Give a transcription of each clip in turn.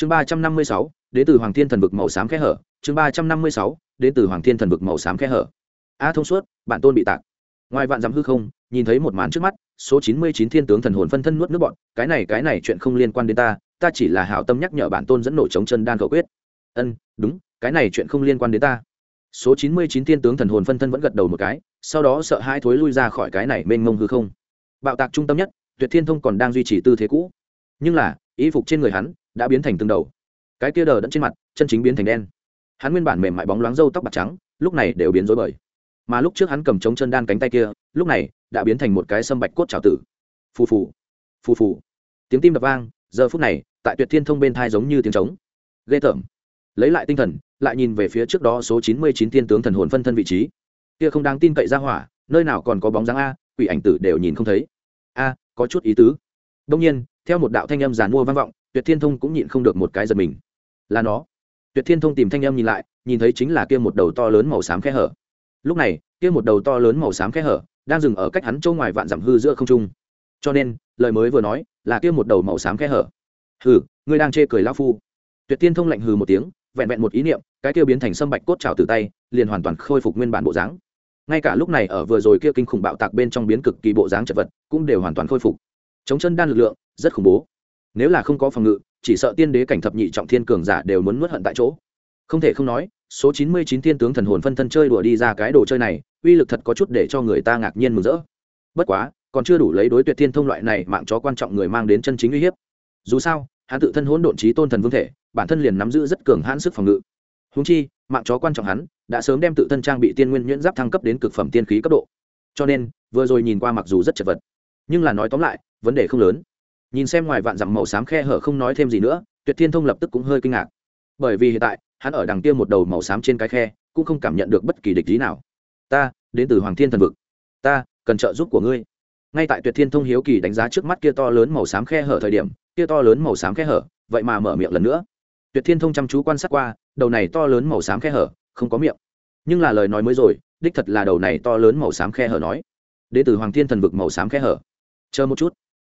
chương ba trăm năm mươi sáu, đến từ hoàng thiên thần vực màu xám khe hở. Chương ba trăm năm mươi sáu, đến từ hoàng thiên thần vực màu xám khe hở. A thông suốt, bản tôn bị tạc. Ngoài vạn dặm hư không, nhìn thấy một màn trước mắt, số chín mươi chín thiên tướng thần hồn phân thân nuốt nước bọn. Cái này cái này chuyện không liên quan đến ta ta chỉ là hảo tâm nhắc nhở bản tôn dẫn nổ chống chân đan khẩu quyết. Ân, đúng, cái này chuyện không liên quan đến ta. Số chín mươi chín thiên tướng thần hồn phân thân vẫn gật đầu một cái, sau đó sợ hai thối lui ra khỏi cái này mênh mông hư không. Bạo tạc trung tâm nhất, tuyệt thiên thông còn đang duy trì tư thế cũ. Nhưng là, y phục trên người hắn đã biến thành từng đầu. Cái kia đờ đẫn trên mặt, chân chính biến thành đen. Hắn nguyên bản mềm mại bóng loáng râu tóc bạc trắng, lúc này đều biến rối bời. Mà lúc trước hắn cầm trống chân đan cánh tay kia, lúc này đã biến thành một cái sâm bạch cốt trào tử. Phù phù phù phù. Tiếng tim đập vang, giờ phút này, tại tuyệt thiên thông bên thai giống như tiếng trống. Ghê tởm. Lấy lại tinh thần, lại nhìn về phía trước đó số chín mươi chín thiên tướng thần hồn phân thân vị trí. Kia không đáng tin cậy ra hỏa, nơi nào còn có bóng dáng a, quỷ ảnh tử đều nhìn không thấy. A, có chút ý tứ. Đông nhiên, theo một đạo thanh âm giàn mua vang vọng tuyệt thiên thông cũng nhịn không được một cái giật mình. Là nó. Tuyệt thiên thông tìm thanh em nhìn lại, nhìn thấy chính là kia một đầu to lớn màu xám khe hở. Lúc này, kia một đầu to lớn màu xám khe hở đang dừng ở cách hắn châu ngoài vạn dặm hư giữa không trung. Cho nên, lời mới vừa nói, là kia một đầu màu xám khe hở. Hừ, ngươi đang chê cười lao phu. Tuyệt thiên thông lạnh hừ một tiếng, vẹn vẹn một ý niệm, cái kia biến thành sâm bạch cốt trào từ tay, liền hoàn toàn khôi phục nguyên bản bộ dáng. Ngay cả lúc này ở vừa rồi kia kinh khủng bạo tạc bên trong biến cực kỳ bộ dáng chật vật, cũng đều hoàn toàn khôi phục. Chống chân đan lực lượng, rất khủng bố nếu là không có phòng ngự, chỉ sợ tiên đế cảnh thập nhị trọng thiên cường giả đều muốn nuốt hận tại chỗ. Không thể không nói, số chín mươi chín thiên tướng thần hồn phân thân chơi đùa đi ra cái đồ chơi này, uy lực thật có chút để cho người ta ngạc nhiên mừng rỡ. Bất quá, còn chưa đủ lấy đối tuyệt thiên thông loại này mạng chó quan trọng người mang đến chân chính uy hiếp. Dù sao, hắn tự thân hỗn độn trí tôn thần vương thể, bản thân liền nắm giữ rất cường hãn sức phòng ngự. Húng chi, mạng chó quan trọng hắn, đã sớm đem tự thân trang bị tiên nguyên nhuyễn giáp thăng cấp đến cực phẩm tiên khí cấp độ. Cho nên, vừa rồi nhìn qua mặc dù rất chật vật, nhưng là nói tóm lại, vấn đề không lớn nhìn xem ngoài vạn dặm màu xám khe hở không nói thêm gì nữa, tuyệt thiên thông lập tức cũng hơi kinh ngạc. Bởi vì hiện tại, hắn ở đằng kia một đầu màu xám trên cái khe, cũng không cảm nhận được bất kỳ địch lý nào. Ta, đến từ hoàng thiên thần vực. Ta, cần trợ giúp của ngươi. Ngay tại tuyệt thiên thông hiếu kỳ đánh giá trước mắt kia to lớn màu xám khe hở thời điểm, kia to lớn màu xám khe hở, vậy mà mở miệng lần nữa. Tuyệt thiên thông chăm chú quan sát qua, đầu này to lớn màu xám khe hở, không có miệng. Nhưng là lời nói mới rồi, đích thật là đầu này to lớn màu xám khe hở nói. Đến từ hoàng thiên thần vực màu xám khe hở. Chờ một chút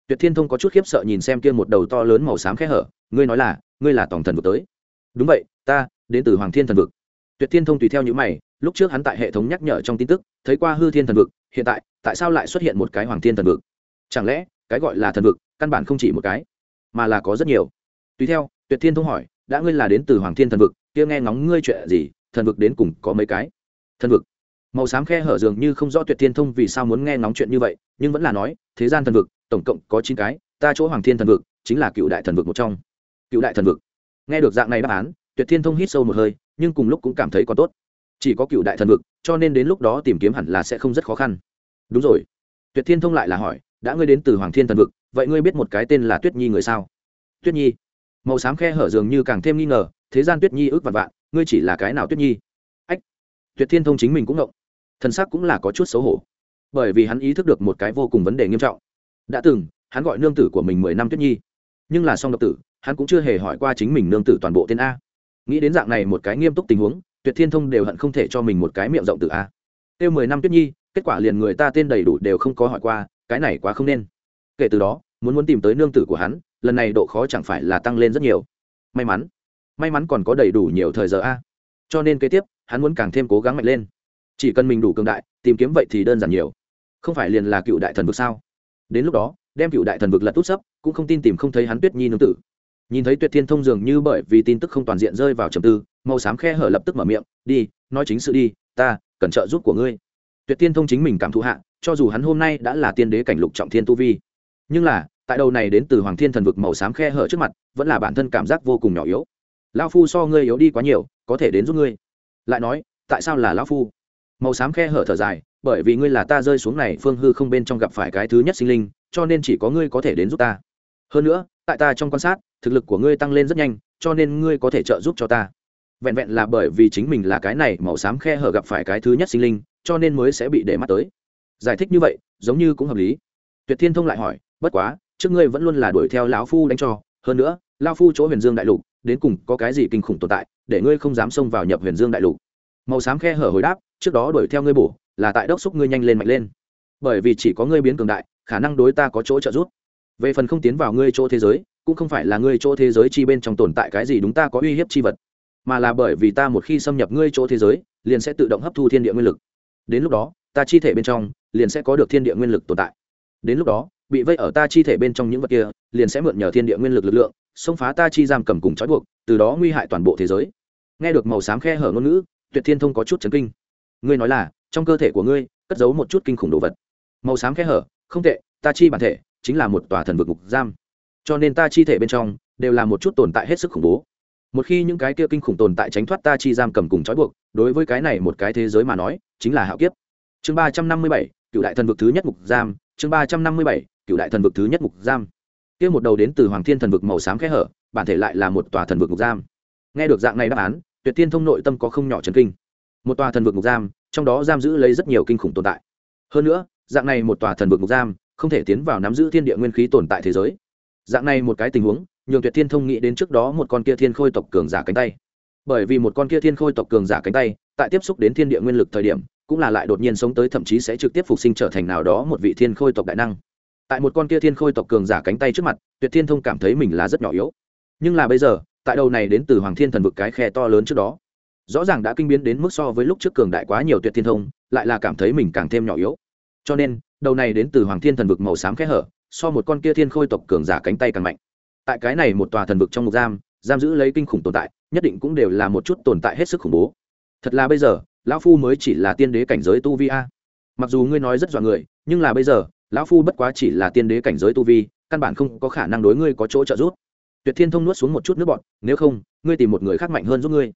tuyệt thiên thông có chút khiếp sợ nhìn xem kia một đầu to lớn màu xám khẽ hở, ngươi nói là, ngươi là tổng thần vực tới. Đúng vậy, ta, đến từ hoàng thiên thần vực. Tuyệt thiên thông tùy theo những mày, lúc trước hắn tại hệ thống nhắc nhở trong tin tức, thấy qua hư thiên thần vực, hiện tại tại sao lại xuất hiện một cái hoàng thiên thần vực? Chẳng lẽ, cái gọi là thần vực, căn bản không chỉ một cái, mà là có rất nhiều? Tùy theo, tuyệt thiên thông hỏi, đã ngươi là đến từ hoàng thiên thần vực, kia nghe ngóng ngươi chuyện gì, thần vực đến cùng có mấy cái? Thần vực. Màu xám khe hở dường như không rõ tuyệt thiên thông vì sao muốn nghe ngóng chuyện như vậy, nhưng vẫn là nói, thế gian thần vực tổng cộng có chín cái, ta chỗ hoàng thiên thần vực chính là cựu đại thần vực một trong. Cựu đại thần vực. Nghe được dạng này đáp án, tuyệt thiên thông hít sâu một hơi, nhưng cùng lúc cũng cảm thấy có tốt. Chỉ có cựu đại thần vực, cho nên đến lúc đó tìm kiếm hẳn là sẽ không rất khó khăn. Đúng rồi. Tuyệt thiên thông lại là hỏi, đã ngươi đến từ hoàng thiên thần vực, vậy ngươi biết một cái tên là tuyết nhi người sao? Tuyết nhi. Màu xám khe hở dường như càng thêm nghi ngờ, thế gian tuyết nhi ước vạn vạn, ngươi chỉ là cái nào tuyết nhi? Ách. Tuyệt thiên thông chính mình cũng ngộng. Thân sắc cũng là có chút xấu hổ. Bởi vì hắn ý thức được một cái vô cùng vấn đề nghiêm trọng đã từng, hắn gọi nương tử của mình mười năm tuyết nhi. Nhưng là song độc tử, hắn cũng chưa hề hỏi qua chính mình nương tử toàn bộ tên a. Nghĩ đến dạng này một cái nghiêm túc tình huống, tuyệt thiên thông đều hận không thể cho mình một cái miệng rộng tử a. Tiêu mười năm tuyết nhi, kết quả liền người ta tên đầy đủ đều không có hỏi qua, cái này quá không nên. Kể từ đó, muốn muốn tìm tới nương tử của hắn, lần này độ khó chẳng phải là tăng lên rất nhiều. May mắn may mắn còn có đầy đủ nhiều thời giờ a. Cho nên kế tiếp, hắn muốn càng thêm cố gắng mạnh lên. Chỉ cần mình đủ cường đại, tìm kiếm vậy thì đơn giản nhiều. Không phải liền là cựu đại thần vực sao? Đến lúc đó, đem cựu đại thần vực lật tút sấp, cũng không tin tìm không thấy hắn tuyết nhi nương tử. Nhìn thấy tuyệt thiên thông dường như bởi vì tin tức không toàn diện rơi vào trầm tư, màu xám khe hở lập tức mở miệng, đi, nói chính sự đi, ta cần trợ giúp của ngươi. Tuyệt thiên thông chính mình cảm thụ hạ, cho dù hắn hôm nay đã là tiên đế cảnh lục trọng thiên tu vi, nhưng là, tại đầu này đến từ hoàng thiên thần vực màu xám khe hở trước mặt, vẫn là bản thân cảm giác vô cùng nhỏ yếu. Lao phu so ngươi yếu đi quá nhiều, có thể đến giúp ngươi. Lại nói, tại sao là lão phu? Màu xám khe hở thở dài bởi vì ngươi là ta rơi xuống này phương hư không bên trong gặp phải cái thứ nhất sinh linh, cho nên chỉ có ngươi có thể đến giúp ta. Hơn nữa, tại ta trong quan sát, thực lực của ngươi tăng lên rất nhanh, cho nên ngươi có thể trợ giúp cho ta. Vẹn vẹn là bởi vì chính mình là cái này màu xám khe hở gặp phải cái thứ nhất sinh linh, cho nên mới sẽ bị để mắt tới. Giải thích như vậy, giống như cũng hợp lý. Tuyệt thiên thông lại hỏi, bất quá, trước ngươi vẫn luôn là đuổi theo lão phu đánh cho, hơn nữa lao phu chỗ huyền dương đại lục, đến cùng có cái gì kinh khủng tồn tại, để ngươi không dám xông vào nhập huyền dương đại lục? Màu xám khe hở hồi đáp, trước đó đuổi theo ngươi bổ là tại đốc xúc ngươi nhanh lên mạnh lên. Bởi vì chỉ có ngươi biến cường đại, khả năng đối ta có chỗ trợ giúp. Về phần không tiến vào ngươi chỗ thế giới, cũng không phải là ngươi chỗ thế giới chi bên trong tồn tại cái gì đúng ta có uy hiếp chi vật. Mà là bởi vì ta một khi xâm nhập ngươi chỗ thế giới, liền sẽ tự động hấp thu thiên địa nguyên lực. Đến lúc đó, ta chi thể bên trong, liền sẽ có được thiên địa nguyên lực tồn tại. Đến lúc đó, bị vây ở ta chi thể bên trong những vật kia, liền sẽ mượn nhờ thiên địa nguyên lực lực lượng, xông phá ta chi giam cầm cùng trói buộc, từ đó nguy hại toàn bộ thế giới. Nghe được màu xám khe hở ngôn ngữ, tuyệt thiên thông có chút chấn kinh. Ngươi nói là trong cơ thể của ngươi, cất giấu một chút kinh khủng đồ vật. Màu xám khe hở, không tệ, ta chi bản thể chính là một tòa thần vực ngục giam. Cho nên ta chi thể bên trong đều là một chút tồn tại hết sức khủng bố. Một khi những cái kia kinh khủng tồn tại tránh thoát ta chi giam cầm cùng trói buộc, đối với cái này một cái thế giới mà nói, chính là hạo kiếp. Chương ba trăm năm mươi bảy, cựu đại thần vực thứ nhất ngục giam. Chương ba trăm năm mươi bảy, cựu đại thần vực thứ nhất ngục giam. Kia một đầu đến từ hoàng thiên thần vực màu xám kẽ hở, bản thể lại là một tòa thần vực ngục giam. Nghe được dạng này đáp án, tuyệt tiên thông nội tâm có không nhỏ trần kinh. Một tòa thần vực ngục giam trong đó giam giữ lấy rất nhiều kinh khủng tồn tại. Hơn nữa, dạng này một tòa thần vực ngục giam không thể tiến vào nắm giữ thiên địa nguyên khí tồn tại thế giới. Dạng này một cái tình huống, nhường tuyệt thiên thông nghĩ đến trước đó một con kia thiên khôi tộc cường giả cánh tay. Bởi vì một con kia thiên khôi tộc cường giả cánh tay, tại tiếp xúc đến thiên địa nguyên lực thời điểm, cũng là lại đột nhiên sống tới thậm chí sẽ trực tiếp phục sinh trở thành nào đó một vị thiên khôi tộc đại năng. Tại một con kia thiên khôi tộc cường giả cánh tay trước mặt, tuyệt thiên thông cảm thấy mình là rất nhỏ yếu. Nhưng là bây giờ, tại đầu này đến từ hoàng thiên thần vực cái khe to lớn trước đó rõ ràng đã kinh biến đến mức so với lúc trước cường đại quá nhiều tuyệt thiên thông lại là cảm thấy mình càng thêm nhỏ yếu. Cho nên đầu này đến từ hoàng thiên thần vực màu xám khẽ hở so một con kia thiên khôi tộc cường giả cánh tay càng mạnh. Tại cái này một tòa thần vực trong một giam giam giữ lấy kinh khủng tồn tại nhất định cũng đều là một chút tồn tại hết sức khủng bố. Thật là bây giờ lão phu mới chỉ là tiên đế cảnh giới tu vi a. Mặc dù ngươi nói rất dọa người nhưng là bây giờ lão phu bất quá chỉ là tiên đế cảnh giới tu vi căn bản không có khả năng đối ngươi có chỗ trợ giúp. Tuyệt thiên thông nuốt xuống một chút nước bọt, nếu không ngươi tìm một người khác mạnh hơn giúp ngươi.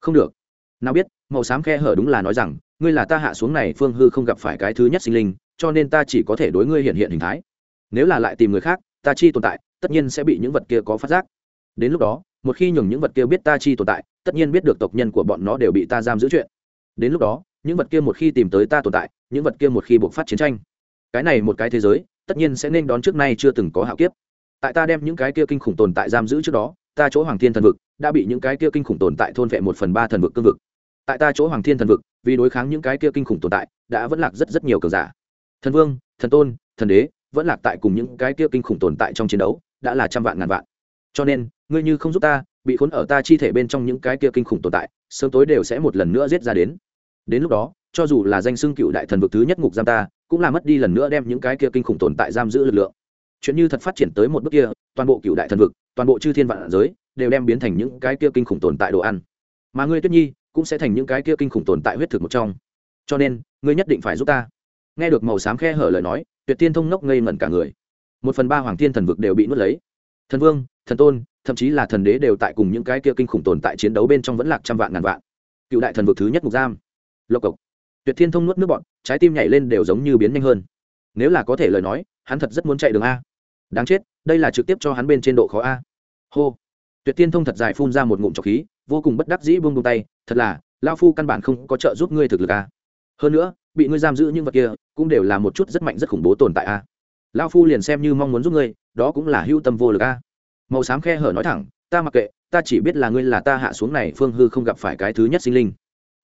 Không được nào biết, màu xám khe hở đúng là nói rằng, ngươi là ta hạ xuống này phương hư không gặp phải cái thứ nhất sinh linh, cho nên ta chỉ có thể đối ngươi hiện hiện hình thái. Nếu là lại tìm người khác, ta chi tồn tại, tất nhiên sẽ bị những vật kia có phát giác. Đến lúc đó, một khi nhường những vật kia biết ta chi tồn tại, tất nhiên biết được tộc nhân của bọn nó đều bị ta giam giữ chuyện. Đến lúc đó, những vật kia một khi tìm tới ta tồn tại, những vật kia một khi buộc phát chiến tranh, cái này một cái thế giới, tất nhiên sẽ nên đón trước nay chưa từng có hạo kiếp. Tại ta đem những cái kia kinh khủng tồn tại giam giữ trước đó, ta chỗ hoàng thiên thần vực, đã bị những cái kia kinh khủng tồn tại thôn vệ một phần ba thần vực cương vực tại ta chỗ hoàng thiên thần vực, vì đối kháng những cái kia kinh khủng tồn tại, đã vẫn lạc rất rất nhiều cường giả. Thần vương, thần tôn, thần đế, vẫn lạc tại cùng những cái kia kinh khủng tồn tại trong chiến đấu, đã là trăm vạn ngàn vạn. Cho nên, ngươi như không giúp ta, bị khốn ở ta chi thể bên trong những cái kia kinh khủng tồn tại, sớm tối đều sẽ một lần nữa giết ra đến. Đến lúc đó, cho dù là danh xưng cựu đại thần vực thứ nhất ngục giam ta, cũng là mất đi lần nữa đem những cái kia kinh khủng tồn tại giam giữ lực lượng. Chuyện như thật phát triển tới một bước kia, toàn bộ cựu đại thần vực, toàn bộ chư thiên vạn giới, đều đem biến thành những cái kia kinh khủng tồn tại đồ ăn. Mà ngươi tuyết nhi cũng sẽ thành những cái kia kinh khủng tồn tại huyết thực một trong. Cho nên, ngươi nhất định phải giúp ta. Nghe được màu xám khe hở lời nói, tuyệt tiên thông ngốc ngây ngẩn cả người. Một phần ba hoàng thiên thần vực đều bị nuốt lấy. Thần vương, thần tôn, thậm chí là thần đế đều tại cùng những cái kia kinh khủng tồn tại chiến đấu bên trong vẫn lạc trăm vạn ngàn vạn. Cựu đại thần vực thứ nhất mục giam. Lộc cộc. Tuyệt thiên thông nuốt nước bọn trái tim nhảy lên đều giống như biến nhanh hơn. Nếu là có thể lời nói, hắn thật rất muốn chạy đường a. Đáng chết, đây là trực tiếp cho hắn bên trên độ khó a. Hô. Tuyệt thiên thông thật dài phun ra một ngụm trọc khí vô cùng bất đắc dĩ buông buông tay, thật là lao phu căn bản không có trợ giúp ngươi thực lực a. Hơn nữa, bị ngươi giam giữ những vật kia cũng đều là một chút rất mạnh, rất khủng bố tồn tại a. Lao phu liền xem như mong muốn giúp ngươi, đó cũng là hưu tâm vô lực a. Màu xám khe hở nói thẳng, ta mặc kệ, ta chỉ biết là ngươi là ta hạ xuống này phương hư không gặp phải cái thứ nhất sinh linh.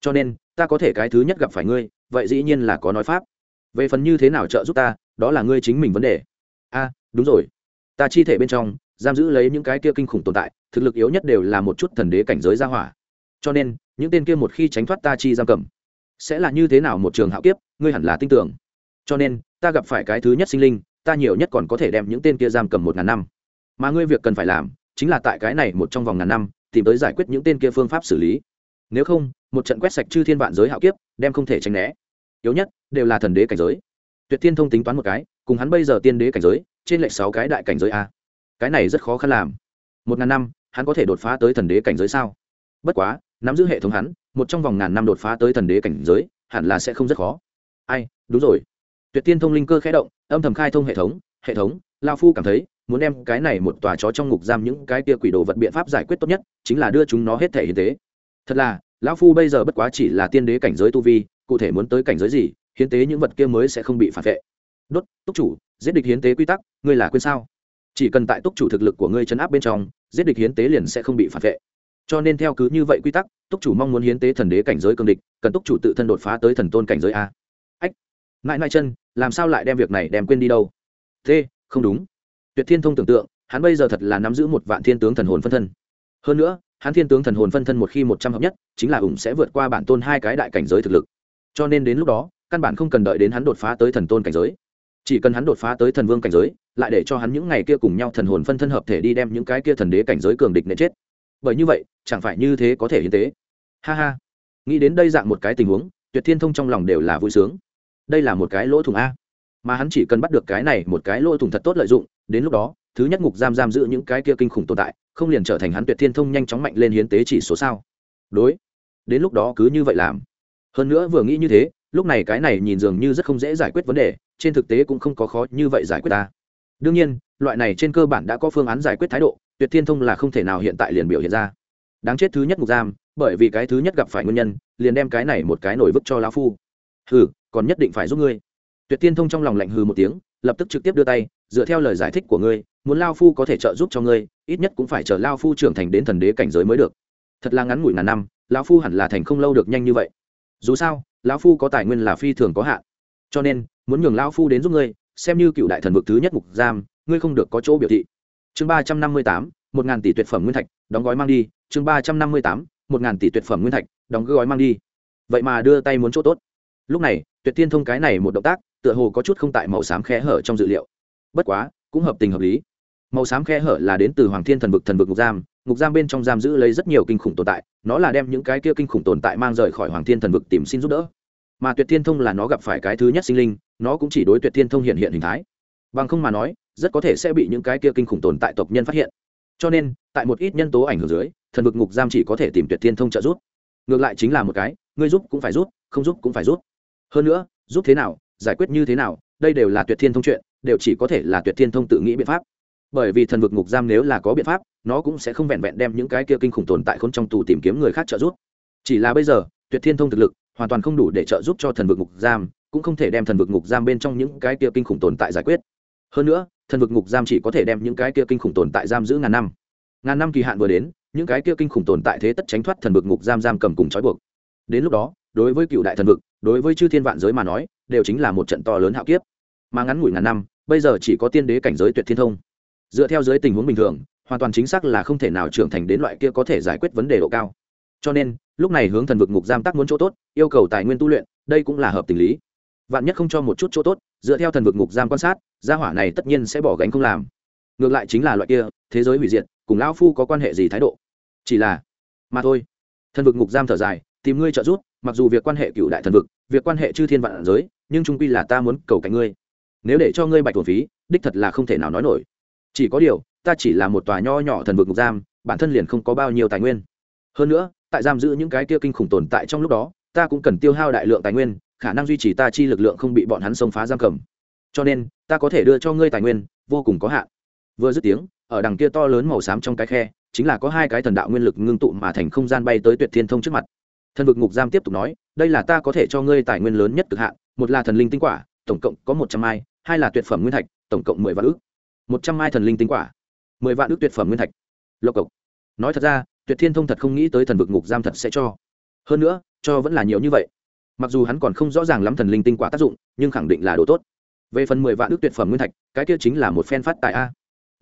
Cho nên, ta có thể cái thứ nhất gặp phải ngươi, vậy dĩ nhiên là có nói pháp. Về phần như thế nào trợ giúp ta, đó là ngươi chính mình vấn đề. A, đúng rồi. Ta chi thể bên trong, giam giữ lấy những cái kia kinh khủng tồn tại thực lực yếu nhất đều là một chút thần đế cảnh giới gia hỏa. Cho nên, những tên kia một khi tránh thoát ta chi giam cầm, sẽ là như thế nào một trường hạo kiếp, ngươi hẳn là tin tưởng. Cho nên, ta gặp phải cái thứ nhất sinh linh, ta nhiều nhất còn có thể đem những tên kia giam cầm một ngàn năm. Mà ngươi việc cần phải làm, chính là tại cái này một trong vòng ngàn năm, tìm tới giải quyết những tên kia phương pháp xử lý. Nếu không, một trận quét sạch chư thiên vạn giới hạo kiếp, đem không thể tránh né. Yếu nhất, đều là thần đế cảnh giới. Tuyệt thiên thông tính toán một cái, cùng hắn bây giờ tiên đế cảnh giới, trên lệch sáu cái đại cảnh giới a. Cái này rất khó khăn làm. Một ngàn năm hắn có thể đột phá tới thần đế cảnh giới sao? Bất quá, nắm giữ hệ thống hắn, một trong vòng ngàn năm đột phá tới thần đế cảnh giới, hẳn là sẽ không rất khó. Ai, đúng rồi. Tuyệt tiên thông linh cơ khẽ động, âm thầm khai thông hệ thống hệ thống, lao phu cảm thấy, muốn đem cái này một tòa chó trong ngục giam những cái kia quỷ đồ vật biện pháp giải quyết tốt nhất, chính là đưa chúng nó hết thể hiến tế. Thật là lão phu bây giờ bất quá chỉ là tiên đế cảnh giới tu vi, cụ thể muốn tới cảnh giới gì, hiến tế những vật kia mới sẽ không bị phản vệ. Đốt, túc chủ, giết địch hiến tế quy tắc, ngươi là quên sao? Chỉ cần tại túc chủ thực lực của ngươi chấn áp bên trong giết địch hiến tế liền sẽ không bị phản vệ. Cho nên theo cứ như vậy quy tắc, túc chủ mong muốn hiến tế thần đế cảnh giới cương địch, cần túc chủ tự thân đột phá tới thần tôn cảnh giới a. Ách mãi mãi chân, làm sao lại đem việc này đem quên đi đâu? T, không đúng. Tuyệt thiên thông tưởng tượng, hắn bây giờ thật là nắm giữ một vạn thiên tướng thần hồn phân thân. Hơn nữa, hắn thiên tướng thần hồn phân thân một khi một trăm hợp nhất, chính là ủng sẽ vượt qua bản tôn hai cái đại cảnh giới thực lực. Cho nên đến lúc đó, căn bản không cần đợi đến hắn đột phá tới thần tôn cảnh giới chỉ cần hắn đột phá tới thần vương cảnh giới, lại để cho hắn những ngày kia cùng nhau thần hồn phân thân hợp thể đi đem những cái kia thần đế cảnh giới cường địch nện chết. Bởi như vậy, chẳng phải như thế có thể hiến tế. Ha ha. Nghĩ đến đây dạng một cái tình huống, tuyệt thiên thông trong lòng đều là vui sướng. Đây là một cái lỗ thủng a. Mà hắn chỉ cần bắt được cái này một cái lỗ thủng thật tốt lợi dụng, đến lúc đó, thứ nhất ngục giam giam giữ những cái kia kinh khủng tồn tại, không liền trở thành hắn tuyệt thiên thông nhanh chóng mạnh lên hiến tế chỉ số sao? Đối. Đến lúc đó cứ như vậy làm. Hơn nữa vừa nghĩ như thế lúc này cái này nhìn dường như rất không dễ giải quyết vấn đề, trên thực tế cũng không có khó như vậy giải quyết ta. Đương nhiên, loại này trên cơ bản đã có phương án giải quyết thái độ, tuyệt thiên thông là không thể nào hiện tại liền biểu hiện ra. Đáng chết thứ nhất mục giam, bởi vì cái thứ nhất gặp phải nguyên nhân, liền đem cái này một cái nổi vứt cho lão phu. Hừ, còn nhất định phải giúp ngươi. Tuyệt thiên thông trong lòng lạnh hừ một tiếng, lập tức trực tiếp đưa tay, dựa theo lời giải thích của ngươi, muốn lao phu có thể trợ giúp cho ngươi, ít nhất cũng phải chờ lao phu trưởng thành đến thần đế cảnh giới mới được. Thật là ngắn ngủi ngàn năm, lão phu hẳn là thành không lâu được nhanh như vậy. Dù sao lão phu có tài nguyên là phi thường có hạn. Cho nên, muốn nhường lão phu đến giúp ngươi, xem như cựu đại thần vực thứ nhất mục giam, ngươi không được có chỗ biểu thị. Chương ba trăm năm mươi tám, một ngàn tỷ tuyệt phẩm nguyên thạch, đóng gói mang đi. Chương ba trăm năm mươi tám, một ngàn tỷ tuyệt phẩm nguyên thạch, đóng gói mang đi. Vậy mà đưa tay muốn chỗ tốt. Lúc này, tuyệt tiên thông cái này một động tác, tựa hồ có chút không tại màu xám khe hở trong dự liệu. Bất quá, cũng hợp tình hợp lý. Màu xám khe hở là đến từ hoàng thiên thần vực thần vực ngục giam ngục giam bên trong giam giữ lấy rất nhiều kinh khủng tồn tại, nó là đem những cái kia kinh khủng tồn tại mang rời khỏi hoàng thiên thần vực tìm xin giúp đỡ. Mà tuyệt thiên thông là nó gặp phải cái thứ nhất sinh linh, nó cũng chỉ đối tuyệt thiên thông hiện hiện hình thái. Bằng không mà nói, rất có thể sẽ bị những cái kia kinh khủng tồn tại tộc nhân phát hiện. Cho nên, tại một ít nhân tố ảnh hưởng dưới, thần vực ngục giam chỉ có thể tìm tuyệt thiên thông trợ giúp. Ngược lại chính là một cái, ngươi giúp cũng phải giúp, không giúp cũng phải giúp. Hơn nữa, giúp thế nào, giải quyết như thế nào, đây đều là tuyệt thiên thông chuyện, đều chỉ có thể là tuyệt thiên thông tự nghĩ biện pháp bởi vì thần vực ngục giam nếu là có biện pháp, nó cũng sẽ không vẹn vẹn đem những cái kia kinh khủng tồn tại khôn trong tù tìm kiếm người khác trợ giúp. Chỉ là bây giờ, tuyệt thiên thông thực lực hoàn toàn không đủ để trợ giúp cho thần vực ngục giam, cũng không thể đem thần vực ngục giam bên trong những cái kia kinh khủng tồn tại giải quyết. Hơn nữa, thần vực ngục giam chỉ có thể đem những cái kia kinh khủng tồn tại giam giữ ngàn năm. Ngàn năm kỳ hạn vừa đến, những cái kia kinh khủng tồn tại thế tất tránh thoát thần vực ngục giam giam cầm cùng trói buộc. Đến lúc đó, đối với cựu đại thần vực, đối với chư thiên vạn giới mà nói, đều chính là một trận to lớn hạo kiếp. Mà ngắn ngủi ngàn năm, bây giờ chỉ có tiên đế cảnh giới tuyệt thiên thông dựa theo giới tình huống bình thường, hoàn toàn chính xác là không thể nào trưởng thành đến loại kia có thể giải quyết vấn đề độ cao. Cho nên, lúc này hướng thần vực ngục giam tác muốn chỗ tốt, yêu cầu tài nguyên tu luyện, đây cũng là hợp tình lý. Vạn nhất không cho một chút chỗ tốt, dựa theo thần vực ngục giam quan sát, gia hỏa này tất nhiên sẽ bỏ gánh không làm. Ngược lại chính là loại kia, thế giới hủy diệt, cùng lão phu có quan hệ gì thái độ? Chỉ là, mà thôi. Thần vực ngục giam thở dài, tìm ngươi trợ giúp, mặc dù việc quan hệ cựu đại thần vực, việc quan hệ chư thiên vạn giới, nhưng trung quy là ta muốn cầu cạnh ngươi. Nếu để cho ngươi bạch thuần phí, đích thật là không thể nào nói nổi chỉ có điều, ta chỉ là một tòa nho nhỏ thần vực ngục giam, bản thân liền không có bao nhiêu tài nguyên. Hơn nữa, tại giam giữ những cái kia kinh khủng tồn tại trong lúc đó, ta cũng cần tiêu hao đại lượng tài nguyên, khả năng duy trì ta chi lực lượng không bị bọn hắn xông phá giam cầm. Cho nên, ta có thể đưa cho ngươi tài nguyên, vô cùng có hạn. Vừa dứt tiếng, ở đằng kia to lớn màu xám trong cái khe, chính là có hai cái thần đạo nguyên lực ngưng tụ mà thành không gian bay tới tuyệt thiên thông trước mặt. Thần vực ngục giam tiếp tục nói, đây là ta có thể cho ngươi tài nguyên lớn nhất cực hạn, một là thần linh tinh quả, tổng cộng có một trăm mai, hai là tuyệt phẩm nguyên thạch, tổng cộng mười vạn ước một trăm mai thần linh tinh quả, mười vạn ước tuyệt phẩm nguyên thạch. Lộc cộc. Nói thật ra, tuyệt thiên thông thật không nghĩ tới thần vực ngục giam thật sẽ cho. Hơn nữa, cho vẫn là nhiều như vậy. Mặc dù hắn còn không rõ ràng lắm thần linh tinh quả tác dụng, nhưng khẳng định là đồ tốt. Về phần mười vạn ước tuyệt phẩm nguyên thạch, cái kia chính là một phen phát tại a.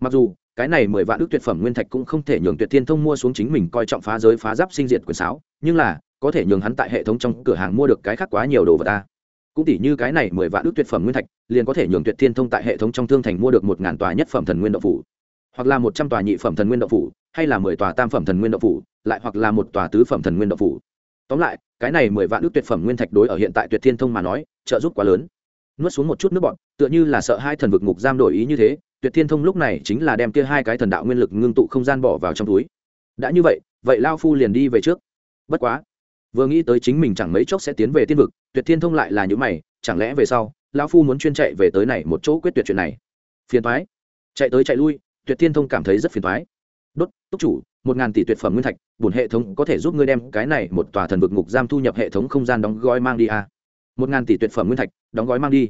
Mặc dù, cái này mười vạn ước tuyệt phẩm nguyên thạch cũng không thể nhường tuyệt thiên thông mua xuống chính mình coi trọng phá giới, phá giáp sinh diệt quyền sáo, nhưng là, có thể nhường hắn tại hệ thống trong cửa hàng mua được cái khác quá nhiều đồ vật ta cũng tỷ như cái này mười vạn ước tuyệt phẩm nguyên thạch, liền có thể nhường tuyệt thiên thông tại hệ thống trong thương thành mua được một ngàn tòa nhất phẩm thần nguyên đậu phủ. Hoặc là một trăm tòa nhị phẩm thần nguyên đậu phủ, hay là mười tòa tam phẩm thần nguyên đậu phủ, lại hoặc là một tòa tứ phẩm thần nguyên đậu phủ. Tóm lại, cái này mười vạn ước tuyệt phẩm nguyên thạch đối ở hiện tại tuyệt thiên thông mà nói, trợ giúp quá lớn. Nuốt xuống một chút nước bọn tựa như là sợ hai thần vực ngục giam đổi ý như thế, tuyệt thiên thông lúc này chính là đem kia hai cái thần đạo nguyên lực ngưng tụ không gian bỏ vào trong túi. Đã như vậy vậy lao phu liền đi về trước. Bất quá vừa nghĩ tới chính mình chẳng mấy chốc sẽ tiến về tiên vực, tuyệt thiên thông lại là những mày, chẳng lẽ về sau, lão phu muốn chuyên chạy về tới này một chỗ quyết tuyệt chuyện này? Phiền thoái chạy tới chạy lui, tuyệt thiên thông cảm thấy rất phiền thoái đốt, túc chủ, một ngàn tỷ tuyệt phẩm nguyên thạch bùn hệ thống có thể giúp ngươi đem cái này một tòa thần vực ngục giam thu nhập hệ thống không gian đóng gói mang đi à. một ngàn tỷ tuyệt phẩm nguyên thạch, đóng gói mang đi.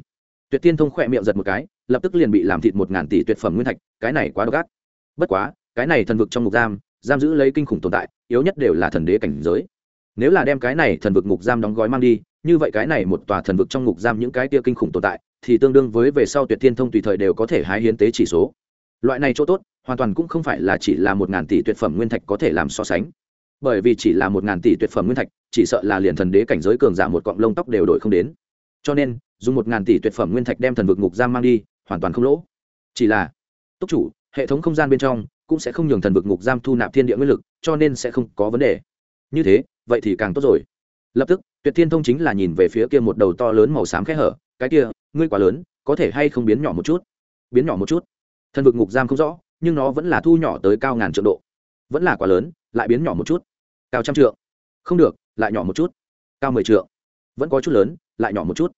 Tuyệt thiên thông khỏe miệng giật một cái, lập tức liền bị làm thịt một ngàn tỷ tuyệt phẩm nguyên thạch, cái này quá độc ác. Bất quá, cái này thần vực trong ngục giam giam giữ lấy kinh khủng tồn tại, yếu nhất đều là thần đế cảnh giới nếu là đem cái này thần vực ngục giam đóng gói mang đi, như vậy cái này một tòa thần vực trong ngục giam những cái tia kinh khủng tồn tại, thì tương đương với về sau tuyệt thiên thông tùy thời đều có thể hái hiến tế chỉ số. Loại này chỗ tốt, hoàn toàn cũng không phải là chỉ là một ngàn tỷ tuyệt phẩm nguyên thạch có thể làm so sánh. Bởi vì chỉ là một ngàn tỷ tuyệt phẩm nguyên thạch, chỉ sợ là liền thần đế cảnh giới cường giả một cọng lông tóc đều đổi không đến. Cho nên, dùng một ngàn tỷ tuyệt phẩm nguyên thạch đem thần vực ngục giam mang đi, hoàn toàn không lỗ. Chỉ là túc chủ, hệ thống không gian bên trong cũng sẽ không nhường thần vực ngục giam thu nạp thiên địa nguyên lực, cho nên sẽ không có vấn đề. Như thế vậy thì càng tốt rồi. Lập tức, tuyệt thiên thông chính là nhìn về phía kia một đầu to lớn màu xám khẽ hở. Cái kia, ngươi quá lớn, có thể hay không biến nhỏ một chút? Biến nhỏ một chút? Thần vực ngục giam không rõ, nhưng nó vẫn là thu nhỏ tới cao ngàn trượng độ. Vẫn là quá lớn, lại biến nhỏ một chút. Cao trăm trượng. Không được, lại nhỏ một chút. Cao mười trượng. Vẫn có chút lớn, lại nhỏ một chút.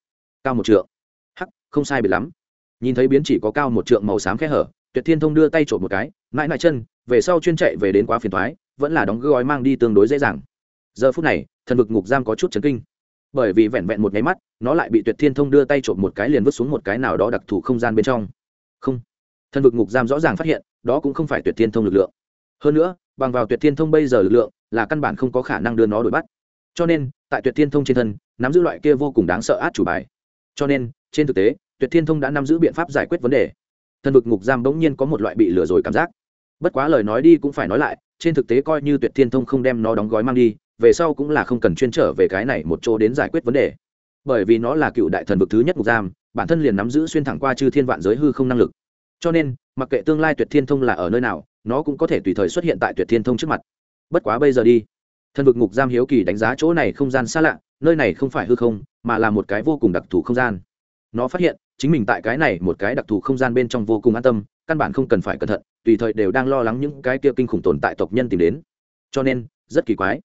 Cao một trượng. Hắc, không sai biệt lắm. Nhìn thấy biến chỉ có cao một trượng màu xám khe hở, tuyệt thiên thông đưa tay trộm một cái, mãi mãi chân, về sau chuyên chạy về đến quá phiền thoái vẫn là đóng gói mang đi tương đối dễ dàng giờ phút này, thần vực ngục giam có chút chấn kinh. Bởi vì vẹn vẹn một nháy mắt, nó lại bị tuyệt thiên thông đưa tay trộm một cái liền vứt xuống một cái nào đó đặc thù không gian bên trong. Không. Thần vực ngục giam rõ ràng phát hiện, đó cũng không phải tuyệt thiên thông lực lượng. Hơn nữa, bằng vào tuyệt thiên thông bây giờ lực lượng, là căn bản không có khả năng đưa nó đuổi bắt. Cho nên, tại tuyệt thiên thông trên thân, nắm giữ loại kia vô cùng đáng sợ át chủ bài. Cho nên, trên thực tế, tuyệt thiên thông đã nắm giữ biện pháp giải quyết vấn đề. Thần vực ngục giam bỗng nhiên có một loại bị lừa rồi cảm giác. Bất quá lời nói đi cũng phải nói lại, trên thực tế coi như tuyệt thiên thông không đem nó đóng gói mang đi về sau cũng là không cần chuyên trở về cái này một chỗ đến giải quyết vấn đề. Bởi vì nó là cựu đại thần vực thứ nhất ngục giam, bản thân liền nắm giữ xuyên thẳng qua chư thiên vạn giới hư không năng lực. Cho nên, mặc kệ tương lai tuyệt thiên thông là ở nơi nào, nó cũng có thể tùy thời xuất hiện tại tuyệt thiên thông trước mặt. Bất quá bây giờ đi, thần vực ngục giam hiếu kỳ đánh giá chỗ này không gian xa lạ, nơi này không phải hư không, mà là một cái vô cùng đặc thù không gian. Nó phát hiện, chính mình tại cái này một cái đặc thù không gian bên trong vô cùng an tâm, căn bản không cần phải cẩn thận, tùy thời đều đang lo lắng những cái kia kinh khủng tồn tại tộc nhân tìm đến. Cho nên, rất kỳ quái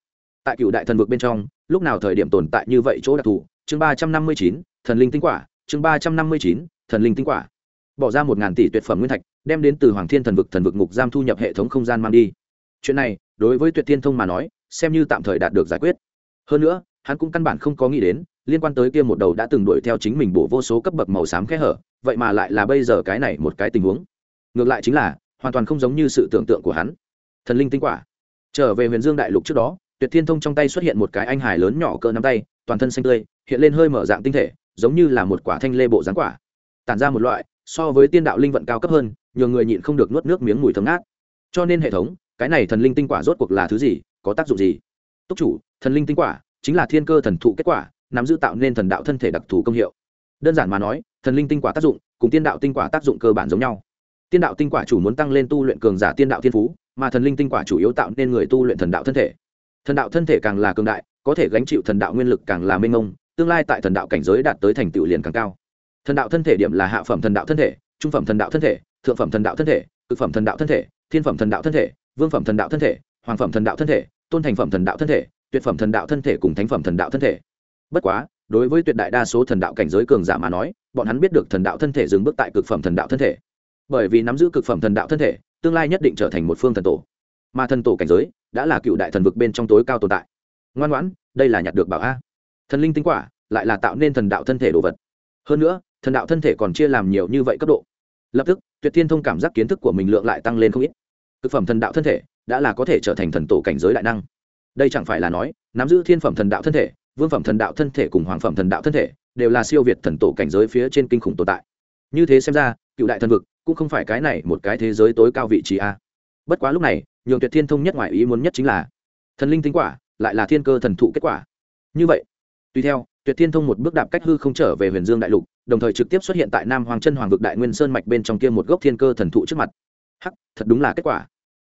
tại cựu đại thần vực bên trong, lúc nào thời điểm tồn tại như vậy chỗ đặc thù? Chương ba trăm năm mươi chín, thần linh tinh quả. Chương ba trăm năm mươi chín, thần linh tinh quả. Bỏ ra một ngàn tỷ tuyệt phẩm nguyên thạch, đem đến từ hoàng thiên thần vực thần vực ngục giam thu nhập hệ thống không gian mang đi. Chuyện này, đối với tuyệt thiên thông mà nói, xem như tạm thời đạt được giải quyết. Hơn nữa, hắn cũng căn bản không có nghĩ đến, liên quan tới kia một đầu đã từng đuổi theo chính mình bổ vô số cấp bậc màu xám khẽ hở, vậy mà lại là bây giờ cái này một cái tình huống. Ngược lại chính là, hoàn toàn không giống như sự tưởng tượng của hắn. Thần linh tinh quả. Trở về huyền dương đại lục trước đó tuyệt thiên thông trong tay xuất hiện một cái anh hải lớn nhỏ cỡ nắm tay, toàn thân xanh tươi, hiện lên hơi mở dạng tinh thể, giống như là một quả thanh lê bộ dáng quả. Tản ra một loại, so với tiên đạo linh vận cao cấp hơn nhiều người nhịn không được nuốt nước miếng mùi thơm ngát. Cho nên hệ thống, cái này thần linh tinh quả rốt cuộc là thứ gì, có tác dụng gì? Túc chủ, thần linh tinh quả chính là thiên cơ thần thụ kết quả, nắm giữ tạo nên thần đạo thân thể đặc thù công hiệu. Đơn giản mà nói, thần linh tinh quả tác dụng cùng tiên đạo tinh quả tác dụng cơ bản giống nhau. Tiên đạo tinh quả chủ muốn tăng lên tu luyện cường giả tiên đạo thiên phú, mà thần linh tinh quả chủ yếu tạo nên người tu luyện thần đạo thân thể thần đạo thân thể càng là cường đại có thể gánh chịu thần đạo nguyên lực càng là mênh mông tương lai tại thần đạo cảnh giới đạt tới thành tựu liền càng cao thần đạo thân thể điểm là hạ phẩm thần đạo thân thể trung phẩm thần đạo thân thể thượng phẩm thần đạo thân thể cực phẩm thần đạo thân thể thiên phẩm thần đạo thân thể vương phẩm thần đạo thân thể hoàng phẩm thần đạo thân thể tôn thành phẩm thần đạo thân thể tuyệt phẩm thần đạo thân thể cùng thánh phẩm thần đạo thân thể bất quá đối với tuyệt đại đa số thần đạo cảnh giới cường giả mà nói bọn hắn biết được thần đạo thân thể dừng bước tại cực phẩm thần đạo thân thể bởi vì nắm giữ cực phẩm thần đạo thân thể tương lai nhất định trở thành một phương thần tổ mà thần tổ cảnh giới đã là cựu đại thần vực bên trong tối cao tồn tại. Ngoan ngoãn, đây là nhặt được bảo a. Thần linh tinh quả lại là tạo nên thần đạo thân thể đồ vật. Hơn nữa, thần đạo thân thể còn chia làm nhiều như vậy cấp độ. Lập tức, tuyệt thiên thông cảm giác kiến thức của mình lượng lại tăng lên không ít. Thực phẩm thần đạo thân thể đã là có thể trở thành thần tổ cảnh giới đại năng. Đây chẳng phải là nói, nắm giữ thiên phẩm thần đạo thân thể, vương phẩm thần đạo thân thể cùng hoàng phẩm thần đạo thân thể đều là siêu việt thần tổ cảnh giới phía trên kinh khủng tồn tại. Như thế xem ra, cựu đại thần vực cũng không phải cái này một cái thế giới tối cao vị trí a bất quá lúc này, nhường tuyệt thiên thông nhất ngoài ý muốn nhất chính là, thần linh tính quả lại là thiên cơ thần thụ kết quả. Như vậy, tùy theo, tuyệt thiên thông một bước đạp cách hư không trở về huyền dương đại lục, đồng thời trực tiếp xuất hiện tại nam hoàng chân hoàng vực đại nguyên sơn mạch bên trong kia một gốc thiên cơ thần thụ trước mặt. Hắc, thật đúng là kết quả.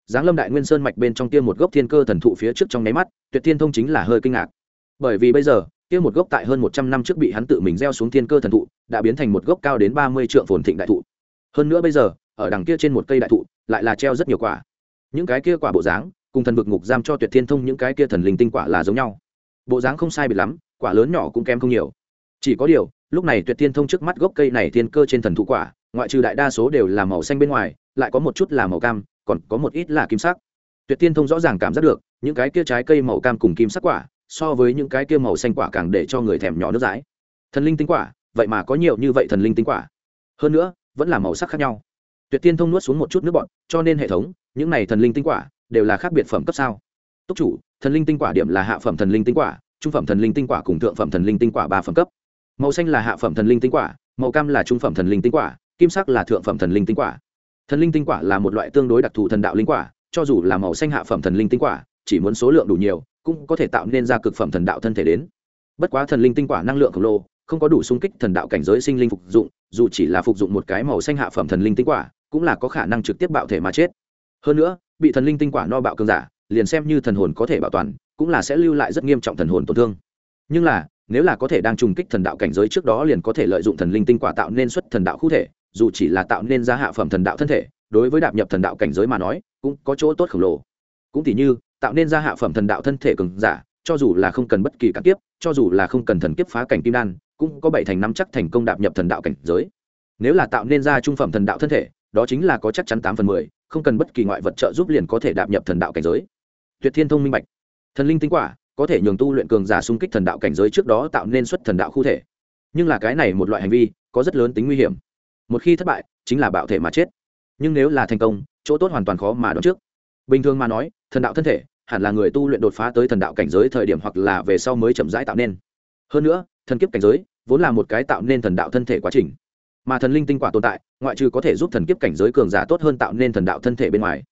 Giáng lâm đại nguyên sơn mạch bên trong kia một gốc thiên cơ thần thụ phía trước trong nháy mắt, tuyệt thiên thông chính là hơi kinh ngạc. Bởi vì bây giờ, kia một gốc tại hơn một trăm năm trước bị hắn tự mình gieo xuống thiên cơ thần thụ, đã biến thành một gốc cao đến ba mươi trượng phồn thịnh đại thụ. Hơn nữa bây giờ ở đằng kia trên một cây đại thụ, lại là treo rất nhiều quả. Những cái kia quả bộ dáng, cùng thần vực ngục giam cho tuyệt thiên thông những cái kia thần linh tinh quả là giống nhau. Bộ dáng không sai biệt lắm, quả lớn nhỏ cũng kém không nhiều. Chỉ có điều, lúc này tuyệt thiên thông trước mắt gốc cây này thiên cơ trên thần thụ quả, ngoại trừ đại đa số đều là màu xanh bên ngoài, lại có một chút là màu cam, còn có một ít là kim sắc. Tuyệt thiên thông rõ ràng cảm giác được, những cái kia trái cây màu cam cùng kim sắc quả, so với những cái kia màu xanh quả càng để cho người thèm nhỏ nước dãi. Thần linh tinh quả, vậy mà có nhiều như vậy thần linh tinh quả. Hơn nữa, vẫn là màu sắc khác nhau tuyệt tiên thông nuốt xuống một chút nước bọn cho nên hệ thống những này thần linh tinh quả đều là khác biệt phẩm cấp sao túc chủ thần linh tinh quả điểm là hạ phẩm thần linh tinh quả trung phẩm thần linh tinh quả cùng thượng phẩm thần linh tinh quả ba phẩm cấp màu xanh là hạ phẩm thần linh tinh quả màu cam là trung phẩm thần linh tinh quả kim sắc là thượng phẩm thần linh tinh quả thần linh tinh quả là một loại tương đối đặc thù thần đạo linh quả cho dù là màu xanh hạ phẩm thần linh tinh quả chỉ muốn số lượng đủ nhiều cũng có thể tạo nên ra cực phẩm thần đạo thân thể đến bất quá thần linh tinh quả năng lượng khổng lồ không có đủ sung kích thần đạo cảnh giới sinh linh phục dụng dù chỉ là phục dụng một cái màu xanh hạ phẩm thần linh tinh quả cũng là có khả năng trực tiếp bạo thể mà chết. Hơn nữa, bị thần linh tinh quả no bạo cường giả, liền xem như thần hồn có thể bảo toàn, cũng là sẽ lưu lại rất nghiêm trọng thần hồn tổn thương. Nhưng là, nếu là có thể đang trùng kích thần đạo cảnh giới trước đó liền có thể lợi dụng thần linh tinh quả tạo nên xuất thần đạo khu thể, dù chỉ là tạo nên ra hạ phẩm thần đạo thân thể, đối với đạp nhập thần đạo cảnh giới mà nói, cũng có chỗ tốt khổng lồ. Cũng tỉ như, tạo nên ra hạ phẩm thần đạo thân thể cường giả, cho dù là không cần bất kỳ cản kiếp, cho dù là không cần thần kiếp phá cảnh kim đan, cũng có bảy thành năm chắc thành công đạp nhập thần đạo cảnh giới. Nếu là tạo nên ra trung phẩm thần đạo thân thể đó chính là có chắc chắn tám phần mười, không cần bất kỳ ngoại vật trợ giúp liền có thể đạp nhập thần đạo cảnh giới. Tuyệt thiên thông minh bạch. Thần linh tinh quả, có thể nhường tu luyện cường giả xung kích thần đạo cảnh giới trước đó tạo nên xuất thần đạo khu thể. Nhưng là cái này một loại hành vi, có rất lớn tính nguy hiểm. Một khi thất bại, chính là bạo thể mà chết. Nhưng nếu là thành công, chỗ tốt hoàn toàn khó mà đoán trước. Bình thường mà nói, thần đạo thân thể hẳn là người tu luyện đột phá tới thần đạo cảnh giới thời điểm hoặc là về sau mới chậm rãi tạo nên. Hơn nữa, thần kiếp cảnh giới vốn là một cái tạo nên thần đạo thân thể quá trình mà thần linh tinh quả tồn tại, ngoại trừ có thể giúp thần kiếp cảnh giới cường giả tốt hơn tạo nên thần đạo thân thể bên ngoài,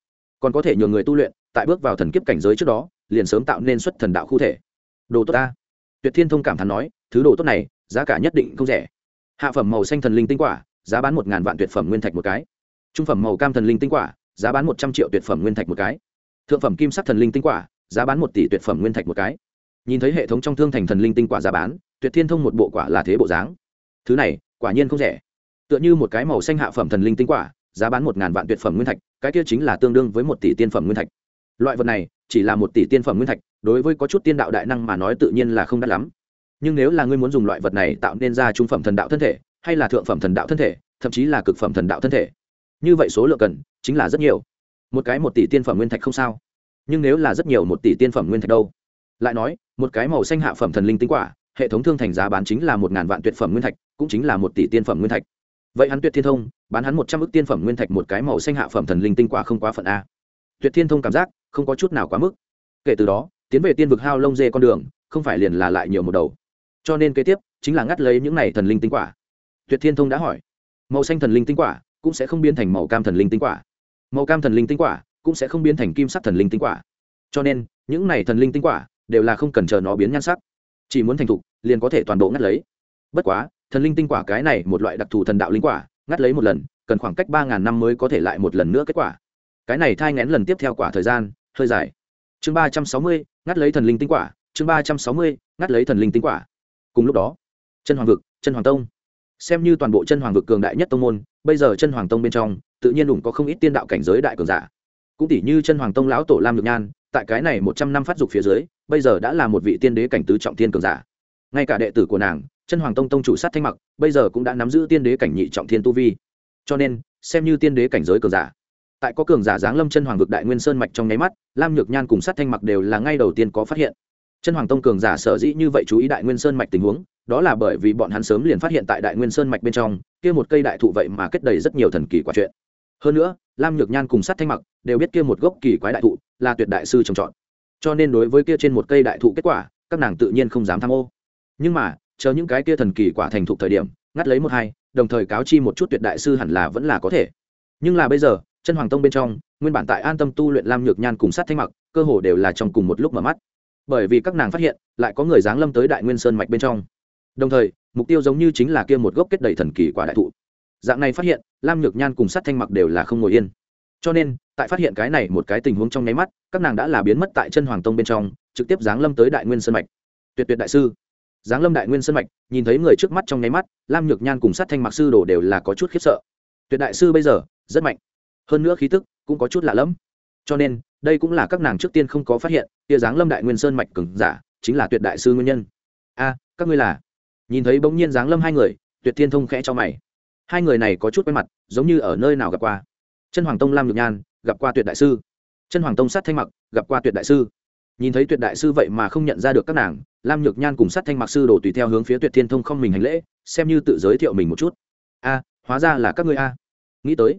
còn có thể nhường người tu luyện, tại bước vào thần kiếp cảnh giới trước đó, liền sớm tạo nên xuất thần đạo khu thể. Đồ tốt ta. Tuyệt thiên thông cảm thán nói, thứ đồ tốt này, giá cả nhất định không rẻ. Hạ phẩm màu xanh thần linh tinh quả, giá bán một ngàn vạn tuyệt phẩm nguyên thạch một cái. Trung phẩm màu cam thần linh tinh quả, giá bán một trăm triệu tuyệt phẩm nguyên thạch một cái. Thượng phẩm kim sắc thần linh tinh quả, giá bán một tỷ tuyệt phẩm nguyên thạch một cái. Nhìn thấy hệ thống trong thương thành thần linh tinh quả giá bán, tuyệt thiên thông một bộ quả là thế bộ dáng. Thứ này, quả nhiên không rẻ tựa như một cái màu xanh hạ phẩm thần linh tinh quả, giá bán một ngàn vạn tuyệt phẩm nguyên thạch, cái kia chính là tương đương với một tỷ tiên phẩm nguyên thạch. Loại vật này, chỉ là một tỷ tiên phẩm nguyên thạch, đối với có chút tiên đạo đại năng mà nói tự nhiên là không đắt lắm. Nhưng nếu là ngươi muốn dùng loại vật này tạo nên ra trung phẩm thần đạo thân thể, hay là thượng phẩm thần đạo thân thể, thậm chí là cực phẩm thần đạo thân thể, như vậy số lượng cần, chính là rất nhiều. Một cái một tỷ tiên phẩm nguyên thạch không sao. Nhưng nếu là rất nhiều một tỷ tiên phẩm nguyên thạch đâu? Lại nói, một cái màu xanh hạ phẩm thần linh tinh quả, hệ thống thương thành giá bán chính là một ngàn vạn tuyệt phẩm nguyên thạch, cũng chính là một tỷ tiên phẩm nguyên thạch vậy hắn tuyệt thiên thông, bán hắn một trăm ước tiên phẩm nguyên thạch một cái màu xanh hạ phẩm thần linh tinh quả không quá phận a. Tuyệt thiên thông cảm giác, không có chút nào quá mức. Kể từ đó, tiến về tiên vực hao lông dê con đường, không phải liền là lại nhiều một đầu. Cho nên kế tiếp, chính là ngắt lấy những này thần linh tinh quả. Tuyệt thiên thông đã hỏi, màu xanh thần linh tinh quả cũng sẽ không biến thành màu cam thần linh tinh quả. Màu cam thần linh tinh quả cũng sẽ không biến thành kim sắc thần linh tinh quả. Cho nên, những này thần linh tinh quả đều là không cần chờ nó biến nhan sắc. Chỉ muốn thành thục, liền có thể toàn bộ ngắt lấy. Bất quá thần linh tinh quả cái này một loại đặc thù thần đạo linh quả, ngắt lấy một lần, cần khoảng cách ba ngàn năm mới có thể lại một lần nữa kết quả. Cái này thai ngén lần tiếp theo quả thời gian, hơi dài. Chương ba trăm sáu mươi, ngắt lấy thần linh tinh quả, chương ba trăm sáu mươi, ngắt lấy thần linh tinh quả. Cùng lúc đó, chân hoàng vực, chân hoàng tông. Xem như toàn bộ chân hoàng vực cường đại nhất tông môn, bây giờ chân hoàng tông bên trong, tự nhiên đủng có không ít tiên đạo cảnh giới đại cường giả. Cũng tỷ như chân hoàng tông lão tổ lam nhược nhan, tại cái này một trăm năm phát dục phía dưới, bây giờ đã là một vị tiên đế cảnh tứ trọng tiên cường giả. Ngay cả đệ tử của nàng chân hoàng tông tông chủ sát thanh mặc, bây giờ cũng đã nắm giữ tiên đế cảnh nhị trọng thiên tu vi. Cho nên, xem như tiên đế cảnh giới cường giả, tại có cường giả giáng lâm chân hoàng vực đại nguyên sơn mạch trong nháy mắt, lam nhược nhan cùng sát thanh mặc đều là ngay đầu tiên có phát hiện. Chân hoàng tông cường giả sở dĩ như vậy chú ý đại nguyên sơn mạch tình huống, đó là bởi vì bọn hắn sớm liền phát hiện tại đại nguyên sơn mạch bên trong, kia một cây đại thụ vậy mà kết đầy rất nhiều thần kỳ quả chuyện hơn nữa, lam nhược nhan cùng sát thanh mặc đều biết kia một gốc kỳ quái đại thụ là tuyệt đại sư trồng trọt. Cho nên đối với kia trên một cây đại thụ kết quả, các nàng tự nhiên không dám tham ô. Nhưng mà chờ những cái kia thần kỳ quả thành thục thời điểm, ngắt lấy một hai, đồng thời cáo chi một chút tuyệt đại sư hẳn là vẫn là có thể. Nhưng là bây giờ, chân hoàng tông bên trong, nguyên bản tại an tâm tu luyện lam nhược nhan cùng sát thanh mặc, cơ hồ đều là trong cùng một lúc mở mắt. Bởi vì các nàng phát hiện, lại có người giáng lâm tới đại nguyên sơn mạch bên trong. Đồng thời, mục tiêu giống như chính là kia một gốc kết đầy thần kỳ quả đại thụ. Dạng này phát hiện, lam nhược nhan cùng sát thanh mặc đều là không ngồi yên. Cho nên, tại phát hiện cái này một cái tình huống trong nháy mắt, các nàng đã là biến mất tại chân hoàng tông bên trong, trực tiếp giáng lâm tới đại nguyên sơn mạch. Tuyệt tuyệt đại sư giáng lâm đại nguyên sơn mạch, nhìn thấy người trước mắt trong nháy mắt, lam nhược nhan cùng sát thanh mặc sư đồ đều là có chút khiếp sợ. Tuyệt đại sư bây giờ, rất mạnh. Hơn nữa khí tức cũng có chút lạ lẫm. Cho nên, đây cũng là các nàng trước tiên không có phát hiện tia giáng lâm đại nguyên sơn mạch cừng giả, chính là tuyệt đại sư nguyên nhân. A, các ngươi là? Nhìn thấy bỗng nhiên giáng lâm hai người, tuyệt thiên thông khẽ cho mày. Hai người này có chút quen mặt, giống như ở nơi nào gặp qua. Chân hoàng tông lam nhược nhan, gặp qua tuyệt đại sư. Chân hoàng tông sát thanh mặc, gặp qua tuyệt đại sư nhìn thấy tuyệt đại sư vậy mà không nhận ra được các nàng, lam nhược nhan cùng sát thanh mặc sư đổ tùy theo hướng phía tuyệt thiên thông không mình hành lễ, xem như tự giới thiệu mình một chút. A, hóa ra là các ngươi a. Nghĩ tới.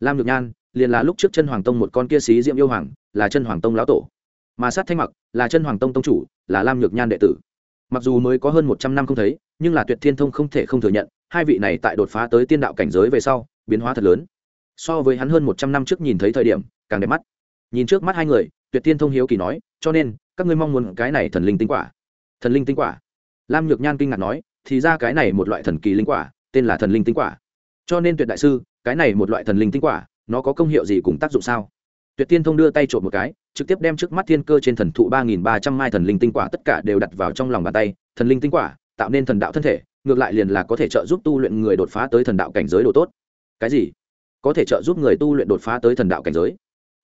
Lam nhược nhan, liền là lúc trước chân hoàng tông một con kia xí diệm yêu hoàng, là chân hoàng tông lão tổ. Mà sát thanh mặc là chân hoàng tông tông chủ, là lam nhược nhan đệ tử. Mặc dù mới có hơn một trăm năm không thấy, nhưng là tuyệt thiên thông không thể không thừa nhận, hai vị này tại đột phá tới tiên đạo cảnh giới về sau, biến hóa thật lớn. So với hắn hơn một trăm năm trước nhìn thấy thời điểm, càng đẹp mắt. Nhìn trước mắt hai người tuyệt tiên thông hiếu kỳ nói, cho nên, các ngươi mong muốn cái này thần linh tinh quả. Thần linh tinh quả? Lam nhược nhan kinh ngạc nói, thì ra cái này một loại thần kỳ linh quả, tên là thần linh tinh quả. Cho nên, tuyệt đại sư, cái này một loại thần linh tinh quả, nó có công hiệu gì cùng tác dụng sao? Tuyệt tiên thông đưa tay trộm một cái, trực tiếp đem trước mắt thiên cơ trên thần thụ ba nghìn ba trăm mai thần linh tinh quả tất cả đều đặt vào trong lòng bàn tay. Thần linh tinh quả, tạo nên thần đạo thân thể, ngược lại liền là có thể trợ giúp tu luyện người đột phá tới thần đạo cảnh giới độ tốt. Cái gì? Có thể trợ giúp người tu luyện đột phá tới thần đạo cảnh giới?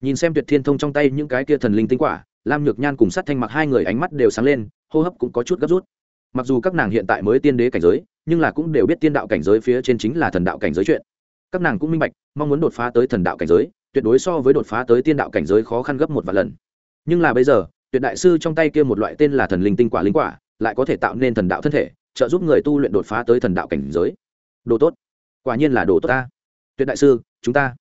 Nhìn xem tuyệt thiên thông trong tay những cái kia thần linh tinh quả, lam nhược nhan cùng sát thanh mặc hai người ánh mắt đều sáng lên, hô hấp cũng có chút gấp rút. Mặc dù các nàng hiện tại mới tiên đế cảnh giới, nhưng là cũng đều biết tiên đạo cảnh giới phía trên chính là thần đạo cảnh giới chuyện. Các nàng cũng minh bạch, mong muốn đột phá tới thần đạo cảnh giới, tuyệt đối so với đột phá tới tiên đạo cảnh giới khó khăn gấp một vài lần. Nhưng là bây giờ, tuyệt đại sư trong tay kia một loại tên là thần linh tinh quả linh quả, lại có thể tạo nên thần đạo thân thể, trợ giúp người tu luyện đột phá tới thần đạo cảnh giới. Đồ tốt. Quả nhiên là đồ tốt ta. Tuyệt đại sư, chúng ta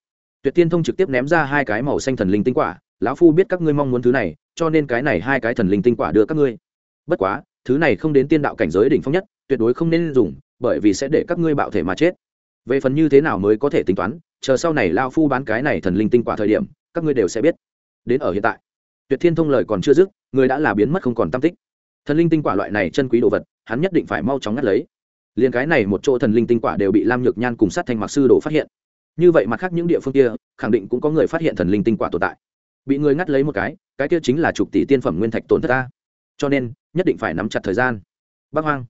tuyệt tiên thông trực tiếp ném ra hai cái màu xanh thần linh tinh quả, lão phu biết các ngươi mong muốn thứ này, cho nên cái này hai cái thần linh tinh quả đưa các ngươi. Bất quá, thứ này không đến tiên đạo cảnh giới đỉnh phong nhất, tuyệt đối không nên dùng, bởi vì sẽ để các ngươi bạo thể mà chết. Về phần như thế nào mới có thể tính toán, chờ sau này lao phu bán cái này thần linh tinh quả thời điểm, các ngươi đều sẽ biết. Đến ở hiện tại, tuyệt thiên thông lời còn chưa dứt, người đã là biến mất không còn tam tích. Thần linh tinh quả loại này chân quý đồ vật, hắn nhất định phải mau chóng ngắt lấy. Liền cái này một chỗ thần linh tinh quả đều bị lam nhược nhan cùng sát thanh mặc sư đồ phát hiện như vậy mặt khác những địa phương kia, khẳng định cũng có người phát hiện thần linh tinh quả tồn tại. Bị người ngắt lấy một cái cái kia chính là chục tỷ tiên phẩm nguyên thạch tổn thất ta. Cho nên, nhất định phải nắm chặt thời gian. Bắc hoang,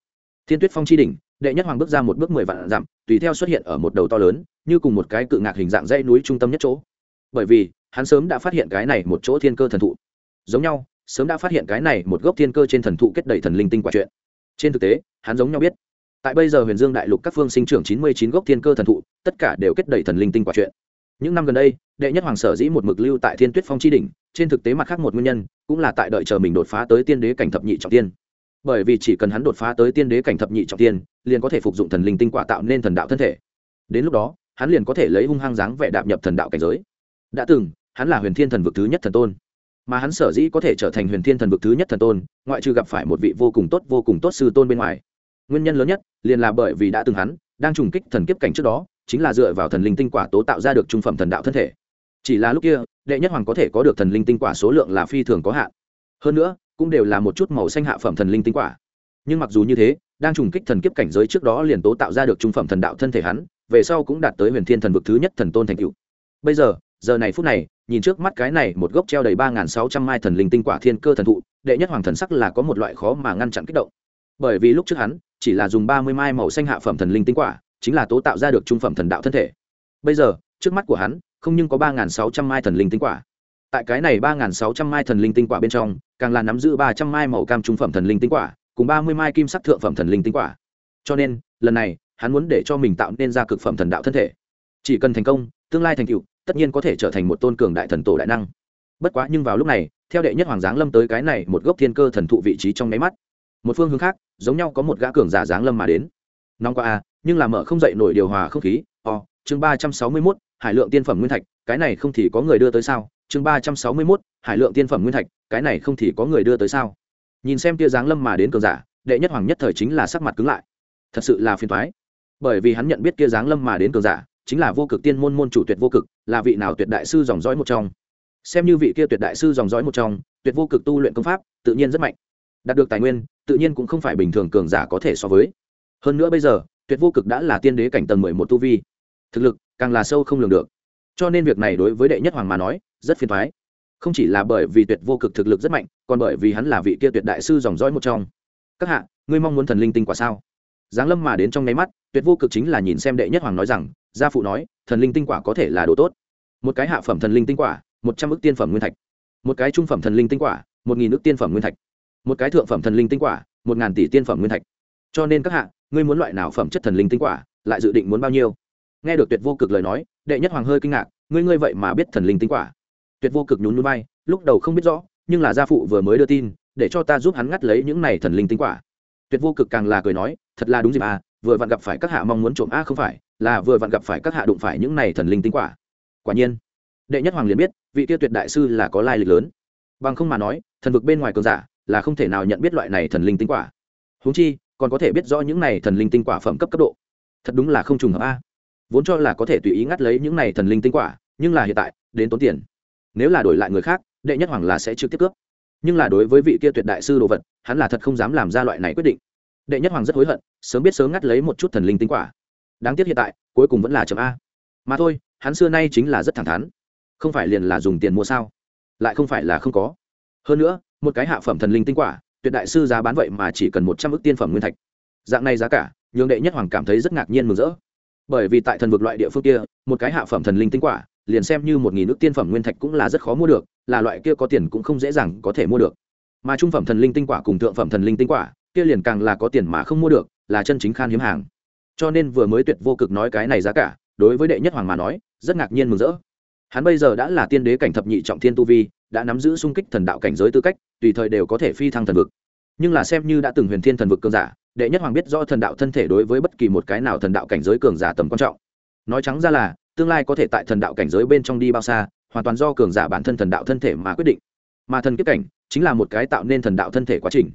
thiên tuyết phong chi đỉnh, đệ nhất hoàng bước ra một bước mười vạn dặm, tùy theo xuất hiện ở một đầu to lớn, như cùng một cái cự ngạc hình dạng dây núi trung tâm nhất chỗ. Bởi vì, hắn sớm đã phát hiện cái này một chỗ thiên cơ thần thụ. Giống nhau, sớm đã phát hiện cái này một gốc thiên cơ trên thần thụ kết đầy thần linh tinh quả chuyện. Trên thực tế, hắn giống nhau biết tại bây giờ huyền dương đại lục các phương sinh trưởng chín mươi chín gốc thiên cơ thần thụ, tất cả đều kết đầy thần linh tinh quả chuyện. Những năm gần đây, đệ nhất hoàng sở dĩ một mực lưu tại thiên tuyết phong chi đỉnh, trên thực tế mặt khác một nguyên nhân, cũng là tại đợi chờ mình đột phá tới tiên đế cảnh thập nhị trọng tiên. Bởi vì chỉ cần hắn đột phá tới tiên đế cảnh thập nhị trọng tiên, liền có thể phục dụng thần linh tinh quả tạo nên thần đạo thân thể. Đến lúc đó, hắn liền có thể lấy hung hăng dáng vẻ đạp nhập thần đạo cảnh giới. Đã từng, hắn là huyền thiên thần vực thứ nhất thần tôn. Mà hắn sở dĩ có thể trở thành huyền thiên thần vực thứ nhất thần tôn, ngoại trừ gặp phải một vị vô cùng tốt, vô cùng tốt sư tôn bên ngoài nguyên nhân lớn nhất liền là bởi vì đã từng hắn đang trùng kích thần kiếp cảnh trước đó, chính là dựa vào thần linh tinh quả tố tạo ra được trung phẩm thần đạo thân thể. Chỉ là lúc kia, đệ nhất hoàng có thể có được thần linh tinh quả số lượng là phi thường có hạn. Hơn nữa, cũng đều là một chút màu xanh hạ phẩm thần linh tinh quả. Nhưng mặc dù như thế, đang trùng kích thần kiếp cảnh giới trước đó liền tố tạo ra được trung phẩm thần đạo thân thể hắn, về sau cũng đạt tới huyền thiên thần vực thứ nhất thần tôn thành cựu bây giờ giờ này phút này, nhìn trước mắt cái này một gốc treo đầy ba nghìn sáu trăm mai thần linh tinh quả thiên cơ thần thụ, đệ nhất hoàng thần sắc là có một loại khó mà ngăn chặn kích động. Bởi vì lúc trước hắn chỉ là dùng ba mươi mai màu xanh hạ phẩm thần linh tinh quả, chính là tố tạo ra được trung phẩm thần đạo thân thể. Bây giờ, trước mắt của hắn, không nhưng có ba nghìn sáu trăm mai thần linh tinh quả. Tại cái này ba nghìn sáu trăm mai thần linh tinh quả bên trong, càng là nắm giữ ba trăm mai màu cam trung phẩm thần linh tinh quả, cùng ba mươi mai kim sắc thượng phẩm thần linh tinh quả. Cho nên, lần này, hắn muốn để cho mình tạo nên ra cực phẩm thần đạo thân thể. Chỉ cần thành công, tương lai thành tựu, tất nhiên có thể trở thành một tôn cường đại thần tổ đại năng. Bất quá nhưng vào lúc này, theo đệ nhất hoàng giáng lâm tới cái này một gốc thiên cơ thần thụ vị trí trong nháy mắt một phương hướng khác, giống nhau có một gã cường giả giáng lâm mà đến. Nóng qua a à, nhưng là mở không dậy nổi điều hòa không khí. O chương ba trăm sáu mươi mốt, hải lượng tiên phẩm nguyên thạch, cái này không thì có người đưa tới sao? Chương ba trăm sáu mươi mốt, hải lượng tiên phẩm nguyên thạch, cái này không thì có người đưa tới sao? Nhìn xem tia giáng lâm mà đến cường giả, đệ nhất hoàng nhất thời chính là sắc mặt cứng lại. Thật sự là phiền thoái bởi vì hắn nhận biết kia giáng lâm mà đến cường giả, chính là vô cực tiên môn môn chủ tuyệt vô cực, là vị nào tuyệt đại sư dòng dõi một trong. Xem như vị kia tuyệt đại sư dòng dõi một trong, tuyệt vô cực tu luyện công pháp, tự nhiên rất mạnh đạt được tài nguyên, tự nhiên cũng không phải bình thường cường giả có thể so với. Hơn nữa bây giờ, tuyệt vô cực đã là tiên đế cảnh tầng mười một tu vi. Thực lực, càng là sâu không lường được. Cho nên việc này đối với đệ nhất hoàng mà nói, rất phiền thoái không chỉ là bởi vì tuyệt vô cực thực lực rất mạnh, còn bởi vì hắn là vị kia tuyệt đại sư dòng dõi một trong. Các hạ, ngươi mong muốn thần linh tinh quả sao? Giáng lâm mà đến trong nháy mắt, tuyệt vô cực chính là nhìn xem đệ nhất hoàng nói rằng, gia phụ nói, thần linh tinh quả có thể là đồ tốt. Một cái hạ phẩm thần linh tinh quả, một trăm ước tiên phẩm nguyên thạch. Một cái trung phẩm thần linh tinh quả, một nghìn ước tiên phẩm nguyên thạch một cái thượng phẩm thần linh tinh quả, một ngàn tỷ tiên phẩm nguyên thạch. Cho nên các hạ, ngươi muốn loại nào phẩm chất thần linh tinh quả, lại dự định muốn bao nhiêu? Nghe được tuyệt vô cực lời nói, đệ nhất hoàng hơi kinh ngạc, ngươi ngươi vậy mà biết thần linh tinh quả. Tuyệt vô cực nhún núi bay lúc đầu không biết rõ, nhưng là gia phụ vừa mới đưa tin, để cho ta giúp hắn ngắt lấy những này thần linh tinh quả. Tuyệt vô cực càng là cười nói, thật là đúng dịp à vừa vặn gặp phải các hạ mong muốn trộm a không phải, là vừa vặn gặp phải các hạ đụng phải những này thần linh tinh quả. Quả nhiên, đệ nhất hoàng liền biết, vị tiêu tuyệt đại sư là có lai lịch lớn. Bằng không mà nói, thần vực bên ngoài cường giả là không thể nào nhận biết loại này thần linh tinh quả. Huống chi, còn có thể biết rõ những này thần linh tinh quả phẩm cấp cấp độ. Thật đúng là không trùng hợp a. Vốn cho là có thể tùy ý ngắt lấy những này thần linh tinh quả, nhưng là hiện tại, đến tốn tiền. Nếu là đổi lại người khác, đệ nhất hoàng là sẽ trực tiếp cướp. Nhưng là đối với vị kia tuyệt đại sư đồ vật, hắn là thật không dám làm ra loại này quyết định. Đệ nhất hoàng rất hối hận, sớm biết sớm ngắt lấy một chút thần linh tinh quả. Đáng tiếc hiện tại, cuối cùng vẫn là chấm a. Mà thôi, hắn xưa nay chính là rất thẳng thắn. Không phải liền là dùng tiền mua sao? Lại không phải là không có. Hơn nữa một cái hạ phẩm thần linh tinh quả, tuyệt đại sư giá bán vậy mà chỉ cần một trăm ước tiên phẩm nguyên thạch. Dạng này giá cả, nhường đệ nhất hoàng cảm thấy rất ngạc nhiên mừng rỡ. Bởi vì tại thần vực loại địa phương kia, một cái hạ phẩm thần linh tinh quả, liền xem như một nghìn ước tiên phẩm nguyên thạch cũng là rất khó mua được, là loại kia có tiền cũng không dễ dàng có thể mua được. Mà trung phẩm thần linh tinh quả cùng thượng phẩm thần linh tinh quả, kia liền càng là có tiền mà không mua được, là chân chính khan hiếm hàng. Cho nên vừa mới tuyệt vô cực nói cái này giá cả, đối với đệ nhất hoàng mà nói, rất ngạc nhiên mừng rỡ. Hắn bây giờ đã là tiên đế cảnh thập nhị trọng thiên tu vi đã nắm giữ sung kích thần đạo cảnh giới tư cách, tùy thời đều có thể phi thăng thần vực. Nhưng là xem như đã từng huyền thiên thần vực cường giả, đệ nhất hoàng biết rõ thần đạo thân thể đối với bất kỳ một cái nào thần đạo cảnh giới cường giả tầm quan trọng. Nói trắng ra là, tương lai có thể tại thần đạo cảnh giới bên trong đi bao xa, hoàn toàn do cường giả bản thân thần đạo thân thể mà quyết định. Mà thần kiếp cảnh chính là một cái tạo nên thần đạo thân thể quá trình.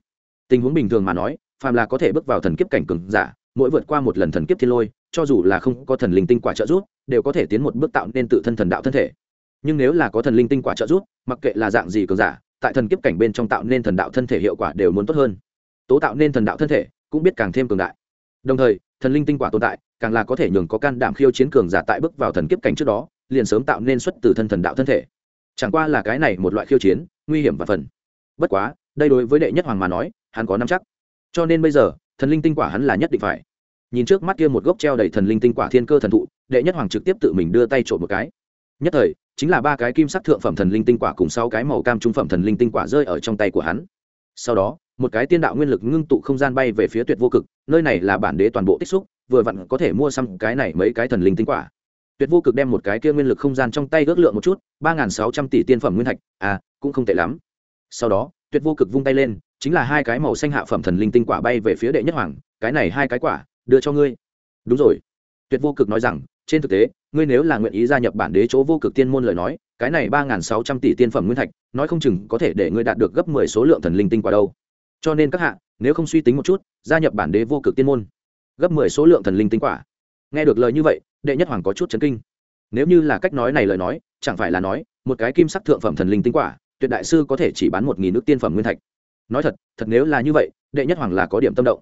Tình huống bình thường mà nói, phàm là có thể bước vào thần kiếp cảnh cường giả, mỗi vượt qua một lần thần kiếp thiên lôi, cho dù là không có thần linh tinh quả trợ giúp, đều có thể tiến một bước tạo nên tự thân thần đạo thân thể nhưng nếu là có thần linh tinh quả trợ giúp, mặc kệ là dạng gì cường giả, tại thần kiếp cảnh bên trong tạo nên thần đạo thân thể hiệu quả đều muốn tốt hơn. Tố tạo nên thần đạo thân thể cũng biết càng thêm cường đại. Đồng thời, thần linh tinh quả tồn tại, càng là có thể nhường có can đảm khiêu chiến cường giả tại bước vào thần kiếp cảnh trước đó, liền sớm tạo nên xuất từ thân thần đạo thân thể. Chẳng qua là cái này một loại khiêu chiến, nguy hiểm và phần. Bất quá, đây đối với đệ nhất hoàng mà nói, hắn có năm chắc. Cho nên bây giờ, thần linh tinh quả hắn là nhất định phải. Nhìn trước mắt kia một gốc treo đầy thần linh tinh quả thiên cơ thần thụ, đệ nhất hoàng trực tiếp tự mình đưa tay trộm một cái. Nhất thời chính là ba cái kim sắc thượng phẩm thần linh tinh quả cùng sáu cái màu cam trung phẩm thần linh tinh quả rơi ở trong tay của hắn. Sau đó, một cái tiên đạo nguyên lực ngưng tụ không gian bay về phía tuyệt vô cực, nơi này là bản đế toàn bộ tích xúc, vừa vặn có thể mua xăm cái này mấy cái thần linh tinh quả. Tuyệt vô cực đem một cái kia nguyên lực không gian trong tay ước lượng một chút, ba n g h n sáu trăm tỷ tiên phẩm nguyên thạch à cũng không tệ lắm. Sau đó, tuyệt vô cực vung tay lên, chính là hai cái màu xanh hạ phẩm thần linh tinh quả bay về phía đệ nhất hoàng, cái này hai cái quả, đưa cho ngươi. Đúng rồi. Tuyệt vô cực nói rằng, trên thực tế ngươi nếu là nguyện ý gia nhập bản đế chỗ vô cực tiên môn lời nói, cái này ba n g h n sáu trăm tỷ tiên phẩm nguyên thạch, nói không chừng có thể để ngươi đạt được gấp mười số lượng thần linh tinh quả đâu. Cho nên các hạ, nếu không suy tính một chút, gia nhập bản đế vô cực tiên môn, gấp mười số lượng thần linh tinh quả. Nghe được lời như vậy, đệ nhất hoàng có chút chấn kinh. Nếu như là cách nói này lời nói, chẳng phải là nói, một cái kim sắc thượng phẩm thần linh tinh quả, tuyệt đại sư có thể chỉ bán một nghìn nước tiên phẩm nguyên thạch. Nói thật thật nếu là như vậy, đệ nhất hoàng là có điểm tâm động.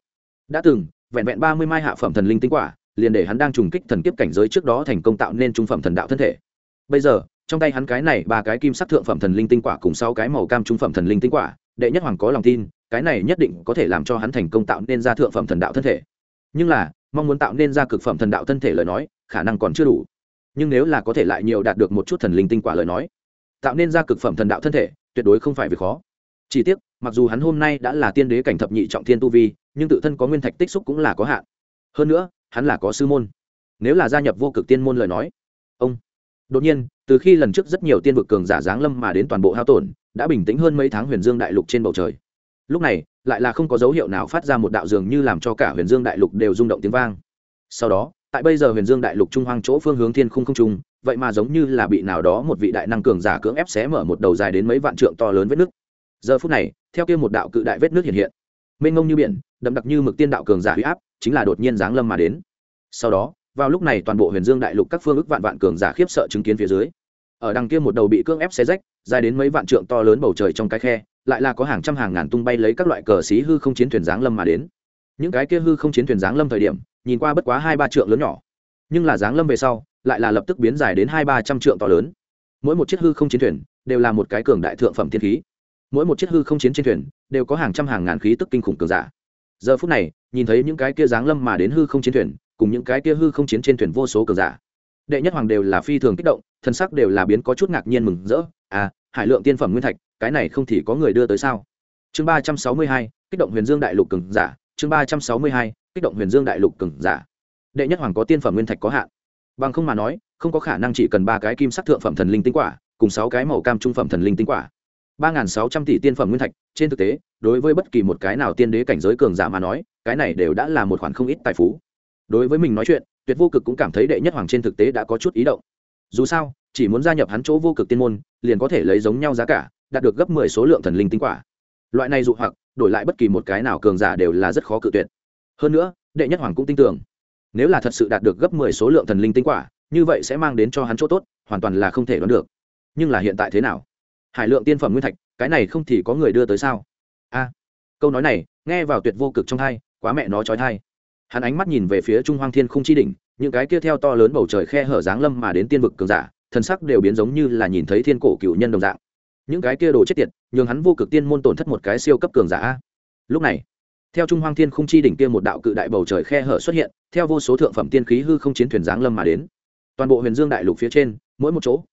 Đã từng, vẹn vẹn ba mươi mai hạ phẩm thần linh tinh quả liền để hắn đang trùng kích thần kiếp cảnh giới trước đó thành công tạo nên trung phẩm thần đạo thân thể. Bây giờ, trong tay hắn cái này ba cái kim sắc thượng phẩm thần linh tinh quả cùng sáu cái màu cam trung phẩm thần linh tinh quả, đệ nhất hoàng có lòng tin, cái này nhất định có thể làm cho hắn thành công tạo nên ra thượng phẩm thần đạo thân thể. Nhưng là, mong muốn tạo nên ra cực phẩm thần đạo thân thể lời nói, khả năng còn chưa đủ. Nhưng nếu là có thể lại nhiều đạt được một chút thần linh tinh quả lời nói, tạo nên ra cực phẩm thần đạo thân thể, tuyệt đối không phải việc khó. Chỉ tiếc, mặc dù hắn hôm nay đã là tiên đế cảnh thập nhị trọng thiên tu vi, nhưng tự thân có nguyên thạch tích xúc cũng là có hạn. Hơn nữa hắn là có sư môn. Nếu là gia nhập vô cực tiên môn lời nói, ông, đột nhiên, từ khi lần trước rất nhiều tiên vực cường giả giáng lâm mà đến toàn bộ hao tổn, đã bình tĩnh hơn mấy tháng huyền dương đại lục trên bầu trời. Lúc này, lại là không có dấu hiệu nào phát ra một đạo dường như làm cho cả huyền dương đại lục đều rung động tiếng vang. Sau đó, tại bây giờ huyền dương đại lục trung hoang chỗ phương hướng thiên khung không trung, vậy mà giống như là bị nào đó một vị đại năng cường giả cưỡng ép xé mở một đầu dài đến mấy vạn trượng to lớn vết nước. Giờ phút này, theo kia một đạo cự đại vết nước hiện hiện. Mênh ngông như biển, đậm đặc như mực tiên đạo cường giả huy áp chính là đột nhiên giáng lâm mà đến. Sau đó, vào lúc này toàn bộ huyền dương đại lục các phương ức vạn vạn cường giả khiếp sợ chứng kiến phía dưới. Ở đằng kia một đầu bị cưỡng ép xé rách, dài đến mấy vạn trượng to lớn bầu trời trong cái khe, lại là có hàng trăm hàng ngàn tung bay lấy các loại cờ xí hư không chiến thuyền giáng lâm mà đến. Những cái kia hư không chiến thuyền giáng lâm thời điểm, nhìn qua bất quá hai ba trượng lớn nhỏ, nhưng là giáng lâm về sau, lại là lập tức biến dài đến hai ba trăm trượng to lớn. Mỗi một chiếc hư không chiến thuyền, đều là một cái cường đại thượng phẩm thiên khí. Mỗi một chiếc hư không chiến trên thuyền, đều có hàng trăm hàng ngàn khí tức kinh khủng cường giả giờ phút này, nhìn thấy những cái kia giáng lâm mà đến hư không chiến thuyền, cùng những cái kia hư không chiến trên thuyền vô số cờ giả. Đệ nhất hoàng đều là phi thường kích động, thân sắc đều là biến có chút ngạc nhiên mừng rỡ. À hải lượng tiên phẩm nguyên thạch, cái này không thì có người đưa tới sao? Chương ba trăm sáu mươi hai, kích động huyền dương đại lục cường giả. Chương ba trăm sáu mươi hai, kích động huyền dương đại lục cường giả. Đệ nhất hoàng có tiên phẩm nguyên thạch có hạn. Bằng không mà nói, không có khả năng chỉ cần ba cái kim sắc thượng phẩm thần linh tinh quả, cùng sáu cái màu cam trung phẩm thần linh tinh quả ba n sáu trăm tỷ tiên phẩm nguyên thạch, trên thực tế, đối với bất kỳ một cái nào tiên đế cảnh giới cường giả mà nói, cái này đều đã là một khoản không ít tài phú. Đối với mình nói chuyện, tuyệt vô cực cũng cảm thấy đệ nhất hoàng trên thực tế đã có chút ý động. Dù sao, chỉ muốn gia nhập hắn chỗ vô cực tiên môn, liền có thể lấy giống nhau giá cả, đạt được gấp mười số lượng thần linh tinh quả. Loại này dụ hoặc, đổi lại bất kỳ một cái nào cường giả đều là rất khó cự tuyệt. Hơn nữa, đệ nhất hoàng cũng tin tưởng, nếu là thật sự đạt được gấp mười số lượng thần linh tinh quả, như vậy sẽ mang đến cho hắn chỗ tốt, hoàn toàn là không thể đoán được. Nhưng là hiện tại thế nào? Hải lượng tiên phẩm nguyên thạch, cái này không thì có người đưa tới sao? A, câu nói này, nghe vào tuyệt vô cực trong thai quá mẹ nó trói thai. Hắn ánh mắt nhìn về phía trung hoang thiên không chi đỉnh, những cái kia theo to lớn bầu trời khe hở dáng lâm mà đến tiên vực cường giả, thần sắc đều biến giống như là nhìn thấy thiên cổ cựu nhân đồng dạng. Những cái kia đồ chết tiệt, nhường hắn vô cực tiên môn tổn thất một cái siêu cấp cường giả. Lúc này, theo trung hoang thiên không chi đỉnh kia một đạo cự đại bầu trời khe hở xuất hiện, theo vô số thượng phẩm tiên khí hư không chiến thuyền giáng lâm mà đến. Toàn bộ huyền dương đại lục phía trên, mỗi một chỗ,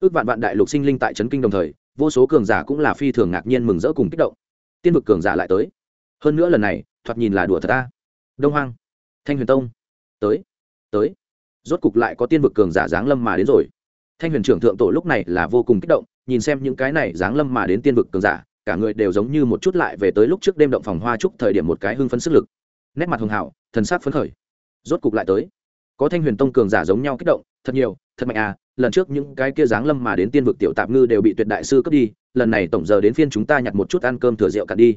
ước vạn vạn đại lục sinh linh tại trấn kinh đồng thời vô số cường giả cũng là phi thường ngạc nhiên mừng rỡ cùng kích động. Tiên vực cường giả lại tới. Hơn nữa lần này, thoạt nhìn là đùa thật ta. Đông hoang, thanh huyền tông, tới tới. Rốt cục lại có tiên vực cường giả giáng lâm mà đến rồi. Thanh huyền trưởng thượng tổ lúc này là vô cùng kích động, nhìn xem những cái này giáng lâm mà đến tiên vực cường giả, cả người đều giống như một chút lại về tới lúc trước đêm động phòng hoa trúc thời điểm một cái hưng phấn sức lực. Nét mặt hường hảo, thần sắc phấn khởi. Rốt cục lại tới có thanh huyền tông cường giả giống nhau kích động, thật nhiều, thật mạnh à lần trước những cái kia giáng lâm mà đến tiên vực tiểu tạp ngư đều bị tuyệt đại sư cướp đi, lần này tổng giờ đến phiên chúng ta nhặt một chút ăn cơm thừa rượu cạn đi.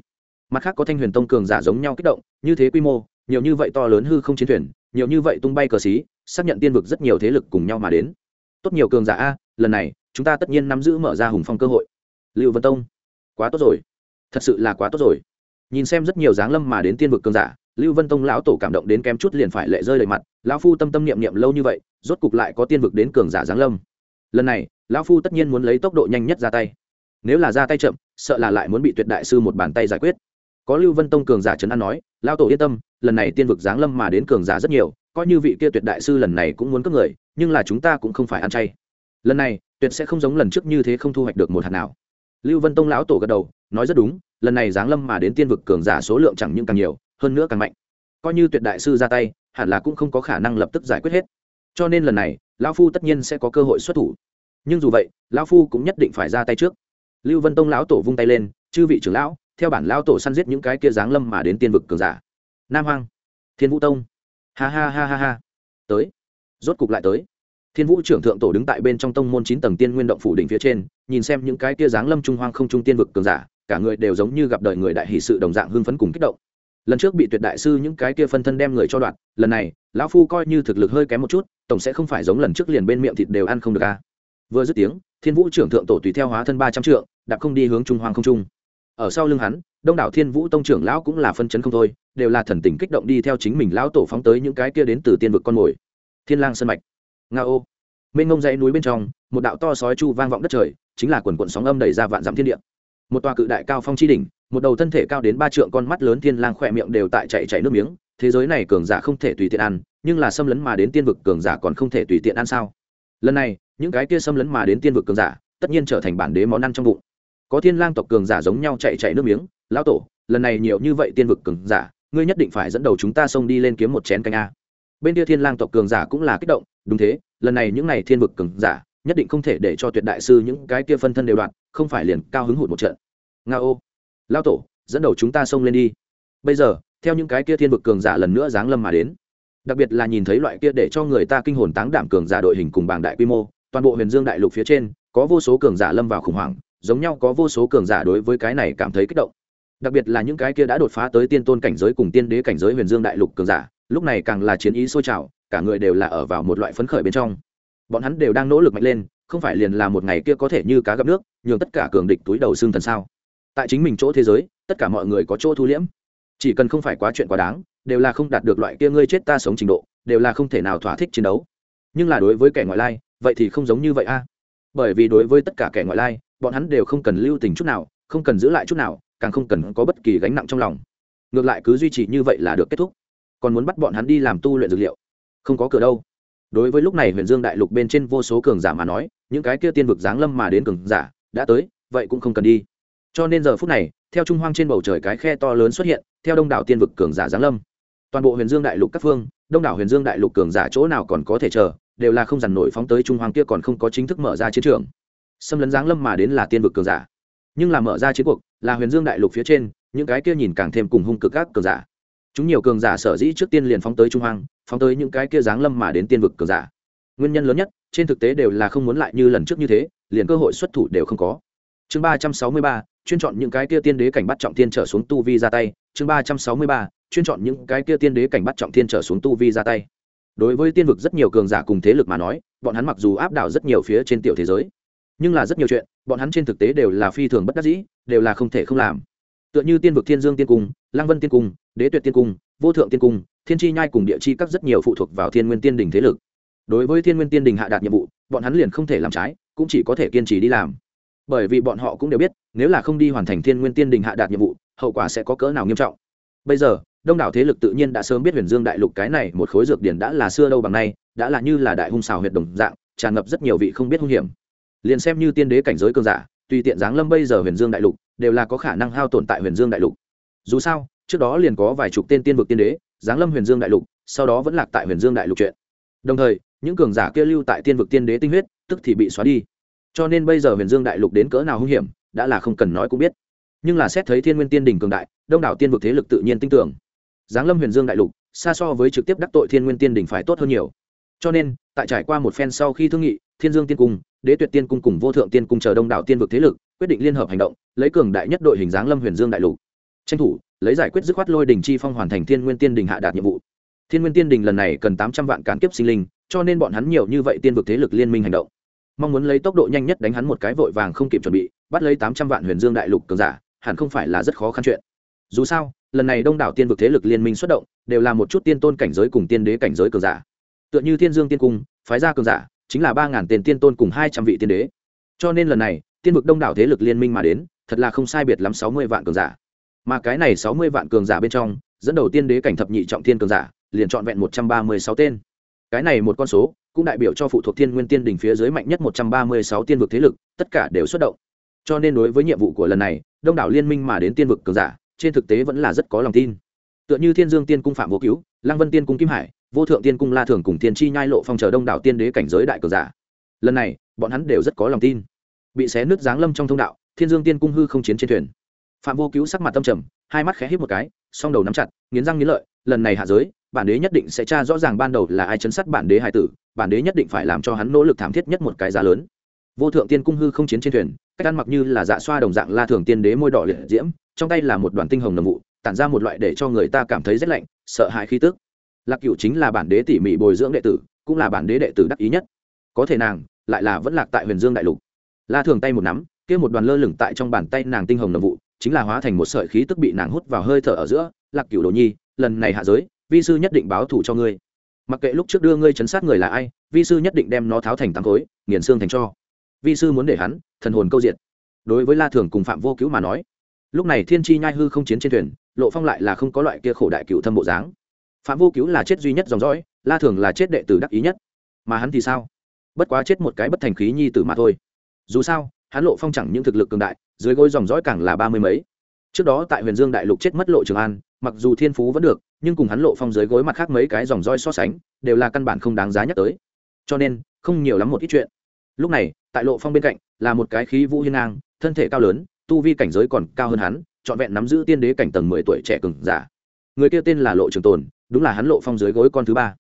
Mặt khác có thanh huyền tông cường giả giống nhau kích động, như thế quy mô, nhiều như vậy to lớn hư không chiến thuyền, nhiều như vậy tung bay cờ xí, xác nhận tiên vực rất nhiều thế lực cùng nhau mà đến. Tốt nhiều cường giả a, lần này, chúng ta tất nhiên nắm giữ mở ra hùng phong cơ hội. Lưu vân tông, quá tốt rồi, thật sự là quá tốt rồi. Nhìn xem rất nhiều giáng lâm mà đến tiên vực cường giả lưu vân tông lão tổ cảm động đến kém chút liền phải lệ rơi đầy mặt, lão phu tâm tâm niệm niệm lâu như vậy, rốt cục lại có tiên vực đến cường giả giáng lâm. Lần này, lão phu tất nhiên muốn lấy tốc độ nhanh nhất ra tay. Nếu là ra tay chậm, sợ là lại muốn bị tuyệt đại sư một bàn tay giải quyết. Có lưu vân tông cường giả trấn an nói, lão tổ yên tâm, lần này tiên vực giáng lâm mà đến cường giả rất nhiều, coi như vị kia tuyệt đại sư lần này cũng muốn cướp người, nhưng là chúng ta cũng không phải ăn chay. Lần này, tuyệt sẽ không giống lần trước như thế không thu hoạch được một hạt nào. Lưu vân tông lão tổ gật đầu, nói rất đúng, lần này giáng lâm mà đến tiên vực cường giả số lượng chẳng những càng nhiều hơn nữa càng mạnh. Coi như tuyệt đại sư ra tay, hẳn là cũng không có khả năng lập tức giải quyết hết. Cho nên lần này, lão phu tất nhiên sẽ có cơ hội xuất thủ. Nhưng dù vậy, lão phu cũng nhất định phải ra tay trước. Lưu vân tông lão tổ vung tay lên, chư vị trưởng lão, theo bản lão tổ săn giết những cái kia giáng lâm mà đến tiên vực cường giả. Nam hoang, thiên vũ tông. Ha ha ha ha ha. Tới. Rốt cục lại tới. Thiên vũ trưởng thượng tổ đứng tại bên trong tông môn chín tầng tiên nguyên động phủ đỉnh phía trên, nhìn xem những cái kia giáng lâm trung hoang không trung tiên vực cường giả, cả người đều giống như gặp đời người đại hỷ sự đồng dạng hưng phấn cùng kích động lần trước bị tuyệt đại sư những cái kia phân thân đem người cho đoạn, lần này, lão phu coi như thực lực hơi kém một chút, tổng sẽ không phải giống lần trước liền bên miệng thịt đều ăn không được a à. vừa dứt tiếng, thiên vũ trưởng thượng tổ tùy theo hóa thân ba trăm trượng, đạp không đi hướng trung hoàng không trung. Ở sau lưng hắn, đông đảo thiên vũ tông trưởng lão cũng là phân chấn không thôi, đều là thần tình kích động đi theo chính mình lão tổ phóng tới những cái kia đến từ tiên vực con mồi. Thiên lang sơn mạch nga ô mênh ngông dãy núi bên trong, một đạo to sói chu vang vọng đất trời, chính là quần quận sóng âm đẩy ra vạn dặm thiên địa. Một tòa cự đại cao phong chi đỉnh một đầu thân thể cao đến ba trượng con mắt lớn thiên lang khỏe miệng đều tại chạy chạy nước miếng, thế giới này cường giả không thể tùy tiện ăn, nhưng là xâm lấn mà đến tiên vực cường giả còn không thể tùy tiện ăn sao? Lần này, những cái kia xâm lấn mà đến tiên vực cường giả, tất nhiên trở thành bản đế món ăn trong bụng. Có thiên lang tộc cường giả giống nhau chạy chạy nước miếng, lão tổ, lần này nhiều như vậy tiên vực cường giả, ngươi nhất định phải dẫn đầu chúng ta xông đi lên kiếm một chén canh a. Bên kia thiên lang tộc cường giả cũng là kích động, đúng thế, lần này những này thiên vực cường giả, nhất định không thể để cho tuyệt đại sư những cái kia phân thân đều đoạn, không phải liền cao hứng hụt một trận. Nga ô lao tổ, dẫn đầu chúng ta xông lên đi. Bây giờ, theo những cái kia thiên vực cường giả lần nữa giáng lâm mà đến. Đặc biệt là nhìn thấy loại kia để cho người ta kinh hồn táng đảm cường giả đội hình cùng bảng đại quy mô, toàn bộ huyền dương đại lục phía trên, có vô số cường giả lâm vào khủng hoảng, giống nhau có vô số cường giả đối với cái này cảm thấy kích động. Đặc biệt là những cái kia đã đột phá tới tiên tôn cảnh giới cùng tiên đế cảnh giới huyền dương đại lục cường giả, lúc này càng là chiến ý sôi trào, cả người đều là ở vào một loại phấn khởi bên trong. Bọn hắn đều đang nỗ lực mạnh lên, không phải liền là một ngày kia có thể như cá gặp nước, nhường tất cả cường địch túi đầu xương thần sao? Tại chính mình chỗ thế giới, tất cả mọi người có chỗ thu liễm. Chỉ cần không phải quá chuyện quá đáng, đều là không đạt được loại kia ngươi chết ta sống trình độ, đều là không thể nào thỏa thích chiến đấu. Nhưng là đối với kẻ ngoại lai, vậy thì không giống như vậy a. Bởi vì đối với tất cả kẻ ngoại lai, bọn hắn đều không cần lưu tình chút nào, không cần giữ lại chút nào, càng không cần có bất kỳ gánh nặng trong lòng. Ngược lại cứ duy trì như vậy là được kết thúc. Còn muốn bắt bọn hắn đi làm tu luyện dược liệu? Không có cửa đâu. Đối với lúc này huyền dương đại lục bên trên vô số cường giả mà nói, những cái kia tiên vực giáng lâm mà đến cường giả, đã tới, vậy cũng không cần đi cho nên giờ phút này, theo trung hoang trên bầu trời cái khe to lớn xuất hiện, theo đông đảo tiên vực cường giả giáng lâm. Toàn bộ huyền dương đại lục các phương, đông đảo huyền dương đại lục cường giả chỗ nào còn có thể chờ, đều là không dằn nổi phóng tới trung hoang kia còn không có chính thức mở ra chiến trường. Xâm lấn giáng lâm mà đến là tiên vực cường giả. Nhưng là mở ra chiến cuộc, là huyền dương đại lục phía trên, những cái kia nhìn càng thêm cùng hung cực các cường giả. Chúng nhiều cường giả sở dĩ trước tiên liền phóng tới trung hoang, phóng tới những cái kia giáng lâm mà đến tiên vực cường giả. Nguyên nhân lớn nhất, trên thực tế đều là không muốn lại như lần trước như thế, liền cơ hội xuất thủ đều không có. Chương ba trăm sáu mươi ba chuyên chọn những cái kia tiên đế cảnh bắt trọng thiên trở xuống tu vi ra tay. Chương ba trăm sáu mươi ba, chuyên chọn những cái kia tiên đế cảnh bắt trọng thiên trở xuống tu vi ra tay. Đối với tiên vực rất nhiều cường giả cùng thế lực mà nói, bọn hắn mặc dù áp đảo rất nhiều phía trên tiểu thế giới, nhưng là rất nhiều chuyện, bọn hắn trên thực tế đều là phi thường bất đắc dĩ, đều là không thể không làm. Tựa như tiên vực thiên dương tiên cung lang vân tiên cung, đế tuyệt tiên cung, vô thượng tiên cung, thiên tri nhai cùng địa chi các rất nhiều phụ thuộc vào thiên nguyên tiên đình thế lực. Đối với thiên nguyên tiên đình hạ đạt nhiệm vụ, bọn hắn liền không thể làm trái, cũng chỉ có thể kiên trì đi làm bởi vì bọn họ cũng đều biết, nếu là không đi hoàn thành thiên nguyên tiên đình hạ đạt nhiệm vụ, hậu quả sẽ có cỡ nào nghiêm trọng. Bây giờ, đông đảo thế lực tự nhiên đã sớm biết huyền dương đại lục cái này một khối dược điển đã là xưa đâu bằng nay, đã là như là đại hung xào huyệt đồng dạng, tràn ngập rất nhiều vị không biết hung hiểm. Liền xem như tiên đế cảnh giới cường giả, tùy tiện giáng lâm bây giờ huyền dương đại lục, đều là có khả năng hao tồn tại huyền dương đại lục. Dù sao, trước đó liền có vài chục tên tiên vực tiên đế, giáng lâm huyền dương đại lục, sau đó vẫn lạc tại huyền dương đại lục chuyện. Đồng thời, những cường giả kia lưu tại tiên vực tiên đế tinh huyết, tức thì bị xóa đi cho nên bây giờ huyền dương đại lục đến cỡ nào hung hiểm, đã là không cần nói cũng biết. Nhưng là xét thấy thiên nguyên tiên đình cường đại, đông đảo tiên vực thế lực tự nhiên tin tưởng. Giáng lâm huyền dương đại lục, xa so với trực tiếp đắc tội thiên nguyên tiên đình phải tốt hơn nhiều. Cho nên, tại trải qua một phen sau khi thương nghị, thiên dương tiên cung, đế tuyệt tiên cung cùng vô thượng tiên cung chờ đông đảo tiên vực thế lực, quyết định liên hợp hành động, lấy cường đại nhất đội hình giáng lâm huyền dương đại lục. Tranh thủ, lấy giải quyết dứt khoát lôi đình chi phong hoàn thành thiên nguyên tiên đình hạ đạt nhiệm vụ. Thiên nguyên tiên đình lần này cần tám trăm vạn cán kiếp sinh linh, cho nên bọn hắn nhiều như vậy tiên vực thế lực liên minh hành động mong muốn lấy tốc độ nhanh nhất đánh hắn một cái vội vàng không kịp chuẩn bị, bắt lấy tám trăm vạn huyền dương đại lục cường giả, hẳn không phải là rất khó khăn chuyện. Dù sao, lần này đông đảo tiên vực thế lực liên minh xuất động, đều là một chút tiên tôn cảnh giới cùng tiên đế cảnh giới cường giả. Tựa như thiên dương tiên cung, phái gia cường giả, chính là ba ngàn tiền tiên tôn cùng hai trăm vị tiên đế. Cho nên lần này, tiên vực đông đảo thế lực liên minh mà đến, thật là không sai biệt lắm sáu mươi vạn cường giả. Mà cái này sáu mươi vạn cường giả bên trong, dẫn đầu tiên đế cảnh thập nhị trọng tiên cường giả, liền trọn vẹn một trăm ba mươi sáu tên. Cái này một con số cũng đại biểu cho phụ thuộc thiên nguyên tiên đỉnh phía dưới mạnh nhất một trăm ba mươi sáu tiên vực thế lực, tất cả đều xuất động. Cho nên đối với nhiệm vụ của lần này, đông đảo liên minh mà đến tiên vực cường giả, trên thực tế vẫn là rất có lòng tin. Tựa như thiên dương tiên cung phạm vô cứu, lăng vân tiên cung kim hải, vô thượng tiên cung la thường cùng tiên chi nhai lộ phong chờ đông đảo tiên đế cảnh giới đại cường giả. Lần này, bọn hắn đều rất có lòng tin. Bị xé nứt giáng lâm trong thông đạo, thiên dương tiên cung hư không chiến trên thuyền. Phạm vô cứu sắc mặt tâm trầm, hai mắt khẽ hít một cái, song đầu nắm chặt, nghiến răng nghiến lợi lần này hạ giới, bản đế nhất định sẽ tra rõ ràng ban đầu là ai chấn sát bản đế hải tử, bản đế nhất định phải làm cho hắn nỗ lực thảm thiết nhất một cái giá lớn. Vô thượng tiên cung hư không chiến trên thuyền, cách ăn mặc như là dạ xoa đồng dạng la thường tiên đế môi đỏ liệt diễm, trong tay là một đoàn tinh hồng nồng vụ, tản ra một loại để cho người ta cảm thấy rét lạnh, sợ hãi khí tức. Lạc cựu chính là bản đế tỉ mỉ bồi dưỡng đệ tử, cũng là bản đế đệ tử đắc ý nhất. Có thể nàng, lại là vẫn lạc tại huyền dương đại lục. La thường tay một nắm, kia một đoàn lơ lửng tại trong bàn tay nàng tinh hồng nồng vụ, chính là hóa thành một sợi khí tức bị nàng hút vào hơi thở ở giữa. Lạc cựu đồ nhi lần này hạ giới, vi sư nhất định báo thù cho ngươi. Mặc kệ lúc trước đưa ngươi chấn sát người là ai, vi sư nhất định đem nó tháo thành tám khối, nghiền xương thành cho. Vi sư muốn để hắn, thần hồn câu diệt. Đối với la thường cùng phạm vô cứu mà nói, lúc này thiên chi nhai hư không chiến trên thuyền, lộ phong lại là không có loại kia khổ đại cựu thâm bộ dáng. Phạm vô cứu là chết duy nhất dòng dõi, la thường là chết đệ tử đắc ý nhất. Mà hắn thì sao? Bất quá chết một cái bất thành khí nhi tử mà thôi. Dù sao, hắn lộ phong chẳng những thực lực cường đại, dưới gối dòng dõi càng là ba mươi mấy. Trước đó tại huyền dương đại lục chết mất lộ trường an mặc dù thiên phú vẫn được, nhưng cùng hắn lộ phong dưới gối mặt khác mấy cái dòng roi so sánh, đều là căn bản không đáng giá nhắc tới. Cho nên, không nhiều lắm một ít chuyện. Lúc này, tại lộ phong bên cạnh, là một cái khí vũ hiên ngang, thân thể cao lớn, tu vi cảnh giới còn cao hơn hắn, trọn vẹn nắm giữ tiên đế cảnh tầng mười tuổi trẻ cừng giả. Người kia tên là lộ trường tồn, đúng là hắn lộ phong dưới gối con thứ ba.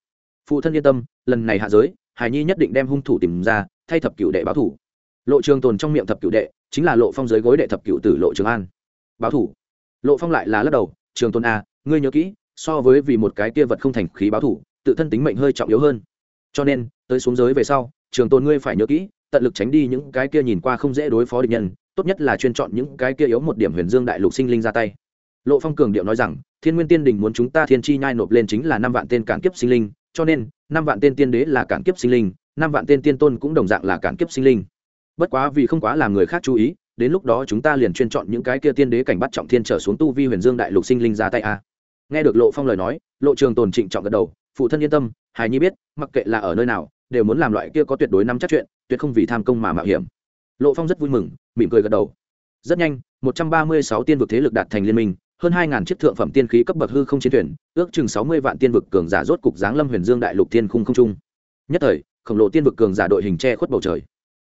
Phụ thân yên tâm, lần này hạ giới hải nhi nhất định đem hung thủ tìm ra, thay thập cựu đệ báo thủ. Lộ trường tồn trong miệng thập cựu đệ, chính là lộ phong dưới gối đệ thập cựu tử lộ trường an. Báo thủ. Lộ phong lại là lắc đầu trường tôn a, ngươi nhớ kỹ, so với vì một cái kia vật không thành khí báo thủ, tự thân tính mệnh hơi trọng yếu hơn. Cho nên, tới xuống giới về sau, trường tôn ngươi phải nhớ kỹ, tận lực tránh đi những cái kia nhìn qua không dễ đối phó địch nhân, tốt nhất là chuyên chọn những cái kia yếu một điểm huyền dương đại lục sinh linh ra tay. Lộ phong cường điệu nói rằng, thiên nguyên tiên đình muốn chúng ta thiên chi nhai nộp lên chính là năm vạn tên cản kiếp sinh linh, cho nên, năm vạn tên tiên đế là cản kiếp sinh linh, năm vạn tên tiên tôn cũng đồng dạng là cản kiếp sinh linh. Bất quá vì không quá làm người khác chú ý đến lúc đó chúng ta liền chuyên chọn những cái kia tiên đế cảnh bắt trọng thiên trở xuống tu vi huyền dương đại lục sinh linh ra tay a. Nghe được lộ phong lời nói, lộ trường tồn trịnh trọng gật đầu, phụ thân yên tâm, hài nhi biết, mặc kệ là ở nơi nào, đều muốn làm loại kia có tuyệt đối nắm chắc chuyện, tuyệt không vì tham công mà mạo hiểm. Lộ phong rất vui mừng, mỉm cười gật đầu. Rất nhanh, một trăm ba mươi sáu tiên vực thế lực đạt thành liên minh, hơn hai ngàn chiếc thượng phẩm tiên khí cấp bậc hư không chiến thuyền, ước chừng sáu mươi vạn tiên vực cường giả rốt cục giáng lâm huyền dương đại lục thiên khung không trung. Nhất thời, khổng lồ tiên vực cường giả đội hình che khuất bầu trời.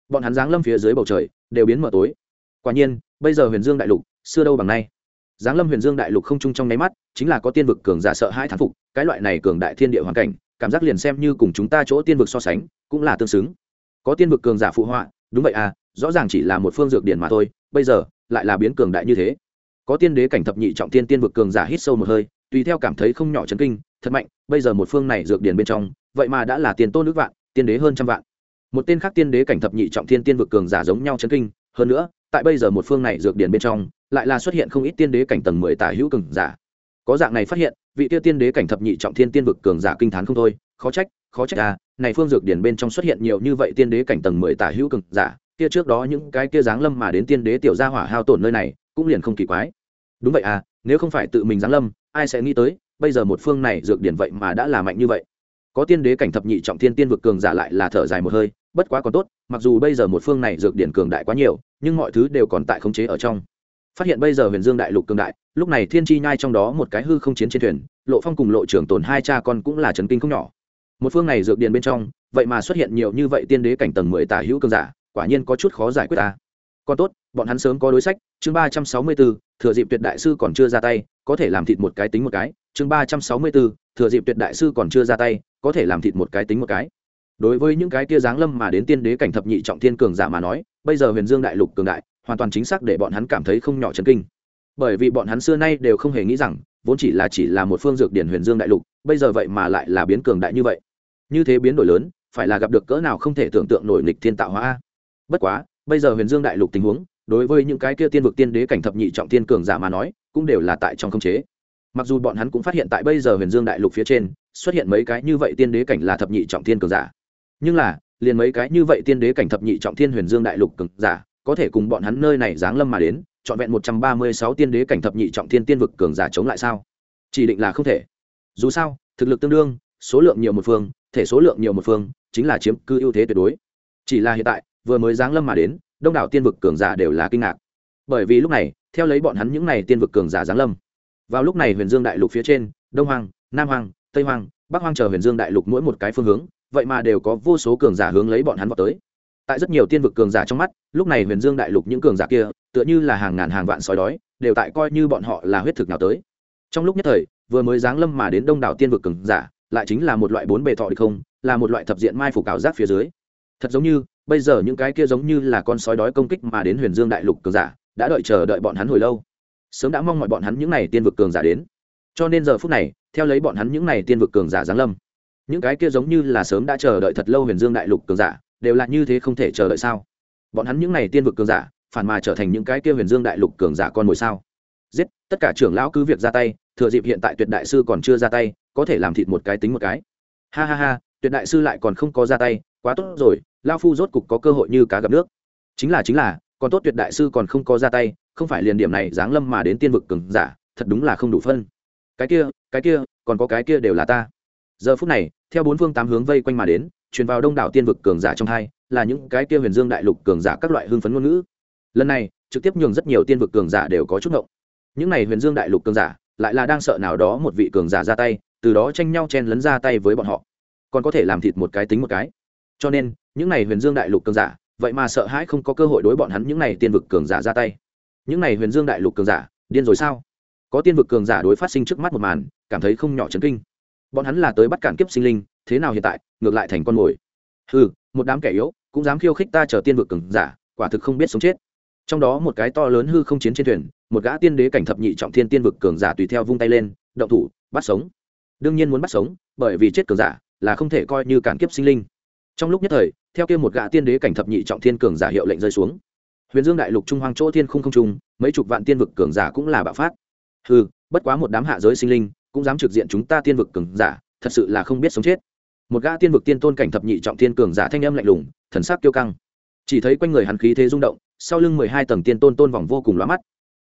Bọn hắn giáng lâm phía dưới bầu trời, đều biến mở tối quả nhiên, bây giờ huyền dương đại lục, xưa đâu bằng nay. Giáng lâm huyền dương đại lục không chung trong nháy mắt, chính là có tiên vực cường giả sợ hai thán phục, cái loại này cường đại thiên địa hoàn cảnh, cảm giác liền xem như cùng chúng ta chỗ tiên vực so sánh, cũng là tương xứng. Có tiên vực cường giả phụ họa, đúng vậy à rõ ràng chỉ là một phương dược điển mà thôi, bây giờ, lại là biến cường đại như thế. Có tiên đế cảnh thập nhị trọng tiên tiên vực cường giả hít sâu một hơi, tùy theo cảm thấy không nhỏ chấn kinh, thật mạnh, bây giờ một phương này dược điển bên trong, vậy mà đã là tiền tôn nước vạn, tiên đế hơn trăm vạn. Một tên khác tiên đế cảnh thập nhị trọng thiên tiên vực cường giả giống nhau chấn kinh, hơn nữa tại bây giờ một phương này dược điển bên trong, lại là xuất hiện không ít tiên đế cảnh tầng mười tả hữu cường giả. Có dạng này phát hiện, vị tiêu tiên đế cảnh thập nhị trọng thiên tiên vực cường giả kinh t h á n không thôi, khó trách khó trách à này phương dược điển bên trong xuất hiện nhiều như vậy tiên đế cảnh tầng mười tả hữu cường giả, kia trước đó những cái kia giáng lâm mà đến tiên đế tiểu gia hỏa hao tổn nơi này, cũng liền không kỳ quái. Đúng vậy à nếu không phải tự mình giáng lâm, ai sẽ nghĩ tới, bây giờ một phương này dược điển vậy mà đã là mạnh như vậy. Có tiên đế cảnh thập nhị trọng thiên tiên vực cường giả lại là thở dài một hơi, bất quá còn tốt, mặc dù bây giờ một phương này dược điển cường đại quá nhiều nhưng mọi thứ đều còn tại khống chế ở trong. Phát hiện bây giờ huyền dương đại lục cường đại, lúc này thiên chi nhai trong đó một cái hư không chiến trên thuyền, lộ phong cùng lộ trưởng tồn hai cha con cũng là trần kinh không nhỏ. Một phương này dược điện bên trong, vậy mà xuất hiện nhiều như vậy tiên đế cảnh tầng mười tả hữu cường giả, quả nhiên có chút khó giải quyết ta. Còn tốt, bọn hắn sớm có đối sách, chương ba trăm sáu mươi bốn, thừa dịp tuyệt đại sư còn chưa ra tay, có thể làm thịt một cái tính một cái, chương ba trăm sáu mươi bốn, thừa dịp tuyệt đại sư còn chưa ra tay, có thể làm thịt một cái tính một cái. Đối với những cái kia giáng lâm mà đến tiên đế cảnh thập nhị trọng thiên cường giả mà nói bây giờ huyền dương đại lục cường đại, hoàn toàn chính xác để bọn hắn cảm thấy không nhỏ chấn kinh. Bởi vì bọn hắn xưa nay đều không hề nghĩ rằng, vốn chỉ là chỉ là một phương dược điển huyền dương đại lục, bây giờ vậy mà lại là biến cường đại như vậy. Như thế biến đổi lớn, phải là gặp được cỡ nào không thể tưởng tượng nổi lịch thiên tạo hóa bất quá, bây giờ huyền dương đại lục tình huống, đối với những cái kia tiên vực tiên đế cảnh thập nhị trọng tiên cường giả mà nói, cũng đều là tại trong không chế. Mặc dù bọn hắn cũng phát hiện tại bây giờ huyền dương đại lục phía trên, xuất hiện mấy cái như vậy tiên đế cảnh là thập nhị trọng tiên cường giả. Nhưng là liền mấy cái như vậy tiên đế cảnh thập nhị trọng thiên huyền dương đại lục cường giả, có thể cùng bọn hắn nơi này giáng lâm mà đến, trọn vẹn một trăm ba mươi sáu tiên đế cảnh thập nhị trọng thiên tiên vực cường giả chống lại sao? Chỉ định là không thể. Dù sao, thực lực tương đương, số lượng nhiều một phương, thể số lượng nhiều một phương, chính là chiếm cư ưu thế tuyệt đối. Chỉ là hiện tại, vừa mới giáng lâm mà đến, đông đảo tiên vực cường giả đều là kinh ngạc. Bởi vì lúc này, theo lấy bọn hắn những n à y tiên vực cường giả giáng lâm, vào lúc này huyền dương đại lục phía trên, đông hoàng nam hoàng tây hoàng bắc hoàng chờ huyền dương đại lục mỗi một cái phương hướng vậy mà đều có vô số cường giả hướng lấy bọn hắn vào tới. Tại rất nhiều tiên vực cường giả trong mắt, lúc này huyền dương đại lục những cường giả kia, tựa như là hàng ngàn hàng vạn sói đói, đều tại coi như bọn họ là huyết thực nào tới. Trong lúc nhất thời, vừa mới giáng lâm mà đến đông đảo tiên vực cường giả, lại chính là một loại bốn bề thọ địch không, là một loại thập diện mai phục cào giác phía dưới. Thật giống như, bây giờ những cái kia giống như là con sói đói công kích mà đến huyền dương đại lục cường giả, đã đợi chờ đợi bọn hắn hồi lâu. Sớm đã mong mọi bọn hắn những n à y tiên vực cường giả đến. Cho nên giờ phút này, theo lấy bọn hắn những n à y tiên vực cường giả giáng lâm những cái kia giống như là sớm đã chờ đợi thật lâu huyền dương đại lục cường giả, đều là như thế không thể chờ đợi sao? Bọn hắn những n à y tiên vực cường giả, phản mà trở thành những cái kia huyền dương đại lục cường giả con mồi sao? Giết, tất cả trưởng lão cứ việc ra tay, thừa dịp hiện tại tuyệt đại sư còn chưa ra tay, có thể làm thịt một cái tính một cái. Ha ha ha, tuyệt đại sư lại còn không có ra tay, quá tốt rồi lao phu rốt cục có cơ hội như cá gặp nước. Chính là chính là, còn tốt tuyệt đại sư còn không có ra tay, không phải liền điểm này giáng lâm mà đến tiên vực cường giả, thật đúng là không đủ phân. Cái kia cái kia, còn có cái kia đều là ta giờ phút này, theo bốn phương tám hướng vây quanh mà đến, truyền vào đông đảo tiên vực cường giả trong hai, là những cái kia huyền dương đại lục cường giả các loại hưng phấn ngôn ngữ. Lần này, trực tiếp nhường rất nhiều tiên vực cường giả đều có chút ngộng. Những này huyền dương đại lục cường giả, lại là đang sợ nào đó một vị cường giả ra tay, từ đó tranh nhau chen lấn ra tay với bọn họ. Còn có thể làm thịt một cái tính một cái. Cho nên, những này huyền dương đại lục cường giả, vậy mà sợ hãi không có cơ hội đối bọn hắn những này tiên vực cường giả ra tay. Những này huyền dương đại lục cường giả, điên rồi sao? Có tiên vực cường giả đối phát sinh trước mắt một màn, cảm thấy không nhỏ chấn kinh bọn hắn là tới bắt cản kiếp sinh linh, thế nào hiện tại, ngược lại thành con mồi. Ừ một đám kẻ yếu, cũng dám khiêu khích ta chờ tiên vực cường giả, quả thực không biết sống chết. Trong đó một cái to lớn hư không chiến trên thuyền, một gã tiên đế cảnh thập nhị trọng thiên tiên vực cường giả tùy theo vung tay lên, động thủ, bắt sống. Đương nhiên muốn bắt sống, bởi vì chết cường giả là không thể coi như cản kiếp sinh linh. Trong lúc nhất thời, theo kia một gã tiên đế cảnh thập nhị trọng thiên cường giả hiệu lệnh rơi xuống. Huyền dương đại lục trung hoang chỗ thiên không không trung, mấy chục vạn tiên vực cường giả cũng là bạo phát. Ừ bất quá một đám hạ giới sinh linh cũng dám trực diện chúng ta tiên vực cường giả, thật sự là không biết sống chết. Một gã tiên vực tiên tôn cảnh thập nhị trọng thiên cường giả thanh âm lạnh lùng, thần sắc kiêu căng. Chỉ thấy quanh người hắn khí thế rung động, sau lưng mười hai tầng tiên tôn tôn vòng vô cùng lóa mắt.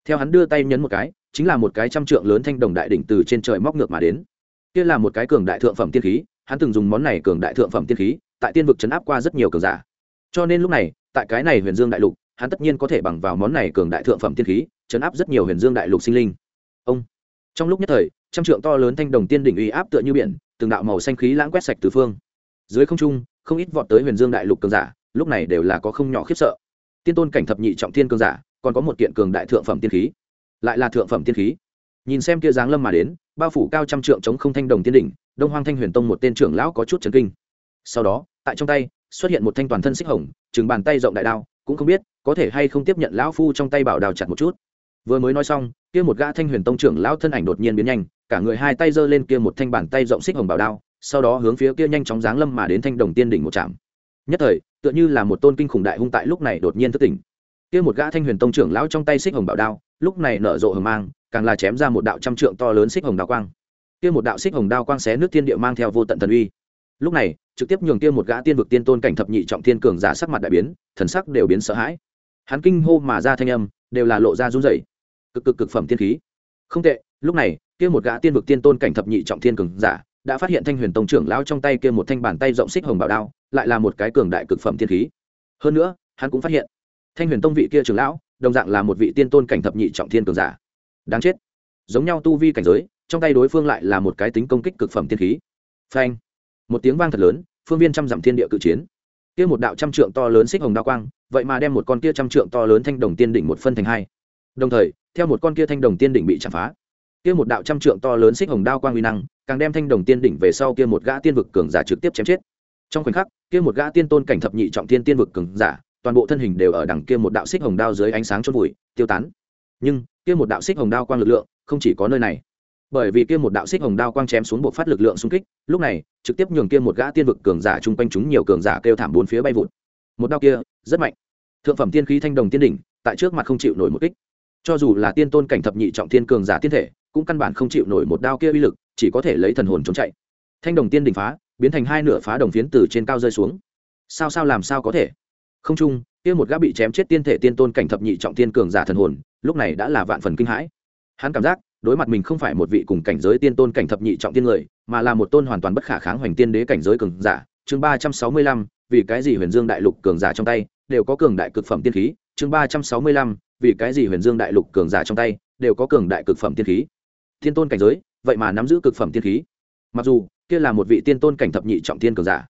Theo hắn đưa tay nhấn một cái, chính là một cái trăm trượng lớn thanh đồng đại đỉnh từ trên trời móc ngược mà đến. Kia là một cái cường đại thượng phẩm tiên khí, hắn từng dùng món này cường đại thượng phẩm tiên khí, tại tiên vực chấn áp qua rất nhiều cường giả. Cho nên lúc này, tại cái này huyền dương đại lục, hắn tất nhiên có thể bằng vào món này cường đại thượng phẩm tiên khí, chấn áp rất nhiều huyền dương đại lục sinh linh. Ông, trong lúc nhất thời trăm trượng to lớn thanh đồng tiên đỉnh uy áp tựa như biển, từng đạo màu xanh khí lãng quét sạch từ phương. Dưới không trung, không ít vọt tới huyền dương đại lục cường giả, lúc này đều là có không nhỏ khiếp sợ. Tiên tôn cảnh thập nhị trọng thiên cường giả, còn có một kiện cường đại thượng phẩm tiên khí. Lại là thượng phẩm tiên khí. Nhìn xem kia dáng lâm mà đến, bao phủ cao trăm trượng chống không thanh đồng tiên đỉnh, đông hoang thanh huyền tông một tên trưởng lão có chút chấn kinh. Sau đó, tại trong tay, xuất hiện một thanh toàn thân xích hồng chừng bàn tay rộng đại đao, cũng không biết có thể hay không tiếp nhận lão phu trong tay bảo đào chặt một chút vừa mới nói xong, kia một gã thanh huyền tông trưởng lão thân ảnh đột nhiên biến nhanh, cả người hai tay giơ lên kia một thanh bàn tay rộng xích hồng bảo đao, sau đó hướng phía kia nhanh chóng giáng lâm mà đến thanh đồng tiên đỉnh một trạm. Nhất thời, tựa như là một tôn kinh khủng đại hung tại lúc này đột nhiên thức tỉnh. Kia một gã thanh huyền tông trưởng lão trong tay xích hồng bảo đao, lúc này nở rộ hờ mang, càng là chém ra một đạo trăm trượng to lớn xích hồng đao quang. Kia một đạo xích hồng đao quang xé nước thiên địa mang theo vô tận thần uy. Lúc này, trực tiếp nhường kia một gã tiên vực tiên tôn cảnh thập nhị trọng thiên cường giả sắc mặt đại biến, thần sắc đều biến sợ hãi. Hắn kinh hô mà ra thanh âm, đều là lộ ra run rẩy cực cực cực phẩm tiên khí. Không tệ, lúc này, kia một gã tiên vực tiên tôn cảnh thập nhị trọng thiên cường giả, đã phát hiện thanh huyền tông trưởng lão trong tay kia một thanh bàn tay rộng xích hồng bảo đao, lại là một cái cường đại cực phẩm tiên khí. Hơn nữa, hắn cũng phát hiện, thanh huyền tông vị kia trưởng lão, đồng dạng là một vị tiên tôn cảnh thập nhị trọng thiên cường giả. Đáng chết. Giống nhau tu vi cảnh giới, trong tay đối phương lại là một cái tính công kích cực phẩm tiên khí. Phanh. Một tiếng vang thật lớn, phương viên trăm dặm thiên địa cự chiến. Kia một đạo trăm trượng to lớn xích hồng đao quang, vậy mà đem một con kia trăm trượng to lớn thanh đồng tiên đỉnh một phân thành hai. Đồng thời theo một con kia thanh đồng tiên đỉnh bị chạm phá. Kia một đạo trăm trượng to lớn xích hồng đao quang uy năng, càng đem thanh đồng tiên đỉnh về sau kia một gã tiên vực cường giả trực tiếp chém chết. Trong khoảnh khắc, kia một gã tiên tôn cảnh thập nhị trọng tiên tiên vực cường giả, toàn bộ thân hình đều ở đằng kia một đạo xích hồng đao dưới ánh sáng chốt bụi, tiêu tán. Nhưng, kia một đạo xích hồng đao quang lực lượng không chỉ có nơi này. Bởi vì kia một đạo xích hồng đao quang chém xuống bộ phát lực lượng xung kích, lúc này, trực tiếp nhường kia một gã tiên vực cường giả chung quanh chúng nhiều cường giả kêu thảm bốn phía bay vụt. Một đao kia, rất mạnh. Thượng phẩm tiên khí thanh đồng tiên đỉnh, tại trước mặt không chịu nổi một kích cho dù là tiên tôn cảnh thập nhị trọng thiên cường giả tiên thể, cũng căn bản không chịu nổi một đao kia uy lực, chỉ có thể lấy thần hồn trốn chạy. Thanh đồng tiên đỉnh phá, biến thành hai nửa phá đồng phiến từ trên cao rơi xuống. Sao sao làm sao có thể? Không chung, kia một gã bị chém chết tiên thể tiên tôn cảnh thập nhị trọng tiên cường giả thần hồn, lúc này đã là vạn phần kinh hãi. Hắn cảm giác, đối mặt mình không phải một vị cùng cảnh giới tiên tôn cảnh thập nhị trọng tiên người, mà là một tôn hoàn toàn bất khả kháng hoành tiên đế cảnh giới cường giả. Chương ba trăm sáu mươi lăm, vì cái gì huyền dương đại lục cường giả trong tay, đều có cường đại cực phẩm tiên khí. Chương ba trăm sáu mươi lăm vì cái gì huyền dương đại lục cường giả trong tay đều có cường đại cực phẩm tiên khí? Thiên tôn cảnh giới, vậy mà nắm giữ cực phẩm tiên khí. Mặc dù, kia là một vị tiên tôn cảnh thập nhị trọng tiên cường giả.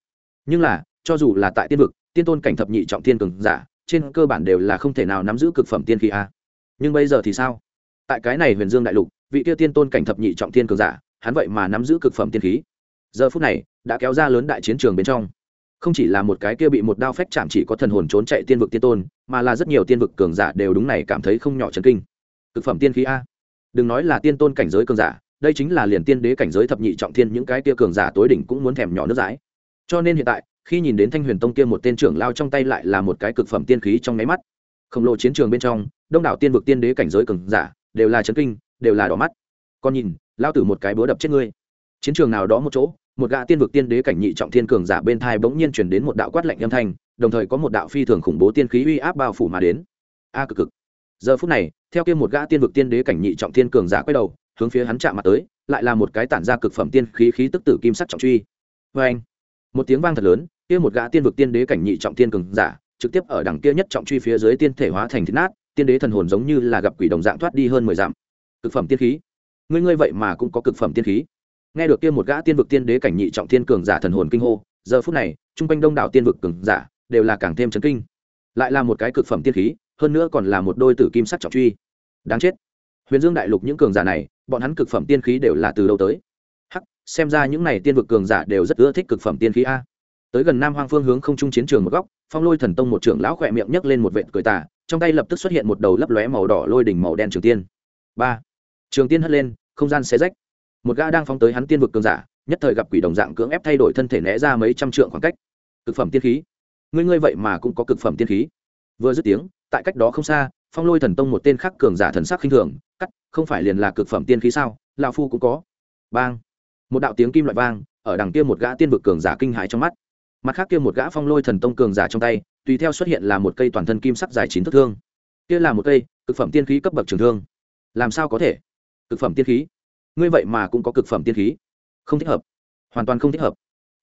Nhưng là, cho dù là tại tiên vực, tiên tôn cảnh thập nhị trọng tiên cường giả, trên cơ bản đều là không thể nào nắm giữ cực phẩm tiên khí a. Nhưng bây giờ thì sao? Tại cái này huyền dương đại lục, vị kia tiên tôn cảnh thập nhị trọng tiên cường giả, hắn vậy mà nắm giữ cực phẩm tiên khí. Giờ phút này, đã kéo ra lớn đại chiến trường bên trong không chỉ là một cái kia bị một đao phách chạm chỉ có thần hồn trốn chạy tiên vực tiên tôn, mà là rất nhiều tiên vực cường giả đều đúng này cảm thấy không nhỏ chấn kinh. Cực phẩm tiên khí a. Đừng nói là tiên tôn cảnh giới cường giả, đây chính là liền tiên đế cảnh giới thập nhị trọng thiên những cái kia cường giả tối đỉnh cũng muốn thèm nhỏ nước dãi. Cho nên hiện tại, khi nhìn đến thanh huyền tông kia một tên trưởng lao trong tay lại là một cái cực phẩm tiên khí trong máy mắt. Khổng lồ chiến trường bên trong, đông đảo tiên vực tiên đế cảnh giới cường giả đều là chấn kinh, đều là đỏ mắt. Con nhìn, lao tử một cái búa đập chết ngươi. Chiến trường nào đó một chỗ một gã tiên vực tiên đế cảnh nhị trọng thiên cường giả bên thai bỗng nhiên chuyển đến một đạo quát lạnh âm thanh, đồng thời có một đạo phi thường khủng bố tiên khí uy áp bao phủ mà đến. A cực cực. Giờ phút này, theo kia một gã tiên vực tiên đế cảnh nhị trọng thiên cường giả quay đầu, hướng phía hắn chạm mặt tới, lại là một cái tản ra cực phẩm tiên khí khí tức tử kim sắc trọng truy. Vê anh một tiếng vang thật lớn, kia một gã tiên vực tiên đế cảnh nhị trọng thiên cường giả, trực tiếp ở đằng kia nhất trọng truy phía dưới tiên thể hóa thành thịt nát, tiên đế thần hồn giống như là gặp quỷ đồng dạng thoát đi hơn mười dặm. Cực phẩm tiên khí. Ngươi ngươi vậy mà cũng có cực phẩm tiên khí nghe được kia một gã tiên vực tiên đế cảnh nhị trọng thiên cường giả thần hồn kinh hô, giờ phút này trung quanh đông đảo tiên vực cường giả đều là càng thêm chấn kinh. Lại là một cái cực phẩm tiên khí, hơn nữa còn là một đôi tử kim sắc trọng truy. Đáng chết. Huyền dương đại lục những cường giả này, bọn hắn cực phẩm tiên khí đều là từ đâu tới? Hắc, xem ra những này tiên vực cường giả đều rất ưa thích cực phẩm tiên khí a. Tới gần nam hoang phương hướng không trung chiến trường một góc, phong lôi thần tông một trưởng lão khỏe miệng nhấc lên một vệt cười tà, trong tay lập tức xuất hiện một đầu lấp lóe màu đỏ lôi đỉnh màu đen trường tiên. Ba. Trường tiên hất lên, không gian xé rách một gã đang phóng tới hắn tiên vực cường giả, nhất thời gặp quỷ đồng dạng cưỡng ép thay đổi thân thể né ra mấy trăm trượng khoảng cách. Cực phẩm tiên khí. Ngươi ngươi vậy mà cũng có cực phẩm tiên khí. Vừa dứt tiếng, tại cách đó không xa, phong lôi thần tông một tên khác cường giả thần sắc khinh thường, cắt, không phải liền là cực phẩm tiên khí sao? Lao phu cũng có. Bang. Một đạo tiếng kim loại vang, ở đằng kia một gã tiên vực cường giả kinh hãi trong mắt. Mặt khác kia một gã phong lôi thần tông cường giả trong tay, tùy theo xuất hiện là một cây toàn thân kim sắc dài chín thước thương. Kia là một cây cực phẩm tiên khí cấp bậc trường thương. Làm sao có thể? Cực phẩm tiên khí ngươi vậy mà cũng có cực phẩm tiên khí. Không thích hợp. Hoàn toàn không thích hợp.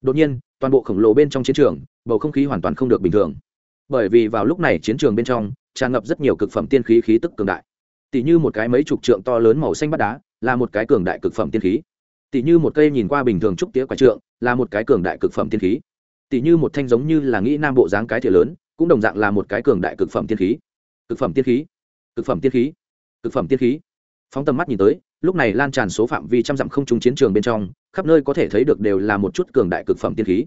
Đột nhiên, toàn bộ khổng lồ bên trong chiến trường, bầu không khí hoàn toàn không được bình thường. Bởi vì vào lúc này chiến trường bên trong, tràn ngập rất nhiều cực phẩm tiên khí khí tức cường đại. Tỷ như một cái mấy chục trượng to lớn màu xanh bắt đá, là một cái cường đại cực phẩm tiên khí. Tỷ như một cây nhìn qua bình thường trúc tía quả trượng, là một cái cường đại cực phẩm tiên khí. Tỷ như một thanh giống như là nghĩ nam bộ dáng cái thìa lớn, cũng đồng dạng là một cái cường đại cực phẩm tiên khí. Cực phẩm tiên khí. Cực phẩm tiên khí. Cực phẩm tiên khí. Phóng tầm mắt nhìn tới lúc này lan tràn số phạm vi trăm dặm không trung chiến trường bên trong, khắp nơi có thể thấy được đều là một chút cường đại cực phẩm tiên khí.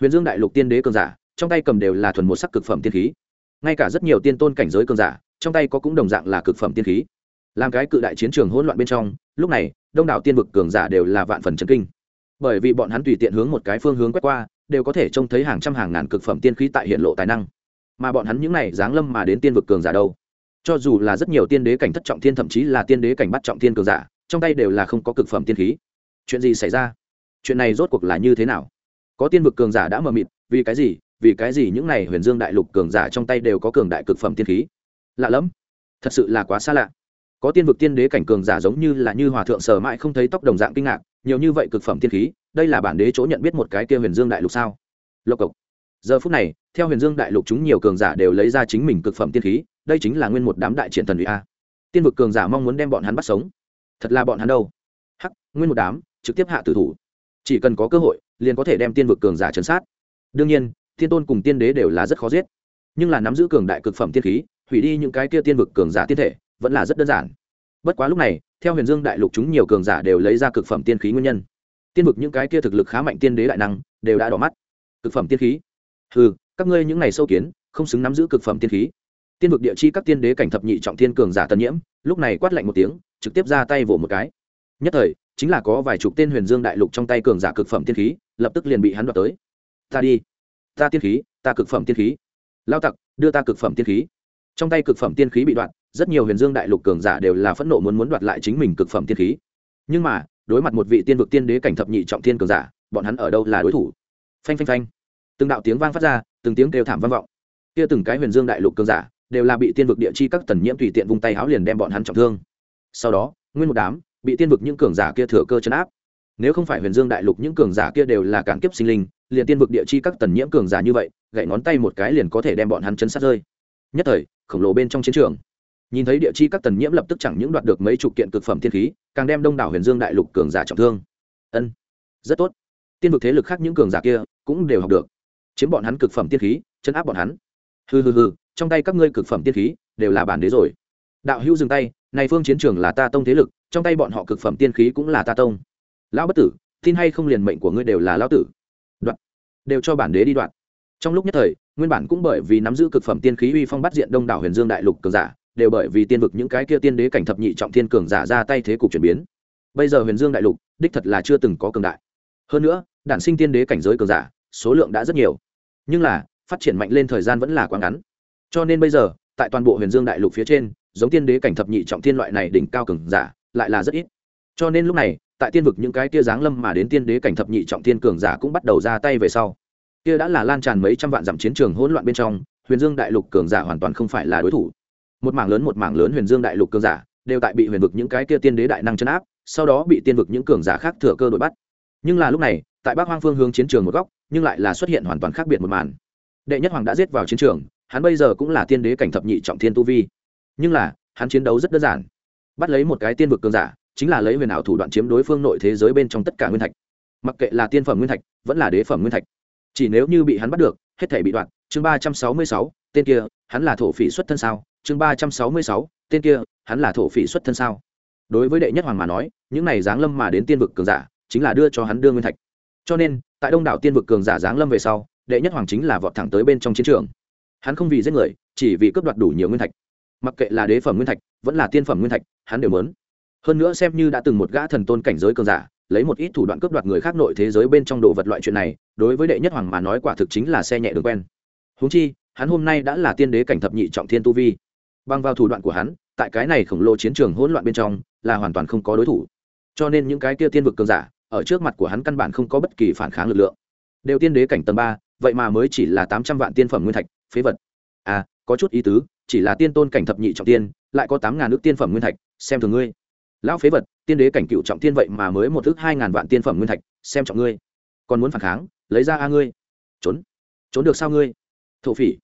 Huyền dương đại lục tiên đế cường giả, trong tay cầm đều là thuần một sắc cực phẩm tiên khí. Ngay cả rất nhiều tiên tôn cảnh giới cường giả, trong tay có cũng đồng dạng là cực phẩm tiên khí. Làm cái cự đại chiến trường hỗn loạn bên trong, lúc này, đông đảo tiên vực cường giả đều là vạn phần chấn kinh. Bởi vì bọn hắn tùy tiện hướng một cái phương hướng quét qua, đều có thể trông thấy hàng trăm hàng ngàn cực phẩm tiên khí tại hiện lộ tài năng. Mà bọn hắn những này giáng lâm mà đến tiên vực cường giả đâu? Cho dù là rất nhiều tiên đế cảnh thất trọng thiên, thậm chí là tiên đế cảnh bắt trọng thiên cường giả trong tay đều là không có cực phẩm tiên khí. Chuyện gì xảy ra? Chuyện này rốt cuộc là như thế nào? Có tiên vực cường giả đã mờ mịt, vì cái gì? Vì cái gì những này huyền dương đại lục cường giả trong tay đều có cường đại cực phẩm tiên khí? Lạ lẫm. Thật sự là quá xa lạ. Có tiên vực tiên đế cảnh cường giả giống như là như hòa thượng sở mãi không thấy tóc đồng dạng kinh ngạc, nhiều như vậy cực phẩm tiên khí, đây là bản đế chỗ nhận biết một cái kia huyền dương đại lục sao? Lộc cộc. Giờ phút này, theo huyền dương đại lục chúng nhiều cường giả đều lấy ra chính mình cực phẩm tiên khí, đây chính là nguyên một đám đại triển thần uy a. Tiên vực cường giả mong muốn đem bọn hắn bắt sống thật là bọn hắn đâu. Hắc, nguyên một đám, trực tiếp hạ tử thủ. Chỉ cần có cơ hội, liền có thể đem tiên vực cường giả chấn sát. Đương nhiên, thiên tôn cùng tiên đế đều là rất khó giết. Nhưng là nắm giữ cường đại cực phẩm tiên khí, hủy đi những cái kia tiên vực cường giả tiên thể, vẫn là rất đơn giản. Bất quá lúc này, theo huyền dương đại lục chúng nhiều cường giả đều lấy ra cực phẩm tiên khí nguyên nhân. Tiên vực những cái kia thực lực khá mạnh tiên đế đại năng, đều đã đỏ mắt. Cực phẩm tiên khí? Ừ các ngươi những ngày sâu kiến, không xứng nắm giữ cực phẩm tiên khí. Tiên vực địa chi các tiên đế cảnh thập nhị trọng thiên cường giả tân nhiễm, lúc này quát lạnh một tiếng trực tiếp ra tay vỗ một cái. Nhất thời, chính là có vài chục tên huyền dương đại lục trong tay cường giả cực phẩm tiên khí, lập tức liền bị hắn đoạt tới. Ta đi. Ta tiên khí, ta cực phẩm tiên khí. Lao tặc, đưa ta cực phẩm tiên khí. Trong tay cực phẩm tiên khí bị đoạt, rất nhiều huyền dương đại lục cường giả đều là phẫn nộ muốn muốn đoạt lại chính mình cực phẩm tiên khí. Nhưng mà, đối mặt một vị tiên vực tiên đế cảnh thập nhị trọng thiên cường giả, bọn hắn ở đâu là đối thủ? Phanh phanh phanh. Từng đạo tiếng vang phát ra, từng tiếng kêu thảm vang vọng. Kia từng cái huyền dương đại lục cường giả, đều là bị tiên vực địa chi các tần nhiễm tùy tiện vung tay háo liền đem bọn hắn trọng thương sau đó, nguyên một đám bị tiên vực những cường giả kia thừa cơ chấn áp. Nếu không phải huyền dương đại lục những cường giả kia đều là cản kiếp sinh linh, liền tiên vực địa chi các tần nhiễm cường giả như vậy gậy ngón tay một cái liền có thể đem bọn hắn chấn sát rơi. Nhất thời, khổng lồ bên trong chiến trường. Nhìn thấy địa chi các tần nhiễm lập tức chẳng những đoạt được mấy chục kiện cực phẩm thiên khí, càng đem đông đảo huyền dương đại lục cường giả trọng thương. Ân, rất tốt. Tiên vực thế lực khác những cường giả kia cũng đều học được. Chiếm bọn hắn cực phẩm tiên khí, chấn áp bọn hắn. Hừ hừ hừ, trong tay các ngươi cực phẩm tiên khí đều là bản đế rồi đạo hữu dừng tay, này phương chiến trường là ta tông thế lực, trong tay bọn họ cực phẩm tiên khí cũng là ta tông. Lão bất tử, tin hay không liền mệnh của ngươi đều là lão tử. Đoạn. Đều cho bản đế đi đoạn. Trong lúc nhất thời, nguyên bản cũng bởi vì nắm giữ cực phẩm tiên khí uy phong bắt diện đông đảo huyền dương đại lục cường giả, đều bởi vì tiên vực những cái kia tiên đế cảnh thập nhị trọng thiên cường giả ra tay thế cục chuyển biến. Bây giờ huyền dương đại lục, đích thật là chưa từng có cường đại. Hơn nữa, đản sinh tiên đế cảnh giới cường giả, số lượng đã rất nhiều. Nhưng là, phát triển mạnh lên thời gian vẫn là quá ngắn. Cho nên bây giờ, tại toàn bộ huyền dương đại lục phía trên giống tiên đế cảnh thập nhị trọng thiên loại này đỉnh cao cường giả, lại là rất ít. Cho nên lúc này, tại tiên vực những cái kia giáng lâm mà đến tiên đế cảnh thập nhị trọng thiên cường giả cũng bắt đầu ra tay về sau. Kia đã là lan tràn mấy trăm vạn dặm chiến trường hỗn loạn bên trong, huyền dương đại lục cường giả hoàn toàn không phải là đối thủ. Một mảng lớn một mảng lớn huyền dương đại lục cường giả đều tại bị huyền vực những cái kia tiên đế đại năng chấn áp, sau đó bị tiên vực những cường giả khác thừa cơ đội bắt. Nhưng là lúc này, tại bắc hoang phương hướng chiến trường một góc, nhưng lại là xuất hiện hoàn toàn khác biệt một màn. Đệ nhất hoàng đã giết vào chiến trường, hắn bây giờ cũng là tiên đế cảnh thập nhị trọng thiên tu vi nhưng là, hắn chiến đấu rất đơn giản. Bắt lấy một cái tiên vực cường giả, chính là lấy huyền ảo thủ đoạn chiếm đối phương nội thế giới bên trong tất cả nguyên thạch. Mặc kệ là tiên phẩm nguyên thạch, vẫn là đế phẩm nguyên thạch. Chỉ nếu như bị hắn bắt được, hết thể bị đoạn. Chương ba trăm sáu mươi sáu, tên kia, hắn là thổ phỉ xuất thân sao? Chương ba trăm sáu mươi sáu, tên kia, hắn là thổ phỉ xuất thân sao? Đối với đệ nhất hoàng mà nói, những này giáng lâm mà đến tiên vực cường giả, chính là đưa cho hắn đưa nguyên thạch. Cho nên, tại đông đảo tiên vực cường giả giáng lâm về sau, đệ nhất hoàng chính là vọt thẳng tới bên trong chiến trường. Hắn không vì giết người, chỉ vì cướp đoạt đủ nhiều nguyên thạch mặc kệ là đế phẩm nguyên thạch, vẫn là tiên phẩm nguyên thạch, hắn đều muốn. Hơn nữa xem như đã từng một gã thần tôn cảnh giới cường giả, lấy một ít thủ đoạn cướp đoạt người khác nội thế giới bên trong đồ vật loại chuyện này, đối với đệ nhất hoàng mà nói quả thực chính là xe nhẹ đường quen. Húng chi, hắn hôm nay đã là tiên đế cảnh thập nhị trọng thiên tu vi. Bằng vào thủ đoạn của hắn, tại cái này khổng lồ chiến trường hỗn loạn bên trong, là hoàn toàn không có đối thủ. Cho nên những cái kia tiên vực cường giả, ở trước mặt của hắn căn bản không có bất kỳ phản kháng lực lượng. Đều tiên đế cảnh tầng ba, vậy mà mới chỉ là tám trăm vạn tiên phẩm nguyên thạch, phế vật. À có chút ý tứ, chỉ là tiên tôn cảnh thập nhị trọng tiên, lại có tám ngàn nước tiên phẩm nguyên thạch, xem thường ngươi. Lão phế vật, tiên đế cảnh cựu trọng tiên vậy mà mới một thước hai ngàn vạn tiên phẩm nguyên thạch, xem trọng ngươi. Còn muốn phản kháng, lấy ra a ngươi. Trốn. Trốn được sao ngươi? Thổ phỉ.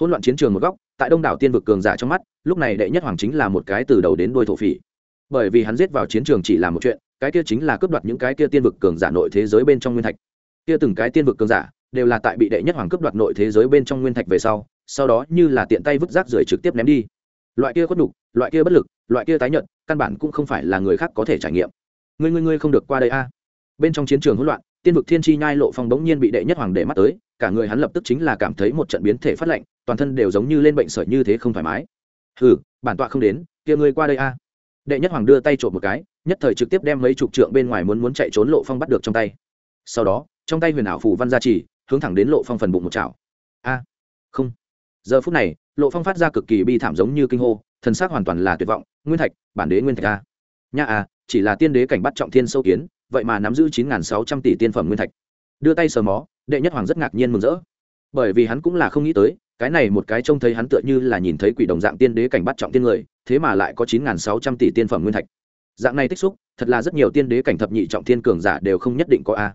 Hỗn loạn chiến trường một góc, tại đông đảo tiên vực cường giả trong mắt, lúc này đệ nhất hoàng chính là một cái từ đầu đến đuôi thổ phỉ. Bởi vì hắn giết vào chiến trường chỉ là một chuyện, cái kia chính là cướp đoạt những cái kia tiên vực cường giả nội thế giới bên trong nguyên thạch. Kia từng cái tiên vực cường giả, đều là tại bị đệ nhất hoàng cướp đoạt nội thế giới bên trong nguyên thạch về sau sau đó như là tiện tay vứt rác rưởi trực tiếp ném đi. Loại kia khuất đục loại kia bất lực, loại kia tái nhận căn bản cũng không phải là người khác có thể trải nghiệm. Ngươi ngươi ngươi không được qua đây a. Bên trong chiến trường hỗn loạn, tiên vực thiên chi nhai lộ phong bỗng nhiên bị đệ nhất hoàng để mắt tới, cả người hắn lập tức chính là cảm thấy một trận biến thể phát lạnh, toàn thân đều giống như lên bệnh sởi như thế không thoải mái. Hừ, bản tọa không đến, kia ngươi qua đây a. Đệ nhất hoàng đưa tay trộm một cái, nhất thời trực tiếp đem mấy chục trượng bên ngoài muốn muốn chạy trốn lộ phong bắt được trong tay. Sau đó, trong tay huyền ảo phủ văn gia trì, hướng thẳng đến lộ phong phần bụng một chảo. A, không giờ phút này, lộ phong phát ra cực kỳ bi thảm giống như kinh hô, thần xác hoàn toàn là tuyệt vọng. Nguyên thạch, bản đế nguyên thạch a. Nha a chỉ là tiên đế cảnh bắt trọng thiên sâu kiến, vậy mà nắm giữ chín sáu trăm tỷ tiên phẩm nguyên thạch. Đưa tay sờ mó, đệ nhất hoàng rất ngạc nhiên mừng rỡ. Bởi vì hắn cũng là không nghĩ tới, cái này một cái trông thấy hắn tựa như là nhìn thấy quỷ đồng dạng tiên đế cảnh bắt trọng tiên người, thế mà lại có chín sáu trăm tỷ tiên phẩm nguyên thạch. Dạng này tích xúc, thật là rất nhiều tiên đế cảnh thập nhị trọng thiên cường giả đều không nhất định có a.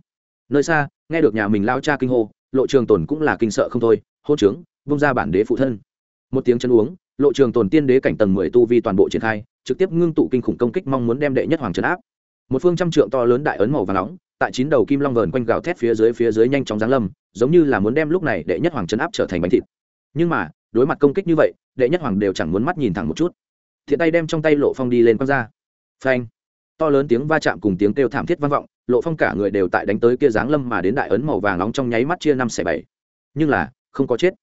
Nơi xa, nghe được nhà mình lao cha kinh hô, lộ trường tồn cũng là kinh sợ không thôi, hôn trướng vung ra bản đế phụ thân. Một tiếng chân uống, lộ trường tồn tiên đế cảnh tầng mười tu vi toàn bộ triển khai, trực tiếp ngưng tụ kinh khủng công kích mong muốn đem đệ nhất hoàng trấn áp. Một phương trăm trượng to lớn đại ấn màu và nóng, tại chín đầu kim long vờn quanh gào thét phía dưới phía dưới nhanh chóng giáng lâm, giống như là muốn đem lúc này đệ nhất hoàng trấn áp trở thành bánh thịt. Nhưng mà, đối mặt công kích như vậy, đệ nhất hoàng đều chẳng muốn mắt nhìn thẳng một chút. Thiện tay đem trong tay lộ phong đi lên quăng ra. Phanh! To lớn tiếng va chạm cùng tiếng kêu thảm thiết vang vọng, lộ phong cả người đều tại đánh tới kia giáng lâm mà đến đại ấn màu vàng nóng trong nháy mắt chia năm xẻ bảy. Nhưng là, không có chết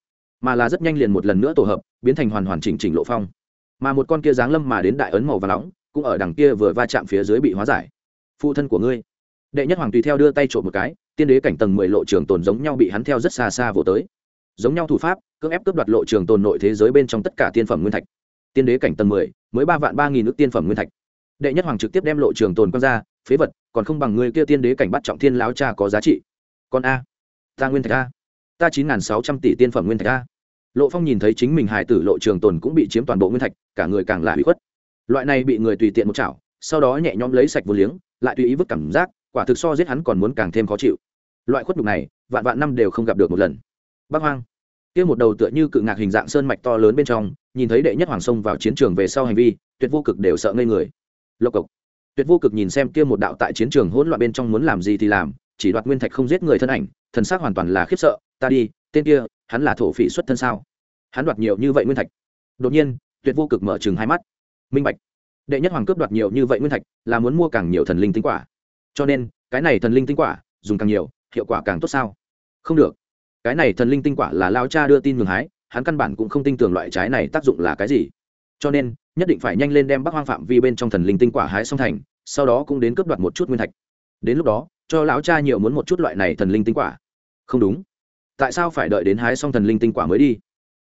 mà là rất nhanh liền một lần nữa tổ hợp, biến thành hoàn hoàn chỉnh chỉnh lộ phong. Mà một con kia giáng lâm mà đến đại ấn màu và nóng, cũng ở đằng kia vừa va chạm phía dưới bị hóa giải. Phụ thân của ngươi. Đệ nhất hoàng tùy theo đưa tay trộm một cái, tiên đế cảnh tầng mười lộ trường tồn giống nhau bị hắn theo rất xa xa vỗ tới. Giống nhau thủ pháp, cưỡng ép cướp đoạt lộ trường tồn nội thế giới bên trong tất cả tiên phẩm nguyên thạch. Tiên đế cảnh tầng mười, mới ba vạn ba nghìn ước tiên phẩm nguyên thạch. Đệ nhất hoàng trực tiếp đem lộ trường tồn con ra, phế vật, còn không bằng người kia tiên đế cảnh bắt trọng thiên láo cha có giá trị. Còn a. Ta nguyên thạch a. Ta chín n sáu trăm tỷ tiên phẩm nguyên thạch a lộ phong nhìn thấy chính mình hài tử lộ trường tồn cũng bị chiếm toàn bộ nguyên thạch, cả người càng là bị khuất. Loại này bị người tùy tiện một chảo, sau đó nhẹ nhõm lấy sạch vô liếng, lại tùy ý vứt cảm giác, quả thực so giết hắn còn muốn càng thêm khó chịu. Loại khuất nhục này, vạn vạn năm đều không gặp được một lần. Bác hoang. Kia một đầu tựa như cự ngạc hình dạng sơn mạch to lớn bên trong, nhìn thấy đệ nhất hoàng sông vào chiến trường về sau hành vi, tuyệt vô cực đều sợ ngây người. Lộc cộc. Tuyệt vô cực nhìn xem kia một đạo tại chiến trường hỗn loạn bên trong muốn làm gì thì làm, chỉ đoạt nguyên thạch không giết người thân ảnh, thần xác hoàn toàn là khiếp sợ, ta đi, tên kia hắn là thổ phỉ xuất thân sao? Hắn đoạt nhiều như vậy nguyên thạch. Đột nhiên, tuyệt vô cực mở chừng hai mắt. Minh bạch. Đệ nhất hoàng cướp đoạt nhiều như vậy nguyên thạch là muốn mua càng nhiều thần linh tinh quả. Cho nên, cái này thần linh tinh quả, dùng càng nhiều, hiệu quả càng tốt sao? Không được. Cái này thần linh tinh quả là lao cha đưa tin ngừng hái, hắn căn bản cũng không tin tưởng loại trái này tác dụng là cái gì. Cho nên, nhất định phải nhanh lên đem bắc hoang phạm vi bên trong thần linh tinh quả hái xong thành, sau đó cũng đến cướp đoạt một chút nguyên thạch. Đến lúc đó, cho lão cha nhiều muốn một chút loại này thần linh tinh quả. Không đúng tại sao phải đợi đến hái xong thần linh tinh quả mới đi?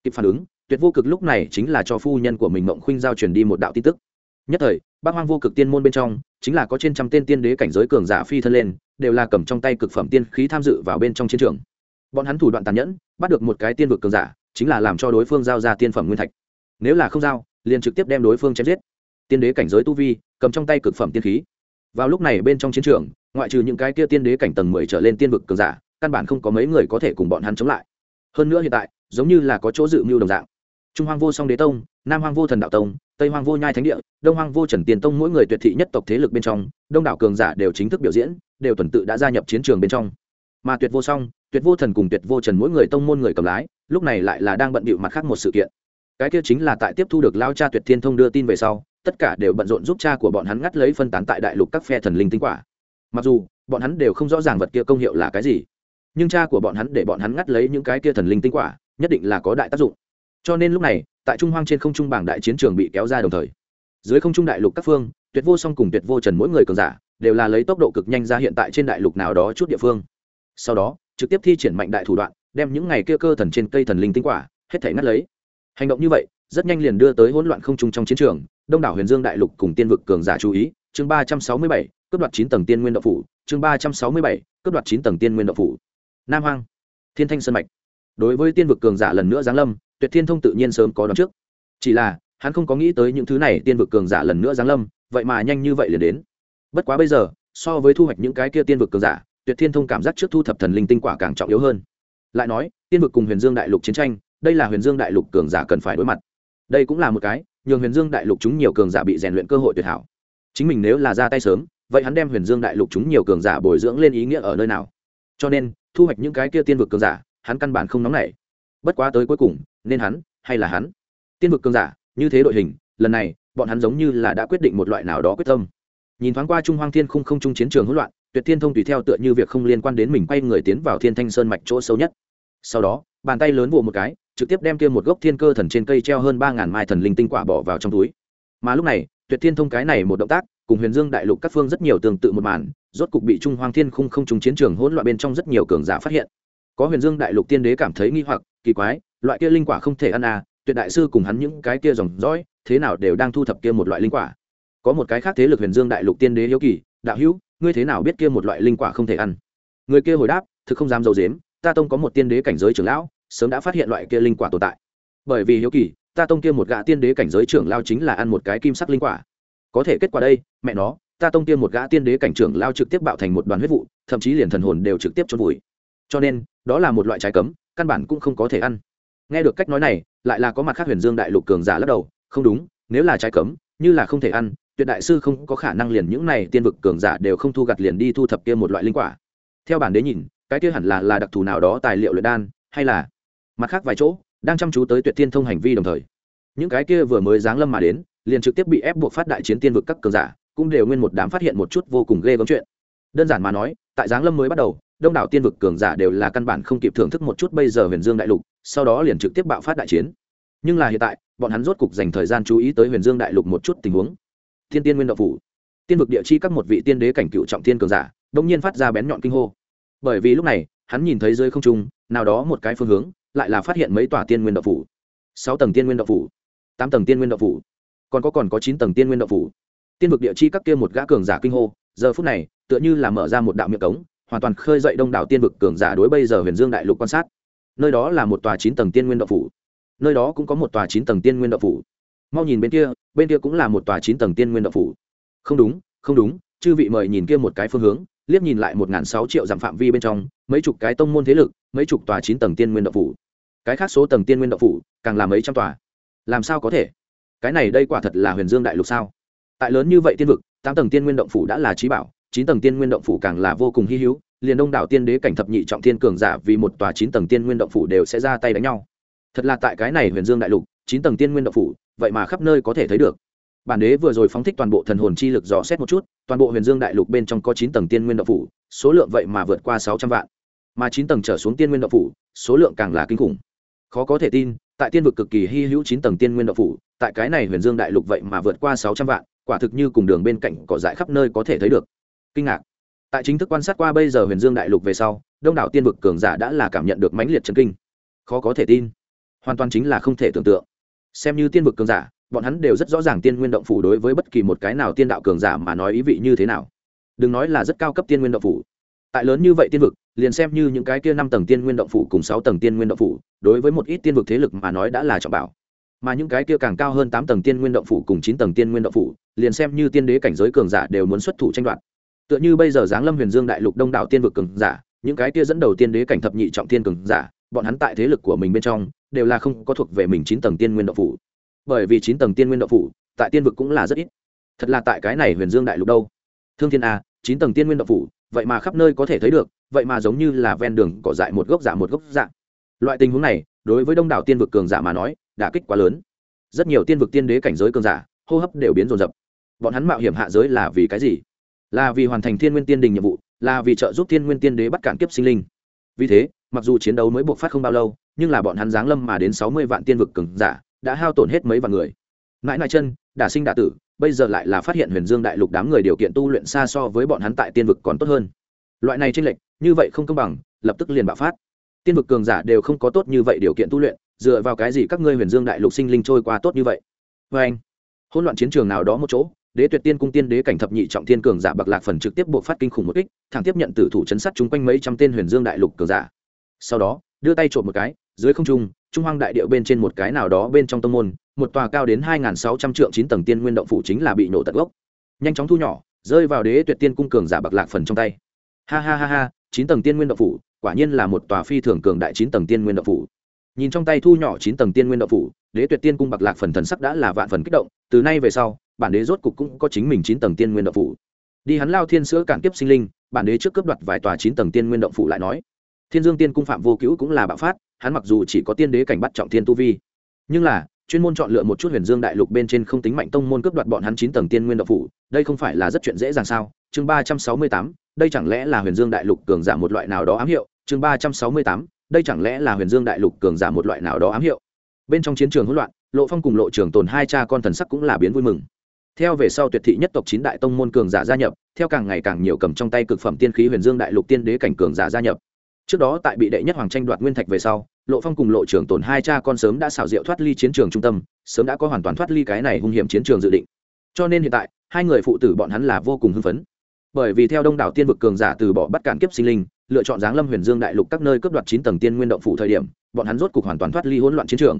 Kịp phản ứng, tuyệt vô cực lúc này chính là cho phu nhân của mình mộng khuynh giao truyền đi một đạo tin tức. Nhất thời, bác hoang vô cực tiên môn bên trong, chính là có trên trăm tên tiên đế cảnh giới cường giả phi thân lên, đều là cầm trong tay cực phẩm tiên khí tham dự vào bên trong chiến trường. Bọn hắn thủ đoạn tàn nhẫn, bắt được một cái tiên vực cường giả, chính là làm cho đối phương giao ra tiên phẩm nguyên thạch. Nếu là không giao, liền trực tiếp đem đối phương chém giết. Tiên đế cảnh giới tu vi, cầm trong tay cực phẩm tiên khí. Vào lúc này bên trong chiến trường, ngoại trừ những cái kia tiên đế cảnh tầng mười trở lên tiên vực cường giả căn bản không có mấy người có thể cùng bọn hắn chống lại. Hơn nữa hiện tại, giống như là có chỗ dự mưu đồng dạng. Trung hoang vô song đế tông, nam hoang vô thần đạo tông, tây hoang vô nhai thánh địa, đông hoang vô trần tiền tông mỗi người tuyệt thị nhất tộc thế lực bên trong, đông đảo cường giả đều chính thức biểu diễn, đều tuần tự đã gia nhập chiến trường bên trong. Mà tuyệt vô song, tuyệt vô thần cùng tuyệt vô trần mỗi người tông môn người cầm lái, lúc này lại là đang bận bịu mặt khác một sự kiện. Cái kia chính là tại tiếp thu được lao cha tuyệt thiên thông đưa tin về sau, tất cả đều bận rộn giúp cha của bọn hắn ngắt lấy phân tán tại đại lục các phe thần linh tinh quả. Mặc dù, bọn hắn đều không rõ ràng vật kia công hiệu là cái gì nhưng cha của bọn hắn để bọn hắn ngắt lấy những cái kia thần linh tinh quả, nhất định là có đại tác dụng. Cho nên lúc này, tại trung hoang trên không trung bảng đại chiến trường bị kéo ra đồng thời. Dưới không trung đại lục các phương, tuyệt vô song cùng tuyệt vô trần mỗi người cường giả, đều là lấy tốc độ cực nhanh ra hiện tại trên đại lục nào đó chút địa phương. Sau đó, trực tiếp thi triển mạnh đại thủ đoạn, đem những ngày kia cơ thần trên cây thần linh tinh quả, hết thể ngắt lấy. Hành động như vậy, rất nhanh liền đưa tới hỗn loạn không trung trong chiến trường, đông đảo huyền dương đại lục cùng tiên vực cường giả chú ý. Chương ba trăm sáu mươi bảy, cướp đoạt chín tầng tiên nguyên đậu phủ. Chương ba trăm sáu mươi bảy, cướp đoạt chín tầng tiên nguyên đậu phủ nam hoang, thiên thanh sơn mạch. Đối với tiên vực cường giả lần nữa giáng lâm, tuyệt thiên thông tự nhiên sớm có đón trước. Chỉ là, hắn không có nghĩ tới những thứ này tiên vực cường giả lần nữa giáng lâm, vậy mà nhanh như vậy liền đến. Bất quá bây giờ, so với thu hoạch những cái kia tiên vực cường giả, tuyệt thiên thông cảm giác trước thu thập thần linh tinh quả càng trọng yếu hơn. Lại nói, tiên vực cùng huyền dương đại lục chiến tranh, đây là huyền dương đại lục cường giả cần phải đối mặt. Đây cũng là một cái, nhường huyền dương đại lục chúng nhiều cường giả bị rèn luyện cơ hội tuyệt hảo. Chính mình nếu là ra tay sớm, vậy hắn đem huyền dương đại lục chúng nhiều cường giả bồi dưỡng lên ý nghĩa ở nơi nào? Cho nên thu hoạch những cái kia tiên vực cường giả, hắn căn bản không nóng nảy. Bất quá tới cuối cùng, nên hắn hay là hắn? Tiên vực cường giả, như thế đội hình, lần này, bọn hắn giống như là đã quyết định một loại nào đó quyết tâm. Nhìn thoáng qua trung hoang thiên không không trung chiến trường hỗn loạn, tuyệt thiên thông tùy theo tựa như việc không liên quan đến mình quay người tiến vào thiên thanh sơn mạch chỗ sâu nhất. Sau đó, bàn tay lớn vụ một cái, trực tiếp đem kia một gốc thiên cơ thần trên cây treo hơn ba ngàn mai thần linh tinh quả bỏ vào trong túi. Mà lúc này, tuyệt thiên thông cái này một động tác, cùng huyền dương đại lục các phương rất nhiều tương tự một màn rốt cục bị trung hoang thiên khung không trùng chiến trường hỗn loạn bên trong rất nhiều cường giả phát hiện. Có huyền dương đại lục tiên đế cảm thấy nghi hoặc, kỳ quái, loại kia linh quả không thể ăn à tuyệt đại sư cùng hắn những cái kia dòng dõi, thế nào đều đang thu thập kia một loại linh quả. Có một cái khác thế lực huyền dương đại lục tiên đế hiếu kỳ, đạo hữu, ngươi thế nào biết kia một loại linh quả không thể ăn? Người kia hồi đáp, thực không dám dầu dếm ta tông có một tiên đế cảnh giới trưởng lão, sớm đã phát hiện loại kia linh quả tồn tại. Bởi vì hiếu kỳ, ta tông kia một gã tiên đế cảnh giới trưởng lao chính là ăn một cái kim sắc linh quả. Có thể kết quả đây, mẹ nó ta tông tiên một gã tiên đế cảnh trưởng lao trực tiếp bạo thành một đoàn huyết vụ, thậm chí liền thần hồn đều trực tiếp trôn vùi. Cho nên, đó là một loại trái cấm, căn bản cũng không có thể ăn. Nghe được cách nói này, lại là có mặt khác huyền dương đại lục cường giả lắc đầu, không đúng, nếu là trái cấm, như là không thể ăn, tuyệt đại sư không có khả năng liền những này tiên vực cường giả đều không thu gặt liền đi thu thập kia một loại linh quả. Theo bản đế nhìn, cái kia hẳn là là đặc thù nào đó tài liệu luyện đan, hay là mặt khác vài chỗ, đang chăm chú tới tuyệt tiên thông hành vi đồng thời, những cái kia vừa mới giáng lâm mà đến, liền trực tiếp bị ép buộc phát đại chiến tiên vực các cường giả cũng đều nguyên một đám phát hiện một chút vô cùng ghê gớm chuyện. Đơn giản mà nói, tại giáng lâm mới bắt đầu, đông đảo tiên vực cường giả đều là căn bản không kịp thưởng thức một chút bây giờ huyền dương đại lục, sau đó liền trực tiếp bạo phát đại chiến. Nhưng là hiện tại, bọn hắn rốt cục dành thời gian chú ý tới huyền dương đại lục một chút tình huống. Thiên tiên nguyên đạo phủ. Tiên vực địa chi các một vị tiên đế cảnh cựu trọng tiên cường giả đông nhiên phát ra bén nhọn kinh hô. Bởi vì lúc này, hắn nhìn thấy dưới không trung, nào đó một cái phương hướng, lại là phát hiện mấy tòa tiên nguyên đạo phủ. Sáu tầng tiên nguyên đạo phủ. Tám tầng tiên nguyên đạo phủ. Còn có còn có chín tầng tiên nguyên đạo phủ tiên vực địa chi các kia một gã cường giả kinh hô, giờ phút này, tựa như là mở ra một đạo miệng cống, hoàn toàn khơi dậy đông đảo tiên vực cường giả đối bây giờ huyền dương đại lục quan sát. Nơi đó là một tòa chín tầng tiên nguyên đạo phủ. Nơi đó cũng có một tòa chín tầng tiên nguyên đạo phủ. Mau nhìn bên kia bên kia cũng là một tòa chín tầng tiên nguyên đạo phủ. Không đúng không đúng, chư vị mời nhìn kia một cái phương hướng, liếc nhìn lại một n g h n sáu triệu dặm phạm vi bên trong, mấy chục cái tông môn thế lực, mấy chục tòa chín tầng tiên nguyên đạo phủ. Cái khác số tầng tiên nguyên đạo phủ, càng là mấy trăm tòa. Làm sao có thể? Cái này đây quả thật là huyền dương đại lục sao? Tại lớn như vậy tiên vực, tám tầng tiên nguyên động phủ đã là trí bảo, chín tầng tiên nguyên động phủ càng là vô cùng hy hữu, liền đông đảo tiên đế cảnh thập nhị trọng thiên cường giả vì một tòa chín tầng tiên nguyên động phủ đều sẽ ra tay đánh nhau. Thật là tại cái này huyền dương đại lục, chín tầng tiên nguyên động phủ, vậy mà khắp nơi có thể thấy được. Bản đế vừa rồi phóng thích toàn bộ thần hồn chi lực dò xét một chút, toàn bộ huyền dương đại lục bên trong có chín tầng tiên nguyên động phủ, số lượng vậy mà vượt qua sáu trăm vạn. Mà chín tầng trở xuống tiên nguyên động phủ, số lượng càng là kinh khủng. Khó có thể tin, tại tiên vực cực kỳ hy hữu chín tầng tiên nguyên động phủ, tại cái này huyền dương đại lục vậy mà vượt qua sáu trăm vạn quả thực như cùng đường bên cạnh cỏ dại khắp nơi có thể thấy được. Kinh ngạc. Tại chính thức quan sát qua bây giờ huyền dương đại lục về sau, đông đảo tiên vực cường giả đã là cảm nhận được mãnh liệt trần kinh. Khó có thể tin. Hoàn toàn chính là không thể tưởng tượng. Xem như tiên vực cường giả, bọn hắn đều rất rõ ràng tiên nguyên động phủ đối với bất kỳ một cái nào tiên đạo cường giả mà nói ý vị như thế nào. Đừng nói là rất cao cấp tiên nguyên động phủ. Tại lớn như vậy tiên vực, liền xem như những cái kia năm tầng tiên nguyên động phủ cùng sáu tầng tiên nguyên động phủ, đối với một ít tiên vực thế lực mà nói đã là trọng bảo mà những cái kia càng cao hơn tám tầng tiên nguyên động phủ cùng chín tầng tiên nguyên động phủ, liền xem như tiên đế cảnh giới cường giả đều muốn xuất thủ tranh đoạt. Tựa như bây giờ giáng lâm huyền dương đại lục đông đảo tiên vực cường giả, những cái kia dẫn đầu tiên đế cảnh thập nhị trọng tiên cường giả, bọn hắn tại thế lực của mình bên trong, đều là không có thuộc về mình chín tầng tiên nguyên động phủ. Bởi vì chín tầng tiên nguyên động phủ, tại tiên vực cũng là rất ít. Thật là tại cái này huyền dương đại lục đâu. Thương thiên a, chín tầng tiên nguyên động phủ, vậy mà khắp nơi có thể thấy được, vậy mà giống như là ven đường cỏ dại một gốc dạ một gốc dạ. Loại tình huống này, đối với đông đảo tiên vực cường giả mà nói đã kích quá lớn. Rất nhiều tiên vực tiên đế cảnh giới cường giả, hô hấp đều biến rồn rập bọn hắn mạo hiểm hạ giới là vì cái gì? Là vì hoàn thành thiên nguyên tiên đình nhiệm vụ, là vì trợ giúp thiên nguyên tiên đế bắt cản kiếp sinh linh. Vì thế, mặc dù chiến đấu mới buộc phát không bao lâu, nhưng là bọn hắn giáng lâm mà đến sáu mươi vạn tiên vực cường giả, đã hao tổn hết mấy vạn người. Mãi mãi chân, đả sinh đả tử, bây giờ lại là phát hiện huyền dương đại lục đám người điều kiện tu luyện xa so với bọn hắn tại tiên vực còn tốt hơn. Loại này tranh lệch, như vậy không công bằng, lập tức liền bạo phát. Tiên vực cường giả đều không có tốt như vậy điều kiện tu luyện dựa vào cái gì các ngươi huyền dương đại lục sinh linh trôi qua tốt như vậy? Vê anh, hỗn loạn chiến trường nào đó một chỗ, đế tuyệt tiên cung tiên đế cảnh thập nhị trọng tiên cường giả bạc lạc phần trực tiếp buộc phát kinh khủng một kích, thẳng tiếp nhận tử thủ chấn sát chung quanh mấy trăm tên huyền dương đại lục cường giả. Sau đó, đưa tay trộm một cái, dưới không trung trung hoang đại điệu bên trên một cái nào đó bên trong tông môn, một tòa cao đến hai sáu trăm trượng chín tầng tiên nguyên động phủ chính là bị nổ tận gốc. Nhanh chóng thu nhỏ, rơi vào đế tuyệt tiên cung cường giả bạc lạc phần trong tay. Ha ha ha ha, chín tầng tiên nguyên động phủ, quả nhiên là một tòa phi thường cường đại chín tầng tiên nguyên động phủ nhìn trong tay thu nhỏ chín tầng tiên nguyên đậu phủ, đế tuyệt tiên cung bạc lạc phần thần sắc đã là vạn phần kích động, từ nay về sau, bản đế rốt cục cũng có chính mình chín tầng tiên nguyên đậu phủ. Đi hắn lao thiên sữa cản tiếp sinh linh, bản đế trước cướp đoạt vài tòa chín tầng tiên nguyên động phủ lại nói, thiên dương tiên cung phạm vô cứu cũng là bạo phát, hắn mặc dù chỉ có tiên đế cảnh bắt trọng thiên tu vi, nhưng là, chuyên môn chọn lựa một chút huyền dương đại lục bên trên không tính mạnh tông môn cướp đoạt bọn hắn chín tầng tiên nguyên động phủ, đây không phải là rất chuyện dễ dàng sao? Chương ba trăm sáu mươi tám, đây chẳng lẽ là huyền dương đại lục cường giả một loại nào đó ám hiệu? Chương ba trăm sáu mươi tám đây chẳng lẽ là huyền dương đại lục cường giả một loại nào đó ám hiệu? Bên trong chiến trường hỗn loạn, lộ phong cùng lộ trường tồn hai cha con thần sắc cũng là biến vui mừng. Theo về sau tuyệt thị nhất tộc chín đại tông môn cường giả gia nhập, theo càng ngày càng nhiều cầm trong tay cực phẩm tiên khí huyền dương đại lục tiên đế cảnh cường giả gia nhập. Trước đó tại bị đệ nhất hoàng tranh đoạt nguyên thạch về sau, lộ phong cùng lộ trưởng tồn hai cha con sớm đã xảo diệu thoát ly chiến trường trung tâm, sớm đã có hoàn toàn thoát ly cái này hung hiểm chiến trường dự định. Cho nên hiện tại, hai người phụ tử bọn hắn là vô cùng hưng phấn. Bởi vì theo đông đảo tiên vực cường giả từ bỏ bắt cản kiếp sinh linh lựa chọn giáng lâm huyền dương đại lục các nơi cấp đoạt chín tầng tiên nguyên động phủ thời điểm, bọn hắn rốt cục hoàn toàn thoát ly hỗn loạn chiến trường.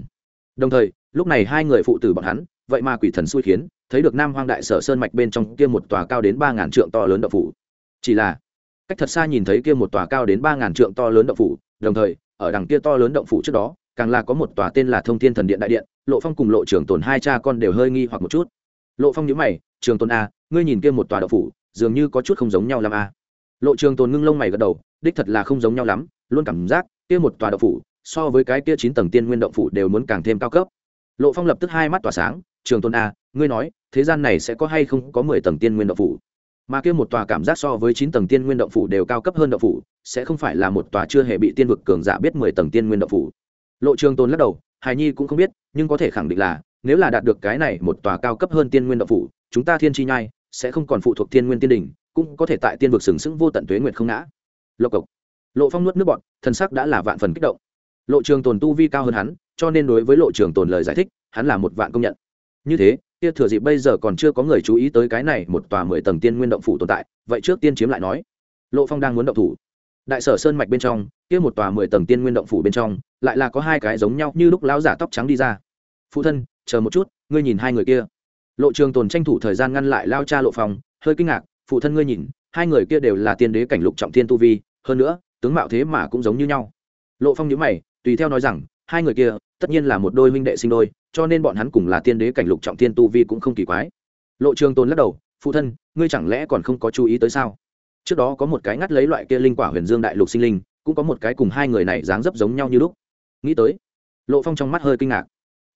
Đồng thời, lúc này hai người phụ tử bọn hắn, vậy mà quỷ thần xui khiến, thấy được nam hoang đại sở sơn mạch bên trong kia một tòa cao đến ba ngàn trượng to lớn động phủ. Chỉ là, cách thật xa nhìn thấy kia một tòa cao đến ba ngàn trượng to lớn động phủ, đồng thời, ở đằng kia to lớn động phủ trước đó, càng là có một tòa tên là thông thiên thần điện đại điện, lộ phong cùng lộ trưởng tồn hai cha con đều hơi nghi hoặc một chút. Lộ phong nhữ mày, trường tồn a ngươi nhìn kia một tòa động phủ, dường như có chút không giống nhau lắm a lộ trường tồn ngưng lông mày gật đầu, đích thật là không giống nhau lắm, luôn cảm giác kia một tòa động phủ so với cái kia chín tầng tiên nguyên động phủ đều muốn càng thêm cao cấp. Lộ phong lập tức hai mắt tỏa sáng, trường tôn a à, ngươi nói, thế gian này sẽ có hay không có mười tầng tiên nguyên động phủ? Mà kia một tòa cảm giác so với chín tầng tiên nguyên động phủ đều cao cấp hơn động phủ, sẽ không phải là một tòa chưa hề bị tiên vực cường giả biết mười tầng tiên nguyên động phủ. Lộ trường tôn lắc đầu, hài nhi cũng không biết, nhưng có thể khẳng định là, nếu là đạt được cái này một tòa cao cấp hơn tiên nguyên động phủ, chúng ta thiên chi nhai sẽ không còn phụ thuộc tiên nguyên tiên đỉnh cũng có thể tại tiên vực sừng sững vô tận tuế nguyệt không ngã. Lộc cộc. Lộ phong nuốt nước bọt, thần sắc đã là vạn phần kích động. Lộ trường tồn tu vi cao hơn hắn, cho nên đối với lộ trường tồn lời giải thích, hắn là một vạn công nhận. Như thế, kia thừa dịp bây giờ còn chưa có người chú ý tới cái này một tòa mười tầng tiên nguyên động phủ tồn tại, vậy trước tiên chiếm lại nói. Lộ phong đang muốn động thủ. Đại sở sơn mạch bên trong, kia một tòa mười tầng tiên nguyên động phủ bên trong, lại là có hai cái giống nhau như lúc lão giả tóc trắng đi ra. Phụ thân, chờ một chút, ngươi nhìn hai người kia. Lộ trường tồn tranh thủ thời gian ngăn lại lao cha lộ phong, hơi kinh ngạc phụ thân ngươi nhìn, hai người kia đều là tiên đế cảnh lục trọng thiên tu vi, hơn nữa, tướng mạo thế mà cũng giống như nhau. Lộ phong nhữ mày, tùy theo nói rằng, hai người kia, tất nhiên là một đôi huynh đệ sinh đôi, cho nên bọn hắn cùng là tiên đế cảnh lục trọng thiên tu vi cũng không kỳ quái. Lộ trường tôn lắc đầu, phụ thân, ngươi chẳng lẽ còn không có chú ý tới sao? Trước đó có một cái ngắt lấy loại kia linh quả huyền dương đại lục sinh linh, cũng có một cái cùng hai người này dáng dấp giống nhau như lúc. Nghĩ tới, lộ phong trong mắt hơi kinh ngạc.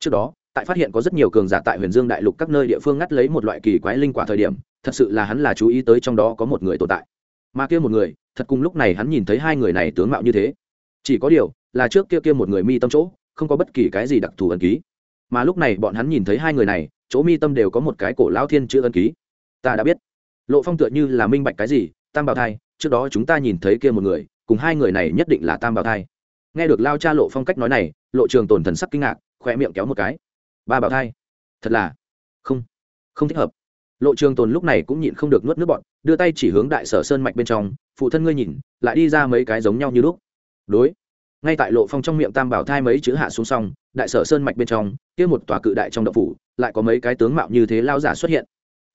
Trước đó tại phát hiện có rất nhiều cường giả tại huyền dương đại lục các nơi địa phương ngắt lấy một loại kỳ quái linh quả thời điểm, thật sự là hắn là chú ý tới trong đó có một người tồn tại. Mà kia một người, thật cùng lúc này hắn nhìn thấy hai người này tướng mạo như thế. Chỉ có điều, là trước kia kia một người mi tâm chỗ, không có bất kỳ cái gì đặc thù ẩn ký. Mà lúc này bọn hắn nhìn thấy hai người này, chỗ mi tâm đều có một cái cổ lao thiên chữ ẩn ký. Ta đã biết. Lộ phong tựa như là minh bạch cái gì, tam bảo thai, trước đó chúng ta nhìn thấy kia một người, cùng hai người này nhất định là tam bảo thai. Nghe được lao cha lộ phong cách nói này, lộ trường tồn thần sắc kinh ngạc khoe miệng kéo một cái ba bảo thai. Thật là, không không thích hợp. Lộ trường tồn lúc này cũng nhịn không được nuốt nước bọn đưa tay chỉ hướng đại sở sơn mạch bên trong, phụ thân ngươi nhìn, lại đi ra mấy cái giống nhau như lúc. Đối, ngay tại lộ phong trong miệng tam bảo thai mấy chữ hạ xuống xong, đại sở sơn mạch bên trong, kia một tòa cự đại trong đậu phủ, lại có mấy cái tướng mạo như thế lao giả xuất hiện.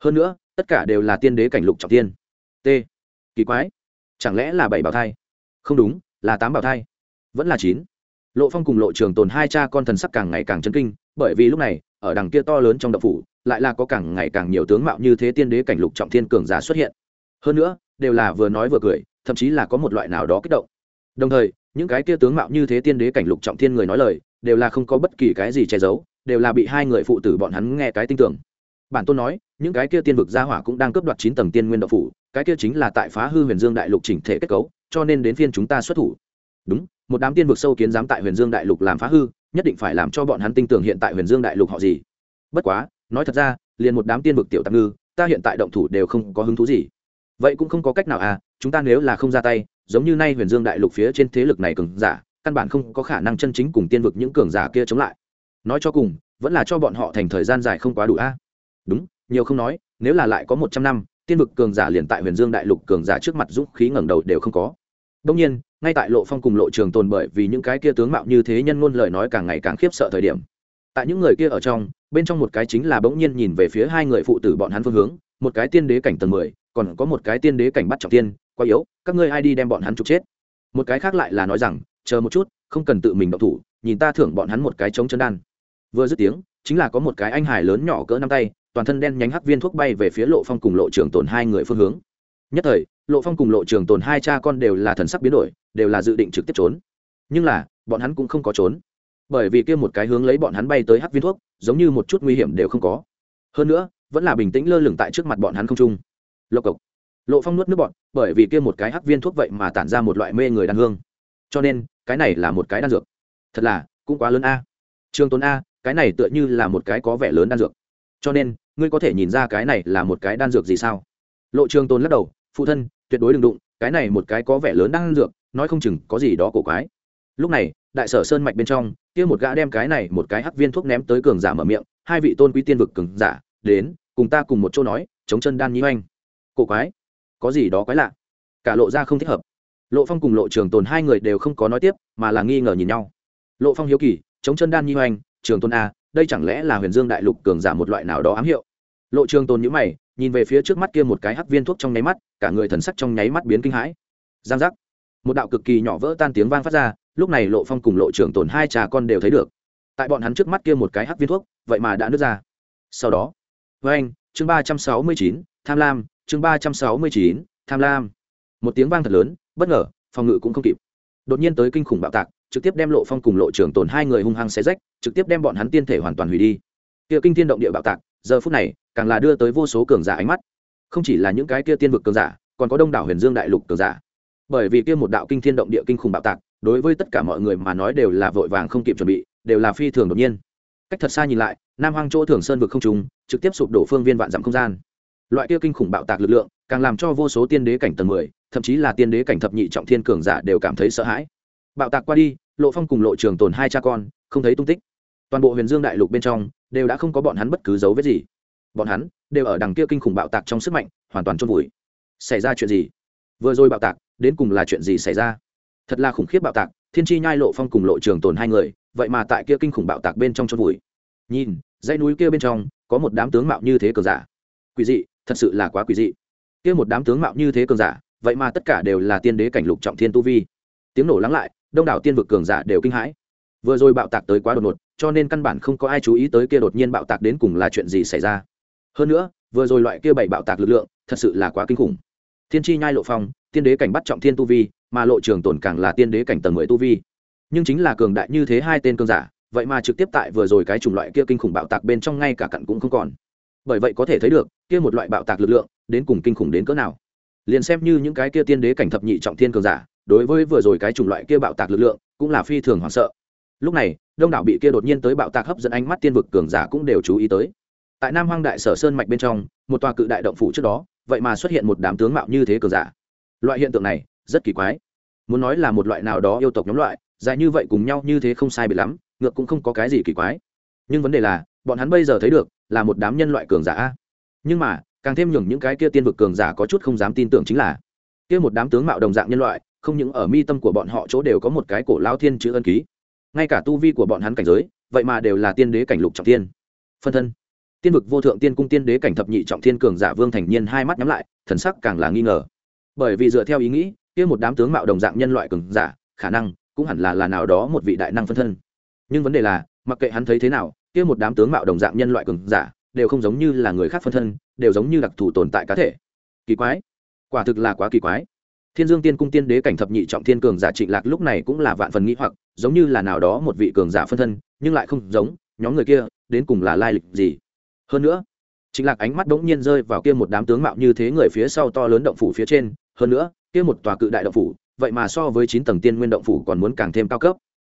Hơn nữa, tất cả đều là tiên đế cảnh lục trọng tiên. T, kỳ quái, chẳng lẽ là bảy bảo thai? Không đúng, là tám bảo thai. Vẫn là chín. Lộ phong cùng lộ trường tồn hai cha con thần sắc càng ngày càng chấn kinh bởi vì lúc này, ở đằng kia to lớn trong đậu phủ, lại là có càng ngày càng nhiều tướng mạo như thế tiên đế cảnh lục trọng thiên cường giả xuất hiện. Hơn nữa, đều là vừa nói vừa cười, thậm chí là có một loại nào đó kích động. Đồng thời, những cái kia tướng mạo như thế tiên đế cảnh lục trọng thiên người nói lời, đều là không có bất kỳ cái gì che giấu, đều là bị hai người phụ tử bọn hắn nghe cái tin tưởng. Bản tôn nói, những cái kia tiên vực gia hỏa cũng đang cướp đoạt chín tầng tiên nguyên độc phủ, cái kia chính là tại phá hư huyền dương đại lục chỉnh thể kết cấu, cho nên đến phiên chúng ta xuất thủ. Đúng một đám tiên vực sâu kiến dám tại huyền dương đại lục làm phá hư, nhất định phải làm cho bọn hắn tin tưởng hiện tại huyền dương đại lục họ gì. Bất quá, nói thật ra, liền một đám tiên vực tiểu tạm ngư, ta hiện tại động thủ đều không có hứng thú gì. Vậy cũng không có cách nào à chúng ta nếu là không ra tay, giống như nay huyền dương đại lục phía trên thế lực này cường giả, căn bản không có khả năng chân chính cùng tiên vực những cường giả kia chống lại. Nói cho cùng, vẫn là cho bọn họ thành thời gian dài không quá đủ a đúng, nhiều không nói, nếu là lại có một trăm năm, tiên vực cường giả liền tại huyền dương đại lục cường giả trước mặt dũng khí ngẩng đầu đều không có. Đông nhiên ngay tại lộ phong cùng lộ trường tồn bởi vì những cái kia tướng mạo như thế nhân ngôn lời nói càng ngày càng khiếp sợ thời điểm, tại những người kia ở trong, bên trong một cái chính là bỗng nhiên nhìn về phía hai người phụ tử bọn hắn phương hướng, một cái tiên đế cảnh tầng mười, còn có một cái tiên đế cảnh bắt trọng tiên, quá yếu, các ngươi ai đi đem bọn hắn trục chết? Một cái khác lại là nói rằng, chờ một chút, không cần tự mình động thủ, nhìn ta thưởng bọn hắn một cái chống chân đan. Vừa dứt tiếng, chính là có một cái anh hải lớn nhỏ cỡ năm tay, toàn thân đen nhánh hắc viên thuốc bay về phía lộ phong cùng lộ trường tồn hai người phương hướng. Nhất thời lộ phong cùng lộ trường tồn hai cha con đều là thần sắc biến đổi, đều là dự định trực tiếp trốn. Nhưng là, bọn hắn cũng không có trốn. Bởi vì kia một cái hướng lấy bọn hắn bay tới hắc viên thuốc, giống như một chút nguy hiểm đều không có. Hơn nữa, vẫn là bình tĩnh lơ lửng tại trước mặt bọn hắn không trung. Lộc cộc. Lộ phong nuốt nước bọn bởi vì kia một cái hắc viên thuốc vậy mà tản ra một loại mê người đan hương. Cho nên, cái này là một cái đan dược. Thật là, cũng quá lớn a. Trương tốn a, cái này tựa như là một cái có vẻ lớn đan dược. Cho nên, ngươi có thể nhìn ra cái này là một cái đan dược gì sao? Lộ trường Tôn lắc đầu, phụ thân tuyệt đối đừng đụng, cái này một cái có vẻ lớn đang ăn dược, nói không chừng có gì đó cổ quái. Lúc này, đại sở sơn mạch bên trong, kia một gã đem cái này một cái hắc viên thuốc ném tới cường giả mở miệng, hai vị tôn quý tiên vực cường giả, đến, cùng ta cùng một chỗ nói, chống chân đan nhi oanh cổ quái? Có gì đó quái lạ? Cả lộ ra không thích hợp. Lộ phong cùng lộ trường tồn hai người đều không có nói tiếp, mà là nghi ngờ nhìn nhau. Lộ phong hiếu kỳ, chống chân đan nhi oanh trường tôn a à, đây chẳng lẽ là huyền dương đại lục cường giả một loại nào đó ám hiệu? Lộ trường tồn nhữ mày nhìn về phía trước mắt kia một cái hắc viên thuốc trong nháy mắt, cả người thần sắc trong nháy mắt biến kinh hãi. Giang giác. Một đạo cực kỳ nhỏ vỡ tan tiếng vang phát ra, lúc này lộ phong cùng lộ trưởng tồn hai trà con đều thấy được. Tại bọn hắn trước mắt kia một cái hắc viên thuốc, vậy mà đã nứt ra. Sau đó với anh chương ba trăm sáu mươi chín, tham lam, chương ba trăm sáu mươi chín, tham lam. Một tiếng vang thật lớn, bất ngờ, phòng ngự cũng không kịp. Đột nhiên tới kinh khủng bạo tạc, trực tiếp đem lộ phong cùng lộ trưởng tồn hai người hung hăng xé rách, trực tiếp đem bọn hắn tiên thể hoàn toàn hủy đi. Kia kinh thiên động địa bạo tạc giờ phút này, càng là đưa tới vô số cường giả ánh mắt. Không chỉ là những cái kia tiên vực cường giả, còn có đông đảo huyền dương đại lục cường giả. Bởi vì kia một đạo kinh thiên động địa kinh khủng bạo tạc, đối với tất cả mọi người mà nói đều là vội vàng không kịp chuẩn bị, đều là phi thường đột nhiên. Cách thật xa nhìn lại, nam hoang chỗ thường sơn vực không trùng trực tiếp sụp đổ phương viên vạn dặm không gian. Loại kia kinh khủng bạo tạc lực lượng, càng làm cho vô số tiên đế cảnh tầng mười, thậm chí là tiên đế cảnh thập nhị trọng thiên cường giả đều cảm thấy sợ hãi. Bạo tạc qua đi, lộ phong cùng lộ trường tồn hai cha con, không thấy tung tích. Toàn bộ huyền dương đại lục bên trong đều đã không có bọn hắn bất cứ dấu vết gì. Bọn hắn đều ở đằng kia kinh khủng bạo tạc trong sức mạnh, hoàn toàn trôn vùi. Xảy ra chuyện gì? Vừa rồi bạo tạc, đến cùng là chuyện gì xảy ra? Thật là khủng khiếp bạo tạc, thiên chi nhai lộ phong cùng lộ trường tồn hai người, vậy mà tại kia kinh khủng bạo tạc bên trong trôn vùi. Nhìn, dãy núi kia bên trong, có một đám tướng mạo như thế cường giả. Quỷ dị, thật sự là quá quỷ dị. Kia một đám tướng mạo như thế cường giả, vậy mà tất cả đều là tiên đế cảnh lục trọng thiên tu vi. Tiếng nổ lắng lại, đông đảo tiên vực cường giả đều kinh hãi vừa rồi bạo tạc tới quá đột ngột, cho nên căn bản không có ai chú ý tới kia đột nhiên bạo tạc đến cùng là chuyện gì xảy ra. Hơn nữa, vừa rồi loại kia bảy bạo tạc lực lượng, thật sự là quá kinh khủng. Thiên chi nhai lộ phong, tiên đế cảnh bắt trọng thiên tu vi, mà lộ trường tổn càng là tiên đế cảnh tầng mười tu vi. Nhưng chính là cường đại như thế hai tên cơn giả, vậy mà trực tiếp tại vừa rồi cái chủng loại kia kinh khủng bạo tạc bên trong ngay cả cặn cũng không còn. Bởi vậy có thể thấy được, kia một loại bạo tạc lực lượng, đến cùng kinh khủng đến cỡ nào. Liền xem như những cái kia tiên đế cảnh thập nhị trọng thiên cường giả, đối với vừa rồi cái chủng loại kia bạo tạc lực lượng, cũng là phi thường hoảng sợ lúc này, đông đảo bị kia đột nhiên tới bạo tạc hấp dẫn ánh mắt tiên vực cường giả cũng đều chú ý tới. Tại nam hoang đại sở sơn mạch bên trong, một tòa cự đại động phủ trước đó, vậy mà xuất hiện một đám tướng mạo như thế cường giả. Loại hiện tượng này, rất kỳ quái. Muốn nói là một loại nào đó yêu tộc nhóm loại, dài như vậy cùng nhau như thế không sai bị lắm, ngược cũng không có cái gì kỳ quái. Nhưng vấn đề là, bọn hắn bây giờ thấy được, là một đám nhân loại cường giả nhưng mà, càng thêm nhường những cái kia tiên vực cường giả có chút không dám tin tưởng chính là, kia một đám tướng mạo đồng dạng nhân loại, không những ở mi tâm của bọn họ chỗ đều có một cái cổ lao thiên chữ ân ký ngay cả tu vi của bọn hắn cảnh giới, vậy mà đều là tiên đế cảnh lục trọng tiên phân thân. Tiên vực vô thượng tiên cung tiên đế cảnh thập nhị trọng thiên cường giả vương thành nhiên hai mắt nhắm lại, thần sắc càng là nghi ngờ. Bởi vì dựa theo ý nghĩ, kia một đám tướng mạo đồng dạng nhân loại cường giả, khả năng cũng hẳn là là nào đó một vị đại năng phân thân. Nhưng vấn đề là, mặc kệ hắn thấy thế nào, kia một đám tướng mạo đồng dạng nhân loại cường giả đều không giống như là người khác phân thân, đều giống như đặc thù tồn tại cá thể. Kỳ quái. Quả thực là quá kỳ quái thiên dương tiên cung tiên đế cảnh thập nhị trọng thiên cường giả trịnh lạc lúc này cũng là vạn phần nghĩ hoặc, giống như là nào đó một vị cường giả phân thân, nhưng lại không giống, nhóm người kia đến cùng là lai lịch gì? Hơn nữa, trịnh lạc ánh mắt đ n g nhiên rơi vào kia một đám tướng mạo như thế người phía sau to lớn động phủ phía trên, hơn nữa, kia một tòa cự đại động phủ, vậy mà so với chín tầng tiên nguyên động phủ còn muốn càng thêm cao cấp.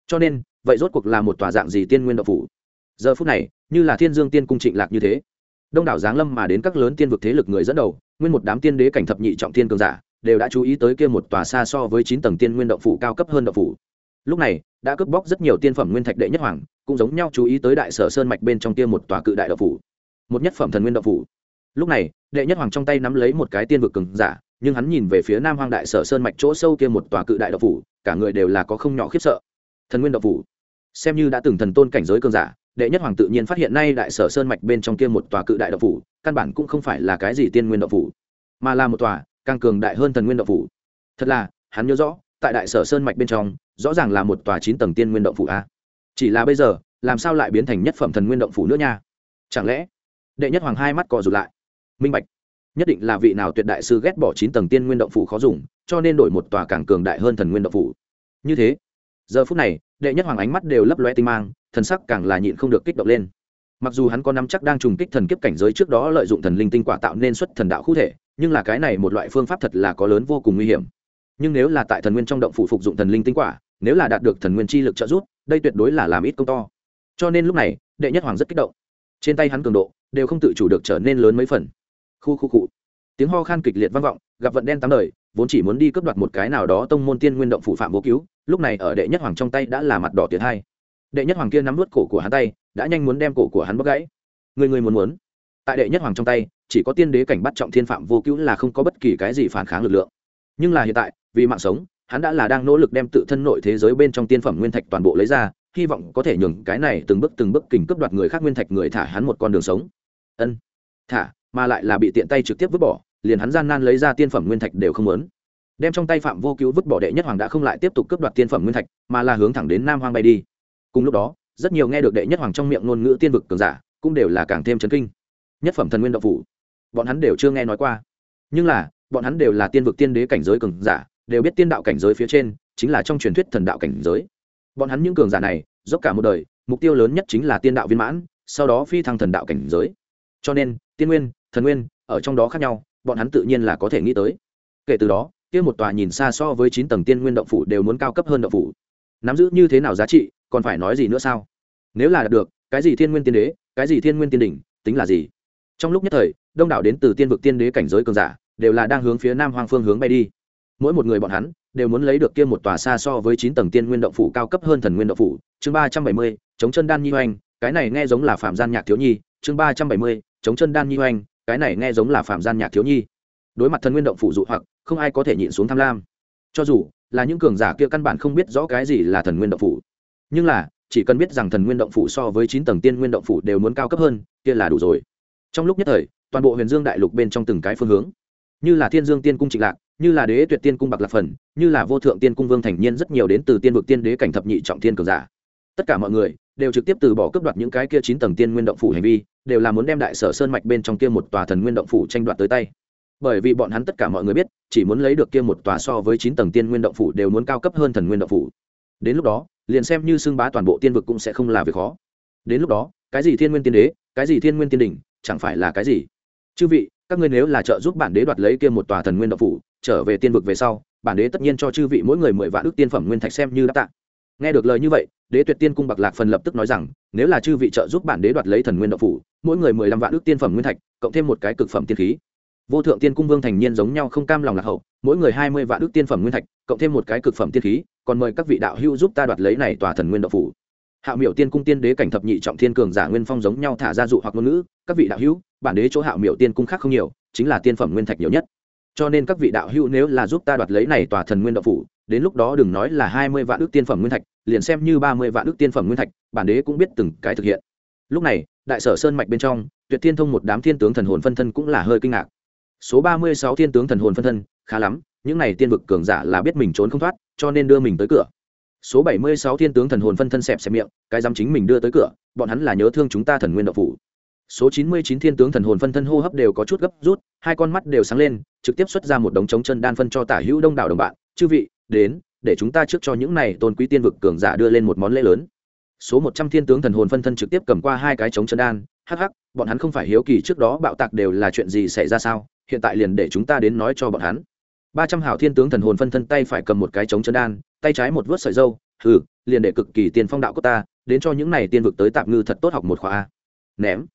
Cho nên, vậy rốt cuộc là một tòa dạng gì tiên nguyên động phủ? Giờ phút này, như là thiên dương tiên cung trịnh lạc như thế, đông đảo giáng lâm mà đến các lớn tiên vực thế lực người dẫn đầu, nguyên một đám tiên đế cảnh thập nhị trọng tiên cường giả đều đã chú ý tới kia một tòa xa so với chín tầng tiên nguyên động phủ cao cấp hơn động phủ. Lúc này, đã cướp bóc rất nhiều tiên phẩm nguyên thạch đệ nhất hoàng, cũng giống nhau chú ý tới đại sở sơn mạch bên trong kia một tòa cự đại động phủ. Một nhất phẩm thần nguyên động phủ. Lúc này, đệ nhất hoàng trong tay nắm lấy một cái tiên vực cường giả, nhưng hắn nhìn về phía nam hoang đại sở sơn mạch chỗ sâu kia một tòa cự đại động phủ, cả người đều là có không nhỏ khiếp sợ. Thần nguyên động phủ. Xem như đã từng thần tôn cảnh giới cường giả, đệ nhất hoàng tự nhiên phát hiện nay đại sở sơn mạch bên trong kia một tòa cự đại động phủ, căn bản cũng không phải là cái gì tiên nguyên động phủ, mà là một tòa càng cường đại hơn thần nguyên động phủ. Thật là, hắn nhớ rõ, tại đại sở sơn mạch bên trong, rõ ràng là một tòa chín tầng tiên nguyên động phủ a. Chỉ là bây giờ, làm sao lại biến thành nhất phẩm thần nguyên động phủ nữa nha? Chẳng lẽ, đệ nhất hoàng hai mắt cò rụt lại? Minh bạch, nhất định là vị nào tuyệt đại sư ghét bỏ chín tầng tiên nguyên động phủ khó dùng, cho nên đổi một tòa càng cường đại hơn thần nguyên động phủ. Như thế, giờ phút này, đệ nhất hoàng ánh mắt đều lấp loe tinh mang, thần sắc càng là nhịn không được kích động lên. Mặc dù hắn có nắm chắc đang trùng kích thần kiếp cảnh giới trước đó lợi dụng thần linh tinh quả tạo nên xuất thần đạo khu thể nhưng là cái này một loại phương pháp thật là có lớn vô cùng nguy hiểm. Nhưng nếu là tại thần nguyên trong động phủ phục dụng thần linh tinh quả, nếu là đạt được thần nguyên chi lực trợ giúp, đây tuyệt đối là làm ít công to. Cho nên lúc này, đệ nhất hoàng rất kích động. Trên tay hắn cường độ, đều không tự chủ được trở nên lớn mấy phần. Khu khu cụ tiếng ho khan kịch liệt vang vọng, gặp vận đen tám đời, vốn chỉ muốn đi cướp đoạt một cái nào đó tông môn tiên nguyên động phủ phạm vô cứu, lúc này ở đệ nhất hoàng trong tay đã là mặt đỏ tiến hai. Đệ nhất hoàng kia nắm vút cổ của hắn tay, đã nhanh muốn đem cổ của hắn bóc gãy. Người người muốn muốn. Tại đệ nhất hoàng trong tay chỉ có tiên đế cảnh bắt trọng thiên phạm vô cứu là không có bất kỳ cái gì phản kháng lực lượng. Nhưng là hiện tại, vì mạng sống, hắn đã là đang nỗ lực đem tự thân nội thế giới bên trong tiên phẩm nguyên thạch toàn bộ lấy ra, hy vọng có thể nhường cái này từng bước từng bước kình cướp đoạt người khác nguyên thạch người thả hắn một con đường sống. Ân, thả, mà lại là bị tiện tay trực tiếp vứt bỏ, liền hắn gian nan lấy ra tiên phẩm nguyên thạch đều không muốn. Đem trong tay phạm vô cứu vứt bỏ đệ nhất hoàng đã không lại tiếp tục cướp đoạt tiên phẩm nguyên thạch, mà là hướng thẳng đến nam hoang bay đi. Cùng lúc đó, rất nhiều nghe được đệ nhất hoàng trong miệng ngôn ngữ tiên vực cường giả, cũng đều là càng thêm chấn kinh. Nhất phẩm thần nguyên độc phủ bọn hắn đều chưa nghe nói qua. Nhưng là, bọn hắn đều là tiên vực tiên đế cảnh giới cường giả, đều biết tiên đạo cảnh giới phía trên chính là trong truyền thuyết thần đạo cảnh giới. Bọn hắn những cường giả này, dốc cả một đời, mục tiêu lớn nhất chính là tiên đạo viên mãn, sau đó phi thăng thần đạo cảnh giới. Cho nên, tiên nguyên, thần nguyên, ở trong đó khác nhau, bọn hắn tự nhiên là có thể nghĩ tới. Kể từ đó, kia một tòa nhìn xa so với chín tầng tiên nguyên động phủ đều muốn cao cấp hơn động phủ. Nắm giữ như thế nào giá trị, còn phải nói gì nữa sao? Nếu là đạt được, cái gì thiên nguyên tiên đế, cái gì thiên nguyên tiên đỉnh, tính là gì? Trong lúc nhất thời đông đảo đến từ tiên vực tiên đế cảnh giới cường giả, đều là đang hướng phía nam hoang phương hướng bay đi. Mỗi một người bọn hắn, đều muốn lấy được kia một tòa xa so với chín tầng tiên nguyên động phủ cao cấp hơn thần nguyên động phủ. Chương ba trăm bảy mươi, chống chân đan nhi hoành, cái này nghe giống là phạm gian nhạc thiếu nhi. Chương ba trăm bảy mươi, chống chân đan nhi hoành, cái này nghe giống là phạm gian nhạc thiếu nhi. Đối mặt thần nguyên động phủ dụ hoặc, không ai có thể nhịn xuống tham lam. Cho dù là những cường giả kia căn bản không biết rõ cái gì là thần nguyên động phủ. Nhưng là, chỉ cần biết rằng thần nguyên động phủ so với chín tầng tiên nguyên động phủ đều muốn cao cấp hơn, kia là đủ rồi. Trong lúc nhất thời toàn bộ huyền dương đại lục bên trong từng cái phương hướng. Như là thiên dương tiên cung trịnh lạc, như là đế tuyệt tiên cung bạc lạc phần, như là vô thượng tiên cung vương thành nhiên rất nhiều đến từ tiên vực tiên đế cảnh thập nhị trọng tiên cường giả. Tất cả mọi người đều trực tiếp từ bỏ cướp đoạt những cái kia chín tầng tiên nguyên động phủ hành vi, đều là muốn đem đại sở sơn mạch bên trong kia một tòa thần nguyên động phủ tranh đoạt tới tay. Bởi vì bọn hắn tất cả mọi người biết, chỉ muốn lấy được kia một tòa so với chín tầng tiên nguyên động phủ đều muốn cao cấp hơn thần nguyên động phủ. Đến lúc đó, liền xem như xưng bá toàn bộ tiên vực cũng sẽ không là việc khó. Đến lúc đó, cái gì thiên nguyên tiên đế, cái gì thiên nguyên tiên đỉnh, chẳng phải là cái gì? Chư vị, các ngươi nếu là trợ giúp bản đế đoạt lấy kia một tòa thần nguyên động phủ, trở về tiên vực về sau, bản đế tất nhiên cho chư vị mỗi người mười vạn ước tiên phẩm nguyên thạch xem như đã tạ. Nghe được lời như vậy, đế tuyệt tiên cung bạc lạc phần lập tức nói rằng, nếu là chư vị trợ giúp bản đế đoạt lấy thần nguyên động phủ, mỗi người mười lăm vạn ước tiên phẩm nguyên thạch, cộng thêm một cái cực phẩm tiên khí. Vô thượng tiên cung vương thành nhiên giống nhau không cam lòng lạc hậu, mỗi người hai mươi vạn ước tiên phẩm nguyên thạch, cộng thêm một cái cực phẩm tiên khí, còn mời các vị đạo hữu giúp ta đoạt lấy này tòa thần nguyên động phủ hạo miểu tiên cung tiên đế cảnh thập nhị trọng thiên cường giả nguyên phong giống nhau thả ra dụ hoặc ngôn ngữ, các vị đạo hữu, bản đế chỗ hạo miểu tiên cung khác không nhiều, chính là tiên phẩm nguyên thạch nhiều nhất. Cho nên các vị đạo hữu nếu là giúp ta đoạt lấy này tòa thần nguyên Đạo phủ, đến lúc đó đừng nói là hai mươi vạn ước tiên phẩm nguyên thạch, liền xem như ba mươi vạn ước tiên phẩm nguyên thạch, bản đế cũng biết từng cái thực hiện. Lúc này, đại sở sơn mạch bên trong, tuyệt thiên thông một đám thiên tướng thần hồn phân thân cũng là hơi kinh ngạc. Số ba mươi sáu thiên tướng thần hồn phân thân, khá lắm, những này tiên vực cường giả là biết mình trốn không thoát, cho nên đưa mình tới cửa số bảy mươi sáu thiên tướng thần hồn phân thân xẹp xẹp miệng, cái dám chính mình đưa tới cửa, bọn hắn là nhớ thương chúng ta thần nguyên độc phủ. Số chín mươi chín thiên tướng thần hồn phân thân hô hấp đều có chút gấp rút, hai con mắt đều sáng lên, trực tiếp xuất ra một đống trống chân đan phân cho tả hữu đông đảo đồng bạn. Chư vị, đến, để chúng ta trước cho những này tôn quý tiên vực cường giả đưa lên một món lễ lớn. Số một trăm thiên tướng thần hồn phân thân trực tiếp cầm qua hai cái trống chân đan, hắc hắc, bọn hắn không phải hiếu kỳ trước đó bạo tạc đều là chuyện gì xảy ra sao? Hiện tại liền để chúng ta đến nói cho bọn hắn. Ba trăm hảo thiên tướng thần hồn phân thân tay phải cầm một cái trống chân đan tay trái một vớt sợi dâu, hừ, liền để cực kỳ tiền phong đạo của ta, đến cho những này tiên vực tới tạm ngư thật tốt học một khóa a. Ném.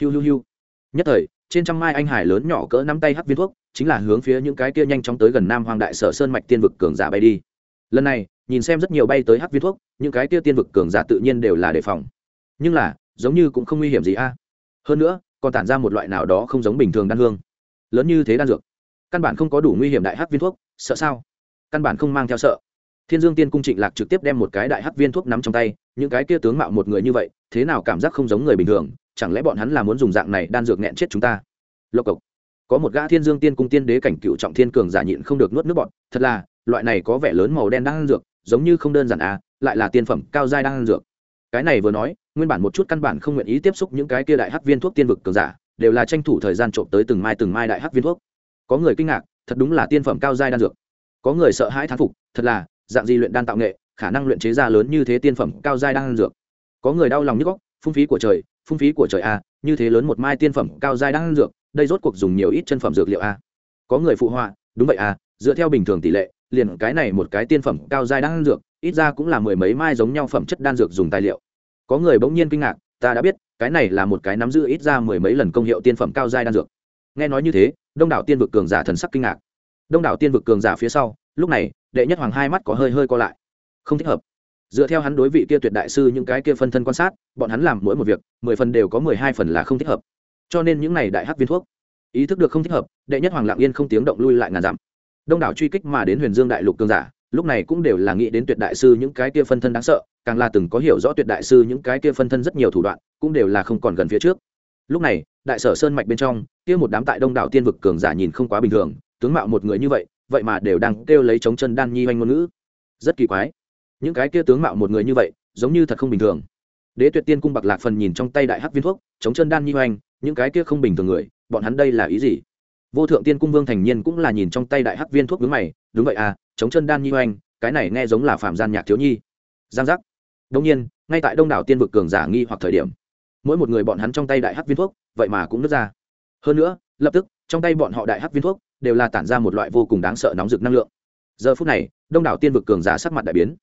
Hiu hiu hiu. Nhất thời, trên trăm mai anh hải lớn nhỏ cỡ nắm tay hắc viên thuốc, chính là hướng phía những cái kia nhanh chóng tới gần nam hoàng đại sở sơn mạch tiên vực cường giả bay đi. Lần này, nhìn xem rất nhiều bay tới hắc viên thuốc, những cái kia tiên vực cường giả tự nhiên đều là đề phòng. Nhưng là, giống như cũng không nguy hiểm gì a. Hơn nữa, còn tản ra một loại nào đó không giống bình thường đan hương. Lớn như thế đan dược. Căn bản không có đủ nguy hiểm đại hắc viên thuốc, sợ sao? Căn bản không mang theo sợ thiên dương tiên cung trịnh lạc trực tiếp đem một cái đại hắc viên thuốc nắm trong tay, những cái kia tướng mạo một người như vậy, thế nào cảm giác không giống người bình thường, chẳng lẽ bọn hắn là muốn dùng dạng này đan dược nghẹn chết chúng ta? Lộc cộc. Có một gã thiên dương tiên cung tiên đế cảnh cựu trọng thiên cường giả nhịn không được nuốt nước bọn thật là, loại này có vẻ lớn màu đen đan dược, giống như không đơn giản à lại là tiên phẩm cao giai đan dược. Cái này vừa nói, nguyên bản một chút căn bản không nguyện ý tiếp xúc những cái kia đại hắc viên thuốc tiên vực cường giả, đều là tranh thủ thời gian trộm tới từng mai từng mai đại hắc viên thuốc. Có người kinh ngạc, thật đúng là tiên phẩm cao giai đan dược. Có người sợ hãi thán phục, thật là dạng gì luyện đan tạo nghệ, khả năng luyện chế ra lớn như thế tiên phẩm cao giai đan dược. Có người đau lòng nhức góc, phung phí của trời, phung phí của trời a như thế lớn một mai tiên phẩm cao giai đan dược, đây rốt cuộc dùng nhiều ít chân phẩm dược liệu a có người phụ họa, đúng vậy a dựa theo bình thường tỷ lệ, liền cái này một cái tiên phẩm cao giai đan dược, ít ra cũng là mười mấy mai giống nhau phẩm chất đan dược dùng tài liệu. Có người bỗng nhiên kinh ngạc, ta đã biết, cái này là một cái nắm giữ ít ra mười mấy lần công hiệu tiên phẩm cao giai đan dược. Nghe nói như thế, đông đảo tiên vực cường giả thần sắc kinh ngạc. Đông đảo tiên vực cường giả phía sau, lúc này đệ nhất hoàng hai mắt có hơi hơi co lại. Không thích hợp. Dựa theo hắn đối vị kia tuyệt đại sư những cái kia phân thân quan sát, bọn hắn làm mỗi một việc, mười phần đều có mười hai phần là không thích hợp. Cho nên những này đại hắc viên thuốc, ý thức được không thích hợp, đệ nhất hoàng lạng yên không tiếng động lui lại ngàn dặm. Đông đảo truy kích mà đến huyền dương đại lục cường giả, lúc này cũng đều là nghĩ đến tuyệt đại sư những cái kia phân thân đáng sợ, càng là từng có hiểu rõ tuyệt đại sư những cái kia phân thân rất nhiều thủ đoạn, cũng đều là không còn gần phía trước. Lúc này, đại sở sơn mạch bên trong, kia một đám tại đông đảo tiên vực cường giả nhìn không quá bình thường, tướng mạo một người như vậy vậy mà đều đang kêu lấy chống chân đan nhi oanh ngôn ngữ. Rất kỳ quái. Những cái kia tướng mạo một người như vậy, giống như thật không bình thường. Đế tuyệt tiên cung bạc lạc phần nhìn trong tay đại hắc viên thuốc, chống chân đan nhi oanh những cái kia không bình thường người, bọn hắn đây là ý gì? Vô thượng tiên cung vương thành nhiên cũng là nhìn trong tay đại hắc viên thuốc vướng mày, đúng vậy à chống chân đan nhi oanh cái này nghe giống là phạm gian nhạc thiếu nhi. Giang giác. Đông nhiên, ngay tại đông đảo tiên vực cường giả nghi hoặc thời điểm, mỗi một người bọn hắn trong tay đại hắc viên thuốc, vậy mà cũng nứt ra. Hơn nữa, lập tức, trong tay bọn họ đại hắc viên thuốc đều là tản ra một loại vô cùng đáng sợ nóng rực năng lượng. Giờ phút này, đông đảo tiên vực cường giả sắc mặt đại biến.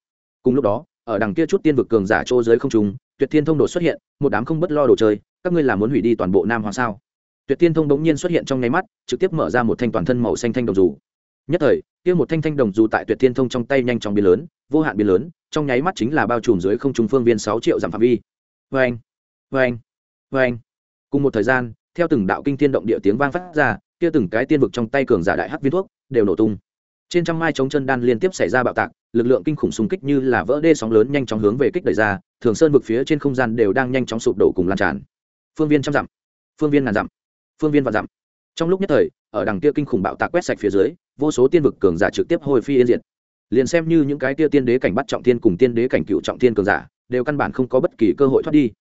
Cùng lúc đó, ở đằng kia chút tiên vực cường giả trô dưới không trung, tuyệt thiên thông đột xuất hiện, một đám không bất lo đồ chơi, các ngươi làm muốn hủy đi toàn bộ nam hoàng sao? Tuyệt thiên thông bỗng nhiên xuất hiện trong nháy mắt, trực tiếp mở ra một thanh toàn thân màu xanh thanh đồng dù. Nhất thời, kia một thanh thanh đồng dù tại tuyệt thiên thông trong tay nhanh chóng biến lớn, vô hạn biến lớn, trong nháy mắt chính là bao trùm dưới không trung phương viên sáu triệu dặm phạm vi. Vê anh vê anh vê anh cùng một thời gian, theo từng đạo kinh thiên động địa tiếng vang phát ra kia từng cái tiên vực trong tay cường giả đại hắc viên thuốc đều nổ tung. Trên trăm mai chống chân đan liên tiếp xảy ra bạo tạc, lực lượng kinh khủng xung kích như là vỡ đê sóng lớn nhanh chóng hướng về kích đẩy ra, thường sơn vực phía trên không gian đều đang nhanh chóng sụp đổ cùng lan tràn. Phương viên trăm dặm, phương viên ngàn dặm, phương viên và dặm. Trong lúc nhất thời, ở đằng kia kinh khủng bạo tạc quét sạch phía dưới, vô số tiên vực cường giả trực tiếp hồi phi yên diệt. Liền xem như những cái kia tiên đế cảnh bắt trọng tiên cùng tiên đế cảnh cựu trọng tiên cường giả, đều căn bản không có bất kỳ cơ hội thoát đi.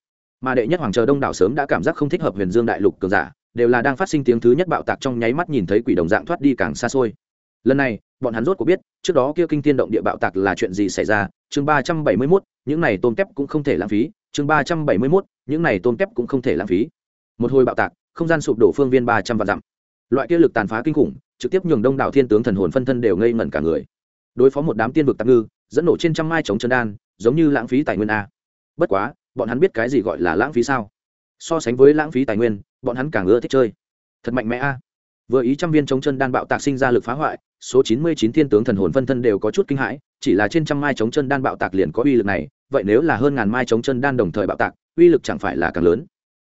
Mà đệ nhất hoàng chờ đông đảo sớm đã cảm giác không thích hợp huyền dương đại lục cường giả đều là đang phát sinh tiếng thứ nhất bạo tạc trong nháy mắt nhìn thấy quỷ đồng dạng thoát đi càng xa xôi. Lần này, bọn hắn rốt có biết, trước đó kia kinh thiên động địa bạo tạc là chuyện gì xảy ra. Chương ba trăm bảy mươi mốt, những này tôm kép cũng không thể lãng phí. Chương ba trăm bảy mươi mốt, những này tôm kép cũng không thể lãng phí. Một hồi bạo tạc, không gian sụp đổ phương viên ba trăm vạn dặm. Loại kia lực tàn phá kinh khủng, trực tiếp nhường đông đảo thiên tướng thần hồn phân thân đều ngây ngẩn cả người. Đối phó một đám tiên vực tạm ngư, dẫn nổ trên trăm mai chống chân đan, giống như lãng phí tài nguyên a. Bất quá, bọn hắn biết cái gì gọi là lãng phí sao? So sánh với lãng phí tài nguyên bọn hắn càng ưa thích chơi. Thật mạnh mẽ a. Vừa ý trăm viên chống chân đan bạo tạc sinh ra lực phá hoại, số chín mươi chín thiên tướng thần hồn phân thân đều có chút kinh hãi, chỉ là trên trăm mai chống chân đan bạo tạc liền có uy lực này, vậy nếu là hơn ngàn mai chống chân đan đồng thời bạo tạc, uy lực chẳng phải là càng lớn.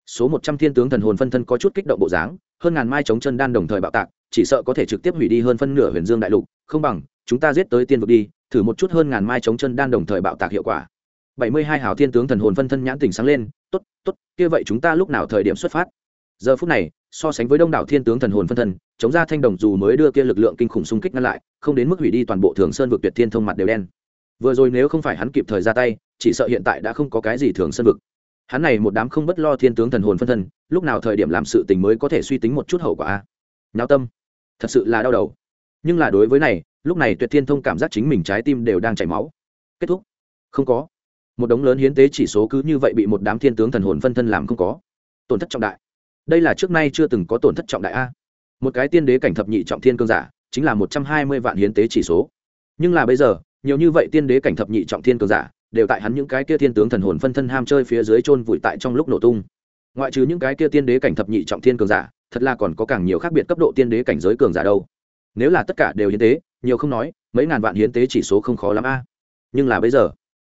Số một trăm thiên tướng thần hồn phân thân có chút kích động bộ dáng, hơn ngàn mai chống chân đan đồng thời bạo tạc, chỉ sợ có thể trực tiếp hủy đi hơn phân nửa huyền dương đại lục, không bằng, chúng ta giết tới tiên vực đi, thử một chút hơn ngàn mai chống chân đan đồng thời bạo tạc hiệu quả. Bảy mươi hai hào thiên tướng thần hồn phân thân nhãn tình sáng lên, tốt tốt, kia vậy chúng ta lúc nào thời điểm xuất phát? Giờ phút này, so sánh với đông đảo thiên tướng thần hồn phân thân, chống ra thanh đồng dù mới đưa kia lực lượng kinh khủng xung kích ngăn lại, không đến mức hủy đi toàn bộ thường sơn vực tuyệt thiên thông mặt đều đen. Vừa rồi nếu không phải hắn kịp thời ra tay, chỉ sợ hiện tại đã không có cái gì thường sơn vực. Hắn này một đám không bất lo thiên tướng thần hồn phân thân, lúc nào thời điểm làm sự tình mới có thể suy tính một chút hậu quả a? Nháo tâm. Thật sự là đau đầu. Nhưng là đối với này, lúc này tuyệt thiên thông cảm giác chính mình trái tim đều đang chảy máu. Kết thúc. Không có. Một đống lớn hiến tế chỉ số cứ như vậy bị một đám thiên tướng thần hồn phân thân làm không có. Tổn thất trọng đại đây là trước nay chưa từng có tổn thất trọng đại a. Một cái tiên đế cảnh thập nhị trọng thiên cương giả, chính là một trăm hai mươi vạn hiến tế chỉ số. Nhưng là bây giờ, nhiều như vậy tiên đế cảnh thập nhị trọng thiên cương giả, đều tại hắn những cái kia thiên tướng thần hồn phân thân ham chơi phía dưới chôn vùi tại trong lúc nổ tung. Ngoại trừ những cái kia tiên đế cảnh thập nhị trọng thiên cường giả, thật là còn có càng nhiều khác biệt cấp độ tiên đế cảnh giới cường giả đâu. Nếu là tất cả đều hiến tế, nhiều không nói, mấy ngàn vạn hiến tế chỉ số không khó lắm a. Nhưng là bây giờ,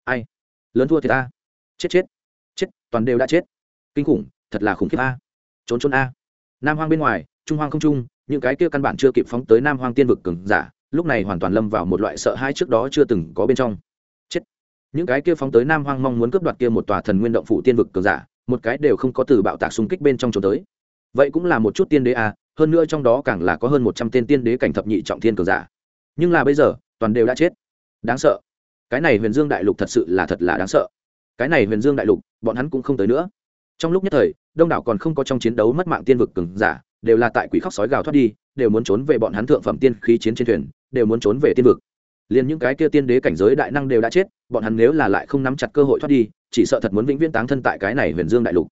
ai? Lớn thua thì ta. Chết chết. Chết, toàn đều đã chết. Kinh khủng, thật là khủng khiếp a trốn trốn a. Nam hoang bên ngoài, trung hoang không trung, những cái kia căn bản chưa kịp phóng tới nam hoang tiên vực cường giả, lúc này hoàn toàn lâm vào một loại sợ hãi trước đó chưa từng có bên trong. Chết. Những cái kia phóng tới nam hoang mong muốn cướp đoạt kia một tòa thần nguyên động phủ tiên vực cường giả, một cái đều không có từ bạo tạc xung kích bên trong trốn tới. Vậy cũng là một chút tiên đế a, hơn nữa trong đó càng là có hơn một trăm tên tiên đế cảnh thập nhị trọng thiên cường giả. Nhưng là bây giờ, toàn đều đã chết. Đáng sợ. Cái này huyền dương đại lục thật sự là thật là đáng sợ. Cái này huyền dương đại lục, bọn hắn cũng không tới nữa trong lúc nhất thời, đông đảo còn không có trong chiến đấu mất mạng tiên vực cường giả, đều là tại quỷ khóc sói gào thoát đi, đều muốn trốn về bọn hắn thượng phẩm tiên khí chiến trên thuyền, đều muốn trốn về tiên vực. Liền những cái kia tiên đế cảnh giới đại năng đều đã chết, bọn hắn nếu là lại không nắm chặt cơ hội thoát đi, chỉ sợ thật muốn vĩnh viễn táng thân tại cái này huyền dương đại lục.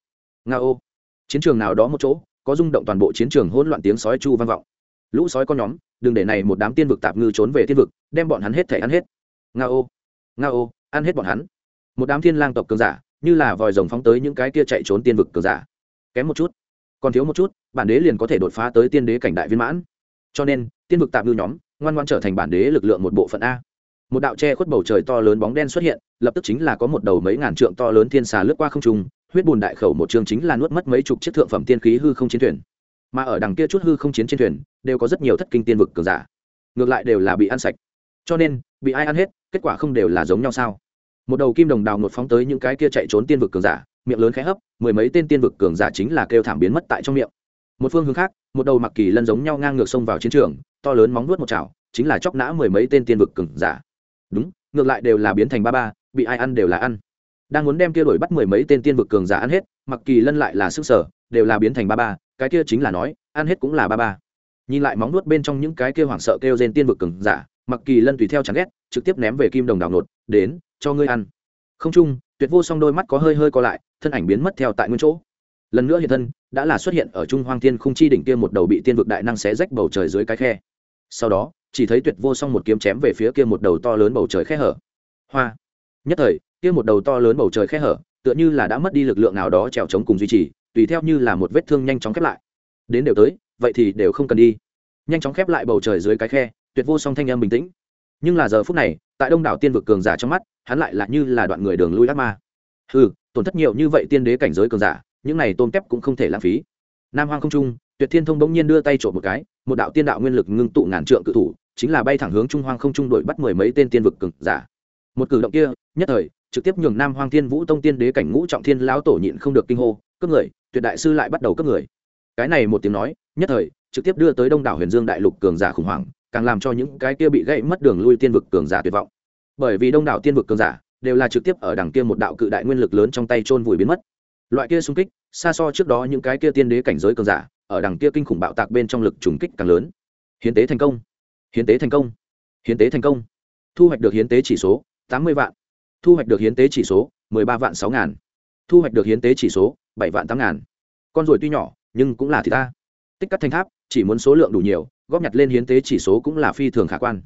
Nga ô chiến trường nào đó một chỗ, có rung động toàn bộ chiến trường hỗn loạn tiếng sói chu vang vọng. Lũ sói con nhóm, đừng để này một đám tiên vực tạp ngư trốn về tiên vực, đem bọn hắn hết thể ăn hết. Nga ô nga ô ăn hết bọn hắn. Một đám thiên lang tộc cường giả như là vòi rồng phóng tới những cái kia chạy trốn tiên vực cường giả. Kém một chút, còn thiếu một chút, bản đế liền có thể đột phá tới tiên đế cảnh đại viên mãn. Cho nên, tiên vực tạm ngư nhóm, ngoan ngoan trở thành bản đế lực lượng một bộ phận a. Một đạo che khuất bầu trời to lớn bóng đen xuất hiện, lập tức chính là có một đầu mấy ngàn trượng to lớn thiên xà lướt qua không trung, huyết bùn đại khẩu một chương chính là nuốt mất mấy chục chiếc thượng phẩm tiên khí hư không chiến thuyền. Mà ở đằng kia chút hư không chiến trên thuyền, đều có rất nhiều thất kinh tiên vực cường giả. Ngược lại đều là bị ăn sạch. Cho nên, bị ai ăn hết, kết quả không đều là giống nhau sao? Một đầu kim đồng đào một phóng tới những cái kia chạy trốn tiên vực cường giả, miệng lớn khẽ hấp, mười mấy tên tiên vực cường giả chính là kêu thảm biến mất tại trong miệng. Một phương hướng khác, một đầu mặc kỳ lân giống nhau ngang ngược sông vào chiến trường, to lớn móng nuốt một chảo, chính là chóc nã mười mấy tên tiên vực cường giả. Đúng, ngược lại đều là biến thành ba ba, bị ai ăn đều là ăn. Đang muốn đem kia đuổi bắt mười mấy tên tiên vực cường giả ăn hết, mặc kỳ lân lại là sức sở, đều là biến thành ba ba, cái kia chính là nói, ăn hết cũng là ba ba. Nhìn lại móng nuốt bên trong những cái kia hoảng sợ kêu trên tiên vực cường giả mặc kỳ lân tùy theo chẳng ghét, trực tiếp ném về kim đồng đào nột, đến, cho ngươi ăn. Không chung, tuyệt vô song đôi mắt có hơi hơi co lại, thân ảnh biến mất theo tại nguyên chỗ. Lần nữa hiện thân, đã là xuất hiện ở trung hoang thiên khung chi đỉnh kia một đầu bị tiên vực đại năng xé rách bầu trời dưới cái khe. Sau đó, chỉ thấy tuyệt vô song một kiếm chém về phía kia một đầu to lớn bầu trời khe hở. Hoa! Nhất thời, kia một đầu to lớn bầu trời khe hở, tựa như là đã mất đi lực lượng nào đó trèo trống cùng duy trì, tùy theo như là một vết thương nhanh chóng khép lại. Đến đều tới, vậy thì đều không cần đi. Nhanh chóng khép lại bầu trời dưới cái khe tuyệt vô song thanh âm bình tĩnh. Nhưng là giờ phút này, tại đông đảo tiên vực cường giả trong mắt, hắn lại là như là đoạn người đường lui ác ma. Ừ tổn thất nhiều như vậy tiên đế cảnh giới cường giả, những này tôm tép cũng không thể lãng phí. Nam hoang không trung, tuyệt thiên thông bỗng nhiên đưa tay trộm một cái, một đạo tiên đạo nguyên lực ngưng tụ ngàn trượng cự thủ, chính là bay thẳng hướng trung hoang không trung đội bắt mười mấy tên tiên vực cường giả. Một cử động kia, nhất thời, trực tiếp nhường nam hoang thiên vũ tông tiên đế cảnh ngũ trọng thiên lão tổ nhịn không được kinh hô cấp người, tuyệt đại sư lại bắt đầu cấp người. Cái này một tiếng nói, nhất thời, trực tiếp đưa tới đông đảo huyền dương đại lục cường giả khủng hoảng càng làm cho những cái kia bị gãy mất đường lui tiên vực cường giả tuyệt vọng. Bởi vì đông đảo tiên vực cường giả đều là trực tiếp ở đằng kia một đạo cự đại nguyên lực lớn trong tay chôn vùi biến mất. Loại kia xung kích, xa so trước đó những cái kia tiên đế cảnh giới cường giả, ở đằng kia kinh khủng bạo tạc bên trong lực trùng kích càng lớn. Hiến tế thành công. Hiến tế thành công. Hiến tế thành công. Thu hoạch được hiến tế chỉ số tám mươi vạn. Thu hoạch được hiến tế chỉ số mười ba vạn sáu ngàn. Thu hoạch được hiến tế chỉ số bảy vạn tám ngàn. Con ruồi tuy nhỏ, nhưng cũng là thì ta. Tích cắt thành tháp chỉ muốn số lượng đủ nhiều, góp nhặt lên hiến tế chỉ số cũng là phi thường khả quan.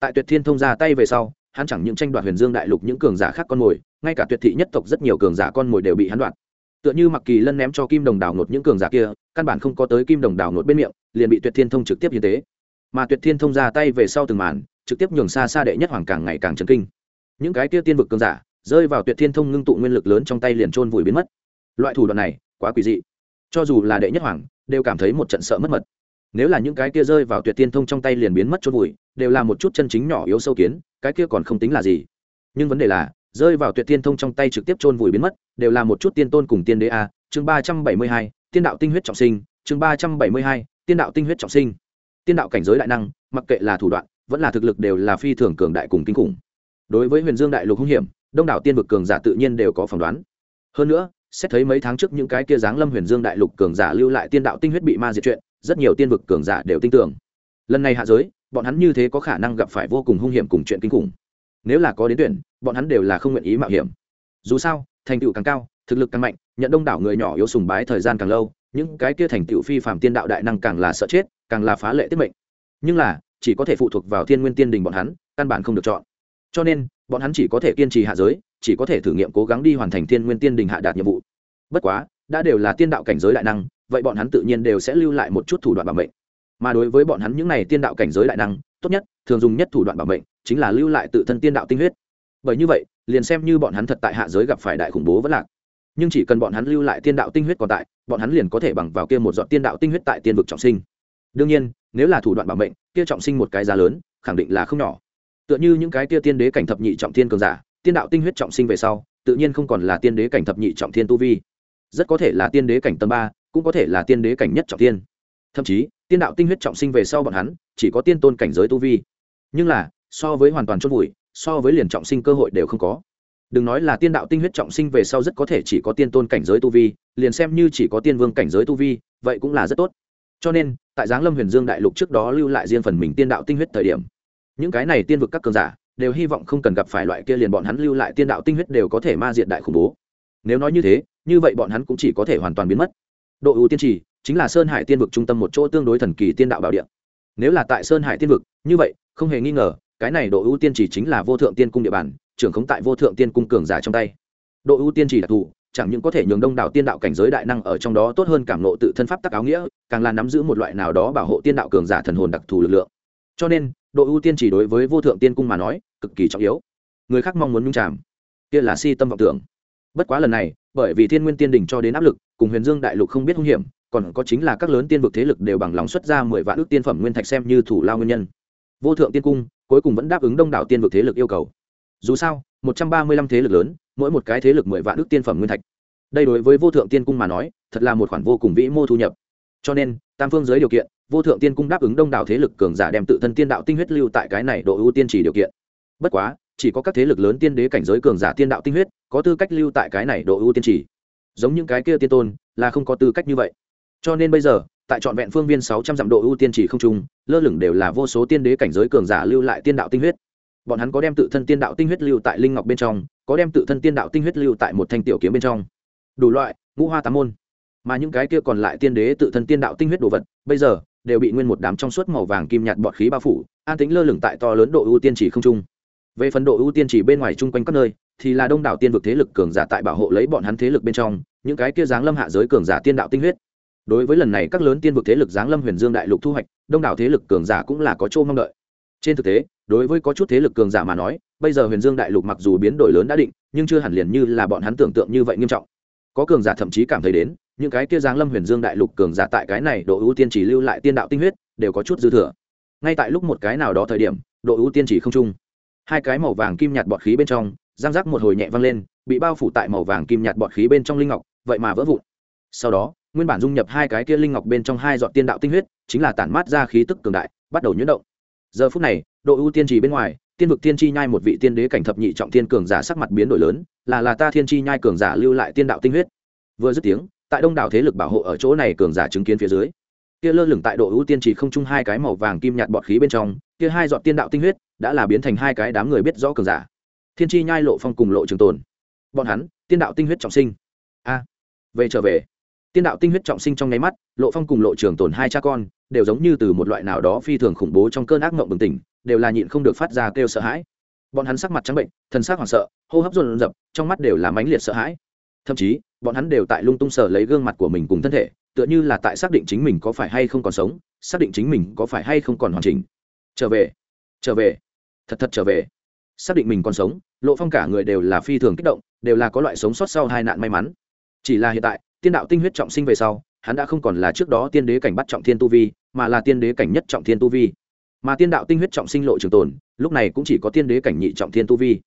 Tại tuyệt thiên thông ra tay về sau, hắn chẳng những tranh đoạt huyền dương đại lục những cường giả khác con mồi, ngay cả tuyệt thị nhất tộc rất nhiều cường giả con mồi đều bị hắn đoạt. Tựa như mặc kỳ lân ném cho kim đồng đào nột những cường giả kia, căn bản không có tới kim đồng đào nột bên miệng, liền bị tuyệt thiên thông trực tiếp hiến tế. Mà tuyệt thiên thông ra tay về sau từng màn, trực tiếp nhường xa xa đệ nhất hoàng càng ngày càng chấn kinh. Những cái kia tiên vực cường giả, rơi vào tuyệt thiên thông ngưng tụ nguyên lực lớn trong tay liền trôn vùi biến mất. Loại thủ đoạn này, quá quỷ dị. Cho dù là đệ nhất hoàng, đều cảm thấy một trận sợ mất mật nếu là những cái kia rơi vào tuyệt tiên thông trong tay liền biến mất chôn vùi, đều là một chút chân chính nhỏ yếu sâu kiến, cái kia còn không tính là gì. Nhưng vấn đề là, rơi vào tuyệt tiên thông trong tay trực tiếp chôn vùi biến mất, đều là một chút tiên tôn cùng tiên đế a, chương ba trăm bảy mươi hai, tiên đạo tinh huyết trọng sinh, chương ba trăm bảy mươi hai, tiên đạo tinh huyết trọng sinh. Tiên đạo cảnh giới đại năng, mặc kệ là thủ đoạn, vẫn là thực lực đều là phi thường cường đại cùng kinh khủng. Đối với huyền dương đại lục hung hiểm, đông đảo tiên vực cường giả tự nhiên đều có phỏng đoán. Hơn nữa, xét thấy mấy tháng trước những cái kia giáng lâm huyền dương đại lục cường giả lưu lại tiên đạo tinh huyết bị ma diệt chuyện rất nhiều tiên vực cường giả đều tin tưởng. Lần này hạ giới, bọn hắn như thế có khả năng gặp phải vô cùng hung hiểm cùng chuyện kinh khủng. Nếu là có đến tuyển, bọn hắn đều là không nguyện ý mạo hiểm. Dù sao, thành tựu càng cao, thực lực càng mạnh, nhận đông đảo người nhỏ yếu sùng bái thời gian càng lâu, những cái kia thành tựu phi phạm tiên đạo đại năng càng là sợ chết, càng là phá lệ tiết mệnh. Nhưng là, chỉ có thể phụ thuộc vào thiên nguyên tiên đình bọn hắn, căn bản không được chọn. Cho nên, bọn hắn chỉ có thể kiên trì hạ giới, chỉ có thể thử nghiệm cố gắng đi hoàn thành thiên nguyên tiên đình hạ đạt nhiệm vụ. Bất quá, đã đều là tiên đạo cảnh giới đại năng vậy bọn hắn tự nhiên đều sẽ lưu lại một chút thủ đoạn bảo mệnh. Mà đối với bọn hắn những này tiên đạo cảnh giới đại năng, tốt nhất, thường dùng nhất thủ đoạn bảo mệnh, chính là lưu lại tự thân tiên đạo tinh huyết. Bởi như vậy, liền xem như bọn hắn thật tại hạ giới gặp phải đại khủng bố vẫn lạc. Nhưng chỉ cần bọn hắn lưu lại tiên đạo tinh huyết còn tại, bọn hắn liền có thể bằng vào kia một dọn tiên đạo tinh huyết tại tiên vực trọng sinh. Đương nhiên, nếu là thủ đoạn bảo mệnh, kia trọng sinh một cái giá lớn, khẳng định là không nhỏ. Tựa như những cái kia tiên đế cảnh thập nhị trọng thiên cường giả, tiên đạo tinh huyết trọng sinh về sau, tự nhiên không còn là tiên đế cảnh thập nhị trọng thiên tu vi. Rất có thể là tiên đế cảnh tầng ba cũng có thể là tiên đế cảnh nhất trọng tiên. Thậm chí, tiên đạo tinh huyết trọng sinh về sau bọn hắn, chỉ có tiên tôn cảnh giới tu vi. Nhưng là, so với hoàn toàn chôn vùi, so với liền trọng sinh cơ hội đều không có. Đừng nói là tiên đạo tinh huyết trọng sinh về sau rất có thể chỉ có tiên tôn cảnh giới tu vi, liền xem như chỉ có tiên vương cảnh giới tu vi, vậy cũng là rất tốt. Cho nên, tại giáng lâm huyền dương đại lục trước đó lưu lại riêng phần mình tiên đạo tinh huyết thời điểm, những cái này tiên vực các cường giả đều hy vọng không cần gặp phải loại kia liền bọn hắn lưu lại tiên đạo tinh huyết đều có thể ma diện đại khủng bố. Nếu nói như thế, như vậy bọn hắn cũng chỉ có thể hoàn toàn biến mất độ ưu tiên trì chính là sơn hải tiên vực trung tâm một chỗ tương đối thần kỳ tiên đạo bảo địa. Nếu là tại sơn hải tiên vực, như vậy, không hề nghi ngờ, cái này độ ưu tiên trì chính là vô thượng tiên cung địa bàn, trưởng khống tại vô thượng tiên cung cường giả trong tay. Độ ưu tiên trì đặc thù, chẳng những có thể nhường đông đảo tiên đạo cảnh giới đại năng ở trong đó tốt hơn cảm nộ tự thân pháp tắc áo nghĩa, càng là nắm giữ một loại nào đó bảo hộ tiên đạo cường giả thần hồn đặc thù lực lượng. Cho nên, độ ưu tiên chỉ đối với vô thượng tiên cung mà nói, cực kỳ trọng yếu. Người khác mong muốn nhung chạm kia là si tâm vọng tưởng. Bất quá lần này bởi vì thiên nguyên tiên đình cho đến áp lực, cùng huyền dương đại lục không biết hung hiểm, còn có chính là các lớn tiên vực thế lực đều bằng lòng xuất ra mười vạn ước tiên phẩm nguyên thạch xem như thủ lao nguyên nhân. Vô thượng tiên cung, cuối cùng vẫn đáp ứng đông đảo tiên vực thế lực yêu cầu. Dù sao, một trăm ba mươi lăm thế lực lớn, mỗi một cái thế lực mười vạn ước tiên phẩm nguyên thạch. Đây đối với vô thượng tiên cung mà nói, thật là một khoản vô cùng vĩ mô thu nhập. Cho nên, tam phương dưới điều kiện, vô thượng tiên cung đáp ứng đông đảo thế lực cường giả đem tự thân tiên đạo tinh huyết lưu tại cái này độ ưu tiên chỉ điều kiện. Bất quá chỉ có các thế lực lớn tiên đế cảnh giới cường giả tiên đạo tinh huyết, có tư cách lưu tại cái này độ ưu tiên chỉ giống những cái kia tiên tôn, là không có tư cách như vậy. Cho nên bây giờ, tại trọn vẹn phương viên sáu trăm dặm độ ưu tiên chỉ không trung, lơ lửng đều là vô số tiên đế cảnh giới cường giả lưu lại tiên đạo tinh huyết. Bọn hắn có đem tự thân tiên đạo tinh huyết lưu tại linh ngọc bên trong, có đem tự thân tiên đạo tinh huyết lưu tại một thanh tiểu kiếm bên trong. Đủ loại, ngũ hoa tám môn. Mà những cái kia còn lại tiên đế tự thân tiên đạo tinh huyết đồ vật, bây giờ, đều bị nguyên một đám trong suốt màu vàng kim nhạt bọt khí bao phủ, an tính lơ lửng tại to lớn độ ưu tiên chỉ không trung về phần độ ưu tiên chỉ bên ngoài chung quanh các nơi, thì là đông đảo tiên vực thế lực cường giả tại bảo hộ lấy bọn hắn thế lực bên trong, những cái kia giáng lâm hạ giới cường giả tiên đạo tinh huyết. Đối với lần này các lớn tiên vực thế lực giáng lâm huyền dương đại lục thu hoạch, đông đảo thế lực cường giả cũng là có chỗ mong đợi. Trên thực tế, đối với có chút thế lực cường giả mà nói, bây giờ huyền dương đại lục mặc dù biến đổi lớn đã định, nhưng chưa hẳn liền như là bọn hắn tưởng tượng như vậy nghiêm trọng. Có cường giả thậm chí cảm thấy đến, những cái kia giáng lâm huyền dương đại lục cường giả tại cái này độ ưu tiên chỉ lưu lại tiên đạo tinh huyết, đều có chút dư thừa. Ngay tại lúc một cái nào đó thời điểm, độ ưu tiên chỉ không chung hai cái màu vàng kim nhạt bọt khí bên trong, giang giác một hồi nhẹ văng lên, bị bao phủ tại màu vàng kim nhạt bọt khí bên trong linh ngọc, vậy mà vỡ vụn. Sau đó, nguyên bản dung nhập hai cái kia linh ngọc bên trong hai dọn tiên đạo tinh huyết, chính là tản mát ra khí tức cường đại, bắt đầu nhuyễn động. Giờ phút này, độ ưu tiên trì bên ngoài, tiên vực tiên tri nhai một vị tiên đế cảnh thập nhị trọng tiên cường giả sắc mặt biến đổi lớn, là là ta thiên tri nhai cường giả lưu lại tiên đạo tinh huyết. Vừa dứt tiếng, tại đông đảo thế lực bảo hộ ở chỗ này cường giả chứng kiến phía dưới. Kia lơ lửng tại độ ưu tiên trì không chung hai cái màu vàng kim nhạt bọt khí bên trong, kia hai dọn tiên đạo tinh huyết đã là biến thành hai cái đám người biết rõ cường giả. Thiên chi nhai, lộ phong cùng lộ trường tồn. Bọn hắn, tiên đạo tinh huyết trọng sinh. A, về trở về. Tiên đạo tinh huyết trọng sinh trong nháy mắt, lộ phong cùng lộ trường tồn hai cha con, đều giống như từ một loại nào đó phi thường khủng bố trong cơn ác mộng bừng tỉnh, đều là nhịn không được phát ra kêu sợ hãi. Bọn hắn sắc mặt trắng bệnh thân xác hoảng sợ, hô hấp rộn rập, trong mắt đều là mãnh liệt sợ hãi. Thậm chí, bọn hắn đều tại lung tung sờ lấy gương mặt của mình cùng thân thể, tựa như là tại xác định chính mình có phải hay không còn sống, xác định chính mình có phải hay không còn hoàn chỉnh. Trở về trở về thật thật trở về. Xác định mình còn sống, lộ phong cả người đều là phi thường kích động, đều là có loại sống sót sau hai nạn may mắn. Chỉ là hiện tại, tiên đạo tinh huyết trọng sinh về sau, hắn đã không còn là trước đó tiên đế cảnh bắt trọng thiên tu vi, mà là tiên đế cảnh nhất trọng thiên tu vi. Mà tiên đạo tinh huyết trọng sinh lộ trường tồn, lúc này cũng chỉ có tiên đế cảnh nhị trọng thiên tu vi.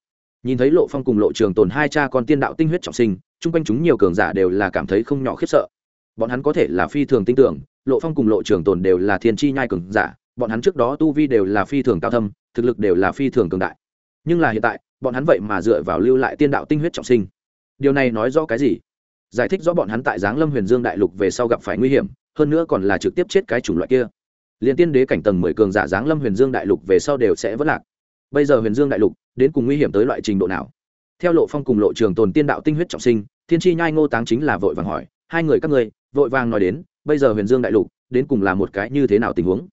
Nhìn thấy lộ phong cùng lộ trường tồn hai cha con tiên đạo tinh huyết trọng sinh, chung quanh chúng nhiều cường giả đều là cảm thấy không nhỏ khiếp sợ. Bọn hắn có thể là phi thường tin tưởng, lộ phong cùng lộ trường tồn đều là thiên chi nhai cường giả bọn hắn trước đó tu vi đều là phi thường cao thâm, thực lực đều là phi thường cường đại. Nhưng là hiện tại, bọn hắn vậy mà dựa vào lưu lại tiên đạo tinh huyết trọng sinh. Điều này nói rõ cái gì? Giải thích rõ bọn hắn tại giáng lâm huyền dương đại lục về sau gặp phải nguy hiểm, hơn nữa còn là trực tiếp chết cái chủng loại kia. Liền tiên đế cảnh tầng mười cường giả giáng lâm huyền dương đại lục về sau đều sẽ vất lạc. Bây giờ huyền dương đại lục, đến cùng nguy hiểm tới loại trình độ nào? Theo lộ phong cùng lộ trường tồn tiên đạo tinh huyết trọng sinh, thiên chi nhai ngô táng chính là vội vàng hỏi, hai người các ngươi, vội vàng nói đến, bây giờ huyền dương đại lục, đến cùng là một cái như thế nào tình huống?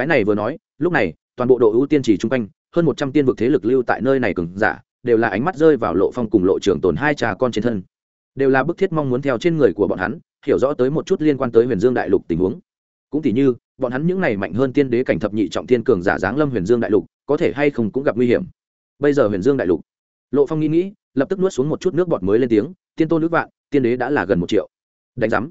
Cái này vừa nói, lúc này, toàn bộ độ ưu tiên chỉ chung quanh, hơn một trăm tiên vực thế lực lưu tại nơi này cường giả, đều là ánh mắt rơi vào lộ phong cùng lộ trưởng tồn hai cha con trên thân. Đều là bức thiết mong muốn theo trên người của bọn hắn, hiểu rõ tới một chút liên quan tới huyền dương đại lục tình huống. Cũng thì như, bọn hắn những này mạnh hơn tiên đế cảnh thập nhị trọng tiên cường giả giáng lâm huyền dương đại lục, có thể hay không cũng gặp nguy hiểm. Bây giờ huyền dương đại lục, lộ phong nghĩ nghĩ, lập tức nuốt xuống một chút nước bọt mới lên tiếng, tiên tôn nước vạn, tiên đế đã là gần một triệu. Đánh giám.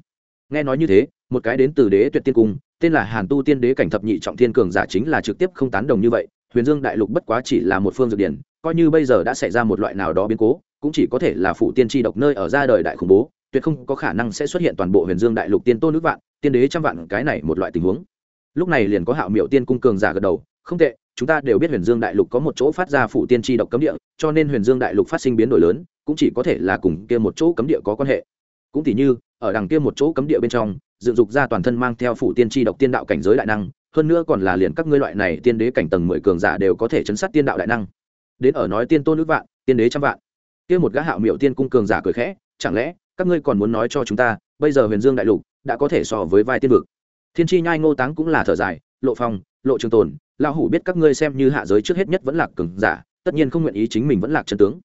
Nghe nói như thế, một cái đến từ đế tuyệt tiên cung tên là hàn tu tiên đế cảnh thập nhị trọng thiên cường giả chính là trực tiếp không tán đồng như vậy, huyền dương đại lục bất quá chỉ là một phương dược điển, coi như bây giờ đã xảy ra một loại nào đó biến cố, cũng chỉ có thể là phụ tiên tri độc nơi ở ra đời đại khủng bố, tuyệt không có khả năng sẽ xuất hiện toàn bộ huyền dương đại lục tiên tôn nước vạn, tiên đế trăm vạn, cái này một loại tình huống. Lúc này liền có hạo miệu tiên cung cường giả gật đầu, không tệ, chúng ta đều biết huyền dương đại lục có một chỗ phát ra phụ tiên tri độc cấm địa, cho nên huyền dương đại lục phát sinh biến đổi lớn, cũng chỉ có thể là cùng kia một chỗ cấm địa có quan hệ. Cũng tỉ như, ở đằng kia một chỗ cấm địa bên trong dựng dục ra toàn thân mang theo phụ tiên tri độc tiên đạo cảnh giới đại năng, hơn nữa còn là liền các ngươi loại này tiên đế cảnh tầng mười cường giả đều có thể chấn sát tiên đạo đại năng. Đến ở nói tiên tôn nước vạn, tiên đế trăm vạn. Kia một gã hạo miệu tiên cung cường giả cười khẽ, chẳng lẽ các ngươi còn muốn nói cho chúng ta, bây giờ huyền dương đại lục đã có thể so với vai tiên vực? Thiên chi nhai ngô táng cũng là thở dài, lộ phong, lộ trường tồn, lão hủ biết các ngươi xem như hạ giới trước hết nhất vẫn là cường giả, tất nhiên không nguyện ý chính mình vẫn là chân tướng.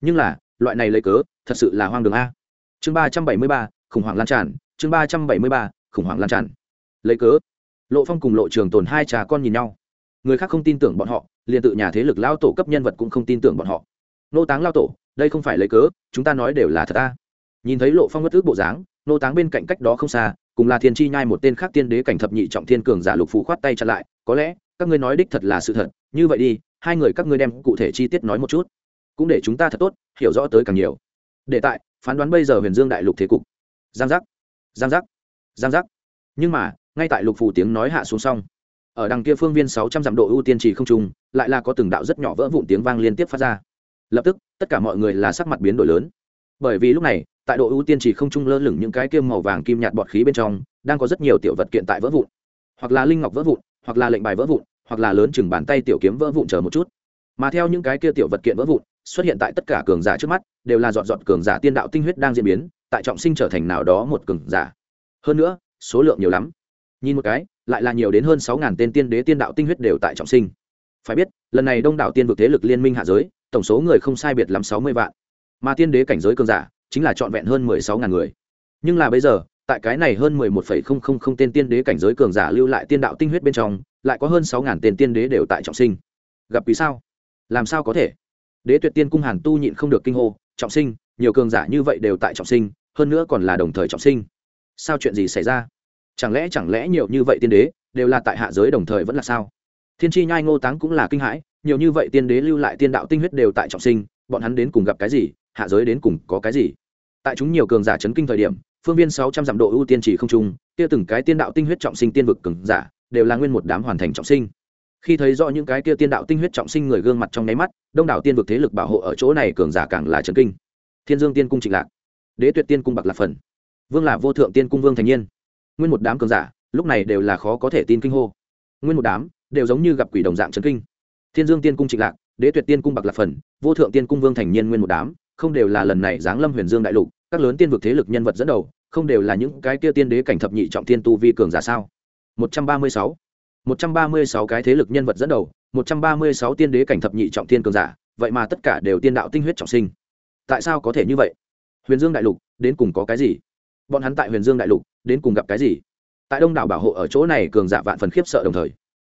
Nhưng là, loại này lấy cớ, thật sự là hoang đường a. Chương ba trăm bảy mươi ba, khủng hoảng lan tràn chương ba trăm bảy mươi ba, khủng hoảng lan tràn. Lấy cớ, lộ phong cùng lộ trường tồn hai trà con nhìn nhau. Người khác không tin tưởng bọn họ, liền tự nhà thế lực lao tổ cấp nhân vật cũng không tin tưởng bọn họ. Nô táng lao tổ, đây không phải lấy cớ, chúng ta nói đều là thật ta nhìn thấy lộ phong bất ước bộ dáng, nô táng bên cạnh cách đó không xa, cùng là thiên chi nhai một tên khác tiên đế cảnh thập nhị trọng thiên cường giả lục phủ khoát tay chặn lại, có lẽ, các ngươi nói đích thật là sự thật, như vậy đi, hai người các ngươi đem cụ thể chi tiết nói một chút. Cũng để chúng ta thật tốt, hiểu rõ tới càng nhiều. Để tại, phán đoán bây giờ huyền dương đại lục thế cục. Giang giác giang giác. Giang giác. Nhưng mà, ngay tại lục phủ tiếng nói hạ xuống xong, ở đằng kia phương viên sáu trăm dặm độ ưu tiên trì không trung, lại là có từng đạo rất nhỏ vỡ vụn tiếng vang liên tiếp phát ra. Lập tức, tất cả mọi người là sắc mặt biến đổi lớn. Bởi vì lúc này, tại độ ưu tiên trì không trung lơ lửng những cái kia màu vàng kim nhạt bọt khí bên trong, đang có rất nhiều tiểu vật kiện tại vỡ vụn. Hoặc là linh ngọc vỡ vụn, hoặc là lệnh bài vỡ vụn, hoặc là lớn chừng bàn tay tiểu kiếm vỡ vụn chờ một chút. Mà theo những cái kia tiểu vật kiện vỡ vụn, xuất hiện tại tất cả cường giả trước mắt, đều là dọn dọn cường giả tiên đạo tinh huyết đang diễn biến tại trọng sinh trở thành nào đó một cường giả. Hơn nữa, số lượng nhiều lắm. Nhìn một cái, lại là nhiều đến hơn sáu ngàn tên tiên đế tiên đạo tinh huyết đều tại trọng sinh. Phải biết, lần này đông đảo tiên vực thế lực liên minh hạ giới, tổng số người không sai biệt lắm sáu mươi vạn. Mà tiên đế cảnh giới cường giả, chính là trọn vẹn hơn mười sáu ngàn người. Nhưng là bây giờ, tại cái này hơn mười một phẩy không không không tên tiên đế cảnh giới cường giả lưu lại tiên đạo tinh huyết bên trong, lại có hơn sáu ngàn tên tiên đế đều tại trọng sinh. Gặp vì sao? Làm sao có thể? Đế tuyệt tiên cung hàn tu nhịn không được kinh hô, trọng sinh, nhiều cường giả như vậy đều tại trọng sinh hơn nữa còn là đồng thời trọng sinh. Sao chuyện gì xảy ra? Chẳng lẽ chẳng lẽ nhiều như vậy tiên đế đều là tại hạ giới đồng thời vẫn là sao? Thiên tri nhai ngô táng cũng là kinh hãi, nhiều như vậy tiên đế lưu lại tiên đạo tinh huyết đều tại trọng sinh, bọn hắn đến cùng gặp cái gì? Hạ giới đến cùng có cái gì? Tại chúng nhiều cường giả chấn kinh thời điểm, phương viên sáu trăm dặm độ ưu tiên chỉ không trung, kia từng cái tiên đạo tinh huyết trọng sinh tiên vực cường giả đều là nguyên một đám hoàn thành trọng sinh. Khi thấy rõ những cái kia tiên đạo tinh huyết trọng sinh người gương mặt trong nháy mắt, đông đảo tiên vực thế lực bảo hộ ở chỗ này cường giả càng là chấn kinh. Thiên dương tiên cung trịnh lạc đế tuyệt tiên cung bạc lạc phần. Vương là vô thượng tiên cung vương thành nhiên nguyên một đám cường giả, lúc này đều là khó có thể tin kinh hô. Nguyên một đám đều giống như gặp quỷ đồng dạng chấn kinh. Thiên dương tiên cung trịnh lạc, đế tuyệt tiên cung bạc lạc phần, vô thượng tiên cung vương thành nhiên nguyên một đám, không đều là lần này giáng lâm huyền dương đại lục, các lớn tiên vực thế lực nhân vật dẫn đầu, không đều là những cái kia tiên đế cảnh thập nhị trọng tiên tu vi cường giả sao? Một trăm ba mươi sáu. Một trăm ba mươi sáu cái thế lực nhân vật dẫn đầu, một trăm ba mươi sáu tiên đế cảnh thập nhị trọng tiên cường giả, vậy mà tất cả đều tiên đạo tinh huyết trọng sinh. Tại sao có thể như vậy? Huyền dương đại lục, đến cùng có cái gì? Bọn hắn tại huyền dương đại lục, đến cùng gặp cái gì? Tại đông đảo bảo hộ ở chỗ này cường giả vạn phần khiếp sợ đồng thời.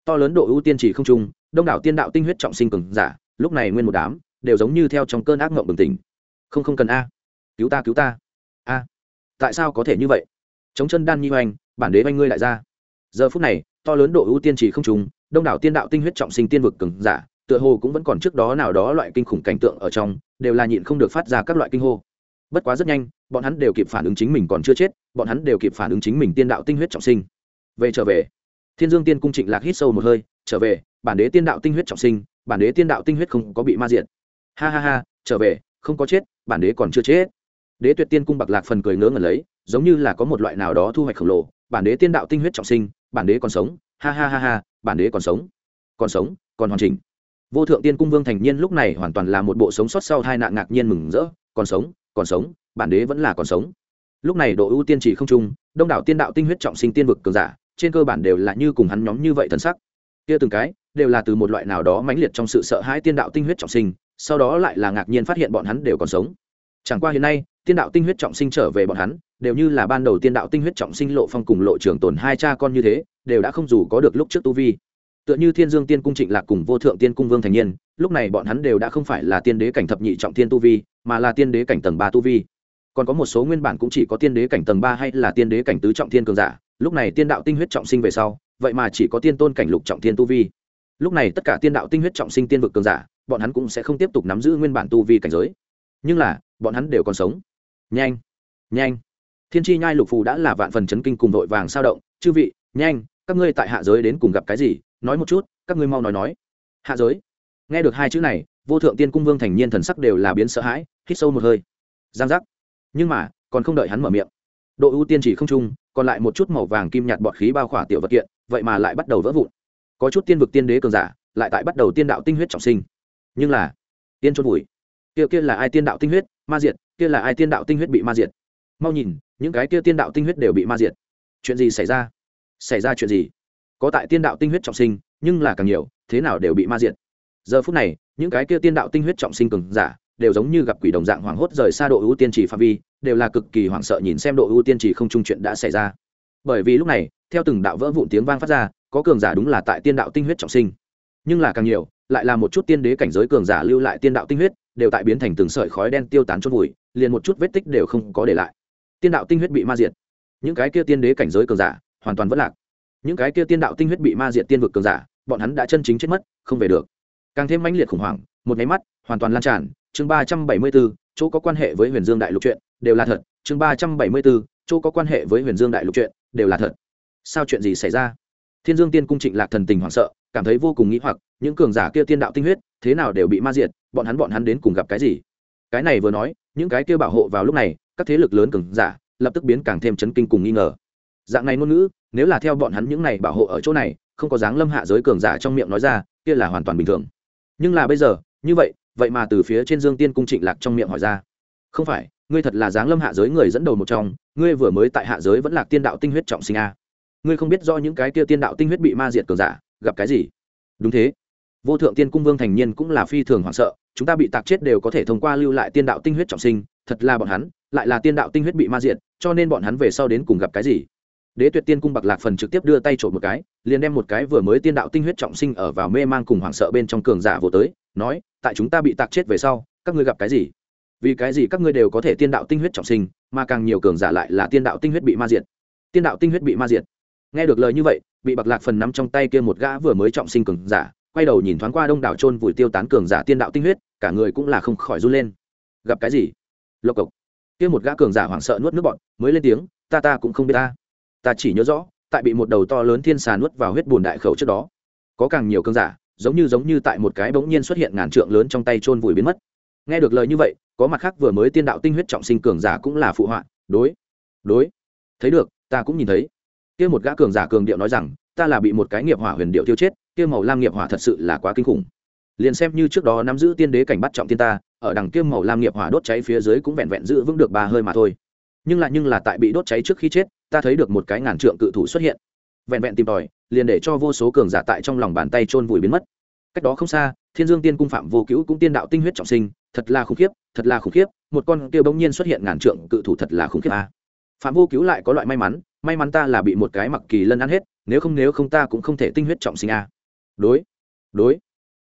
To lớn độ ưu tiên chỉ không trung, đông đảo tiên đạo tinh huyết trọng sinh cường giả, lúc này nguyên một đám, đều giống như theo trong cơn ác mộng bừng tỉnh. Không không cần a. Cứu ta cứu ta. A. Tại sao có thể như vậy? Chống chân đan nhi hoành, bản đế oanh ngươi lại ra. Giờ phút này, to lớn độ ưu tiên chỉ không trùng đông đảo tiên đạo tinh huyết trọng sinh tiên vực cường giả, tựa hồ cũng vẫn còn trước đó nào đó loại kinh khủng cảnh tượng ở trong, đều là nhịn không được phát ra các loại kinh hô bất quá rất nhanh, bọn hắn đều kịp phản ứng chính mình còn chưa chết, bọn hắn đều kịp phản ứng chính mình tiên đạo tinh huyết trọng sinh. Về trở về, thiên dương tiên cung trịnh lạc hít sâu một hơi, trở về, bản đế tiên đạo tinh huyết trọng sinh, bản đế tiên đạo tinh huyết không có bị ma diện ha ha ha, trở về, không có chết, bản đế còn chưa chết. Đế tuyệt tiên cung bạc lạc phần cười ngớ ngẩn lấy, giống như là có một loại nào đó thu hoạch khổng lồ, bản đế tiên đạo tinh huyết trọng sinh, bản đế còn sống, ha ha ha ha, bản đế còn sống còn sống, còn hoàn chỉnh. Vô thượng tiên cung vương thành nhiên lúc này hoàn toàn là một bộ sống sót sau hai nạn ngạc nhiên mừng rỡ, còn sống còn sống, bản đế vẫn là còn sống. Lúc này độ ưu tiên chỉ không trung, đông đảo tiên đạo tinh huyết trọng sinh tiên vực cường giả, trên cơ bản đều là như cùng hắn nhóm như vậy thân sắc. Kia từng cái, đều là từ một loại nào đó mãnh liệt trong sự sợ hãi tiên đạo tinh huyết trọng sinh, sau đó lại là ngạc nhiên phát hiện bọn hắn đều còn sống. Chẳng qua hiện nay, tiên đạo tinh huyết trọng sinh trở về bọn hắn, đều như là ban đầu tiên đạo tinh huyết trọng sinh lộ phong cùng lộ trường tồn hai cha con như thế, đều đã không dù có được lúc trước tu vi tựa như thiên dương tiên cung trịnh lạc cùng vô thượng tiên cung vương thành niên, lúc này bọn hắn đều đã không phải là tiên đế cảnh thập nhị trọng thiên tu vi, mà là tiên đế cảnh tầng ba tu vi. Còn có một số nguyên bản cũng chỉ có tiên đế cảnh tầng ba hay là tiên đế cảnh tứ trọng thiên cường giả, lúc này tiên đạo tinh huyết trọng sinh về sau, vậy mà chỉ có tiên tôn cảnh lục trọng thiên tu vi. Lúc này tất cả tiên đạo tinh huyết trọng sinh tiên vực cường giả, bọn hắn cũng sẽ không tiếp tục nắm giữ nguyên bản tu vi cảnh giới. Nhưng là, bọn hắn đều còn sống. Nhanh nhanh. Thiên tri nhai lục phù đã là vạn phần chấn kinh cùng vội vàng sao động. Chư vị, nhanh, các ngươi tại hạ giới đến cùng gặp cái gì? Nói một chút, các ngươi mau nói nói. Hạ giới. Nghe được hai chữ này, vô thượng tiên cung vương thành nhiên thần sắc đều là biến sợ hãi, hít sâu một hơi. Giang giác. Nhưng mà, còn không đợi hắn mở miệng. Độ ưu tiên chỉ không trung còn lại một chút màu vàng kim nhạt bọt khí bao khỏa tiểu vật kiện, vậy mà lại bắt đầu vỡ vụn. Có chút tiên vực tiên đế cường giả, lại tại bắt đầu tiên đạo tinh huyết trọng sinh. Nhưng là, tiên trôn vùi. Kia kia là ai tiên đạo tinh huyết? Ma diệt. Kia là ai tiên đạo tinh huyết bị ma diệt? Mau nhìn, những cái kia tiên đạo tinh huyết đều bị ma diệt. Chuyện gì xảy ra? Xảy ra chuyện gì? Có tại tiên đạo tinh huyết trọng sinh, nhưng là càng nhiều, thế nào đều bị ma diệt. Giờ phút này, những cái kia tiên đạo tinh huyết trọng sinh cường giả, đều giống như gặp quỷ đồng dạng hoảng hốt rời xa độ ưu tiên chỉ phạm vi, đều là cực kỳ hoảng sợ nhìn xem độ ưu tiên chỉ không trung chuyện đã xảy ra. Bởi vì lúc này, theo từng đạo vỡ vụn tiếng vang phát ra, có cường giả đúng là tại tiên đạo tinh huyết trọng sinh. Nhưng là càng nhiều, lại là một chút tiên đế cảnh giới cường giả lưu lại tiên đạo tinh huyết, đều tại biến thành từng sợi khói đen tiêu tán chôn vùi, liền một chút vết tích đều không có để lại. Tiên đạo tinh huyết bị ma diệt. Những cái kia tiên đế cảnh giới cường giả, hoàn toàn vất lạc những cái kia tiên đạo tinh huyết bị ma diệt tiên vực cường giả, bọn hắn đã chân chính chết mất, không về được. Càng thêm mãnh liệt khủng hoảng, một nháy mắt, hoàn toàn lan tràn. Chương ba trăm bảy mươi bốn, chỗ có quan hệ với huyền dương đại lục chuyện, đều là thật. Chương ba trăm bảy mươi bốn, chỗ có quan hệ với huyền dương đại lục chuyện, đều là thật. Sao chuyện gì xảy ra? Thiên dương tiên cung trịnh lạc thần tình hoảng sợ, cảm thấy vô cùng nghĩ hoặc. Những cường giả kia tiên đạo tinh huyết, thế nào đều bị ma diệt, bọn hắn bọn hắn đến cùng gặp cái gì? Cái này vừa nói, những cái kia bảo hộ vào lúc này, các thế lực lớn cường giả, lập tức biến càng thêm chấn kinh cùng nghi ngờ dạng này ngôn ngữ, nếu là theo bọn hắn những này bảo hộ ở chỗ này, không có dáng lâm hạ giới cường giả trong miệng nói ra, kia là hoàn toàn bình thường. Nhưng là bây giờ, như vậy vậy mà từ phía trên dương tiên cung trịnh lạc trong miệng hỏi ra. Không phải, ngươi thật là dáng lâm hạ giới người dẫn đầu một trong, ngươi vừa mới tại hạ giới vẫn là tiên đạo tinh huyết trọng sinh a. Ngươi không biết do những cái kia tiên đạo tinh huyết bị ma diệt cường giả, gặp cái gì? Đúng thế. Vô thượng tiên cung vương thành nhiên cũng là phi thường hoảng sợ, chúng ta bị tạc chết đều có thể thông qua lưu lại tiên đạo tinh huyết trọng sinh, thật là bọn hắn, lại là tiên đạo tinh huyết bị ma diệt, cho nên bọn hắn về sau đến cùng gặp cái gì? Đế tuyệt tiên cung bạc lạc phần trực tiếp đưa tay trộm một cái, liền đem một cái vừa mới tiên đạo tinh huyết trọng sinh ở vào mê mang cùng hoảng sợ bên trong cường giả vô tới, nói, tại chúng ta bị tạc chết về sau, các ngươi gặp cái gì? Vì cái gì các ngươi đều có thể tiên đạo tinh huyết trọng sinh, mà càng nhiều cường giả lại là tiên đạo tinh huyết bị ma diệt? Tiên đạo tinh huyết bị ma diệt. Nghe được lời như vậy, bị bạc lạc phần nắm trong tay kia một gã vừa mới trọng sinh cường giả, quay đầu nhìn thoáng qua đông đảo trôn vùi tiêu tán cường giả tiên đạo tinh huyết, cả người cũng là không khỏi run lên. Gặp cái gì? Lộc cộc. Kia một gã cường giả hoảng sợ nuốt nước bọn mới lên tiếng, ta ta cũng không biết ta ta chỉ nhớ rõ, tại bị một đầu to lớn thiên xà nuốt vào huyết bùn đại khẩu trước đó. Có càng nhiều cường giả, giống như giống như tại một cái bỗng nhiên xuất hiện ngàn trượng lớn trong tay trôn vùi biến mất. Nghe được lời như vậy, có mặt khác vừa mới tiên đạo tinh huyết trọng sinh cường giả cũng là phụ họa, đối đối, thấy được, ta cũng nhìn thấy. Kia một gã cường giả cường điệu nói rằng, ta là bị một cái nghiệp hỏa huyền điệu tiêu chết, kia màu lam nghiệp hỏa thật sự là quá kinh khủng. Liền xem như trước đó nắm giữ tiên đế cảnh bắt trọng tiên ta, ở đằng kia màu lam nghiệp hỏa đốt cháy phía dưới cũng vẹn vẹn giữ vững được ba hơi mà thôi. Nhưng lại nhưng là tại bị đốt cháy trước khi chết ta thấy được một cái ngàn trượng cự thủ xuất hiện. Vẹn vẹn tìm tòi, liền để cho vô số cường giả tại trong lòng bàn tay chôn vùi biến mất. Cách đó không xa, thiên dương tiên cung phạm vô cứu cũng tiên đạo tinh huyết trọng sinh, thật là khủng khiếp, thật là khủng khiếp, một con kêu bỗng nhiên xuất hiện ngàn trượng cự thủ thật là khủng khiếp a. Phạm vô cứu lại có loại may mắn may mắn ta là bị một cái mặc kỳ lân ăn hết, nếu không nếu không ta cũng không thể tinh huyết trọng sinh a. Đối đối.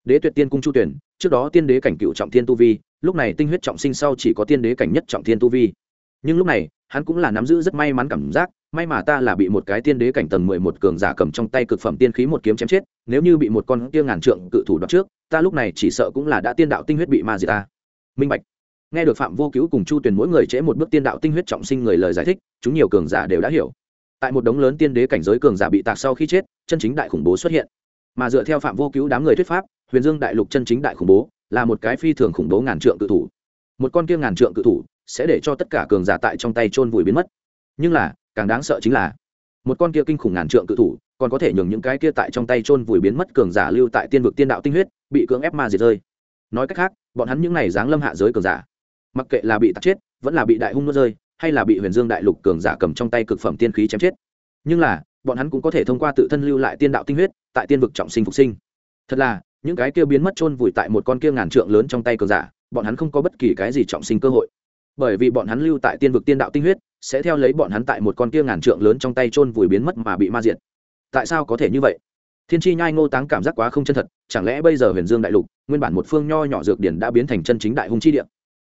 Đế tuyệt tiên cung chu tuyển, trước đó tiên đế cảnh cựu trọng thiên tu vi, lúc này tinh huyết trọng sinh sau chỉ có tiên đế cảnh nhất trọng thiên tu vi. Nhưng lúc này, hắn cũng là nắm giữ rất may mắn cảm giác may mà ta là bị một cái tiên đế cảnh tầng mười một cường giả cầm trong tay cực phẩm tiên khí một kiếm chém chết, nếu như bị một con kia ngàn trượng cự thủ đoạt trước, ta lúc này chỉ sợ cũng là đã tiên đạo tinh huyết bị ma diệt ta. Minh bạch. Nghe được phạm vô cứu cùng chu tuyền mỗi người trễ một bước tiên đạo tinh huyết trọng sinh người lời giải thích, chúng nhiều cường giả đều đã hiểu. Tại một đống lớn tiên đế cảnh giới cường giả bị tạc sau khi chết, chân chính đại khủng bố xuất hiện. Mà dựa theo phạm vô cứu đám người thuyết pháp, huyền dương đại lục chân chính đại khủng bố là một cái phi thường khủng bố ngàn trượng cự thủ. Một con kia ngàn trượng cự thủ sẽ để cho tất cả cường giả tại trong tay chôn vùi biến mất. Nhưng là càng đáng sợ chính là một con kia kinh khủng ngàn trượng cự thủ còn có thể nhường những cái kia tại trong tay chôn vùi biến mất cường giả lưu tại tiên vực tiên đạo tinh huyết, bị cưỡng ép ma diệt rơi. Nói cách khác, bọn hắn những này dáng lâm hạ giới cường giả, mặc kệ là bị tạt chết, vẫn là bị đại hung nuốt rơi, hay là bị huyền dương đại lục cường giả cầm trong tay cực phẩm tiên khí chém chết. Nhưng là, bọn hắn cũng có thể thông qua tự thân lưu lại tiên đạo tinh huyết, tại tiên vực trọng sinh phục sinh. Thật là, những cái kia biến mất chôn vùi tại một con kia ngàn trượng lớn trong tay cường giả, bọn hắn không có bất kỳ cái gì trọng sinh cơ hội bởi vì bọn hắn lưu tại tiên vực tiên đạo tinh huyết, sẽ theo lấy bọn hắn tại một con kia ngàn trượng lớn trong tay chôn vùi biến mất mà bị ma diệt. Tại sao có thể như vậy? Thiên chi nhai ngô táng cảm giác quá không chân thật, chẳng lẽ bây giờ huyền dương đại lục, nguyên bản một phương nho nhỏ dược điển đã biến thành chân chính đại hung chi địa?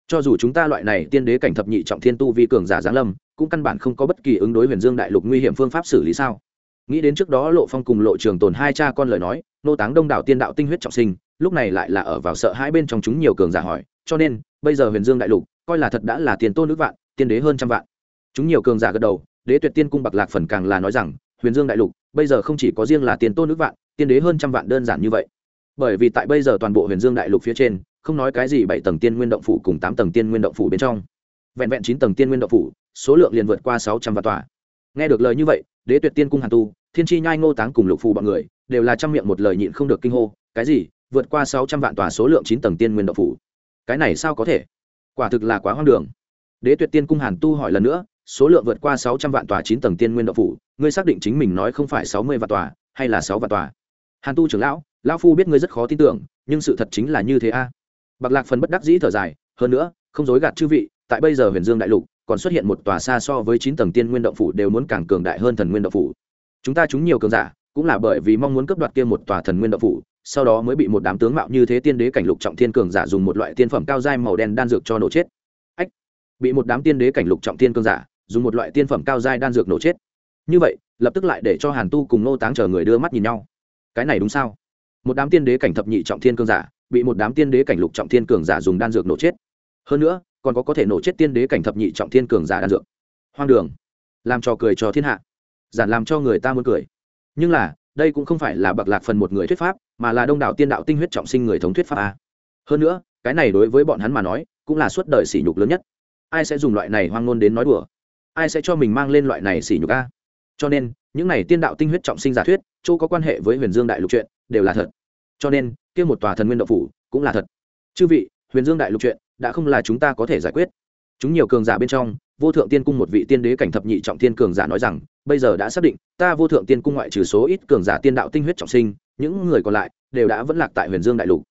Cho dù chúng ta loại này tiên đế cảnh thập nhị trọng thiên tu vi cường giả giáng lâm, cũng căn bản không có bất kỳ ứng đối huyền dương đại lục nguy hiểm phương pháp xử lý sao? Nghĩ đến trước đó lộ phong cùng lộ trường tồn hai cha con lời nói nô táng đông đảo tiên đạo tinh huyết trọng sinh, lúc này lại là ở vào sợ hai bên trong chúng nhiều cường giả hỏi, cho nên, bây giờ huyền dương đại lục coi là thật đã là tiền tôn nữ vạn, tiên đế hơn trăm vạn. Chúng nhiều cường giả gật đầu, đế tuyệt tiên cung bạc lạc phần càng là nói rằng, huyền dương đại lục, bây giờ không chỉ có riêng là tiền tôn nữ vạn, tiên đế hơn trăm vạn đơn giản như vậy. Bởi vì tại bây giờ toàn bộ huyền dương đại lục phía trên, không nói cái gì bảy tầng tiên nguyên động phủ cùng tám tầng tiên nguyên động phủ bên trong. Vẹn vẹn chín tầng tiên nguyên động phủ, số lượng liền vượt qua sáu trăm vạn tòa. Nghe được lời như vậy, đế tuyệt tiên cung hàn tu, thiên chi nhai ngô táng cùng lục phù bọn người, đều là trăm miệng một lời nhịn không được kinh hô, cái gì? Vượt qua sáu trăm vạn tòa số lượng chín tầng tiên nguyên động phủ? Cái này sao có thể? Quả thực là quá hoang đường. Đế tuyệt tiên cung hàn tu hỏi lần nữa, số lượng vượt qua sáu trăm vạn tòa chín tầng tiên nguyên động phủ, ngươi xác định chính mình nói không phải sáu mươi vạn tòa, hay là sáu vạn tòa? Hàn tu trưởng lão lão phu biết ngươi rất khó tin tưởng, nhưng sự thật chính là như thế a. Bạc lạc phần bất đắc dĩ thở dài, hơn nữa, không dối gạt chư vị, tại bây giờ huyền dương đại lục, còn xuất hiện một tòa xa so với chín tầng tiên nguyên động phủ đều muốn càng cường đại hơn thần nguyên động phủ. Chúng ta chúng nhiều cường giả, cũng là bởi vì mong muốn cướp đoạt kia một tòa thần nguyên động phủ sau đó mới bị một đám tướng mạo như thế tiên đế cảnh lục trọng thiên cường giả dùng một loại tiên phẩm cao dai màu đen đan dược cho nổ chết. Ách, bị một đám tiên đế cảnh lục trọng thiên cường giả dùng một loại tiên phẩm cao dai đan dược nổ chết. Như vậy, lập tức lại để cho hàn tu cùng nô táng chờ người đưa mắt nhìn nhau. Cái này đúng sao? Một đám tiên đế cảnh thập nhị trọng thiên cường giả bị một đám tiên đế cảnh lục trọng thiên cường giả dùng đan dược nổ chết. Hơn nữa, còn có có thể nổ chết tiên đế cảnh thập nhị trọng thiên cường giả đan dược. Hoang đường, làm trò cười cho thiên hạ, giản làm cho người ta muốn cười. Nhưng là, đây cũng không phải là bậc lạc phần một người thuyết pháp mà là đông đảo tiên đạo tinh huyết trọng sinh người thống thuyết pháp a. Hơn nữa, cái này đối với bọn hắn mà nói, cũng là suốt đời sỉ nhục lớn nhất. Ai sẽ dùng loại này hoang ngôn đến nói đùa? Ai sẽ cho mình mang lên loại này sỉ nhục a? Cho nên, những này tiên đạo tinh huyết trọng sinh giả thuyết, chỗ có quan hệ với huyền dương đại lục chuyện, đều là thật. Cho nên, kia một tòa thần nguyên động phủ cũng là thật. Chư vị, huyền dương đại lục chuyện đã không là chúng ta có thể giải quyết. Chúng nhiều cường giả bên trong, vô thượng tiên cung một vị tiên đế cảnh thập nhị trọng tiên cường giả nói rằng, bây giờ đã xác định, ta vô thượng tiên cung ngoại trừ số ít cường giả tiên đạo tinh huyết trọng sinh những người còn lại đều đã vẫn lạc tại huyền dương đại lục.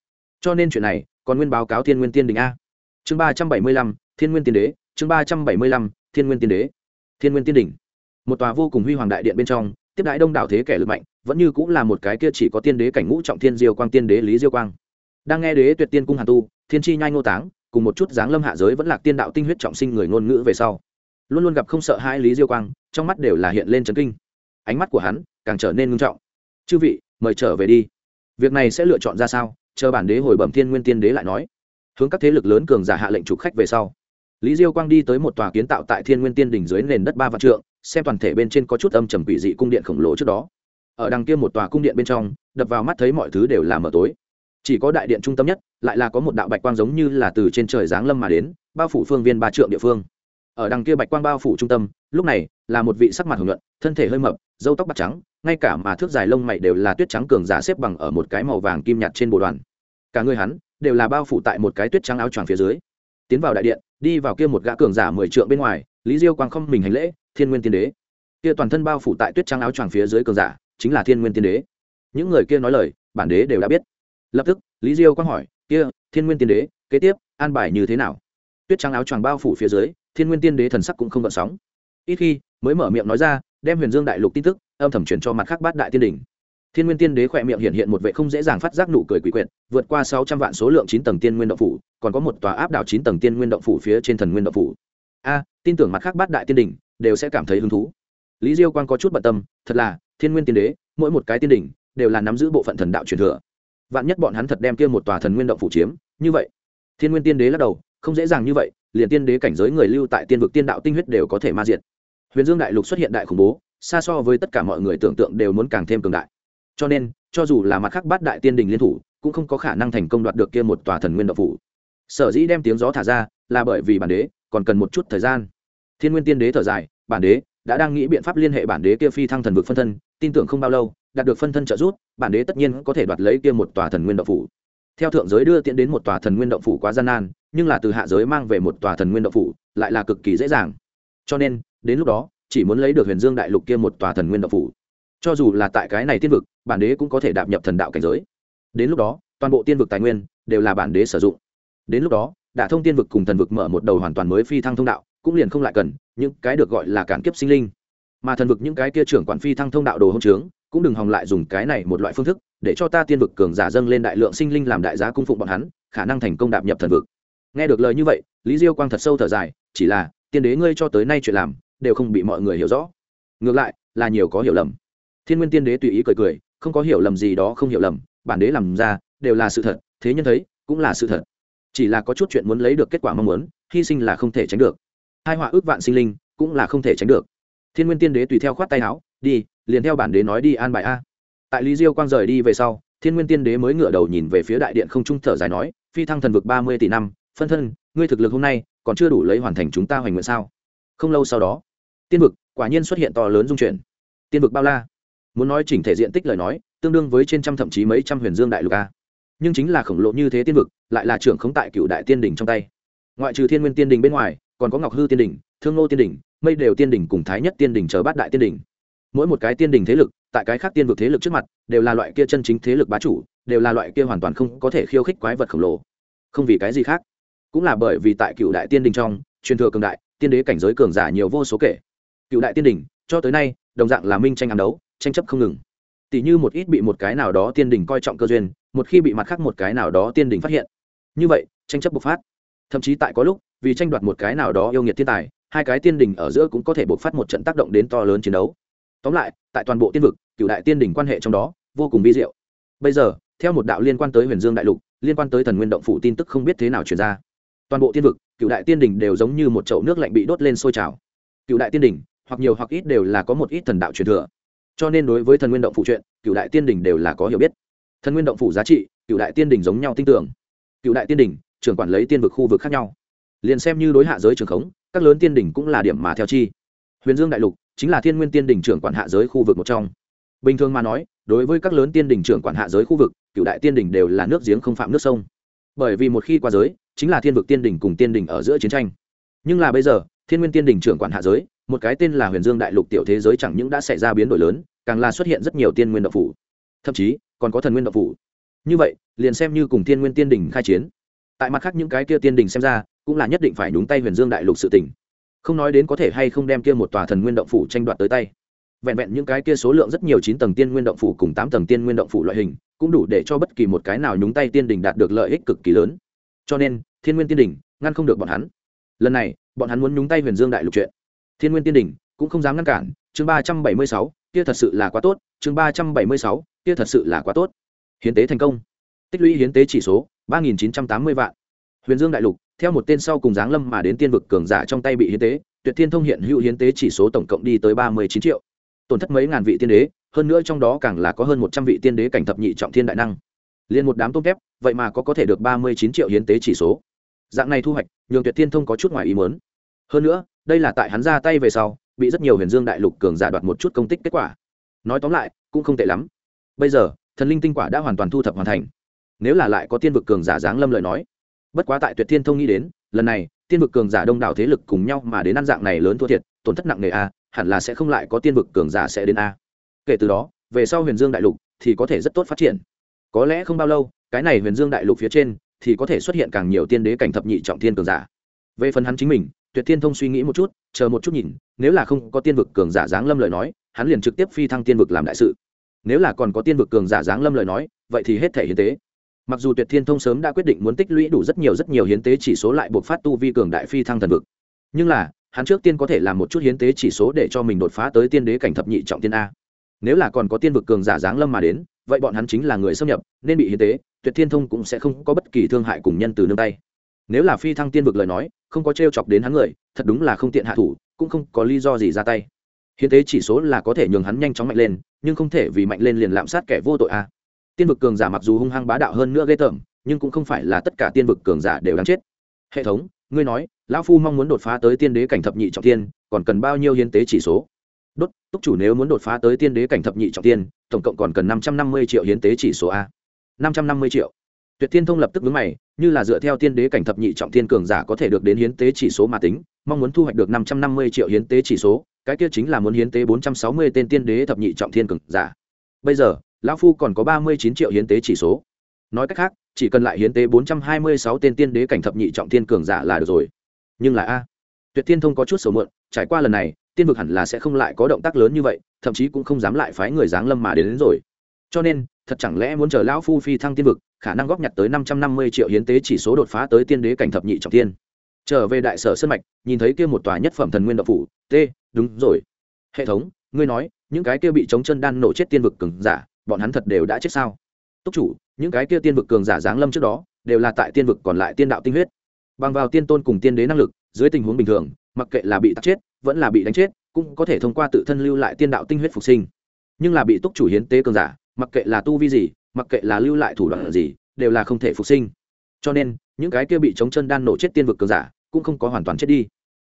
Cho nên chuyện này còn nguyên báo cáo thiên nguyên tiên đình a. Chương ba trăm bảy mươi lăm, thiên nguyên tiên đế, chương ba trăm bảy mươi lăm, thiên nguyên tiên đế, thiên nguyên tiên đình một tòa vô cùng huy hoàng đại điện bên trong, tiếp đãi đông đảo thế kẻ lực mạnh, vẫn như cũng là một cái kia chỉ có tiên đế cảnh ngũ trọng thiên diêu quang, tiên đế lý diêu quang. Đang nghe đế tuyệt tiên cung hàn tu, thiên chi nhai ngô táng, cùng một chút dáng lâm hạ giới vẫn là tiên đạo tinh huyết trọng sinh người ngôn ngữ về sau, luôn luôn gặp không sợ hai lý diêu quang, trong mắt đều là hiện lên trấn kinh. Ánh mắt của hắn càng trở nên ngưng trọng. Chư vị mời trở về đi. Việc này sẽ lựa chọn ra sao? Chờ bản đế hồi bẩm thiên nguyên tiên đế lại nói. Hướng các thế lực lớn cường giả hạ lệnh trục khách về sau. Lý diêu quang đi tới một tòa kiến tạo tại thiên nguyên tiên đỉnh dưới nền đất ba vạn trượng, xem toàn thể bên trên có chút âm trầm quỷ dị cung điện khổng lồ trước đó. Ở đằng kia một tòa cung điện bên trong, đập vào mắt thấy mọi thứ đều là mờ tối. Chỉ có đại điện trung tâm nhất, lại là có một đạo bạch quang giống như là từ trên trời giáng lâm mà đến, bao phủ phương viên ba trượng địa phương. Ở đằng kia bạch quang bao phủ trung tâm, lúc này, là một vị sắc mặt hồng nhuận, thân thể hơi mập dâu tóc bạc trắng ngay cả mà thước dài lông mày đều là tuyết trắng cường giả xếp bằng ở một cái màu vàng kim nhạt trên bộ đoàn. Cả người hắn đều là bao phủ tại một cái tuyết trắng áo choàng phía dưới. Tiến vào đại điện, đi vào kia một gã cường giả mười trượng bên ngoài, lý diêu quang không mình hành lễ, thiên nguyên tiên đế. Kia toàn thân bao phủ tại tuyết trắng áo choàng phía dưới cường giả chính là thiên nguyên tiên đế. Những người kia nói lời, bản đế đều đã biết. Lập tức, lý diêu quang hỏi, kia, thiên nguyên tiên đế, kế tiếp, an bài như thế nào? Tuyết trắng áo choàng bao phủ phía dưới, thiên nguyên tiên đế thần sắc cũng không gợn sóng. Ít khi, mới mở miệng nói ra đem huyền dương đại lục tin tức, âm thầm chuyển cho mặt khác bát đại tiên đỉnh. Thiên nguyên tiên đế khỏe miệng hiện hiện một vệ không dễ dàng phát giác nụ cười quỷ quyệt, vượt qua sáu trăm vạn số lượng chín tầng tiên nguyên động phủ, còn có một tòa áp đảo chín tầng tiên nguyên động phủ phía trên thần nguyên động phủ. A, tin tưởng mặt khác bát đại tiên đỉnh đều sẽ cảm thấy hứng thú. Lý diêu quan có chút bận tâm, thật là, thiên nguyên tiên đế, mỗi một cái tiên đỉnh đều là nắm giữ bộ phận thần đạo truyền thừa. Vạn nhất bọn hắn thật đem kia một tòa thần nguyên động phủ chiếm, như vậy. Thiên nguyên tiên đế lắc đầu, không dễ dàng như vậy, liền tiên đế cảnh giới người lưu tại tiên vực tiên đạo tinh huyết đều có thể ma diệt huyền dương đại lục xuất hiện đại khủng bố, xa so với tất cả mọi người tưởng tượng đều muốn càng thêm cường đại. Cho nên, cho dù là mặt khác bát đại tiên đình liên thủ, cũng không có khả năng thành công đoạt được kia một tòa thần nguyên Đạo phủ. Sở dĩ đem tiếng gió thả ra, là bởi vì bản đế còn cần một chút thời gian. Thiên nguyên tiên đế thở dài, bản đế đã đang nghĩ biện pháp liên hệ bản đế kia phi thăng thần vực phân thân, tin tưởng không bao lâu, đạt được phân thân trợ giúp, bản đế tất nhiên có thể đoạt lấy kia một tòa thần nguyên Đạo phủ. Theo thượng giới đưa tiễn đến một tòa thần nguyên động phủ quá gian nan, nhưng là từ hạ giới mang về một tòa thần nguyên động phủ, lại là cực kỳ dễ dàng. Cho nên đến lúc đó, chỉ muốn lấy được huyền dương đại lục kia một tòa thần nguyên đạo phủ. Cho dù là tại cái này tiên vực, bản đế cũng có thể đạp nhập thần đạo cảnh giới. Đến lúc đó, toàn bộ tiên vực tài nguyên đều là bản đế sử dụng. Đến lúc đó, đả thông tiên vực cùng thần vực mở một đầu hoàn toàn mới phi thăng thông đạo, cũng liền không lại cần những cái được gọi là cản kiếp sinh linh. Mà thần vực những cái kia trưởng quản phi thăng thông đạo đồ hông trướng, cũng đừng hòng lại dùng cái này một loại phương thức, để cho ta tiên vực cường giả dâng lên đại lượng sinh linh làm đại giá cung phụng bọn hắn, khả năng thành công đạp nhập thần vực. Nghe được lời như vậy, lý diêu quang thật sâu thở dài, chỉ là, tiên đế ngươi cho tới nay chuyện làm đều không bị mọi người hiểu rõ. Ngược lại, là nhiều có hiểu lầm. Thiên nguyên tiên đế tùy ý cười cười, không có hiểu lầm gì đó không hiểu lầm, bản đế làm ra, đều là sự thật, thế nhân thấy, cũng là sự thật. Chỉ là có chút chuyện muốn lấy được kết quả mong muốn, hy sinh là không thể tránh được. Hai họa ước vạn sinh linh, cũng là không thể tránh được. Thiên nguyên tiên đế tùy theo khoát tay áo, đi, liền theo bản đế nói đi an bài a. Tại lý diêu quang rời đi về sau, thiên nguyên tiên đế mới ngửa đầu nhìn về phía đại điện không trung thở dài nói, phi thăng thần vực ba mươi tỷ năm, phân thân, ngươi thực lực hôm nay còn chưa đủ lấy hoàn thành chúng ta hoành nguyện sao? Không lâu sau đó tiên vực, quả nhiên xuất hiện to lớn dung chuyển. Tiên vực bao la. Muốn nói chỉnh thể diện tích lời nói, tương đương với trên trăm thậm chí mấy trăm huyền dương đại lục a. Nhưng chính là khổng lồ như thế tiên vực, lại là trưởng khống tại cựu đại tiên đỉnh trong tay. Ngoại trừ thiên nguyên tiên đỉnh bên ngoài, còn có ngọc hư tiên đỉnh, thương nô tiên đỉnh, mây đều tiên đỉnh cùng thái nhất tiên đỉnh chờ bát đại tiên đỉnh. Mỗi một cái tiên đỉnh thế lực, tại cái khác tiên vực thế lực trước mặt, đều là loại kia chân chính thế lực bá chủ, đều là loại kia hoàn toàn không có thể khiêu khích quái vật khổng lồ. Không vì cái gì khác. Cũng là bởi vì tại cựu đại tiên đỉnh trong, truyền thừa cường đại, tiên đế cảnh giới cường giả nhiều vô số kể cựu đại tiên đỉnh, cho tới nay, đồng dạng là minh tranh ám đấu, tranh chấp không ngừng. Tỷ như một ít bị một cái nào đó tiên đỉnh coi trọng cơ duyên, một khi bị mặt khác một cái nào đó tiên đỉnh phát hiện. Như vậy, tranh chấp bộc phát. Thậm chí tại có lúc, vì tranh đoạt một cái nào đó yêu nghiệt thiên tài, hai cái tiên đỉnh ở giữa cũng có thể bộc phát một trận tác động đến to lớn chiến đấu. Tóm lại, tại toàn bộ tiên vực, cựu đại tiên đỉnh quan hệ trong đó, vô cùng vi diệu. Bây giờ, theo một đạo liên quan tới huyền dương đại lục, liên quan tới thần nguyên động phủ tin tức không biết thế nào truyền ra. Toàn bộ tiên vực, cựu đại tiên đỉnh đều giống như một chậu nước lạnh bị đốt lên sôi trào. Cựu đại tiên đỉnh hoặc nhiều hoặc ít đều là có một ít thần đạo truyền thừa. Cho nên đối với thần nguyên động phụ truyện, cựu đại tiên đỉnh đều là có hiểu biết. Thần nguyên động phủ giá trị cựu đại tiên đỉnh giống nhau tin tưởng cựu đại tiên đỉnh trưởng quản lấy tiên vực khu vực khác nhau. Liền xem như đối hạ giới trường khống các lớn tiên đỉnh cũng là điểm mà theo chi. Huyền dương đại lục chính là thiên nguyên tiên đỉnh trưởng quản hạ giới khu vực một trong. Bình thường mà nói đối với các lớn tiên đỉnh trưởng quản hạ giới khu vực cựu đại tiên đỉnh đều là nước giếng không phạm nước sông. Bởi vì một khi qua giới chính là thiên vực tiên đỉnh cùng tiên đỉnh ở giữa chiến tranh. Nhưng là bây giờ thiên nguyên tiên đỉnh trưởng quản hạ giới một cái tên là huyền dương đại lục tiểu thế giới chẳng những đã xảy ra biến đổi lớn, càng là xuất hiện rất nhiều tiên nguyên độc phủ. Thậm chí, còn có thần nguyên độc phủ. Như vậy, liền xem như cùng tiên nguyên tiên đỉnh khai chiến. Tại mặt khác những cái kia tiên đỉnh xem ra, cũng là nhất định phải nhúng tay huyền dương đại lục sự tỉnh không nói đến có thể hay không đem kia một tòa thần nguyên động phủ tranh đoạt tới tay. Vẹn vẹn những cái kia số lượng rất nhiều chín tầng tiên nguyên động phủ cùng tám tầng tiên nguyên động phủ loại hình, cũng đủ để cho bất kỳ một cái nào nhúng tay tiên đỉnh đạt được lợi ích cực kỳ lớn. Cho nên, thiên nguyên tiên đỉnh ngăn không được bọn hắn. Lần này, bọn hắn muốn nhúng tay huyền dương đại lục chuyện thiên nguyên tiên đỉnh, cũng không dám ngăn cản, chương ba trăm bảy mươi sáu, kia thật sự là quá tốt, chương ba trăm bảy mươi sáu, kia thật sự là quá tốt. Hiến tế thành công. Tích lũy hiến tế chỉ số, ba nghìn chín trăm tám mươi vạn. Huyền dương đại lục, theo một tên sau cùng giáng lâm mà đến tiên vực cường giả trong tay bị hiến tế, tuyệt thiên thông hiện hữu hiến tế chỉ số tổng cộng đi tới ba mươi chín triệu. Tổn thất mấy ngàn vị tiên đế, hơn nữa trong đó càng là có hơn một trăm vị tiên đế cảnh thập nhị trọng thiên đại năng. Liền một đám tôm kép vậy mà có có thể được ba mươi chín triệu hiến tế chỉ số. Dạng này thu hoạch, nhường tuyệt thiên thông có chút ngoài ý muốn. Hơn nữa đây là tại hắn ra tay về sau, bị rất nhiều huyền dương đại lục cường giả đoạt một chút công tích kết quả. Nói tóm lại, cũng không tệ lắm. Bây giờ, thần linh tinh quả đã hoàn toàn thu thập hoàn thành. Nếu là lại có tiên vực cường giả giáng lâm lời nói. Bất quá tại tuyệt thiên thông nghĩ đến, lần này, tiên vực cường giả đông đảo thế lực cùng nhau mà đến ăn dạng này lớn thua thiệt, tổn thất nặng nề a, hẳn là sẽ không lại có tiên vực cường giả sẽ đến a. Kể từ đó, về sau huyền dương đại lục thì có thể rất tốt phát triển. Có lẽ không bao lâu, cái này huyền dương đại lục phía trên thì có thể xuất hiện càng nhiều tiên đế cảnh thập nhị trọng thiên cường giả. Về phần hắn chính mình tuyệt thiên thông suy nghĩ một chút, chờ một chút nhìn, nếu là không có tiên vực cường giả giáng lâm lời nói, hắn liền trực tiếp phi thăng tiên vực làm đại sự. Nếu là còn có tiên vực cường giả giáng lâm lời nói, vậy thì hết thể hiến tế. Mặc dù tuyệt thiên thông sớm đã quyết định muốn tích lũy đủ rất nhiều rất nhiều hiến tế chỉ số lại buộc phát tu vi cường đại phi thăng thần vực. Nhưng là, hắn trước tiên có thể làm một chút hiến tế chỉ số để cho mình đột phá tới tiên đế cảnh thập nhị trọng tiên a. Nếu là còn có tiên vực cường giả giáng lâm mà đến, vậy bọn hắn chính là người xâm nhập, nên bị hiến tế, tuyệt thiên thông cũng sẽ không có bất kỳ thương hại cùng nhân từ nương tay nếu là phi thăng tiên vực lời nói, không có t r e o chọc đến hắn người, thật đúng là không tiện hạ thủ, cũng không có lý do gì ra tay. Hiến tế chỉ số là có thể nhường hắn nhanh chóng mạnh lên, nhưng không thể vì mạnh lên liền lạm sát kẻ vô tội a. Tiên vực cường giả mặc dù hung hăng bá đạo hơn nữa ghê tởm, nhưng cũng không phải là tất cả tiên vực cường giả đều đáng chết. Hệ thống, ngươi nói, lão phu mong muốn đột phá tới tiên đế cảnh thập nhị trọng tiên, còn cần bao nhiêu hiến tế chỉ số? Đốt, túc chủ nếu muốn đột phá tới tiên đế cảnh thập nhị trọng tiên, tổng cộng còn cần năm trăm năm mươi triệu hiến tế chỉ số a. Năm trăm năm mươi triệu. Tuyệt thiên thông lập tức vướng mày như là dựa theo tiên đế cảnh thập nhị trọng thiên cường giả có thể được đến hiến tế chỉ số mà tính mong muốn thu hoạch được năm trăm năm mươi triệu hiến tế chỉ số cái kia chính là muốn hiến tế bốn trăm sáu mươi tên tiên đế thập nhị trọng thiên cường giả. Bây giờ lão phu còn có ba mươi chín triệu hiến tế chỉ số. Nói cách khác chỉ cần lại hiến tế bốn trăm hai mươi sáu tên tiên đế cảnh thập nhị trọng thiên cường giả là được rồi. Nhưng là a tuyệt thiên thông có chút sầu muộn trải qua lần này tiên vực hẳn là sẽ không lại có động tác lớn như vậy thậm chí cũng không dám lại phái người giáng lâm mà đến, đến rồi. Cho nên thật chẳng lẽ muốn chờ lão phu phi thăng tiên vực khả năng góp nhặt tới năm trăm năm mươi triệu hiến tế chỉ số đột phá tới tiên đế cảnh thập nhị trọng tiên trở về đại sở sân mạch, nhìn thấy kia một tòa nhất phẩm thần nguyên đạo phủ, t, đúng rồi. Hệ thống, ngươi nói, những cái kia bị chống chân đan nổ chết tiên vực cường giả, bọn hắn thật đều đã chết sao? Túc chủ, những cái kia tiên vực cường giả giáng lâm trước đó, đều là tại tiên vực còn lại tiên đạo tinh huyết. Bằng vào tiên tôn cùng tiên đế năng lực, dưới tình huống bình thường, mặc kệ là bị tắt chết, vẫn là bị đánh chết, cũng có thể thông qua tự thân lưu lại tiên đạo tinh huyết phục sinh. Nhưng là bị túc chủ hiến tế cường giả, mặc kệ là tu vi gì mặc kệ là lưu lại thủ đoạn gì, đều là không thể phục sinh. Cho nên, những cái kia bị chống chân đan nổ chết tiên vực cường giả, cũng không có hoàn toàn chết đi,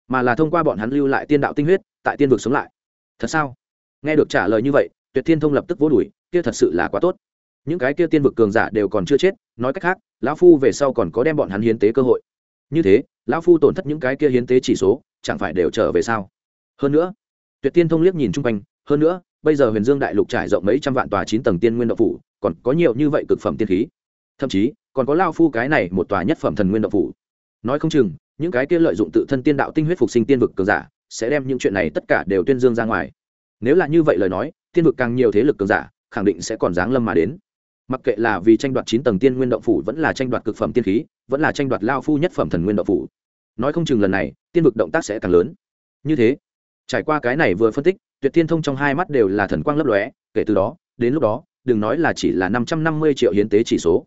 mà là thông qua bọn hắn lưu lại tiên đạo tinh huyết, tại tiên vực sống lại. Thật sao? Nghe được trả lời như vậy, tuyệt thiên thông lập tức vỗ đùi kia thật sự là quá tốt. Những cái kia tiên vực cường giả đều còn chưa chết, nói cách khác, lão phu về sau còn có đem bọn hắn hiến tế cơ hội. Như thế, lão phu tổn thất những cái kia hiến tế chỉ số, chẳng phải đều trở về sao? Hơn nữa, tuyệt tiên thông liếc nhìn chung quanh, hơn nữa, bây giờ huyền dương đại lục trải rộng mấy trăm vạn tòa chín tầng tiên nguyên đậu phủ còn có nhiều như vậy cực phẩm tiên khí. Thậm chí, còn có lao phu cái này một tòa nhất phẩm thần nguyên đậu phủ. Nói không chừng, những cái kia lợi dụng tự thân tiên đạo tinh huyết phục sinh tiên vực cường giả sẽ đem những chuyện này tất cả đều tuyên dương ra ngoài. Nếu là như vậy lời nói, tiên vực càng nhiều thế lực cường giả khẳng định sẽ còn giáng lâm mà đến. Mặc kệ là vì tranh đoạt chín tầng tiên nguyên động phủ vẫn là tranh đoạt cực phẩm tiên khí, vẫn là tranh đoạt lao phu nhất phẩm thần nguyên động phủ. Nói không chừng lần này, tiên vực động tác sẽ càng lớn. Như thế, trải qua cái này vừa phân tích, tuyệt thiên thông trong hai mắt đều là thần quang lấp lóe, kể từ đó, đến lúc đó đừng nói là chỉ là năm trăm năm mươi triệu hiến tế chỉ số.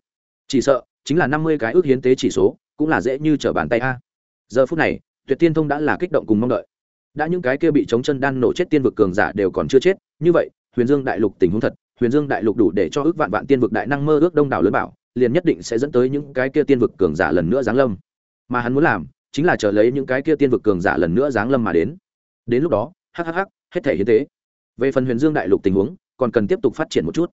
Chỉ sợ, chính là năm mươi cái ước hiến tế chỉ số cũng là dễ như trở bàn tay a. Giờ phút này, tuyệt tiên thông đã là kích động cùng mong đợi. Đã những cái kia bị chống chân đan nổ chết tiên vực cường giả đều còn chưa chết, như vậy, huyền dương đại lục tình huống thật, huyền dương đại lục đủ để cho ước vạn vạn tiên vực đại năng mơ ước đông đảo lớn bảo, liền nhất định sẽ dẫn tới những cái kia tiên vực cường giả lần nữa giáng lâm. Mà hắn muốn làm, chính là chờ lấy những cái kia tiên vực cường giả lần nữa giáng lâm mà đến. Đến lúc đó hhh hết thể hiến tế. Về phần huyền dương đại lục tình huống, còn cần tiếp tục phát triển một chút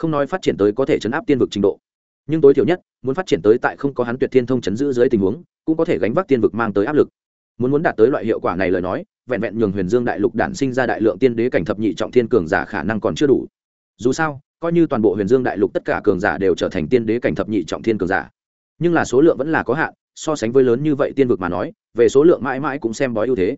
không nói phát triển tới có thể chấn áp tiên vực trình độ. Nhưng tối thiểu nhất, muốn phát triển tới tại không có hắn tuyệt thiên thông chấn giữ dưới tình huống, cũng có thể gánh vác tiên vực mang tới áp lực. Muốn muốn đạt tới loại hiệu quả này lời nói, vẹn vẹn nhường huyền dương đại lục đản sinh ra đại lượng tiên đế cảnh thập nhị trọng thiên cường giả khả năng còn chưa đủ. Dù sao, coi như toàn bộ huyền dương đại lục tất cả cường giả đều trở thành tiên đế cảnh thập nhị trọng thiên cường giả. Nhưng là số lượng vẫn là có hạn, so sánh với lớn như vậy tiên vực mà nói, về số lượng mãi mãi cũng xem bói ưu thế.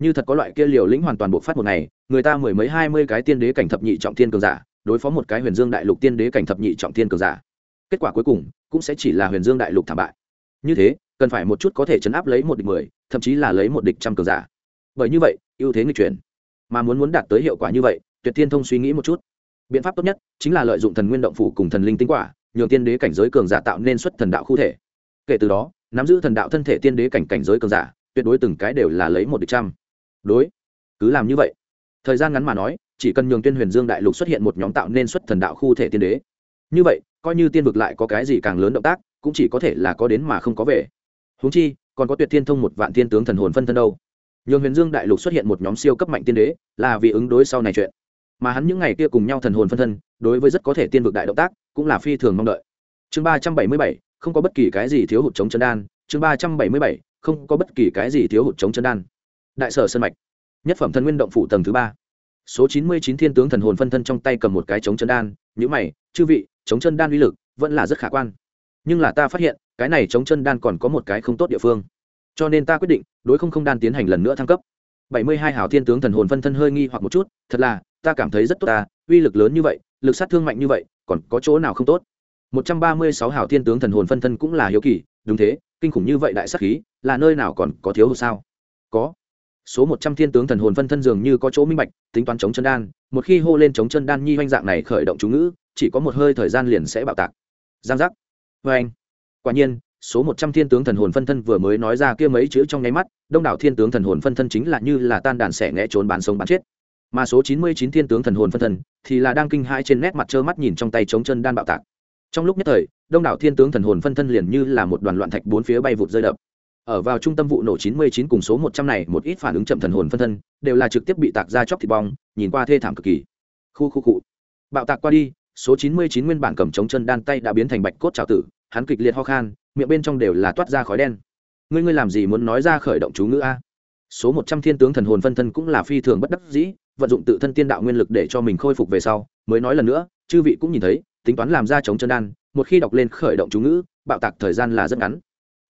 Như thật có loại kia liều lĩnh hoàn toàn bộ phát một ngày, người ta mười mấy hai mươi cái tiên đế cảnh thập nhị trọng thiên cường giả đối phó một cái huyền dương đại lục tiên đế cảnh thập nhị trọng thiên cường giả. Kết quả cuối cùng cũng sẽ chỉ là huyền dương đại lục thảm bại. Như thế, cần phải một chút có thể chấn áp lấy một địch mười, thậm chí là lấy một địch trăm cường giả. Bởi như vậy, ưu thế người chuyển. Mà muốn muốn đạt tới hiệu quả như vậy, tuyệt thiên thông suy nghĩ một chút. Biện pháp tốt nhất chính là lợi dụng thần nguyên động phủ cùng thần linh tinh quả, nhường tiên đế cảnh giới cường giả tạo nên xuất thần đạo khu thể. Kể từ đó, nắm giữ thần đạo thân thể tiên đế cảnh cảnh giới cường giả, tuyệt đối từng cái đều là lấy một địch trăm. Đối, cứ làm như vậy thời gian ngắn mà nói, chỉ cần nhường tuyên huyền dương đại lục xuất hiện một nhóm tạo nên xuất thần đạo khu thể tiên đế. Như vậy, coi như tiên vực lại có cái gì càng lớn động tác, cũng chỉ có thể là có đến mà không có về. Húng chi, còn có tuyệt thiên thông một vạn tiên tướng thần hồn phân thân đâu. Nhường huyền dương đại lục xuất hiện một nhóm siêu cấp mạnh tiên đế, là vì ứng đối sau này chuyện. Mà hắn những ngày kia cùng nhau thần hồn phân thân, đối với rất có thể tiên vực đại động tác, cũng là phi thường mong đợi. Chương ba trăm bảy mươi bảy, không có bất kỳ cái gì thiếu hụt chống chân đan. Chương ba trăm bảy mươi bảy, không có bất kỳ cái gì thiếu hụt chống chân đan. Đại sở sân mạch nhất phẩm thần nguyên động phủ tầng thứ ba. Số chín mươi chín thiên tướng thần hồn phân thân trong tay cầm một cái chống chân đan. Nhữ mày, chư vị chống chân đan uy lực vẫn là rất khả quan. Nhưng là ta phát hiện, cái này chống chân đan còn có một cái không tốt địa phương. Cho nên ta quyết định, đối không không đan tiến hành lần nữa thăng cấp. Bảy mươi hai hảo thiên tướng thần hồn phân thân hơi nghi hoặc một chút, thật là, ta cảm thấy rất tốt ta, uy lực lớn như vậy, lực sát thương mạnh như vậy, còn có chỗ nào không tốt? Một trăm ba mươi sáu hảo thiên tướng thần hồn phân thân cũng là hiếu kỳ, đúng thế, kinh khủng như vậy đại sắc khí, là nơi nào còn có thiếu hụt sao? Có số một trăm thiên tướng thần hồn phân thân dường như có chỗ minh bạch, tính toán chống chân đan, một khi hô lên chống chân đan nhi hoanh dạng này khởi động chú ngữ, chỉ có một hơi thời gian liền sẽ bạo tạc. Giang giác. Vê anh. Quả nhiên, số một trăm thiên tướng thần hồn phân thân vừa mới nói ra kia mấy chữ trong nháy mắt, đông đảo thiên tướng thần hồn phân thân chính là như là tan đàn xẻ ngẽ trốn bán sống bán chết. Mà số chín mươi chín thiên tướng thần hồn phân thân thì là đang kinh hãi trên nét mặt trơ mắt nhìn trong tay chống chân đan bạo tạc. Trong lúc nhất thời, đông đảo thiên tướng thần hồn phân thân liền như là một đoàn loạn thạch bốn phía bay vụt rơi đập ở vào trung tâm vụ nổ chín mươi chín cùng số một trăm này, một ít phản ứng chậm thần hồn phân thân, đều là trực tiếp bị tạc ra chóc thịt bong, nhìn qua thê thảm cực kỳ. Khu khu cụ bạo tạc qua đi, số chín mươi chín nguyên bản cầm chống chân đan tay đã biến thành bạch cốt trào tử, hắn kịch liệt ho khan, miệng bên trong đều là toát ra khói đen. Ngươi ngươi làm gì muốn nói ra khởi động chú ngữ a? Số một trăm thiên tướng thần hồn phân thân cũng là phi thường bất đắc dĩ, vận dụng tự thân tiên đạo nguyên lực để cho mình khôi phục về sau, mới nói lần nữa, chư vị cũng nhìn thấy, tính toán làm ra chống chân đan, một khi đọc lên khởi động chú ngữ, bạo tạc thời gian là rất ngắn.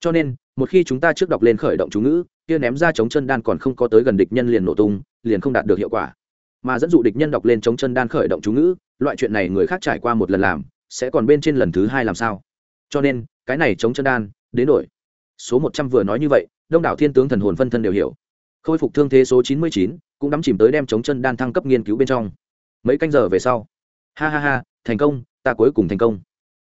Cho nên một khi chúng ta trước đọc lên khởi động chú ngữ, kia ném ra chống chân đan còn không có tới gần địch nhân liền nổ tung, liền không đạt được hiệu quả. Mà dẫn dụ địch nhân đọc lên chống chân đan khởi động chú ngữ, loại chuyện này người khác trải qua một lần làm, sẽ còn bên trên lần thứ hai làm sao? Cho nên, cái này chống chân đan, đến đổi. Số một trăm vừa nói như vậy, đông đảo thiên tướng thần hồn phân thân đều hiểu. Khôi phục thương thế số chín mươi chín, cũng đắm chìm tới đem chống chân đan thăng cấp nghiên cứu bên trong. Mấy canh giờ về sau. Ha ha ha, thành công, ta cuối cùng thành công.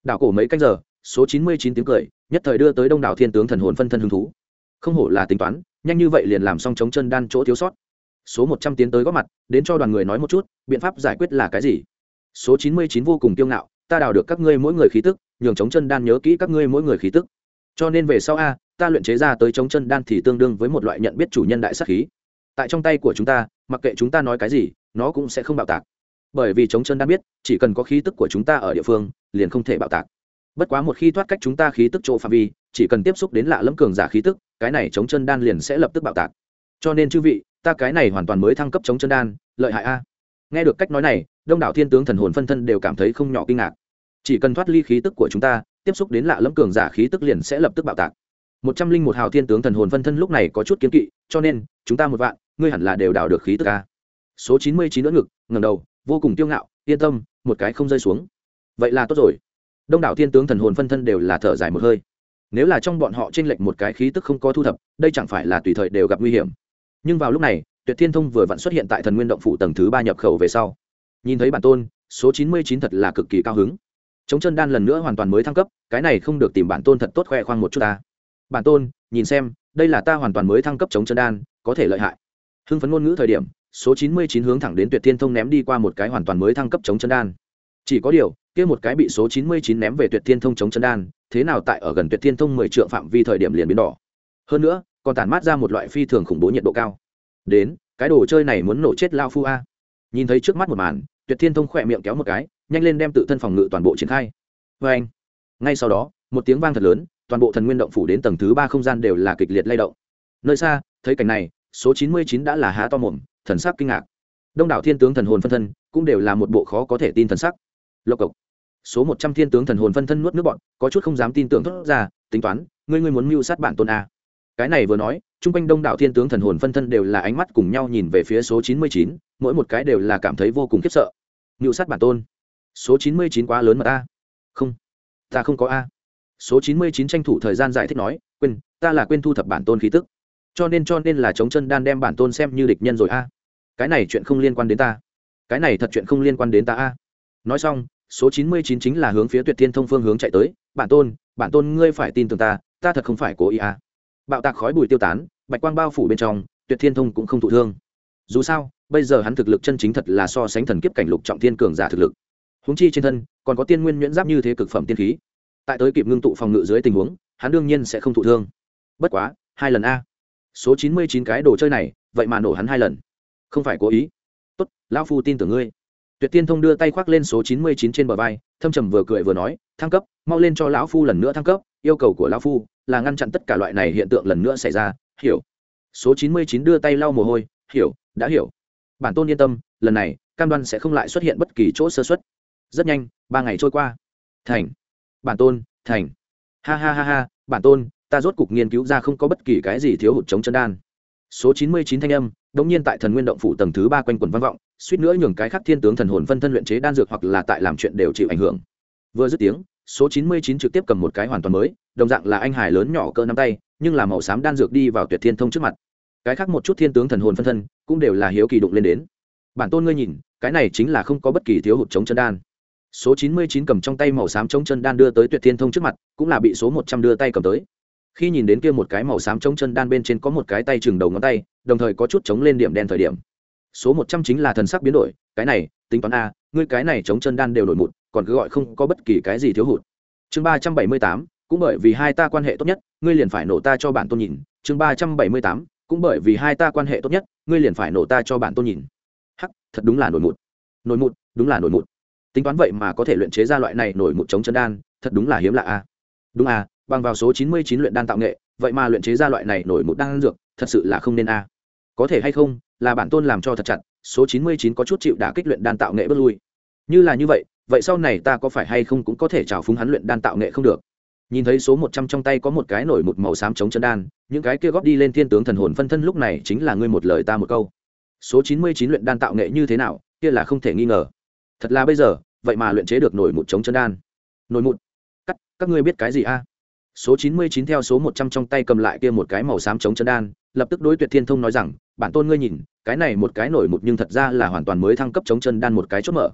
Đảo cổ mấy canh giờ, số chín mươi chín tiếng cười nhất thời đưa tới đông đảo thiên tướng thần hồn phân thân hứng thú. Không hổ là tính toán, nhanh như vậy liền làm xong chống chân đan chỗ thiếu sót. Số một trăm tiến tới góp mặt, đến cho đoàn người nói một chút, biện pháp giải quyết là cái gì? Số chín mươi chín vô cùng kiêu ngạo, ta đào được các ngươi mỗi người khí tức, nhường chống chân đan nhớ kỹ các ngươi mỗi người khí tức. Cho nên về sau a, ta luyện chế ra tới chống chân đan thì tương đương với một loại nhận biết chủ nhân đại sắc khí. Tại trong tay của chúng ta, mặc kệ chúng ta nói cái gì, nó cũng sẽ không bạo tạc. Bởi vì chống chân đan biết, chỉ cần có khí tức của chúng ta ở địa phương, liền không thể bạo tạc bất quá một khi thoát cách chúng ta khí tức chỗ phạm vi, chỉ cần tiếp xúc đến lạ lẫm cường giả khí tức, cái này chống chân đan liền sẽ lập tức bạo tạc. Cho nên chư vị, ta cái này hoàn toàn mới thăng cấp chống chân đan, lợi hại a. Nghe được cách nói này, đông đảo thiên tướng thần hồn phân thân đều cảm thấy không nhỏ kinh ngạc. Chỉ cần thoát ly khí tức của chúng ta, tiếp xúc đến lạ lẫm cường giả khí tức liền sẽ lập tức bạo tạc. Một trăm linh một hào thiên tướng thần hồn phân thân lúc này có chút kiếm kỵ, cho nên, chúng ta một vạn, ngươi hẳn là đều đào được khí tức a? số chín mươi chín nữa ngực ngầm đầu, vô cùng kiêu ngạo, yên tâm, một cái không rơi xuống. Vậy là tốt rồi đông đảo thiên tướng thần hồn phân thân đều là thở dài một hơi. Nếu là trong bọn họ t r ê n lệch một cái khí tức không có thu thập, đây chẳng phải là tùy thời đều gặp nguy hiểm. Nhưng vào lúc này, tuyệt thiên thông vừa vặn xuất hiện tại thần nguyên động phủ tầng thứ ba nhập khẩu về sau. Nhìn thấy bản tôn, số chín mươi chín thật là cực kỳ cao hứng. Chống chân đan lần nữa hoàn toàn mới thăng cấp, cái này không được tìm bản tôn thật tốt khoe khoang một chút ta. Bản tôn, nhìn xem, đây là ta hoàn toàn mới thăng cấp chống chân đan, có thể lợi hại. Hưng phấn ngôn ngữ thời điểm, số chín mươi chín hướng thẳng đến tuyệt thiên thông ném đi qua một cái hoàn toàn mới thăng cấp chống chân đan. Chỉ có điều kia một cái bị số chín mươi chín ném về tuyệt thiên thông chống chân đan, thế nào tại ở gần tuyệt thiên thông mười triệu phạm vi thời điểm liền biến đỏ. Hơn nữa, còn tản mát ra một loại phi thường khủng bố nhiệt độ cao. Đến, cái đồ chơi này muốn nổ chết lao phu a. Nhìn thấy trước mắt một màn, tuyệt thiên thông khẽ miệng kéo một cái, nhanh lên đem tự thân phòng ngự toàn bộ triển khai. Oeng. anh, ngay sau đó, một tiếng vang thật lớn, toàn bộ thần nguyên động phủ đến tầng thứ ba không gian đều là kịch liệt lay động. Nơi xa, thấy cảnh này, số chín mươi chín đã là há to mồm, thần sắc kinh ngạc. Đông đảo thiên tướng thần hồn phân thân cũng đều là một bộ khó có thể tin thần sắc. Lộc cộc số một trăm thiên tướng thần hồn phân thân nuốt nước bọn, có chút không dám tin tưởng thốt ra, tính toán, ngươi ngươi muốn mưu sát bản tôn a? Cái này vừa nói, chung quanh đông đảo thiên tướng thần hồn phân thân đều là ánh mắt cùng nhau nhìn về phía số chín mươi chín, mỗi một cái đều là cảm thấy vô cùng khiếp sợ. Mưu sát bản tôn? Số chín mươi chín quá lớn mà ta? Không ta không có a. Số chín mươi chín tranh thủ thời gian giải thích nói, quên, ta là quên thu thập bản tôn khí tức. Cho nên cho nên là chống chân đan đem bản tôn xem như địch nhân rồi a. Cái này chuyện không liên quan đến ta. Cái này thật chuyện không liên quan đến ta a. Nói xong số chín mươi chín chính là hướng phía tuyệt thiên thông phương hướng chạy tới. Bản tôn bản tôn ngươi phải tin tưởng ta ta thật không phải cố ý a bạo tạc khói bụi tiêu tán, bạch quang bao phủ bên trong, tuyệt thiên thông cũng không thụ thương. Dù sao, bây giờ hắn thực lực chân chính thật là so sánh thần kiếp cảnh lục trọng thiên cường giả thực lực. Húng chi trên thân, còn có tiên nguyên nhuyễn giáp như thế cực phẩm tiên khí. Tại tới kịp ngưng tụ phòng ngự dưới tình huống, hắn đương nhiên sẽ không thụ thương. Bất quá, hai lần a. Số chín mươi chín cái đồ chơi này, vậy mà nổ hắn hai lần. Không phải cố ý. Tốt, lão phu tin tưởng ngươi tuyệt tiên thông đưa tay khoác lên số chín mươi chín trên bờ vai, thâm trầm vừa cười vừa nói, thăng cấp, mau lên cho lão phu lần nữa thăng cấp, yêu cầu của lão phu là ngăn chặn tất cả loại này hiện tượng lần nữa xảy ra. Hiểu. Số chín mươi chín đưa tay lau mồ hôi, hiểu, đã hiểu. Bản tôn yên tâm, lần này, cam đoan sẽ không lại xuất hiện bất kỳ chỗ sơ xuất rất nhanh, ba ngày trôi qua. Thành. Bản tôn, thành. Ha ha ha ha, bản tôn, ta rốt cục nghiên cứu ra không có bất kỳ cái gì thiếu hụt chống chân đan. Số chín mươi chín thanh âm, đống nhiên tại thần nguyên động phủ tầng thứ ba quanh quần văn vọng suýt nữa nhường cái khác thiên tướng thần hồn phân thân luyện chế đan dược hoặc là tại làm chuyện đều chịu ảnh hưởng. Vừa dứt tiếng, số chín mươi chín trực tiếp cầm một cái hoàn toàn mới, đồng dạng là anh hải lớn nhỏ cỡ nắm tay, nhưng là màu xám đan dược đi vào tuyệt thiên thông trước mặt. Cái khác một chút thiên tướng thần hồn phân thân cũng đều là hiếu kỳ đụng lên đến. Bản tôn ngươi nhìn, cái này chính là không có bất kỳ thiếu hụt chống chân đan. Số chín mươi chín cầm trong tay màu xám chống chân đan đưa tới tuyệt thiên thông trước mặt, cũng là bị số một trăm đưa tay cầm tới. Khi nhìn đến kia một cái màu xám chống chân đan bên trên có một cái tay chừng đầu ngón tay, đồng thời có chút chống lên điểm đen thời điểm số một trăm chính là thần sắc biến đổi, cái này, tính toán a, ngươi cái này chống chân đan đều đổi mụn còn cứ gọi không có bất kỳ cái gì thiếu hụt. Chương ba trăm bảy mươi tám, cũng bởi vì hai ta quan hệ tốt nhất, ngươi liền phải nổ ta cho bản tôn nhìn. Chương ba trăm bảy mươi tám, cũng bởi vì hai ta quan hệ tốt nhất, ngươi liền phải nổ ta cho bản tôn nhìn. Hắc, thật đúng là nổi mụn nổi mụn đúng là nổi mụn tính toán vậy mà có thể luyện chế ra loại này nổi một chống chân đan, thật đúng là hiếm lạ a. Đúng à bằng vào số chín mươi chín luyện đan tạo nghệ, vậy mà luyện chế ra loại này nổi một đan dược, thật sự là không nên a. Có thể hay không là bản tôn làm cho thật chặt, số chín mươi chín có chút chịu đã kích luyện đan tạo nghệ bước lui. Như là như vậy vậy sau này ta có phải hay không cũng có thể trào phúng hắn luyện đan tạo nghệ không được? Nhìn thấy số một trăm trong tay có một cái nổi một màu xám chống chân đan, những cái kia góp đi lên thiên tướng thần hồn phân thân lúc này chính là ngươi một lời ta một câu. Số chín mươi chín luyện đan tạo nghệ như thế nào, kia là không thể nghi ngờ. Thật là bây giờ, vậy mà luyện chế được nổi một chống chân đan. Nổi một. Cắt các ngươi biết cái gì a? Số chín mươi chín theo số một trăm trong tay cầm lại kia một cái màu xám chống chân đan, lập tức đối tuyệt thiên thông nói rằng, bản tôn ngươi nhìn, cái này một cái nổi một nhưng thật ra là hoàn toàn mới thăng cấp chống chân đan một cái chốt mở.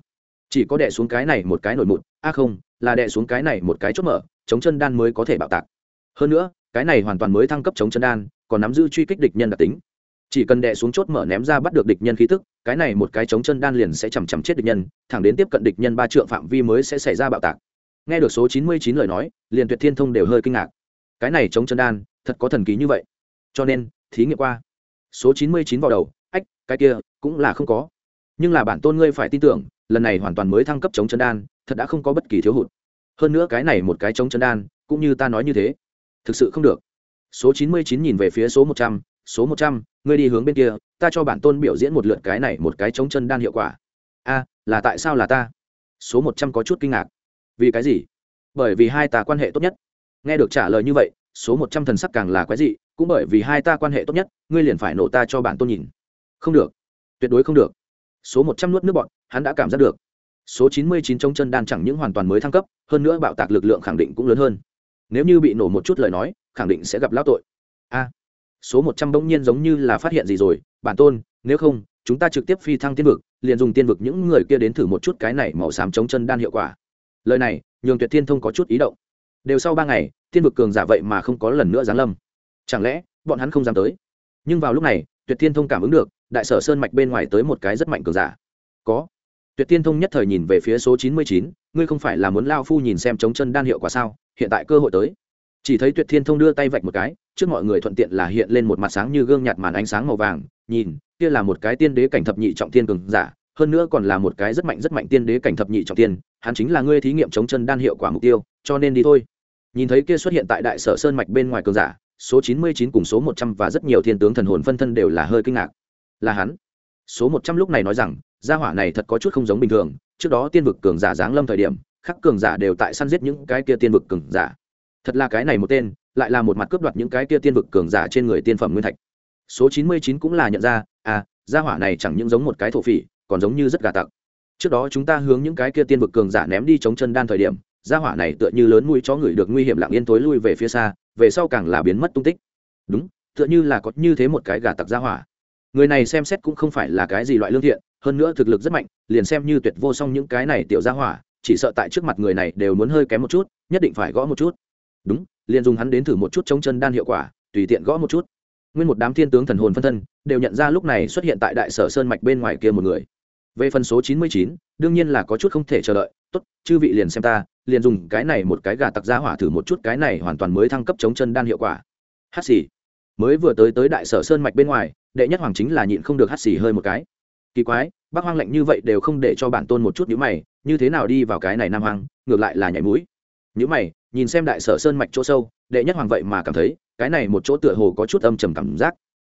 Chỉ có đè xuống cái này một cái nổi một, a à không, là đè xuống cái này một cái chốt mở, chống chân đan mới có thể bạo tạc. Hơn nữa, cái này hoàn toàn mới thăng cấp chống chân đan, còn nắm giữ truy kích địch nhân đặc tính. Chỉ cần đè xuống chốt mở ném ra bắt được địch nhân khí tức, cái này một cái chống chân đan liền sẽ chằm chằm chết địch nhân, thẳng đến tiếp cận địch nhân ba trượng phạm vi mới sẽ xảy ra bạo tạc nghe được số chín mươi chín lời nói, liền tuyệt thiên thông đều hơi kinh ngạc. Cái này chống chân đan, thật có thần ký như vậy. Cho nên, thí nghiệm qua. Số chín mươi chín vào đầu, ách, cái kia, cũng là không có. Nhưng là bản tôn ngươi phải tin tưởng, lần này hoàn toàn mới thăng cấp chống chân đan, thật đã không có bất kỳ thiếu hụt. Hơn nữa cái này một cái chống chân đan, cũng như ta nói như thế. Thực sự không được. Số chín mươi chín nhìn về phía số một trăm, số một trăm, ngươi đi hướng bên kia, ta cho bản tôn biểu diễn một lượt cái này một cái chống chân đan hiệu quả. A, là tại sao là ta? Số một trăm có chút kinh ngạc vì cái gì? Bởi vì hai ta quan hệ tốt nhất. Nghe được trả lời như vậy, số một trăm thần sắc càng là quái dị, cũng bởi vì hai ta quan hệ tốt nhất, ngươi liền phải nổ ta cho bản tôn nhìn. Không được. Tuyệt đối không được. Số một trăm nuốt nước bọn hắn đã cảm giác được. Số chín mươi chín trong chân đan chẳng những hoàn toàn mới thăng cấp, hơn nữa bạo tạc lực lượng khẳng định cũng lớn hơn. Nếu như bị nổ một chút lời nói, khẳng định sẽ gặp lão tội. A. Số một trăm bỗng nhiên giống như là phát hiện gì rồi, bản tôn, nếu không, chúng ta trực tiếp phi thăng tiên vực, liền dùng tiên vực những người kia đến thử một chút cái này màu xám chống chân đan hiệu quả lời này, nhường tuyệt thiên thông có chút ý động. Đều sau ba ngày, thiên vực cường giả vậy mà không có lần nữa giáng lâm. Chẳng lẽ, bọn hắn không dám tới? Nhưng vào lúc này, tuyệt thiên thông cảm ứng được, đại sở sơn mạch bên ngoài tới một cái rất mạnh cường giả. Có. Tuyệt thiên thông nhất thời nhìn về phía số chín mươi chín, ngươi không phải là muốn lao phu nhìn xem chống chân đan hiệu quả sao? Hiện tại cơ hội tới. Chỉ thấy tuyệt thiên thông đưa tay vạch một cái, trước mọi người thuận tiện là hiện lên một mặt sáng như gương nhạt màn ánh sáng màu vàng, nhìn, kia là một cái tiên đế cảnh thập nhị trọng thiên cường giả, hơn nữa còn là một cái rất mạnh rất mạnh tiên đế cảnh thập nhị trọng thiên hắn chính là ngươi thí nghiệm chống chân đan hiệu quả mục tiêu, cho nên đi thôi. Nhìn thấy kia xuất hiện tại đại sở sơn mạch bên ngoài cường giả, số chín mươi chín cùng số một trăm và rất nhiều thiên tướng thần hồn phân thân đều là hơi kinh ngạc. Là hắn. Số một trăm lúc này nói rằng, gia hỏa này thật có chút không giống bình thường, trước đó tiên vực cường giả giáng lâm thời điểm, khắc cường giả đều tại săn giết những cái kia tiên vực cường giả. Thật là cái này một tên, lại là một mặt cướp đoạt những cái kia tiên vực cường giả trên người tiên phẩm nguyên thạch. Số chín mươi chín cũng là nhận ra à gia hỏa này chẳng những giống một cái thổ phỉ, còn giống như rất gà tặc trước đó chúng ta hướng những cái kia tiên vực cường giả ném đi chống chân đan thời điểm, gia hỏa này tựa như lớn mũi chó người được nguy hiểm lặng yên tối lui về phía xa, về sau càng là biến mất tung tích. Đúng, tựa như là có như thế một cái gà tặc gia hỏa. Người này xem xét cũng không phải là cái gì loại lương thiện, hơn nữa thực lực rất mạnh, liền xem như tuyệt vô song những cái này tiểu gia hỏa, chỉ sợ tại trước mặt người này đều muốn hơi kém một chút, nhất định phải gõ một chút. Đúng, liền dùng hắn đến thử một chút chống chân đan hiệu quả, tùy tiện gõ một chút. Nguyên một đám thiên tướng thần hồn phân thân, đều nhận ra lúc này xuất hiện tại đại sở sơn mạch bên ngoài kia một người về phần số chín mươi chín, đương nhiên là có chút không thể chờ đợi. Tốt, chư vị liền xem ta, liền dùng cái này một cái gà tặc ra hỏa thử một chút cái này hoàn toàn mới thăng cấp chống chân đan hiệu quả. Hát xì. Mới vừa tới tới đại sở sơn mạch bên ngoài, đệ nhất hoàng chính là nhịn không được hát xì hơi một cái. Kỳ quái, bác hoang lạnh như vậy đều không để cho bản tôn một chút nhữ mày, như thế nào đi vào cái này nam hoang, ngược lại là nhảy mũi. Nhữ mày, nhìn xem đại sở sơn mạch chỗ sâu, đệ nhất hoàng vậy mà cảm thấy, cái này một chỗ tựa hồ có chút âm trầm cảm giác.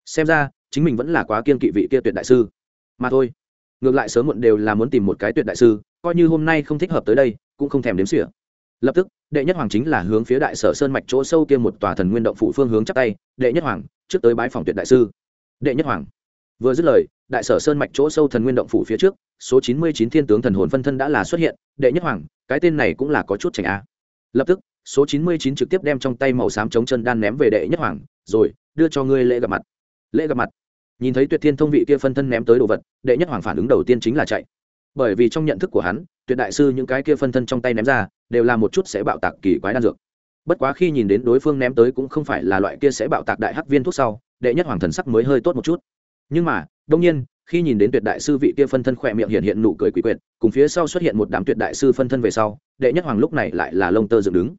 Xem ra, chính mình vẫn là quá kiên kỵ vị kia tuyệt đại sư. Mà thôi ngược lại sớm muộn đều là muốn tìm một cái tuyệt đại sư, coi như hôm nay không thích hợp tới đây, cũng không thèm đếm xỉa. Lập tức, đệ nhất hoàng chính là hướng phía đại sở sơn mạch chỗ sâu kia một tòa thần nguyên động phụ phương hướng chắp tay, đệ nhất hoàng, trước tới bái phòng tuyệt đại sư. Đệ nhất hoàng. Vừa dứt lời, đại sở sơn mạch chỗ sâu thần nguyên động phủ phía trước, số chín mươi chín thiên tướng thần hồn phân thân đã là xuất hiện, đệ nhất hoàng, cái tên này cũng là có chút chảnh a. Lập tức, số chín mươi chín trực tiếp đem trong tay màu xám chống chân đan ném về đệ nhất hoàng, rồi, đưa cho ngươi lễ gặp mặt. Lễ gặp mặt nhìn thấy tuyệt thiên thông vị kia phân thân ném tới đồ vật, đệ nhất hoàng phản ứng đầu tiên chính là chạy. Bởi vì trong nhận thức của hắn, tuyệt đại sư những cái kia phân thân trong tay ném ra, đều là một chút sẽ bạo tạc kỳ quái đan dược. Bất quá khi nhìn đến đối phương ném tới cũng không phải là loại kia sẽ bạo tạc đại hắc viên thuốc sau, đệ nhất hoàng thần sắc mới hơi tốt một chút. Nhưng mà đông nhiên, khi nhìn đến tuyệt đại sư vị kia phân thân khỏe miệng hiện hiện nụ cười quỷ quyệt, cùng phía sau xuất hiện một đám tuyệt đại sư phân thân về sau, đệ nhất hoàng lúc này lại là lông tơ dựng đứng.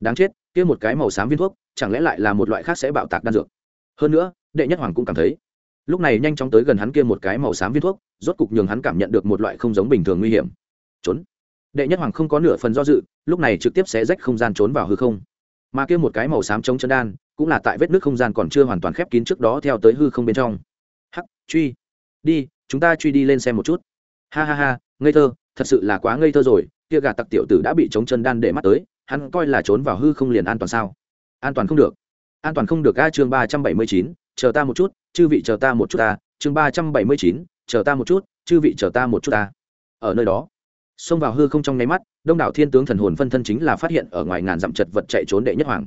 Đáng chết, kia một cái màu xám viên thuốc, chẳng lẽ lại là một loại khác sẽ bạo tạc đan dược? Hơn nữa, đệ nhất hoàng cũng cảm thấy lúc này nhanh chóng tới gần hắn kia một cái màu xám viên thuốc, rốt cục nhường hắn cảm nhận được một loại không giống bình thường nguy hiểm. Trốn. Đệ nhất hoàng không có nửa phần do dự, lúc này trực tiếp sẽ rách không gian trốn vào hư không. Mà kia một cái màu xám chống chân đan, cũng là tại vết nước không gian còn chưa hoàn toàn khép kín trước đó theo tới hư không bên trong. Hắc, truy. Đi, chúng ta truy đi lên xem một chút. Ha ha ha, ngây thơ, thật sự là quá ngây thơ rồi, kia gà tặc tiểu tử đã bị chống chân đan để mắt tới, hắn coi là trốn vào hư không liền an toàn sao? An toàn không được. An toàn không được a chương ba trăm bảy mươi chín chờ ta một chút, chư vị chờ ta một chút ta. Chương ba trăm bảy mươi chín, chờ ta một chút, chư vị chờ ta một chút ta. Ở nơi đó, xông vào hư không trong nháy mắt, đông đảo thiên tướng thần hồn phân thân chính là phát hiện ở ngoài ngàn dặm chật vật chạy trốn đệ nhất hoàng.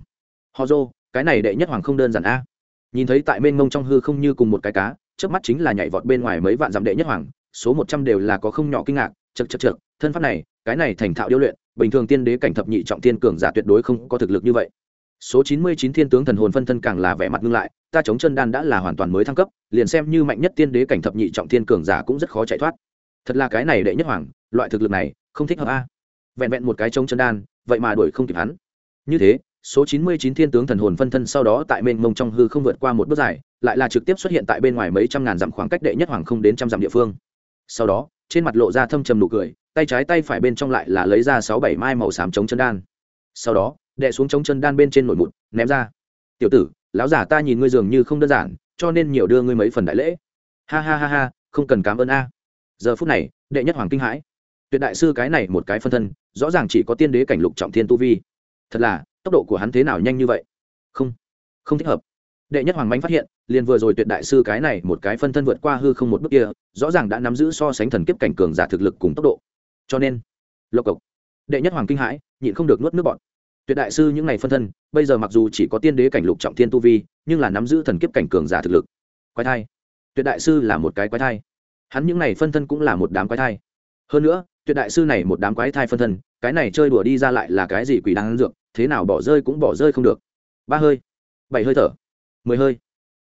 Họ dô, cái này đệ nhất hoàng không đơn giản a. Nhìn thấy tại mênh mông trong hư không như cùng một cái cá trước mắt chính là nhảy vọt bên ngoài mấy vạn dặm đệ nhất hoàng, số một trăm đều là có không nhỏ kinh ngạc chật chật chật thân pháp này, cái này thành thạo điêu luyện, bình thường tiên đế cảnh thập nhị trọng tiên cường giả tuyệt đối không có thực lực như vậy. Số chín mươi chín thiên tướng thần hồn phân thân càng là vẻ mặt ngưng lại ta chống chân đan đã là hoàn toàn mới thăng cấp, liền xem như mạnh nhất tiên đế cảnh thập nhị trọng thiên cường giả cũng rất khó chạy thoát. Thật là cái này đệ nhất hoàng, loại thực lực này, không thích hợp a. Vẹn vẹn một cái chống chân đan, vậy mà đuổi không kịp hắn. Như thế, số chín mươi chín thiên tướng thần hồn phân thân sau đó tại mênh mông trong hư không vượt qua một bước dài, lại là trực tiếp xuất hiện tại bên ngoài mấy trăm ngàn dặm khoảng cách đệ nhất hoàng không đến trăm dặm địa phương. Sau đó, trên mặt lộ ra thâm trầm nụ cười, tay trái tay phải bên trong lại là lấy ra sáu bảy mai màu xám chống chân đan. Sau đó, đệ xuống chống chân đan bên trên nổi mụn, ném ra. Tiểu tử lão giả ta nhìn ngươi dường như không đơn giản, cho nên nhiều đưa ngươi mấy phần đại lễ. Ha ha ha ha, không cần cảm ơn a. Giờ phút này, đệ nhất hoàng kinh hãi. Tuyệt đại sư cái này một cái phân thân, rõ ràng chỉ có tiên đế cảnh lục trọng thiên tu vi. Thật là, tốc độ của hắn thế nào nhanh như vậy? Không không thích hợp. Đệ nhất hoàng bánh phát hiện, liền vừa rồi tuyệt đại sư cái này một cái phân thân vượt qua hư không một bước kia, rõ ràng đã nắm giữ so sánh thần kiếp cảnh cường giả thực lực cùng tốc độ. Cho nên, lộc cộc. Đệ nhất hoàng kinh hãi, nhịn không được nuốt nước bọn tuyệt đại sư những ngày phân thân, bây giờ mặc dù chỉ có tiên đế cảnh lục trọng thiên tu vi, nhưng là nắm giữ thần kiếp cảnh cường giả thực lực. Quái thai. Tuyệt đại sư là một cái quái thai. Hắn những ngày phân thân cũng là một đám quái thai. Hơn nữa, tuyệt đại sư này một đám quái thai phân thân, cái này chơi đùa đi ra lại là cái gì quỷ đáng dược, thế nào bỏ rơi cũng bỏ rơi không được. Ba hơi. Bảy hơi thở. Mười hơi.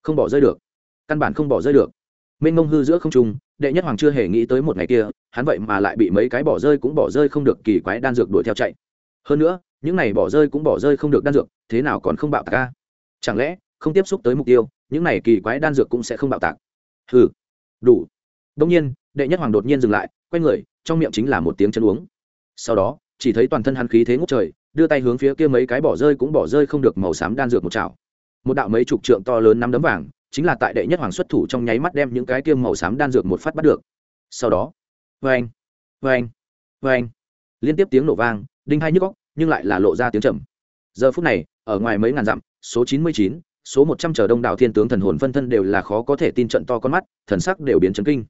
Không bỏ rơi được. Căn bản không bỏ rơi được. Mênh mông hư giữa không trung, đệ nhất hoàng chưa hề nghĩ tới một ngày kia, hắn vậy mà lại bị mấy cái bỏ rơi cũng bỏ rơi không được kỳ quái đan dược đuổi theo chạy. Hơn nữa những này bỏ rơi cũng bỏ rơi không được đan dược, thế nào còn không bạo tạc ca chẳng lẽ không tiếp xúc tới mục tiêu, những này kỳ quái đan dược cũng sẽ không bạo tạc? Hừ, đủ. Đông nhiên, đệ nhất hoàng đột nhiên dừng lại, quay người, trong miệng chính là một tiếng chân uống. Sau đó, chỉ thấy toàn thân hắn khí thế ngút trời, đưa tay hướng phía kia mấy cái bỏ rơi cũng bỏ rơi không được màu xám đan dược một chảo. Một đạo mấy chục trượng to lớn năm đấm vàng, chính là tại đệ nhất hoàng xuất thủ trong nháy mắt đem những cái kia màu xám đan dược một phát bắt được. Sau đó vê anh vê anh vê anh liên tiếp tiếng nổ vang, đinh hai nhức góc nhưng lại là lộ ra tiếng trầm. Giờ phút này, ở ngoài mấy ngàn dặm, số chín mươi chín, số một trăm chờ đông đảo thiên tướng thần hồn phân thân đều là khó có thể tin trận to con mắt, thần sắc đều biến chấn kinh.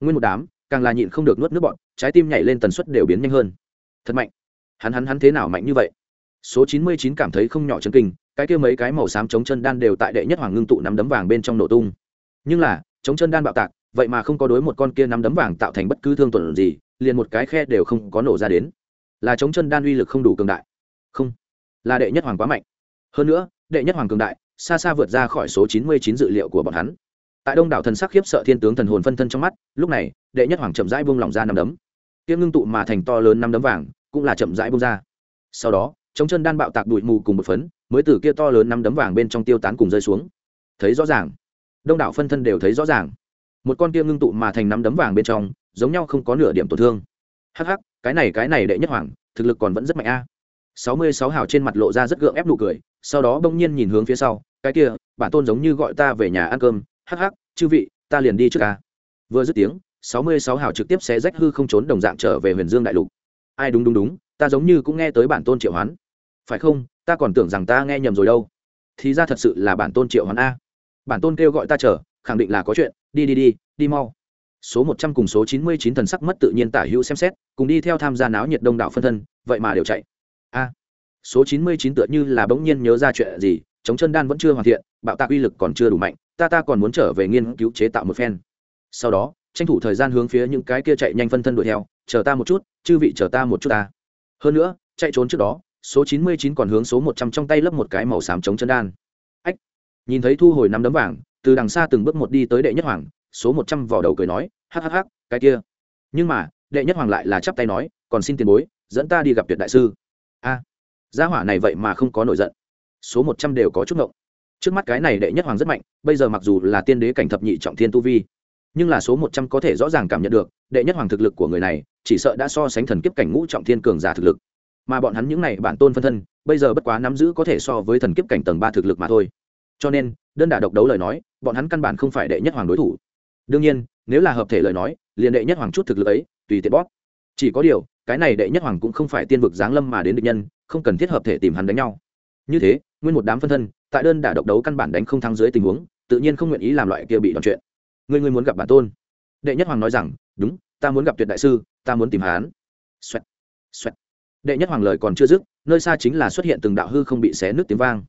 Nguyên một đám, càng là nhịn không được nuốt nước bọn trái tim nhảy lên tần suất đều biến nhanh hơn. Thật mạnh. Hắn hắn hắn thế nào mạnh như vậy? Số chín mươi chín cảm thấy không nhỏ chấn kinh, cái kia mấy cái màu xám chống chân đan đều tại đệ nhất hoàng ngưng tụ nắm đấm vàng bên trong nổ tung. Nhưng là chống chân đan bạo tạc, vậy mà không có đối một con kia nắm đấm vàng tạo thành bất cứ thương tổn gì, liền một cái khe đều không có nổ ra đến là chống chân đan uy lực không đủ cường đại. Không, là đệ nhất hoàng quá mạnh. Hơn nữa, đệ nhất hoàng cường đại, xa xa vượt ra khỏi số chín mươi chín dự liệu của bọn hắn. Tại đông đảo thần sắc khiếp sợ thiên tướng thần hồn phân thân trong mắt, lúc này, đệ nhất hoàng chậm rãi buông lỏng ra năm đấm. Tiếng ngưng tụ mà thành to lớn năm đấm vàng, cũng là chậm rãi buông ra. Sau đó, chống chân đan bạo tạc đụi mù cùng một phấn, mới từ kia to lớn năm đấm vàng bên trong tiêu tán cùng rơi xuống. Thấy rõ ràng, đông đảo phân thân đều thấy rõ ràng. Một con kia ngưng tụ mà thành năm đấm vàng bên trong, giống nhau không có nửa điểm tổn thương hắc hắc, cái này cái này đệ nhất hoàng, thực lực còn vẫn rất mạnh a. Sáu mươi sáu hào trên mặt lộ ra rất gượng ép nụ cười, sau đó bỗng nhiên nhìn hướng phía sau, cái kia, bản tôn giống như gọi ta về nhà ăn cơm, hắc hắc, chư vị, ta liền đi trước ca vừa dứt tiếng, sáu mươi sáu hào trực tiếp xé rách hư không trốn đồng dạng trở về huyền dương đại lục. Ai đúng đúng đúng, ta giống như cũng nghe tới bản tôn triệu hoán. Phải không, ta còn tưởng rằng ta nghe nhầm rồi đâu. Thì ra thật sự là bản tôn triệu hoán a. Bản tôn kêu gọi ta chờ, khẳng định là có chuyện, đi đi đi đi mau số một trăm cùng số chín mươi chín thần sắc mất tự nhiên tả hữu xem xét, cùng đi theo tham gia náo nhiệt đông đảo phân thân, vậy mà đều chạy. A, số chín mươi chín tựa như là bỗng nhiên nhớ ra chuyện gì, chống chân đan vẫn chưa hoàn thiện, bạo tạc uy lực còn chưa đủ mạnh, ta ta còn muốn trở về nghiên cứu chế tạo một phen. Sau đó, tranh thủ thời gian hướng phía những cái kia chạy nhanh phân thân đuổi theo, chờ ta một chút, chư vị chờ ta một chút ta. Hơn nữa, chạy trốn trước đó, số chín mươi chín còn hướng số một trăm trong tay lấp một cái màu xám chống chân đan. Ách, nhìn thấy thu hồi năm đấm vàng, từ đằng xa từng bước một đi tới đệ nhất hoàng, số một trăm vỏ đầu cười nói hắc hắc hắc, cái kia. Nhưng mà, đệ nhất hoàng lại là chắp tay nói, còn xin tiền bối, dẫn ta đi gặp tuyệt đại sư. A, gia hỏa này vậy mà không có nổi giận. Số một trăm đều có chút ngộng. Trước mắt cái này đệ nhất hoàng rất mạnh, bây giờ mặc dù là tiên đế cảnh thập nhị trọng thiên tu vi, nhưng là số một trăm có thể rõ ràng cảm nhận được, đệ nhất hoàng thực lực của người này, chỉ sợ đã so sánh thần kiếp cảnh ngũ trọng thiên cường giả thực lực. Mà bọn hắn những này bản tôn phân thân, bây giờ bất quá nắm giữ có thể so với thần kiếp cảnh tầng ba thực lực mà thôi. Cho nên, đơn đả độc đấu lời nói, bọn hắn căn bản không phải đệ nhất hoàng đối thủ. Đương nhiên nếu là hợp thể lời nói liền đệ nhất hoàng chút thực lực ấy tùy tiện bóp. Chỉ có điều cái này đệ nhất hoàng cũng không phải tiên vực giáng lâm mà đến địch nhân không cần thiết hợp thể tìm hắn đánh nhau. Như thế nguyên một đám phân thân tại đơn đả độc đấu căn bản đánh không thắng dưới tình huống tự nhiên không nguyện ý làm loại kia bị đòn chuyện. Người người muốn gặp bản tôn. Đệ nhất hoàng nói rằng đúng ta muốn gặp tuyệt đại sư ta muốn tìm hắn. Xoẹt, xoẹt. đệ nhất hoàng lời còn chưa dứt nơi xa chính là xuất hiện từng đạo hư không bị xé nước tiếng vang.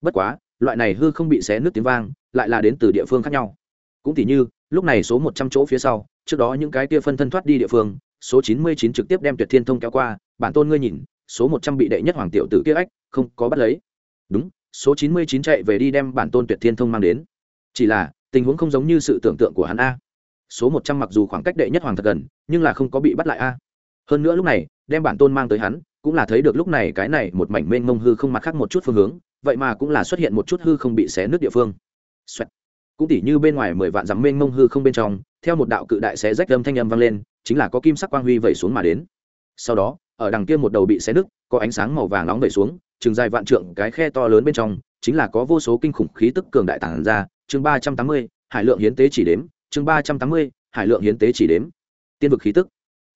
Bất quá loại này hư không bị xé nước tiếng vang lại là đến từ địa phương khác nhau. Cũng tỉ như lúc này số một trăm chỗ phía sau, trước đó những cái kia phân thân thoát đi địa phương, số chín mươi chín trực tiếp đem tuyệt thiên thông kéo qua, bản tôn ngươi nhìn, số một trăm bị đệ nhất hoàng tiểu tử kia ách, không có bắt lấy. Đúng, số chín mươi chín chạy về đi đem bản tôn tuyệt thiên thông mang đến. Chỉ là, tình huống không giống như sự tưởng tượng của hắn a. Số một trăm mặc dù khoảng cách đệ nhất hoàng thật gần, nhưng là không có bị bắt lại a. Hơn nữa lúc này, đem bản tôn mang tới hắn, cũng là thấy được lúc này cái này một mảnh mênh mông hư không mặt khác một chút phương hướng, vậy mà cũng là xuất hiện một chút hư không bị xé nước địa phương、Xoẹt cũng tỉ như bên ngoài mười vạn dặm mênh mông hư không bên trong, theo một đạo cự đại xé rách âm thanh âm vang lên, chính là có kim sắc quang huy vẩy xuống mà đến. Sau đó, ở đằng kia một đầu bị xé nứt, có ánh sáng màu vàng nóng vẩy xuống, chừng dài vạn trượng cái khe to lớn bên trong, chính là có vô số kinh khủng khí tức cường đại tản ra. Chương ba trăm tám mươi, hải lượng hiến tế chỉ đếm. Chương ba trăm tám mươi, hải lượng hiến tế chỉ đếm. Tiên vực khí tức.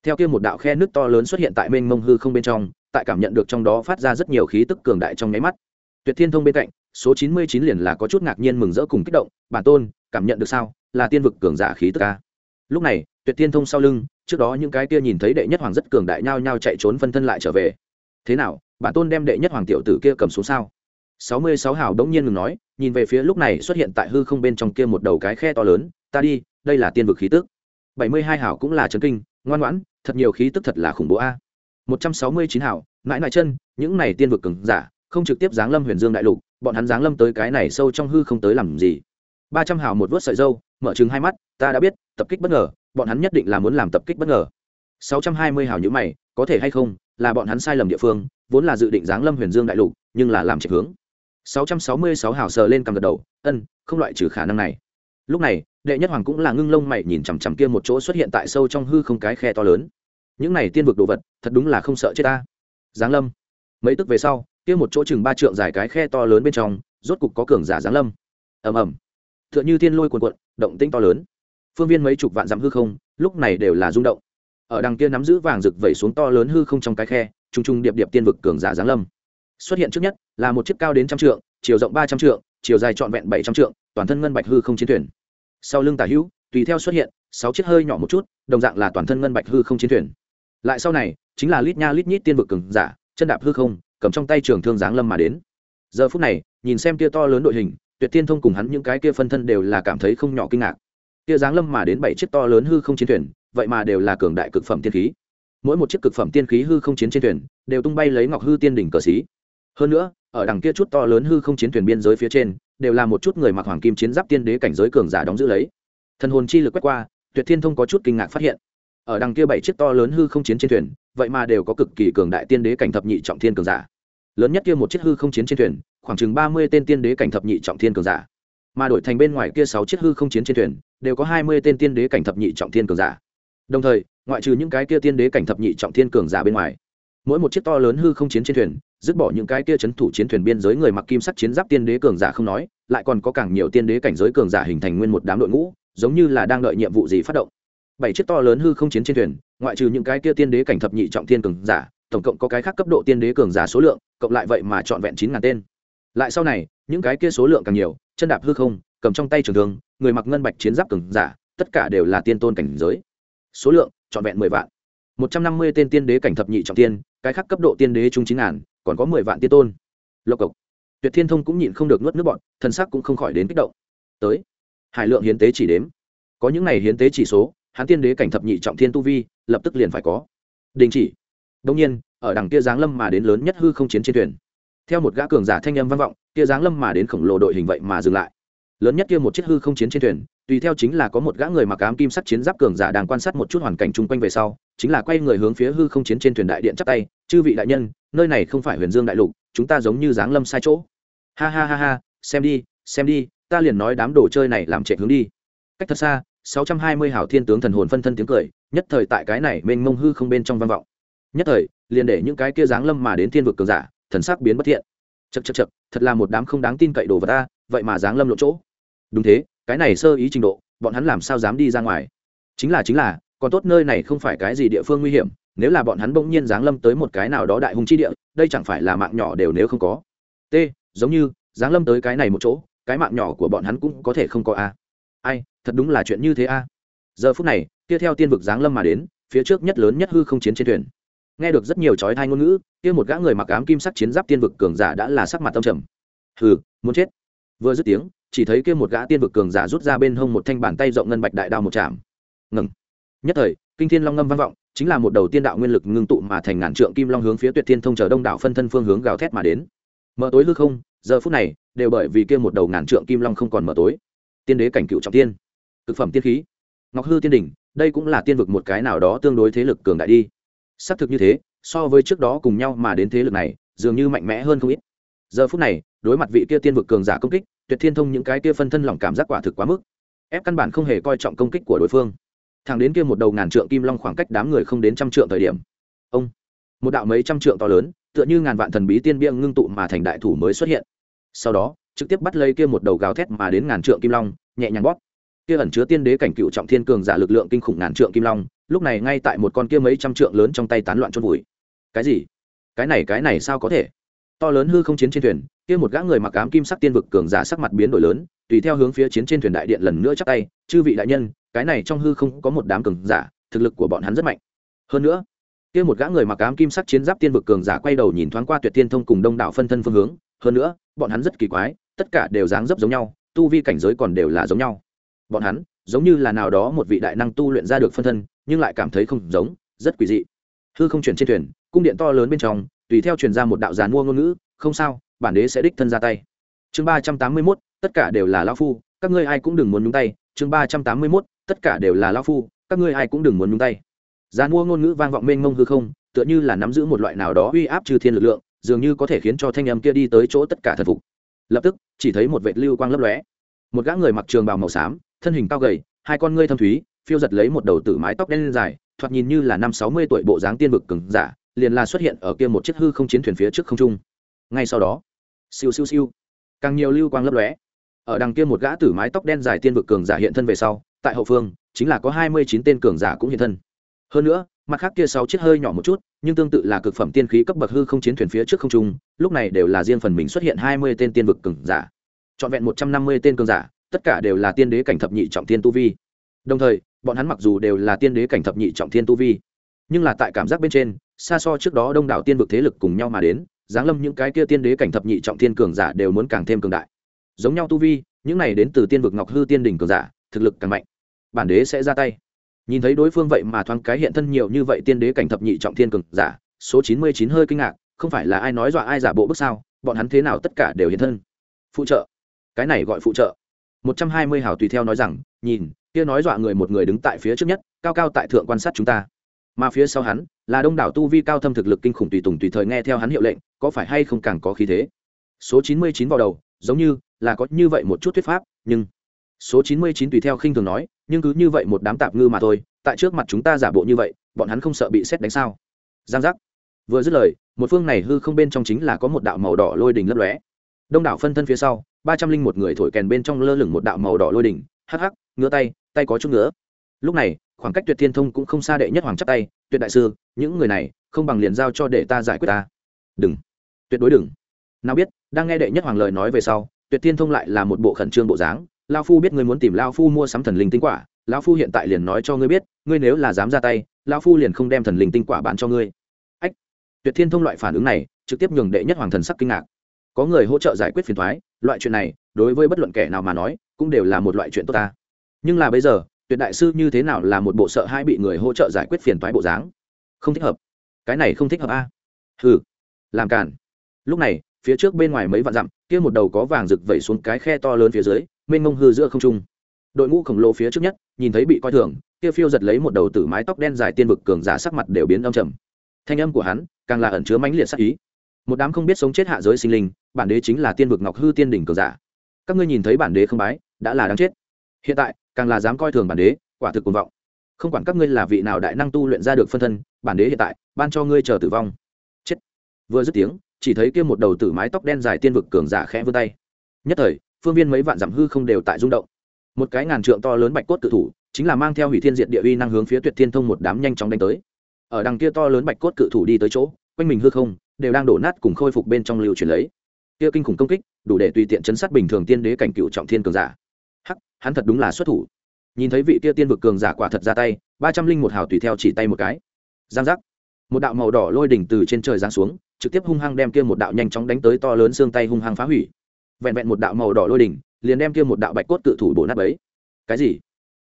Theo kia một đạo khe nước to lớn xuất hiện tại mênh mông hư không bên trong, tại cảm nhận được trong đó phát ra rất nhiều khí tức cường đại trong nháy mắt. Tuyệt thiên thông bên cạnh số chín mươi chín liền là có chút ngạc nhiên mừng rỡ cùng kích động, bản tôn, cảm nhận được sao? Là tiên vực cường giả khí tức ca lúc này, tuyệt tiên thông sau lưng, trước đó những cái kia nhìn thấy đệ nhất hoàng rất cường đại nhao nhao chạy trốn phân thân lại trở về. Thế nào, bản tôn đem đệ nhất hoàng tiểu tử kia cầm xuống sao? Sáu mươi sáu hào đống nhiên ngừng nói, nhìn về phía lúc này xuất hiện tại hư không bên trong kia một đầu cái khe to lớn, ta đi, đây là tiên vực khí tức. Bảy mươi hai hảo cũng là chấn kinh, ngoan ngoãn, thật nhiều khí tức thật là khủng bố a. Một trăm sáu mươi chín hảo mãi mãi chân, những này tiên vực cường giả, không trực tiếp giáng lâm huyền dương đại lục bọn hắn giáng lâm tới cái này sâu trong hư không tới làm gì? Ba trăm hào một vớt sợi dâu, mở chừng hai mắt, ta đã biết, tập kích bất ngờ, bọn hắn nhất định là muốn làm tập kích bất ngờ. Sáu trăm hai mươi hào nhữ mày, có thể hay không, là bọn hắn sai lầm địa phương, vốn là dự định giáng lâm huyền dương đại lục, nhưng là làm trạch hướng. Sáu trăm sáu mươi sáu hào sờ lên cầm gật đầu, ân, không loại trừ khả năng này. Lúc này, đệ nhất hoàng cũng là ngưng lông mày nhìn chằm chằm kia một chỗ xuất hiện tại sâu trong hư không cái khe to lớn. Những này tiên vực đồ vật, thật đúng là không sợ chết ta. Giáng lâm. Mấy tức về sau kia một chỗ chừng ba trượng dài cái khe to lớn bên trong, rốt cục có cường giả giáng lâm. Ầm ầm. Tựa như thiên lôi cuồn cuộn, động tĩnh to lớn. Phương viên mấy chục vạn dặm hư không, lúc này đều là rung động. Ở đằng kia nắm giữ vàng rực vẩy xuống to lớn hư không trong cái khe trung trung điệp điệp tiên vực cường giả giáng lâm. Xuất hiện trước nhất là một chiếc cao đến trăm trượng, chiều rộng ba trăm trượng, chiều dài trọn vẹn bảy trăm trượng, toàn thân ngân bạch hư không chiến thuyền. Sau lưng tả hữu, tùy theo xuất hiện, sáu chiếc hơi nhỏ một chút, đồng dạng là toàn thân ngân bạch hư không chiến thuyền. Lại sau này, chính là lít nha lít nhít tiên vực cường giả, chân đạp hư không cầm trong tay trường thương giáng lâm mà đến. Giờ phút này, nhìn xem kia to lớn đội hình, tuyệt tiên thông cùng hắn những cái kia phân thân đều là cảm thấy không nhỏ kinh ngạc. Kia giáng lâm mà đến bảy chiếc to lớn hư không chiến thuyền, vậy mà đều là cường đại cực phẩm tiên khí. Mỗi một chiếc cực phẩm tiên khí hư không chiến trên thuyền, đều tung bay lấy ngọc hư tiên đỉnh cờ xí hơn nữa, ở đằng kia chút to lớn hư không chiến thuyền biên giới phía trên, đều là một chút người mặc hoàng kim chiến giáp tiên đế cảnh giới cường giả đóng giữ lấy. Thần hồn chi lực quét qua, tuyệt thiên thông có chút kinh ngạc phát hiện. Ở đằng kia bảy chiếc to lớn hư không chiến trên thuyền vậy mà đều có cực kỳ cường đại tiên đế cảnh thập nhị trọng thiên cường giả. Lớn nhất kia một chiếc hư không chiến trên thuyền, khoảng chừng ba mươi tên tiên đế cảnh thập nhị trọng thiên cường giả. Mà đổi thành bên ngoài kia sáu chiếc hư không chiến trên thuyền, đều có hai mươi tên tiên đế cảnh thập nhị trọng thiên cường giả. Đồng thời, ngoại trừ những cái kia tiên đế cảnh thập nhị trọng thiên cường giả bên ngoài, mỗi một chiếc to lớn hư không chiến trên thuyền, dứt bỏ những cái kia c h ấ n thủ chiến thuyền biên giới người mặc kim sắc chiến giáp tiên đế cường giả không nói, lại còn có càng nhiều tiên đế cảnh giới cường giả hình thành nguyên một đám đội ngũ, giống như là đang đợi nhiệm vụ gì phát động. Bảy chiếc to lớn hư không chiến trên thuyền ngoại trừ những cái kia tiên đế cảnh thập nhị trọng thiên cường giả, tổng cộng có cái khác cấp độ tiên đế cường giả số lượng, cộng lại vậy mà trọn vẹn chín ngàn tên. Lại sau này, những cái kia số lượng càng nhiều, chân đạp hư không, cầm trong tay trường thương, người mặc ngân bạch chiến giáp cường giả, tất cả đều là tiên tôn cảnh giới. Số lượng, trọn vẹn mười vạn. Một trăm năm mươi tên tiên đế cảnh thập nhị trọng tiên, cái khác cấp độ tiên đế trung chín ngàn, còn có mười vạn tiên tôn. Lộc cộc. Tuyệt thiên thông cũng nhịn không được nuốt nước bọn thần sắc cũng không khỏi đến kích động. Tới. Hải lượng hiến tế chỉ đếm. Có những này hiến tế chỉ số hắn tiên đế cảnh thập nhị trọng thiên tu vi, lập tức liền phải có. Đình chỉ. Đông nhiên, ở đằng kia giáng lâm mà đến lớn nhất hư không chiến trên thuyền. Theo một gã cường giả thanh âm vang vọng, kia giáng lâm mà đến khổng lồ đội hình vậy mà dừng lại. Lớn nhất kia một chiếc hư không chiến trên thuyền, tùy theo chính là có một gã người mặc ám kim sắc chiến giáp cường giả đang quan sát một chút hoàn cảnh chung quanh về sau, chính là quay người hướng phía hư không chiến trên thuyền đại điện chắp tay, chư vị đại nhân, nơi này không phải huyền dương đại lục, chúng ta giống như giáng lâm sai chỗ. Ha ha ha ha, xem đi xem đi, ta liền nói đám đồ chơi này làm trệ hướng đi. Cách thật xa sáu trăm hai mươi hảo thiên tướng thần hồn phân thân tiếng cười, nhất thời tại cái này mênh mông hư không bên trong vang vọng. Nhất thời, liền để những cái kia giáng lâm mà đến thiên vực cường giả, thần sắc biến bất thiện. Chật chật chật thật là một đám không đáng tin cậy đồ vật ta vậy mà giáng lâm lộ chỗ. Đúng thế, cái này sơ ý trình độ, bọn hắn làm sao dám đi ra ngoài? Chính là chính là, còn tốt nơi này không phải cái gì địa phương nguy hiểm, nếu là bọn hắn bỗng nhiên giáng lâm tới một cái nào đó đại hung chi địa, đây chẳng phải là mạng nhỏ đều nếu không có. T, giống như, giáng lâm tới cái này một chỗ, cái mạng nhỏ của bọn hắn cũng có thể không có a. Ai thật đúng là chuyện như thế a. Giờ phút này, kia theo tiên vực giáng lâm mà đến, phía trước nhất lớn nhất hư không chiến trên thuyền. Nghe được rất nhiều trói thai ngôn ngữ, kia một gã người mặc ám kim sắc chiến giáp tiên vực cường giả đã là sắc mặt tâm trầm. Hừ, muốn chết. Vừa dứt tiếng, chỉ thấy kia một gã tiên vực cường giả rút ra bên hông một thanh bàn tay rộng ngân bạch đại đao một chạm ngừng. Nhất thời, kinh thiên long ngâm vang vọng, chính là một đầu tiên đạo nguyên lực ngưng tụ mà thành ngàn trượng kim long hướng phía tuyệt thiên thông chờ đông đảo phân thân phương hướng gào thét mà đến. Mở tối hư không, giờ phút này, đều bởi vì kia một đầu ngàn trượng kim long không còn mở tối. Tiên đế cảnh cựu trọng tiên thực phẩm tiên khí. Ngọc hư tiên đỉnh, đây cũng là tiên vực một cái nào đó tương đối thế lực cường đại đi. Xác thực như thế, so với trước đó cùng nhau mà đến thế lực này, dường như mạnh mẽ hơn không ít. Giờ phút này, đối mặt vị kia tiên vực cường giả công kích, tuyệt thiên thông những cái kia phân thân lỏng cảm giác quả thực quá mức. Ép căn bản không hề coi trọng công kích của đối phương. Thằng đến kia một đầu ngàn trượng kim long khoảng cách đám người không đến trăm trượng thời điểm, ông, một đạo mấy trăm trượng to lớn, tựa như ngàn vạn thần bí tiên biêng ngưng tụ mà thành đại thủ mới xuất hiện. Sau đó, trực tiếp bắt lấy kia một đầu gào thét mà đến ngàn trượng kim long, nhẹ nhàng bóp kia ẩn chứa tiên đế cảnh cựu trọng thiên cường giả lực lượng kinh khủng ngàn trượng kim long, lúc này ngay tại một con kia mấy trăm trượng lớn trong tay tán loạn chôn vùi. Cái gì? Cái này cái này sao có thể? To lớn hư không chiến trên thuyền, kia một gã người mặc ám kim sắc tiên vực cường giả sắc mặt biến đổi lớn, tùy theo hướng phía chiến trên thuyền đại điện lần nữa chắc tay, chư vị đại nhân, cái này trong hư không có một đám cường giả, thực lực của bọn hắn rất mạnh. Hơn nữa, kia một gã người mặc ám kim sắc chiến giáp tiên vực cường giả quay đầu nhìn thoáng qua tuyệt tiên thông cùng đông đảo phân thân phương hướng, hơn nữa, bọn hắn rất kỳ quái, tất cả đều dáng dấp giống nhau, tu vi cảnh giới còn đều là giống nhau bọn hắn giống như là nào đó một vị đại năng tu luyện ra được phân thân, nhưng lại cảm thấy không giống, rất quỷ dị. Hư không chuyển trên thuyền, cung điện to lớn bên trong, tùy theo truyền ra một đạo giàn mua ngôn ngữ, không sao, bản đế sẽ đích thân ra tay. Chương ba trăm tám mươi mốt, tất cả đều là lao phu, các ngươi ai cũng đừng muốn nhúng tay. Chương ba trăm tám mươi mốt, tất cả đều là lao phu, các ngươi ai cũng đừng muốn nhúng tay. Giàn mua ngôn ngữ vang vọng mênh mông hư không, tựa như là nắm giữ một loại nào đó uy áp trừ thiên lực lượng, dường như có thể khiến cho thanh âm kia đi tới chỗ tất cả thần phục. Lập tức, chỉ thấy một vệ lưu quang lấp lóe. Một gã người mặc trường bào màu xám thân hình cao gầy, hai con ngươi thâm thúy, phiêu giật lấy một đầu tử mái tóc đen dài, thoạt nhìn như là năm sáu mươi tuổi bộ dáng tiên vực cứng giả, liền là xuất hiện ở kia một chiếc hư không chiến thuyền phía trước không trung. Ngay sau đó, siêu siêu siêu, càng nhiều lưu quang lấp lóe. Ở đằng kia một gã tử mái tóc đen dài tiên vực cường giả hiện thân về sau, tại hậu phương, chính là có hai mươi chín tên cường giả cũng hiện thân. Hơn nữa, mặt khác kia sáu chiếc hơi nhỏ một chút, nhưng tương tự là cực phẩm tiên khí cấp bậc hư không chiến thuyền phía trước không trung, lúc này đều là riêng phần mình xuất hiện hai mươi tên tiên vực cường giả. Trọn vẹn một trăm năm mươi tên cường giả tất cả đều là tiên đế cảnh thập nhị trọng thiên tu vi. Đồng thời, bọn hắn mặc dù đều là tiên đế cảnh thập nhị trọng thiên tu vi, nhưng là tại cảm giác bên trên, xa so trước đó đông đảo tiên vực thế lực cùng nhau mà đến, giáng lâm những cái kia tiên đế cảnh thập nhị trọng thiên cường giả đều muốn càng thêm cường đại. Giống nhau tu vi, những này đến từ tiên vực ngọc hư tiên đỉnh cường giả, thực lực càng mạnh. Bản đế sẽ ra tay. Nhìn thấy đối phương vậy mà thoáng cái hiện thân nhiều như vậy tiên đế cảnh thập nhị trọng thiên cường giả, số chín mươi chín hơi kinh ngạc, không phải là ai nói dọa ai giả bộ bước sao, bọn hắn thế nào tất cả đều hiện thân. Phụ trợ. Cái này gọi phụ trợ một trăm hai mươi hào tùy theo nói rằng, nhìn, kia nói dọa người một người đứng tại phía trước nhất, cao cao tại thượng quan sát chúng ta. Mà phía sau hắn, là đông đảo tu vi cao thâm thực lực kinh khủng tùy tùng tùy thời nghe theo hắn hiệu lệnh, có phải hay không càng có khí thế? Số chín mươi chín vào đầu, giống như là có như vậy một chút thuyết pháp, nhưng số chín mươi chín tùy theo khinh thường nói, nhưng cứ như vậy một đám tạp ngư mà thôi, tại trước mặt chúng ta giả bộ như vậy, bọn hắn không sợ bị xét đánh sao? Giang giác. Vừa dứt lời, một phương này hư không bên trong chính là có một đạo màu đỏ lôi đình lấp lóe. Đông đảo phân thân phía sau ba trăm linh một người thổi kèn bên trong lơ lửng một đạo màu đỏ lôi đỉnh. Hắc hắc, ngứa tay tay có chút ngứa. Lúc này, khoảng cách tuyệt thiên thông cũng không xa đệ nhất hoàng chắc tay. Tuyệt đại sư, những người này không bằng liền giao cho để ta giải quyết ta. Đừng. Tuyệt đối đừng. Nào biết, đang nghe đệ nhất hoàng lời nói về sau, tuyệt thiên thông lại là một bộ khẩn trương bộ dáng. Lao phu biết ngươi muốn tìm lao phu mua sắm thần linh tinh quả. Lao phu hiện tại liền nói cho ngươi biết, ngươi nếu là dám ra tay, lao phu liền không đem thần linh tinh quả bán cho ngươi. Ách. Tuyệt thiên thông loại phản ứng này, trực tiếp nhường đệ nhất hoàng thần sắc kinh ngạc. Có người hỗ trợ giải quyết phiền thoái loại chuyện này, đối với bất luận kẻ nào mà nói, cũng đều là một loại chuyện tốt ta. Nhưng là bây giờ, tuyệt đại sư như thế nào là một bộ sợ hai bị người hỗ trợ giải quyết phiền toái bộ dáng? Không thích hợp. Cái này không thích hợp a. À? hừ. Làm cản lúc này, phía trước bên ngoài mấy vạn dặm, kia một đầu có vàng rực vẩy xuống cái khe to lớn phía dưới, mênh mông hư giữa không trung. Đội ngũ khổng lồ phía trước nhất, nhìn thấy bị coi thường, kia phiêu giật lấy một đầu tử mái tóc đen dài tiên vực cường giả sắc mặt đều biến âm trầm. Thanh âm của hắn càng là ẩn chứa mãnh liệt sắc ý một đám không biết sống chết hạ giới sinh linh, bản đế chính là tiên vực ngọc hư tiên đỉnh cờ giả. Các ngươi nhìn thấy bản đế không bái, đã là đáng chết. Hiện tại, càng là dám coi thường bản đế, quả thực cuồng vọng. Không quản các ngươi là vị nào đại năng tu luyện ra được phân thân, bản đế hiện tại, ban cho ngươi chờ tử vong. Chết. Vừa dứt tiếng, chỉ thấy kia một đầu tử mái tóc đen dài tiên vực cường giả khẽ vươn tay. Nhất thời, phương viên mấy vạn dặm hư không đều tại rung động. Một cái ngàn trượng to lớn bạch cốt tự thủ, chính là mang theo hủy thiên diệt địa uy năng hướng phía tuyệt thiên thông một đám nhanh chóng đánh tới. Ở đằng kia to lớn bạch cốt cự thủ đi tới chỗ, quanh mình hư không đều đang đổ nát cùng khôi phục bên trong lưu truyền lấy. Kia kinh khủng công kích, đủ để tùy tiện chấn sát bình thường tiên đế cảnh cựu trọng thiên cường giả. Hắc, hắn thật đúng là xuất thủ. Nhìn thấy vị kia tiên vực cường giả quả thật ra tay, ba trăm linh một hào tùy theo chỉ tay một cái. Giang giác. Một đạo màu đỏ lôi đỉnh từ trên trời giáng xuống, trực tiếp hung hăng đem kia một đạo nhanh chóng đánh tới to lớn xương tay hung hăng phá hủy. Vẹn vẹn một đạo màu đỏ lôi đỉnh, liền đem kia một đạo bạch cốt tự thủ bổ nát ấy cái gì?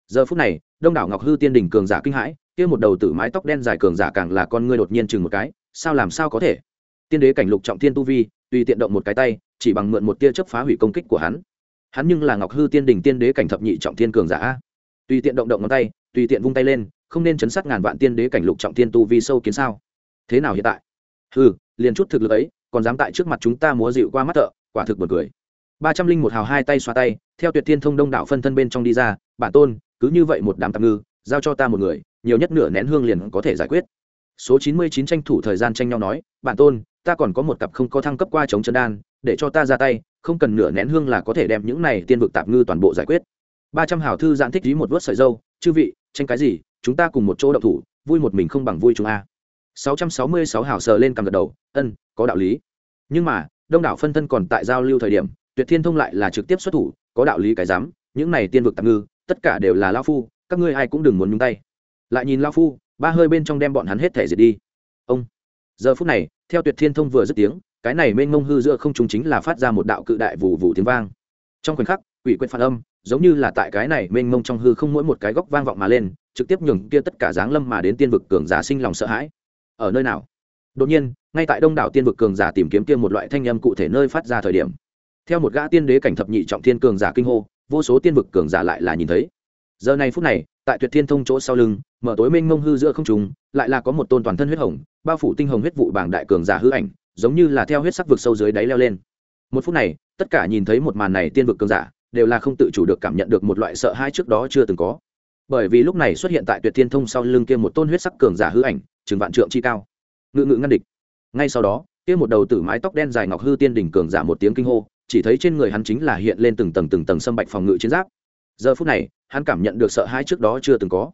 Giờ phút này, đông đảo ngọc hư tiên đỉnh cường giả kinh hãi, kia một đầu tử mái tóc đen dài cường giả càng là con ngươi đột nhiên chừng một cái, sao làm sao có thể? Tiên đế cảnh lục trọng thiên tu vi tùy tiện động một cái tay, chỉ bằng mượn một tia chớp phá hủy công kích của hắn. Hắn nhưng là ngọc hư tiên đỉnh tiên đế cảnh thập nhị trọng thiên cường giả tùy tiện động động ngón tay tùy tiện vung tay lên, không nên chấn sát ngàn vạn tiên đế cảnh lục trọng thiên tu vi sâu kiến sao? Thế nào hiện tại? Hừ, liền chút thực lực ấy, còn dám tại trước mặt chúng ta múa dịu qua mắt thợ, quả thực buồn cười. Ba trăm linh một hào hai tay xoa tay, theo tuyệt thiên thông đông đảo phân thân bên trong đi ra, bản tôn, cứ như vậy một đám tạm ngư, giao cho ta một người, nhiều nhất nửa nén hương liền có thể giải quyết. Số chín mươi chín tranh thủ thời gian tranh nhau nói, bản tôn ta còn có một cặp không có thăng cấp qua chống chân đan, để cho ta ra tay, không cần nửa nén hương là có thể đem những này tiên vực tạp ngư toàn bộ giải quyết. Ba trăm hào thư giãn thích ý một vớt sợi dâu, chư vị, tranh cái gì? Chúng ta cùng một chỗ đậu thủ, vui một mình không bằng vui chúng a. Sáu trăm sáu mươi sáu hào sờ lên cầm gật đầu, ân, có đạo lý. Nhưng mà, đông đảo phân thân còn tại giao lưu thời điểm, tuyệt thiên thông lại là trực tiếp xuất thủ, có đạo lý cái dám những này tiên vực tạm ngư, tất cả đều là lao phu, các ngươi ai cũng đừng muốn nhúng tay. Lại nhìn lao phu, ba hơi bên trong đem bọn hắn hết thể diệt đi. Ông, giờ phút này theo tuyệt thiên thông vừa dứt tiếng, cái này mênh mông hư giữa không chúng chính là phát ra một đạo cự đại vụ vụ tiếng vang. Trong khoảnh khắc, quỷ quyệt phản âm, giống như là tại cái này mênh mông trong hư không mỗi một cái góc vang vọng mà lên, trực tiếp nhường kia tất cả dáng lâm mà đến tiên vực cường giả sinh lòng sợ hãi. Ở nơi nào? Đột nhiên, ngay tại đông đảo tiên vực cường giả tìm kiếm kia một loại thanh âm cụ thể nơi phát ra thời điểm. Theo một gã tiên đế cảnh thập nhị trọng thiên cường giả kinh hô, vô số tiên vực cường giả lại là nhìn thấy. Giờ này phút này tại tuyệt thiên thông chỗ sau lưng, mở tối mênh mông hư giữa không trùng lại là có một tôn toàn thân huyết hồng, bao phủ tinh hồng huyết vụ bảng đại cường giả hư ảnh, giống như là theo huyết sắc vực sâu dưới đáy leo lên. Một phút này, tất cả nhìn thấy một màn này tiên vực cường giả, đều là không tự chủ được cảm nhận được một loại sợ hãi trước đó chưa từng có. Bởi vì lúc này xuất hiện tại tuyệt thiên thông sau lưng kia một tôn huyết sắc cường giả hư ảnh chừng vạn trượng chi cao. Ngự ngự ngăn địch. Ngay sau đó, kia một đầu tử mái tóc đen dài ngọc hư tiên đỉnh cường giả một tiếng kinh hô, chỉ thấy trên người hắn chính là hiện lên từng tầng từng tầng sâm bạch phòng ngự chiến giáp giờ phút này, hắn cảm nhận được sợ hãi trước đó chưa từng có.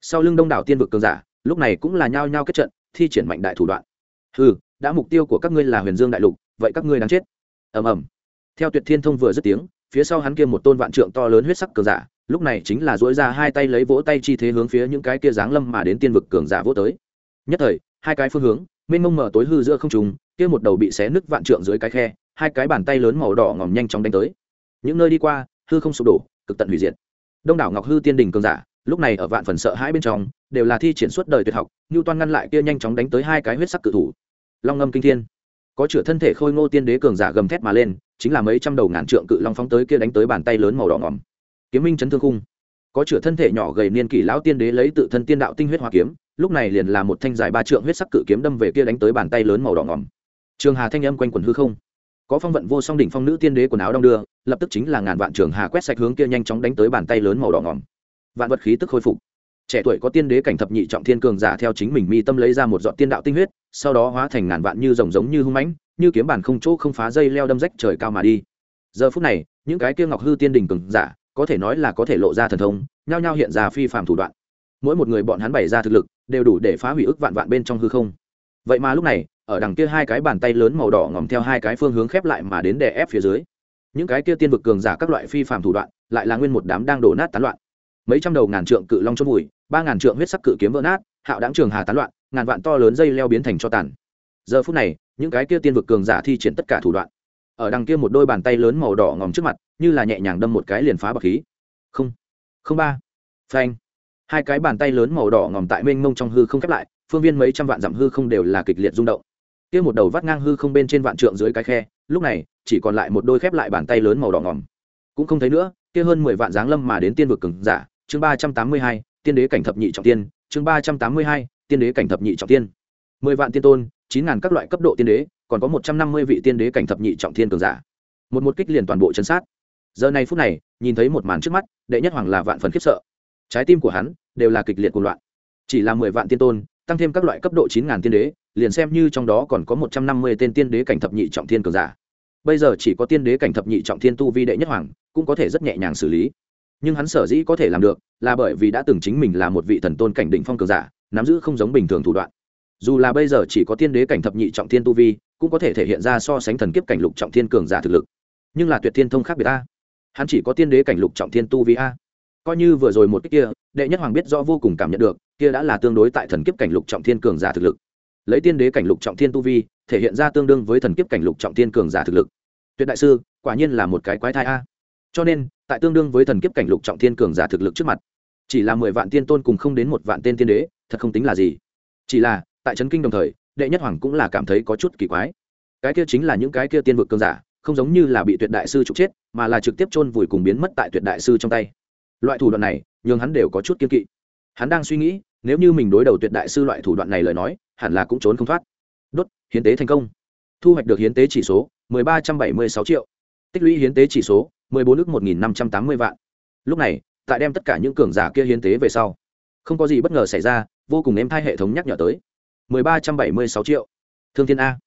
Sau lưng đông đảo tiên vực cường giả, lúc này cũng là nhao nhao kết trận, thi triển mạnh đại thủ đoạn. Ừ đã mục tiêu của các ngươi là huyền dương đại lục, vậy các ngươi đáng chết. Ầm ầm. Theo tuyệt thiên thông vừa dứt tiếng, phía sau hắn kia một tôn vạn trượng to lớn huyết sắc cường giả, lúc này chính là dỗi ra hai tay lấy vỗ tay chi thế hướng phía những cái kia giáng lâm mà đến tiên vực cường giả vỗ tới. Nhất thời, hai cái phương hướng, mênh mông mở tối hư giữa không trùng kia một đầu bị xé nứt vạn trượng dưới cái khe, hai cái bàn tay lớn màu đỏ ngòm nhanh chóng đánh tới. Những nơi đi qua, hư không sụp đổ cực tận hủy diệt. Đông đảo ngọc hư tiên đình cường giả, lúc này ở vạn phần sợ hãi bên trong, đều là thi triển suốt đời tuyệt học như toan ngăn lại kia nhanh chóng đánh tới hai cái huyết sắc cự thủ. Long ngâm kinh thiên. Có chửa thân thể khôi ngô tiên đế cường giả gầm thét mà lên, chính là mấy trăm đầu ngàn trượng cự long phóng tới kia đánh tới bàn tay lớn màu đỏ ngỏm. Kiếm minh chấn thương khung. Có chửa thân thể nhỏ gầy niên kỷ lão tiên đế lấy tự thân tiên đạo tinh huyết hoa kiếm, lúc này liền là một thanh dài ba trượng huyết sắc cự kiếm đâm về kia đánh tới bàn tay lớn màu đỏ ngỏm. Trường hà thanh âm quanh quần hư không có phong vận vô song đỉnh phong nữ tiên đế quần áo đong đưa, lập tức chính là ngàn vạn trường hà quét sạch hướng kia nhanh chóng đánh tới bàn tay lớn màu đỏ ngỏm. Vạn vật khí tức khôi phục. Trẻ tuổi có tiên đế cảnh thập nhị trọng thiên cường giả theo chính mình mi tâm lấy ra một giọt tiên đạo tinh huyết, sau đó hóa thành ngàn vạn như rồng giống như hung mãnh, như kiếm bản không chỗ không phá dây leo đâm rách trời cao mà đi. Giờ phút này, những cái kia ngọc hư tiên đình cường giả, có thể nói là có thể lộ ra thần thông, nhao nhao hiện ra phi phàm thủ đoạn. Mỗi một người bọn hắn bày ra thực lực, đều đủ để phá hủy ức vạn vạn bên trong hư không. Vậy mà lúc này ở đằng kia hai cái bàn tay lớn màu đỏ ngòm theo hai cái phương hướng khép lại mà đến đè ép phía dưới. Những cái kia tiên vực cường giả các loại phi phàm thủ đoạn, lại là nguyên một đám đang đổ nát tán loạn. Mấy trăm đầu ngàn trượng cự long chôn vùi, ba ngàn trượng huyết sắc cự kiếm vỡ nát, hạo đáng trường hà tán loạn, ngàn vạn to lớn dây leo biến thành cho tàn. Giờ phút này, những cái kia tiên vực cường giả thi triển tất cả thủ đoạn. Ở đằng kia một đôi bàn tay lớn màu đỏ ngòm trước mặt, như là nhẹ nhàng đâm một cái liền phá bậc khí. Không không ba. Phanh. Hai cái bàn tay lớn màu đỏ ngòm tại mênh mông trong hư không khép lại, phương viên mấy trăm vạn dặm hư không đều là kịch liệt rung động kia một đầu vắt ngang hư không bên trên vạn trượng dưới cái khe, lúc này, chỉ còn lại một đôi khép lại bàn tay lớn màu đỏ ngỏm cũng không thấy nữa, kia hơn mười vạn giáng lâm mà đến tiên vực cường giả, chương ba trăm tám mươi hai, tiên đế cảnh thập nhị trọng tiên, chương ba trăm tám mươi hai, tiên đế cảnh thập nhị trọng tiên. Mười vạn tiên tôn, chín ngàn các loại cấp độ tiên đế, còn có một trăm năm mươi vị tiên đế cảnh thập nhị trọng thiên cường giả. Một một kích liền toàn bộ chân sát. Giờ này phút này, nhìn thấy một màn trước mắt, đệ nhất hoàng là vạn phần khiếp sợ. Trái tim của hắn đều là kịch liệt cuộc loạn. Chỉ là mười vạn tiên tôn, tăng thêm các loại cấp độ chín ngàn tiên đế liền xem như trong đó còn có một trăm năm mươi tên tiên đế cảnh thập nhị trọng thiên cường giả. Bây giờ chỉ có tiên đế cảnh thập nhị trọng thiên tu vi đệ nhất hoàng, cũng có thể rất nhẹ nhàng xử lý. Nhưng hắn sở dĩ có thể làm được, là bởi vì đã từng chính mình là một vị thần tôn cảnh định phong cường giả, nắm giữ không giống bình thường thủ đoạn. Dù là bây giờ chỉ có tiên đế cảnh thập nhị trọng thiên tu vi, cũng có thể thể hiện ra so sánh thần kiếp cảnh lục trọng thiên cường giả thực lực. Nhưng là tuyệt thiên thông khác biệt a. Hắn chỉ có tiên đế cảnh lục trọng thiên tu vi a. Coi như vừa rồi một cách kia, đệ nhất hoàng biết rõ vô cùng cảm nhận được, kia đã là tương đối tại thần kiếp cảnh lục trọng thiên cường giả thực lực lấy tiên đế cảnh lục trọng thiên tu vi, thể hiện ra tương đương với thần kiếp cảnh lục trọng thiên cường giả thực lực. Tuyệt đại sư, quả nhiên là một cái quái thai a. Cho nên, tại tương đương với thần kiếp cảnh lục trọng thiên cường giả thực lực trước mặt, chỉ là mười vạn tiên tôn cùng không đến một vạn tên tiên đế, thật không tính là gì. Chỉ là, tại trấn kinh đồng thời, đệ nhất hoàng cũng là cảm thấy có chút kỳ quái. Cái kia chính là những cái kia tiên vực cường giả, không giống như là bị tuyệt đại sư trục chết, mà là trực tiếp chôn vùi cùng biến mất tại tuyệt đại sư trong tay. Loại thủ đoạn này, nhường hắn đều có chút kiên kỵ. Hắn đang suy nghĩ, nếu như mình đối đầu tuyệt đại sư loại thủ đoạn này lời nói hẳn là cũng trốn không thoát. Đốt, hiến tế thành công. Thu hoạch được hiến tế chỉ số, mười ba trăm bảy mươi sáu triệu. Tích lũy hiến tế chỉ số, mười bốn ước một nghìn năm trăm tám mươi vạn. Lúc này, tại đem tất cả những cường giả kia hiến tế về sau, không có gì bất ngờ xảy ra, vô cùng êm thai hệ thống nhắc nhở tới. mười ba trăm bảy mươi sáu triệu. Thương thiên a.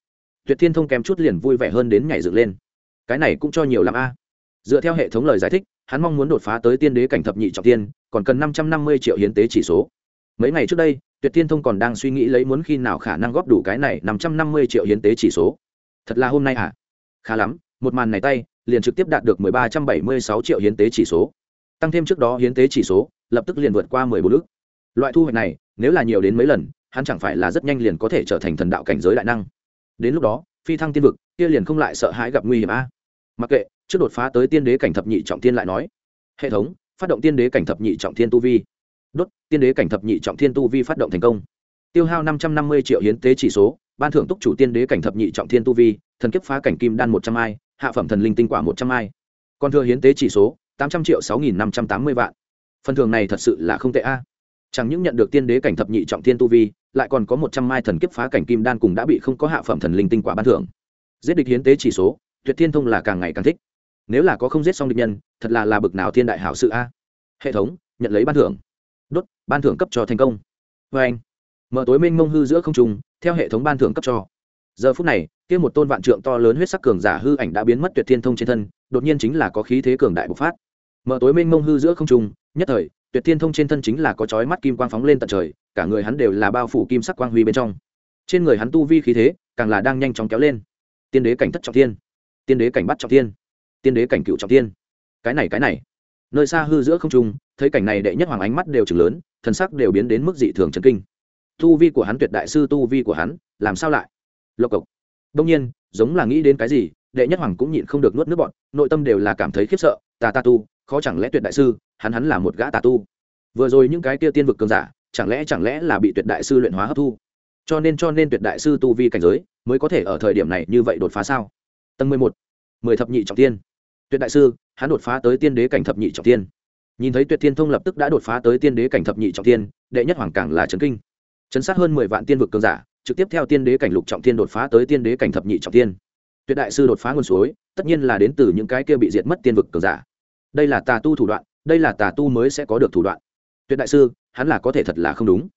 Tuyệt thiên thông kém chút liền vui vẻ hơn đến nhảy dựng lên. Cái này cũng cho nhiều làm a. Dựa theo hệ thống lời giải thích, hắn mong muốn đột phá tới tiên đế cảnh thập nhị trọng tiên, còn cần năm trăm năm mươi triệu hiến tế chỉ số mấy ngày trước đây, tuyệt thiên thông còn đang suy nghĩ lấy muốn khi nào khả năng góp đủ cái này năm trăm năm mươi triệu hiến tế chỉ số. Thật là hôm nay à khá lắm, một màn này tay, liền trực tiếp đạt được mười ba trăm bảy mươi sáu triệu hiến tế chỉ số. Tăng thêm trước đó hiến tế chỉ số, lập tức liền vượt qua mười bốn ước loại thu hoạch này, nếu là nhiều đến mấy lần, hắn chẳng phải là rất nhanh liền có thể trở thành thần đạo cảnh giới đại năng. Đến lúc đó, phi thăng tiên vực, kia liền không lại sợ hãi gặp nguy hiểm a. Mặc kệ, trước đột phá tới tiên đế cảnh thập nhị trọng tiên lại nói. Hệ thống, phát động tiên đế cảnh thập nhị trọng thiên tu vi đốt, tiên đế cảnh thập nhị trọng thiên tu vi phát động thành công. Tiêu hao năm trăm năm mươi triệu hiến tế chỉ số, ban thưởng túc chủ tiên đế cảnh thập nhị trọng thiên tu vi, thần kiếp phá cảnh kim đan một trăm ai hạ phẩm thần linh tinh quả một trăm ai còn thừa hiến tế chỉ số, tám trăm triệu sáu nghìn năm trăm tám mươi vạn. Phần thường này thật sự là không tệ a. Chẳng những nhận được tiên đế cảnh thập nhị trọng thiên tu vi, lại còn có một trăm mai thần kiếp phá cảnh kim đan cùng đã bị không có hạ phẩm thần linh tinh quả ban thưởng. Giết địch hiến tế chỉ số, tuyệt thiên thông là càng ngày càng thích. Nếu là có không giết xong địch nhân, thật là là bực nào thiên đại hảo sự a. Hệ thống, nhận lấy ban thưởng đốt, ban thưởng cấp cho thành công. Vê anh, mở tối minh mông hư giữa không trùng theo hệ thống ban thưởng cấp cho. Giờ phút này, kia một tôn vạn trượng to lớn huyết sắc cường giả hư ảnh đã biến mất tuyệt thiên thông trên thân, đột nhiên chính là có khí thế cường đại bộc phát. Mở tối minh mông hư giữa không trùng nhất thời, tuyệt thiên thông trên thân chính là có chói mắt kim quang phóng lên tận trời, cả người hắn đều là bao phủ kim sắc quang huy bên trong. Trên người hắn tu vi khí thế, càng là đang nhanh chóng kéo lên. Tiên đế cảnh thất trọng thiên. Tiên đế cảnh bắt trọng thiên. Tiên đế cảnh cựu trọng thiên. Cái này cái này nơi xa hư giữa không trung, thấy cảnh này đệ nhất hoàng ánh mắt đều chừng lớn, thần sắc đều biến đến mức dị thường trần kinh. Tu vi của hắn tuyệt đại sư tu vi của hắn, làm sao lại? Lộc cộc. Đông nhiên, giống là nghĩ đến cái gì, đệ nhất hoàng cũng nhịn không được nuốt nước bọn nội tâm đều là cảm thấy khiếp sợ tà ta tu, khó chẳng lẽ tuyệt đại sư, hắn hắn là một gã tà tu. Vừa rồi những cái kia tiên vực cường giả, chẳng lẽ chẳng lẽ là bị tuyệt đại sư luyện hóa hấp thu? Cho nên cho nên tuyệt đại sư tu vi cảnh giới, mới có thể ở thời điểm này như vậy đột phá sao? Tầng mười một, mười thập nhị trọng tiên tuyệt đại sư, hắn đột phá tới tiên đế cảnh thập nhị trọng tiên. Nhìn thấy tuyệt thiên thông lập tức đã đột phá tới tiên đế cảnh thập nhị trọng tiên, đệ nhất hoàng càng là trấn kinh. Chấn sát hơn mười vạn tiên vực cường giả, trực tiếp theo tiên đế cảnh lục trọng tiên đột phá tới tiên đế cảnh thập nhị trọng tiên. Tuyệt đại sư đột phá nguồn suối, tất nhiên là đến từ những cái kia bị diệt mất tiên vực cường giả. Đây là tà tu thủ đoạn, đây là tà tu mới sẽ có được thủ đoạn. Tuyệt đại sư, hắn là có thể thật là không đúng.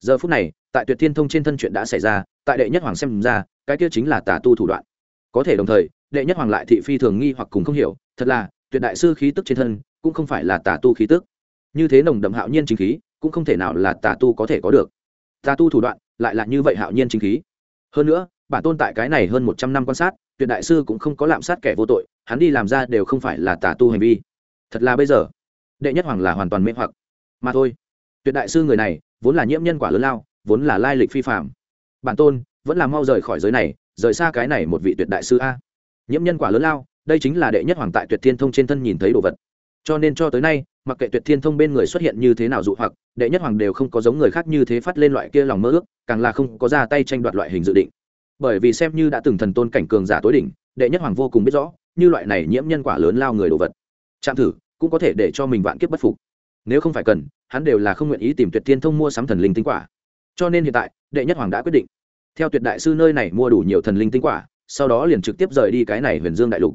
Giờ phút này, tại tuyệt thiên thông trên thân chuyện đã xảy ra, tại đệ nhất hoàng xem ra, cái kia chính là tà tu thủ đoạn. Có thể đồng thời đệ nhất hoàng lại thị phi thường nghi hoặc cùng không hiểu, thật là, tuyệt đại sư khí tức trên thân, cũng không phải là tà tu khí tức. Như thế nồng đậm hạo nhiên chính khí, cũng không thể nào là tà tu có thể có được. Tà tu thủ đoạn, lại là như vậy hạo nhiên chính khí. Hơn nữa, bản tôn tại cái này hơn một trăm năm quan sát, tuyệt đại sư cũng không có lạm sát kẻ vô tội, hắn đi làm ra đều không phải là tà tu hành vi. Thật là bây giờ, đệ nhất hoàng là hoàn toàn mê hoặc. Mà thôi, tuyệt đại sư người này, vốn là nhiễm nhân quả lớn lao, vốn là lai lịch phi phạm bản tôn, vẫn là mau rời khỏi giới này, rời xa cái này một vị tuyệt đại sư a nhiễm nhân quả lớn lao, đây chính là đệ nhất hoàng tại tuyệt thiên thông trên thân nhìn thấy đồ vật. Cho nên cho tới nay, mặc kệ tuyệt thiên thông bên người xuất hiện như thế nào dụ hoặc, đệ nhất hoàng đều không có giống người khác như thế phát lên loại kia lòng mơ ước, càng là không có ra tay tranh đoạt loại hình dự định. Bởi vì xem như đã từng thần tôn cảnh cường giả tối đỉnh, đệ nhất hoàng vô cùng biết rõ, như loại này nhiễm nhân quả lớn lao người đồ vật. Chạm thử, cũng có thể để cho mình vạn kiếp bất phục. Nếu không phải cần, hắn đều là không nguyện ý tìm tuyệt thiên thông mua sắm thần linh tinh quả. Cho nên hiện tại, đệ nhất hoàng đã quyết định, theo tuyệt đại sư nơi này mua đủ nhiều thần linh tinh quả sau đó liền trực tiếp rời đi cái này huyền dương đại lục.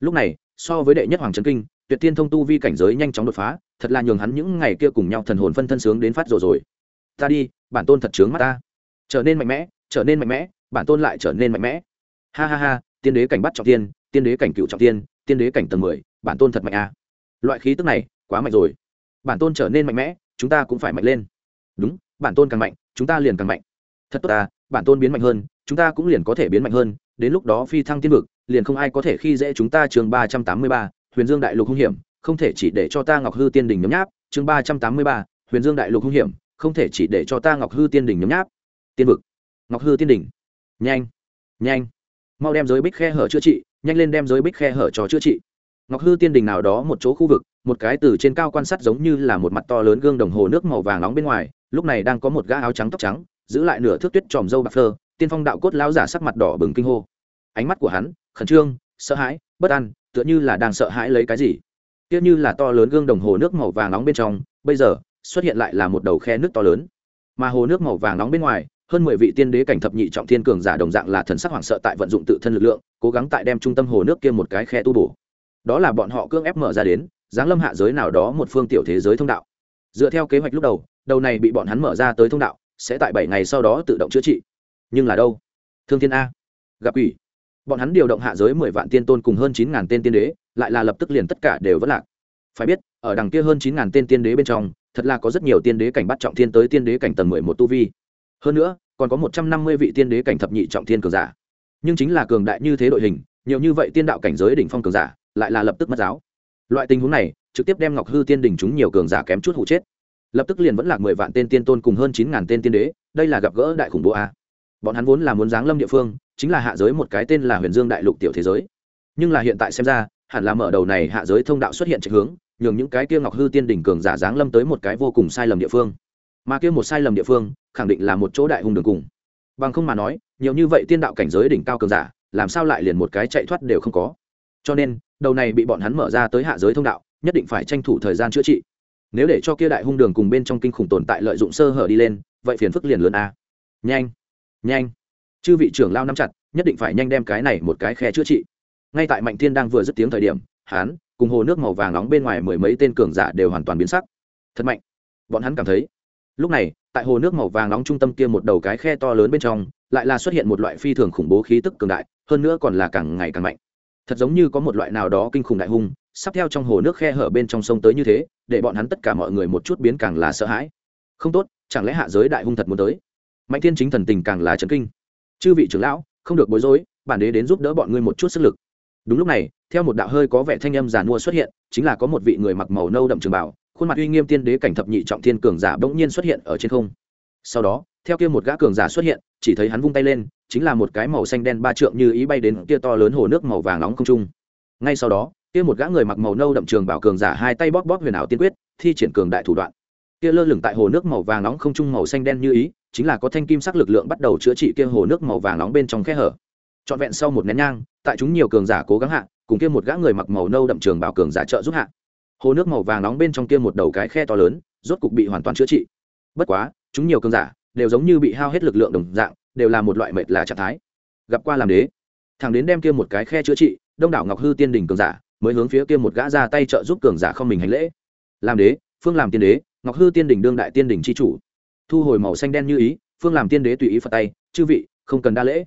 Lúc này, so với đệ nhất hoàng trấn kinh, tuyệt tiên thông tu vi cảnh giới nhanh chóng đột phá, thật là nhường hắn những ngày kia cùng nhau thần hồn phân thân sướng đến phát rồi rồi. Ta đi, bản tôn thật trướng mắt ta. Trở nên mạnh mẽ, trở nên mạnh mẽ, bản tôn lại trở nên mạnh mẽ. Ha ha ha, tiên đế cảnh bắt trọng tiên tiên đế cảnh cựu trọng tiên tiên đế cảnh tầng mười, bản tôn thật mạnh a loại khí tức này, quá mạnh rồi. Bản tôn trở nên mạnh mẽ, chúng ta cũng phải mạnh lên. Đúng, bản tôn càng mạnh, chúng ta liền càng mạnh. Thật tốt ta bản tôn biến mạnh hơn, chúng ta cũng liền có thể biến mạnh hơn đến lúc đó phi thăng tiên vực, liền không ai có thể khi dễ chúng ta chương ba trăm tám mươi ba, huyền dương đại lục hung hiểm, không thể chỉ để cho ta ngọc hư tiên đình nhấm nháp, chương ba trăm tám mươi ba, huyền dương đại lục hung hiểm, không thể chỉ để cho ta ngọc hư tiên đình nhấm nháp. Tiên vực. Ngọc hư tiên đình. Nhanh. Nhanh. Mau đem giới bích khe hở chữa trị, nhanh lên đem giới bích khe hở cho chữa trị. Ngọc hư tiên đình nào đó một chỗ khu vực, một cái từ trên cao quan sát giống như là một mặt to lớn gương đồng hồ nước màu vàng nóng bên ngoài, lúc này đang có một gã áo trắng tóc trắng, giữ lại nửa thước tuyết tròm dâu bạc phơ tiên phong đạo cốt lão giả sắc mặt đỏ bừng kinh hô. Ánh mắt của hắn, khẩn trương, sợ hãi, bất an, tựa như là đang sợ hãi lấy cái gì. Tiếc như là to lớn gương đồng hồ nước màu vàng nóng bên trong, bây giờ, xuất hiện lại là một đầu khe nước to lớn. Mà hồ nước màu vàng nóng bên ngoài, hơn mười vị tiên đế cảnh thập nhị trọng thiên cường giả đồng dạng là thần sắc hoảng sợ tại vận dụng tự thân lực lượng, cố gắng tại đem trung tâm hồ nước kia một cái khe tu bổ. Đó là bọn họ cưỡng ép mở ra đến, giáng lâm hạ giới nào đó một phương tiểu thế giới thông đạo. Dựa theo kế hoạch lúc đầu đầu này bị bọn hắn mở ra tới thông đạo, sẽ tại bảy ngày sau đó tự động chữa trị nhưng là đâu? Thương thiên a. Gặp quỷ, bọn hắn điều động hạ giới mười vạn tiên tôn cùng hơn chín ngàn tên tiên đế lại là lập tức liền tất cả đều vất lạc. Phải biết ở đằng kia hơn chín ngàn tên tiên đế bên trong thật là có rất nhiều tiên đế cảnh bắt trọng thiên tới tiên đế cảnh tầng mười một tu vi. Hơn nữa còn có một trăm năm mươi vị tiên đế cảnh thập nhị trọng thiên cường giả. Nhưng chính là cường đại như thế đội hình nhiều như vậy tiên đạo cảnh giới đỉnh phong cường giả lại là lập tức mất giáo. Loại tình huống này trực tiếp đem ngọc hư tiên đỉnh chúng nhiều cường giả kém chút hụ chết. Lập tức liền vẫn là mười vạn tên tiên tôn cùng hơn chín ngàn tên tiên đế đây là gặp gỡ đại khủng bố a bọn hắn vốn là muốn giáng lâm địa phương, chính là hạ giới một cái tên là huyền dương đại lục tiểu thế giới. Nhưng là hiện tại xem ra, hẳn là mở đầu này hạ giới thông đạo xuất hiện trạch hướng, nhường những cái kia ngọc hư tiên đỉnh cường giả giáng lâm tới một cái vô cùng sai lầm địa phương. Mà kia một sai lầm địa phương, khẳng định là một chỗ đại hung đường cùng. Bằng không mà nói, nhiều như vậy tiên đạo cảnh giới đỉnh cao cường giả, làm sao lại liền một cái chạy thoát đều không có. Cho nên, đầu này bị bọn hắn mở ra tới hạ giới thông đạo, nhất định phải tranh thủ thời gian chữa trị. Nếu để cho kia đại hung đường cùng bên trong kinh khủng tồn tại lợi dụng sơ hở đi lên, vậy phiền phức liền lớn a. Nhanh! Nhanh. Chư vị trưởng lao nắm chặt, nhất định phải nhanh đem cái này một cái khe chữa trị. Ngay tại mạnh thiên đang vừa dứt tiếng thời điểm hán cùng hồ nước màu vàng nóng bên ngoài mười mấy tên cường giả đều hoàn toàn biến sắc. Thật mạnh. Bọn hắn cảm thấy, lúc này, tại hồ nước màu vàng nóng trung tâm kia một đầu cái khe to lớn bên trong, lại là xuất hiện một loại phi thường khủng bố khí tức cường đại, hơn nữa còn là càng ngày càng mạnh. Thật giống như có một loại nào đó kinh khủng đại hung, sắp theo trong hồ nước khe hở bên trong sông tới như thế, để bọn hắn tất cả mọi người một chút biến càng là sợ hãi. Không tốt, chẳng lẽ hạ giới đại hung thật muốn tới? Mạnh thiên chính thần tình càng là trấn kinh. Chư vị trưởng lão, không được bối rối, bản đế đến giúp đỡ bọn ngươi một chút sức lực. Đúng lúc này, theo một đạo hơi có vẻ thanh âm giàn mua xuất hiện, chính là có một vị người mặc màu nâu đậm trường bảo khuôn mặt uy nghiêm tiên đế cảnh thập nhị trọng thiên cường giả bỗng nhiên xuất hiện ở trên không. Sau đó, theo kia một gã cường giả xuất hiện, chỉ thấy hắn vung tay lên, chính là một cái màu xanh đen ba trượng như ý bay đến kia to lớn hồ nước màu vàng nóng không trung. Ngay sau đó, kia một gã người mặc màu nâu đậm trường bảo cường giả hai tay bóp bóp huyền ảo tiên quyết, thi triển cường đại thủ đoạn. Kia lơ lửng tại hồ nước màu vàng nóng không trung màu xanh đen như ý chính là có thanh kim sắc lực lượng bắt đầu chữa trị kia hồ nước màu vàng nóng bên trong khe hở. Trọn vẹn sau một nén nhang, tại chúng nhiều cường giả cố gắng hạ, cùng kia một gã người mặc màu nâu đậm trường bảo cường giả trợ giúp hạ. Hồ nước màu vàng nóng bên trong kia một đầu cái khe to lớn, rốt cục bị hoàn toàn chữa trị. Bất quá, chúng nhiều cường giả đều giống như bị hao hết lực lượng đồng dạng, đều là một loại mệt là trạng thái. Gặp qua làm đế, thằng đến đem kia một cái khe chữa trị, đông đảo ngọc hư tiên đỉnh cường giả mới hướng phía kia một gã ra tay trợ giúp cường giả không mình hành lễ. Làm đế, phương làm tiên đế, ngọc hư tiên đỉnh đương đại tiên đỉnh c h i chủ thu hồi màu xanh đen như ý, phương làm tiên đế tùy ý phật tay, chư vị, không cần đa lễ.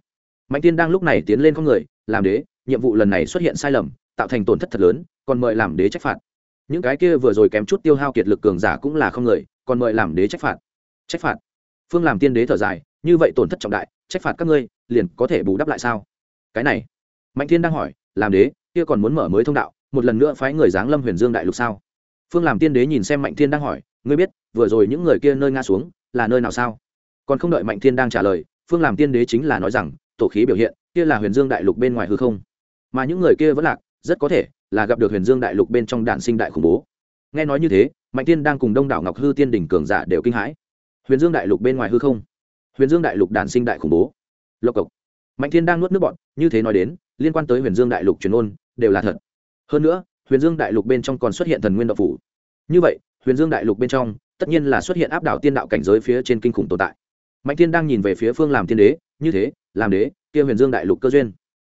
Mạnh tiên đang lúc này tiến lên con người, làm đế, nhiệm vụ lần này xuất hiện sai lầm, tạo thành tổn thất thật lớn, còn mời làm đế trách phạt. Những cái kia vừa rồi kém chút tiêu hao kiệt lực cường giả cũng là không người, còn mời làm đế trách phạt. Trách phạt? Phương làm tiên đế thở dài, như vậy tổn thất trọng đại, trách phạt các ngươi, liền có thể bù đắp lại sao? Cái này? Mạnh thiên đang hỏi, làm đế, kia còn muốn mở mới thông đạo, một lần nữa phái người giáng lâm huyền dương đại lục sao? Phương làm tiên đế nhìn xem mạnh thiên đang hỏi, ngươi biết, vừa rồi những người kia nơi nga xuống là nơi nào sao? Còn không đợi mạnh thiên đang trả lời, phương làm tiên đế chính là nói rằng, tổ khí biểu hiện, kia là huyền dương đại lục bên ngoài hư không. Mà những người kia vẫn lạc, rất có thể là gặp được huyền dương đại lục bên trong đạn sinh đại khủng bố. Nghe nói như thế, mạnh tiên đang cùng đông đảo ngọc hư tiên đỉnh cường giả đều kinh hãi. Huyền dương đại lục bên ngoài hư không? Huyền dương đại lục đạn sinh đại khủng bố. Lộc cộc. Mạnh thiên đang nuốt nước bọn như thế nói đến, liên quan tới huyền dương đại lục truyền ôn, đều là thật. Hơn nữa, huyền dương đại lục bên trong còn xuất hiện thần nguyên đạo phủ. Như vậy, huyền dương đại lục bên trong tất nhiên là xuất hiện áp đảo tiên đạo cảnh giới phía trên kinh khủng tồn tại. Mạnh Tiên đang nhìn về phía phương làm tiên đế, như thế, làm đế, kia huyền dương đại lục cơ duyên.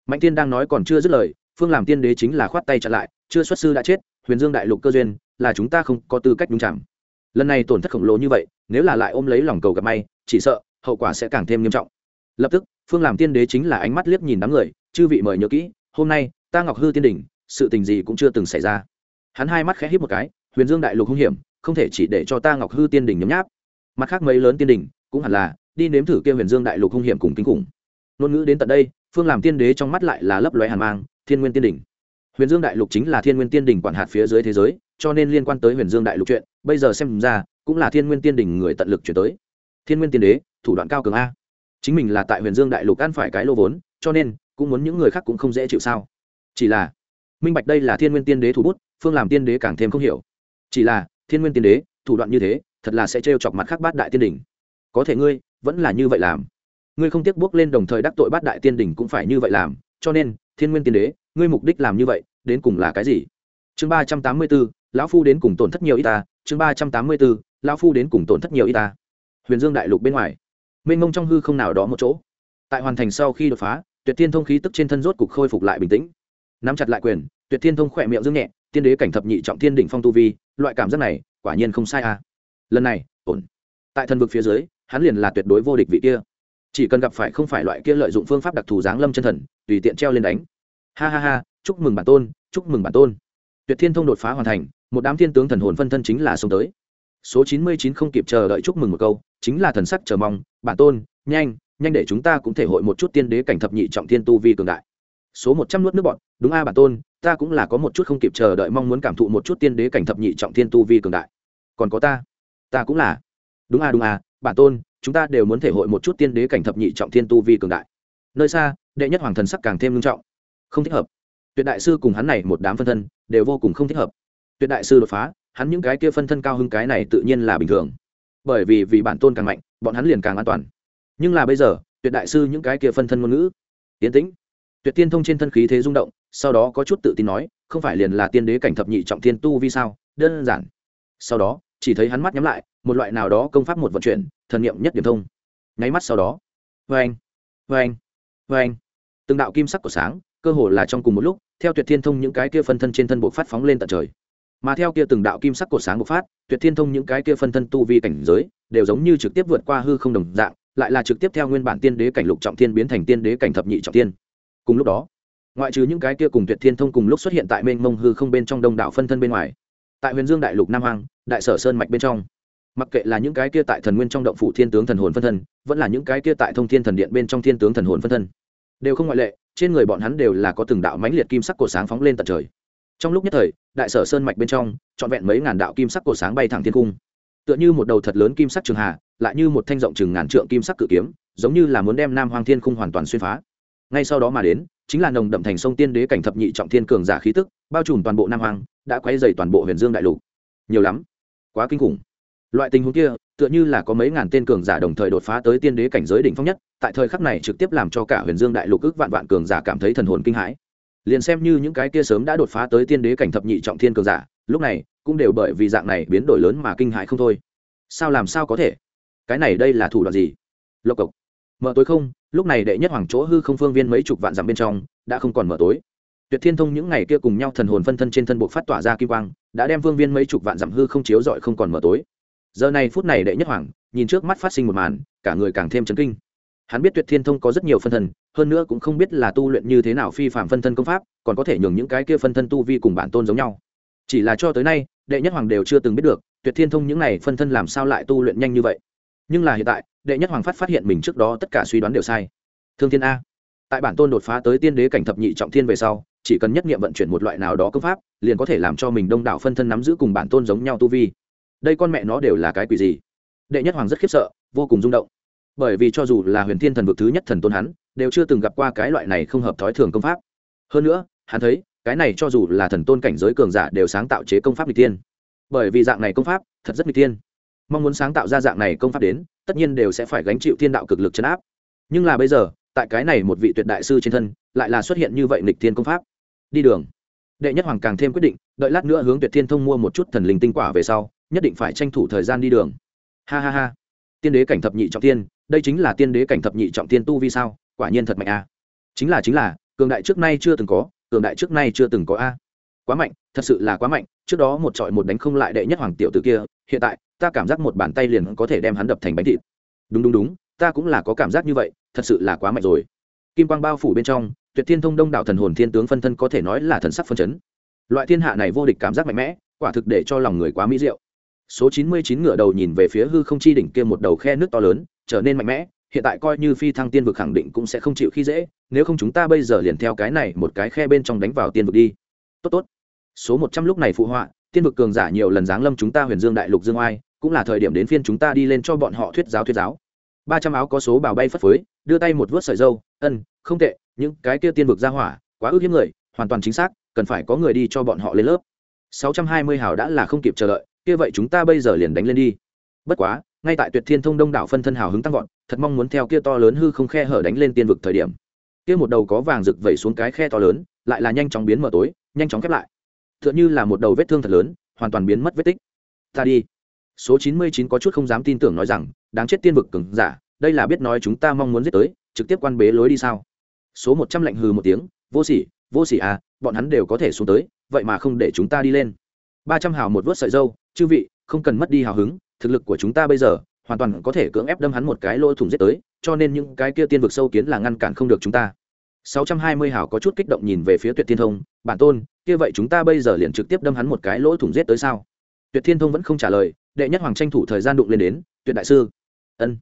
Mạnh Tiên đang nói còn chưa dứt lời, phương làm tiên đế chính là khoát tay chặn lại, chưa xuất sư đã chết, huyền dương đại lục cơ duyên, là chúng ta không có tư cách đúng chạm lần này tổn thất khổng lồ như vậy, nếu là lại ôm lấy lòng cầu gặp may, chỉ sợ, hậu quả sẽ càng thêm nghiêm trọng. Lập tức, phương làm tiên đế chính là ánh mắt liếc nhìn đám người, chư vị mời nhớ kỹ, hôm nay, ta ngọc hư tiên đỉnh, sự tình gì cũng chưa từng xảy ra. Hắn hai mắt khẽ hít một cái, huyền dương đại lục hung hiểm không thể chỉ để cho ta ngọc hư tiên đỉnh nhấm nháp. Mặt khác mấy lớn tiên đỉnh cũng hẳn là, đi nếm thử kia huyền dương đại lục hung hiểm cùng kinh khủng. Ngôn ngữ đến tận đây, phương làm tiên đế trong mắt lại là lấp lóe hàn mang, thiên nguyên tiên đỉnh huyền dương đại lục chính là thiên nguyên tiên đỉnh quản hạt phía dưới thế giới, cho nên liên quan tới huyền dương đại lục chuyện, bây giờ xem ra, cũng là thiên nguyên tiên đỉnh người tận lực chuyển tới. Thiên nguyên tiên đế, thủ đoạn cao cường a. Chính mình là tại huyền dương đại lục ăn phải cái lô vốn, cho nên, cũng muốn những người khác cũng không dễ chịu sao. Chỉ là, minh bạch đây là thiên nguyên tiên đế thủ bút, phương làm tiên đế càng thêm không hiểu. Chỉ là thiên nguyên tiên đế, thủ đoạn như thế, thật là sẽ trêu chọc mặt khác bát đại tiên đỉnh. Có thể ngươi, vẫn là như vậy làm. Ngươi không tiếc bước lên đồng thời đắc tội bát đại tiên đỉnh cũng phải như vậy làm, cho nên, thiên nguyên tiên đế, ngươi mục đích làm như vậy, đến cùng là cái gì? Chương ba trăm tám mươi b ố lão phu đến cùng tổn thất nhiều y ta. Chương ba trăm tám mươi b ố lão phu đến cùng tổn thất nhiều y ta. Huyền dương đại lục bên ngoài. Mênh mông trong hư không nào đó một chỗ. Tại hoàn thành sau khi đột phá, tuyệt thiên thông khí tức trên thân rốt cục khôi phục lại bình tĩnh. Nắm chặt lại quyền, tuyệt thiên thông khỏe miệng dương nhẹ, tiên đế cảnh thập nhị trọng thiên đỉnh phong tu vi loại cảm giác này quả nhiên không sai à. Lần này, ổn. Tại thần vực phía dưới, hắn liền là tuyệt đối vô địch vị kia. Chỉ cần gặp phải không phải loại kia lợi dụng phương pháp đặc thù giáng lâm chân thần, tùy tiện treo lên đánh. Ha ha ha, chúc mừng bản tôn, chúc mừng bản tôn. Tuyệt thiên thông đột phá hoàn thành, một đám thiên tướng thần hồn phân thân chính là xông tới. Số chín mươi chín không kịp chờ đợi chúc mừng một câu, chính là thần sắc chờ mong, bản tôn, nhanh nhanh để chúng ta cũng thể hội một chút tiên đế cảnh thập nhị trọng thiên tu vi cường đại số một trăm nuốt nước bọn đúng a bản tôn, ta cũng là có một chút không kịp chờ đợi mong muốn cảm thụ một chút tiên đế cảnh thập nhị trọng thiên tu vi cường đại. Còn có ta ta cũng là. Đúng a đúng a, bản tôn, chúng ta đều muốn thể hội một chút tiên đế cảnh thập nhị trọng thiên tu vi cường đại. Nơi xa, đệ nhất hoàng thần sắc càng thêm nghiêm trọng. Không thích hợp. Tuyệt đại sư cùng hắn này một đám phân thân, đều vô cùng không thích hợp. Tuyệt đại sư đột phá, hắn những cái kia phân thân cao hơn cái này tự nhiên là bình thường. Bởi vì vì bản tôn càng mạnh, bọn hắn liền càng an toàn. Nhưng là bây giờ, tuyệt đại sư những cái kia phân thân ngôn ngữ tiến tĩnh tuyệt tiên thông trên thân khí thế rung động, sau đó có chút tự tin nói, không phải liền là tiên đế cảnh thập nhị trọng thiên tu vi sao? Đơn giản. Sau đó, chỉ thấy hắn mắt nhắm lại, một loại nào đó công pháp một vận chuyển, thần nghiệm nhất điểm thông. Nháy mắt sau đó. Vê anh vê anh vê anh từng đạo kim sắc của sáng, cơ hồ là trong cùng một lúc, theo tuyệt thiên thông những cái kia phân thân trên thân bộ phát phóng lên tận trời. Mà theo kia từng đạo kim sắc cột sáng bộc phát, tuyệt thiên thông những cái kia phân thân tu vi cảnh giới, đều giống như trực tiếp vượt qua hư không đồng dạng, lại là trực tiếp theo nguyên bản tiên đế cảnh lục trọng thiên biến thành tiên đế cảnh thập nhị trọng thiên cùng lúc đó, ngoại trừ những cái kia cùng tuyệt thiên thông cùng lúc xuất hiện tại mênh mông hư không bên trong đông đảo phân thân bên ngoài, tại huyền dương đại lục nam hoàng đại sở sơn mạch bên trong, mặc kệ là những cái kia tại thần nguyên trong động phủ thiên tướng thần hồn phân thân, vẫn là những cái kia tại thông thiên thần điện bên trong thiên tướng thần hồn phân thân, đều không ngoại lệ, trên người bọn hắn đều là có từng đạo mãnh liệt kim sắc cổ sáng phóng lên tận trời. Trong lúc nhất thời, đại sở sơn mạch bên trong, trọn vẹn mấy ngàn đạo kim sắc cổ sáng bay thẳng thiên cung. Tựa như một đầu thật lớn kim sắc trường hà, lại như một thanh rộng chừng ngàn trượng kim sắc cự kiếm, giống như là muốn đem nam hoàng thiên cung hoàn toàn xuyên phá ngay sau đó mà đến, chính là nồng đậm thành sông tiên đế cảnh thập nhị trọng thiên cường giả khí tức, bao trùm toàn bộ nam hoàng đã quay dày toàn bộ huyền dương đại lục. Nhiều lắm. Quá kinh khủng. Loại tình huống kia, tựa như là có mấy ngàn tên cường giả đồng thời đột phá tới tiên đế cảnh giới đỉnh phong nhất, tại thời khắc này trực tiếp làm cho cả huyền dương đại lục ước vạn vạn cường giả cảm thấy thần hồn kinh hãi. Liền xem như những cái kia sớm đã đột phá tới tiên đế cảnh thập nhị trọng thiên cường giả, lúc này, cũng đều bởi vì dạng này biến đổi lớn mà kinh hãi không thôi. Sao làm sao có thể? Cái này đây là thủ đoạn gì? Lộc cộc mở tối không, lúc này đệ nhất hoàng chỗ hư không phương viên mấy chục vạn dặm bên trong, đã không còn mở tối. Tuyệt thiên thông những ngày kia cùng nhau thần hồn phân thân trên thân buộc phát tỏa ra kim quang, đã đem phương viên mấy chục vạn dặm hư không chiếu rọi không còn mở tối. Giờ này phút này đệ nhất hoàng, nhìn trước mắt phát sinh một màn, cả người càng thêm chấn kinh. Hắn biết tuyệt thiên thông có rất nhiều phân thân, hơn nữa cũng không biết là tu luyện như thế nào phi phạm phân thân công pháp, còn có thể nhường những cái kia phân thân tu vi cùng bản tôn giống nhau. Chỉ là cho tới nay, đệ nhất hoàng đều chưa từng biết được, tuyệt thiên thông những này phân thân làm sao lại tu luyện nhanh như vậy. Nhưng là hiện tại đệ nhất hoàng phát phát hiện mình trước đó tất cả suy đoán đều sai. Thương thiên a. Tại bản tôn đột phá tới tiên đế cảnh thập nhị trọng thiên về sau, chỉ cần nhất nghiệm vận chuyển một loại nào đó công pháp, liền có thể làm cho mình đông đảo phân thân nắm giữ cùng bản tôn giống nhau tu vi. Đây con mẹ nó đều là cái quỷ gì? Đệ nhất hoàng rất khiếp sợ, vô cùng rung động. Bởi vì cho dù là huyền thiên thần vực thứ nhất thần tôn hắn, đều chưa từng gặp qua cái loại này không hợp thói thường công pháp. Hơn nữa, hắn thấy, cái này cho dù là thần tôn cảnh giới cường giả đều sáng tạo chế công pháp n g tiên bởi vì dạng này công pháp, thật rất n g tiên mong muốn sáng tạo ra dạng này công pháp đến tất nhiên đều sẽ phải gánh chịu thiên đạo cực lực chấn áp. Nhưng là bây giờ, tại cái này một vị tuyệt đại sư trên thân, lại là xuất hiện như vậy nịch thiên công pháp. Đi đường. Đệ nhất hoàng càng thêm quyết định, đợi lát nữa hướng tuyệt thiên thông mua một chút thần linh tinh quả về sau, nhất định phải tranh thủ thời gian đi đường. Ha ha ha. Tiên đế cảnh thập nhị trọng tiên, đây chính là tiên đế cảnh thập nhị trọng tiên tu vi sao? Quả nhiên thật mạnh a. Chính là chính là, cường đại trước nay chưa từng có, cường đại trước nay chưa từng có a. Quá mạnh, thật sự là quá mạnh. Trước đó một trọi một đánh không lại đệ nhất hoàng tiểu tử kia, hiện tại ta cảm giác một bàn tay liền có thể đem hắn đập thành bánh thịt. Đúng đúng đúng, ta cũng là có cảm giác như vậy, thật sự là quá mạnh rồi. Kim quang bao phủ bên trong, tuyệt thiên thông đông đảo thần hồn thiên tướng phân thân có thể nói là thần sắc phân chấn. Loại thiên hạ này vô địch cảm giác mạnh mẽ, quả thực để cho lòng người quá mỹ diệu. Số chín mươi chín ngựa đầu nhìn về phía hư không chi đỉnh kia một đầu khe nước to lớn, trở nên mạnh mẽ, hiện tại coi như phi thăng tiên vực khẳng định cũng sẽ không chịu khi dễ, nếu không chúng ta bây giờ liền theo cái này một cái khe bên trong đánh vào tiên vực đi. Tốt tốt. Số một trăm lúc này phụ họa, tiên vực cường giả nhiều lần giáng lâm chúng ta huyền dương đại lục dương oai cũng là thời điểm đến phiên chúng ta đi lên cho bọn họ thuyết giáo thuyết giáo. Ba trăm áo có số bào bay phất phới, đưa tay một vớt sợi dâu, ân, không tệ, những cái kia tiên vực ra hỏa, quá ước hiếm người, hoàn toàn chính xác, cần phải có người đi cho bọn họ lên lớp. Sáu trăm hai mươi hào đã là không kịp chờ đợi, kia vậy chúng ta bây giờ liền đánh lên đi. Bất quá, ngay tại tuyệt thiên thông đông đảo phân thân hào hứng tăng vọt, thật mong muốn theo kia to lớn hư không khe hở đánh lên tiên vực thời điểm. Kia một đầu có vàng rực vẩy xuống cái khe to lớn, lại là nhanh chóng biến mở tối, nhanh chóng khép lại. T h ư ợ n như là một đầu vết thương thật lớn, hoàn toàn biến mất vết tích. Ta đi số chín mươi chín có chút không dám tin tưởng nói rằng, đáng chết tiên vực cứng giả, đây là biết nói chúng ta mong muốn giết tới, trực tiếp quan bế lối đi sao? Số một trăm lạnh hừ một tiếng, vô sỉ vô sỉ à bọn hắn đều có thể xuống tới, vậy mà không để chúng ta đi lên. Ba trăm hào một vớt sợi dâu, chư vị, không cần mất đi hào hứng, thực lực của chúng ta bây giờ, hoàn toàn có thể cưỡng ép đâm hắn một cái lỗ thủng giết tới, cho nên những cái kia tiên vực sâu kiến là ngăn cản không được chúng ta. 620 hào có chút kích động nhìn về phía tuyệt thiên thông, bản tôn, kia vậy chúng ta bây giờ liền trực tiếp đâm hắn một cái lỗ thủng giết tới sao? Tuyệt thiên thông vẫn không trả lời đệ nhất hoàng tranh thủ thời gian đụng lên đến, tuyệt đại sư. Ân.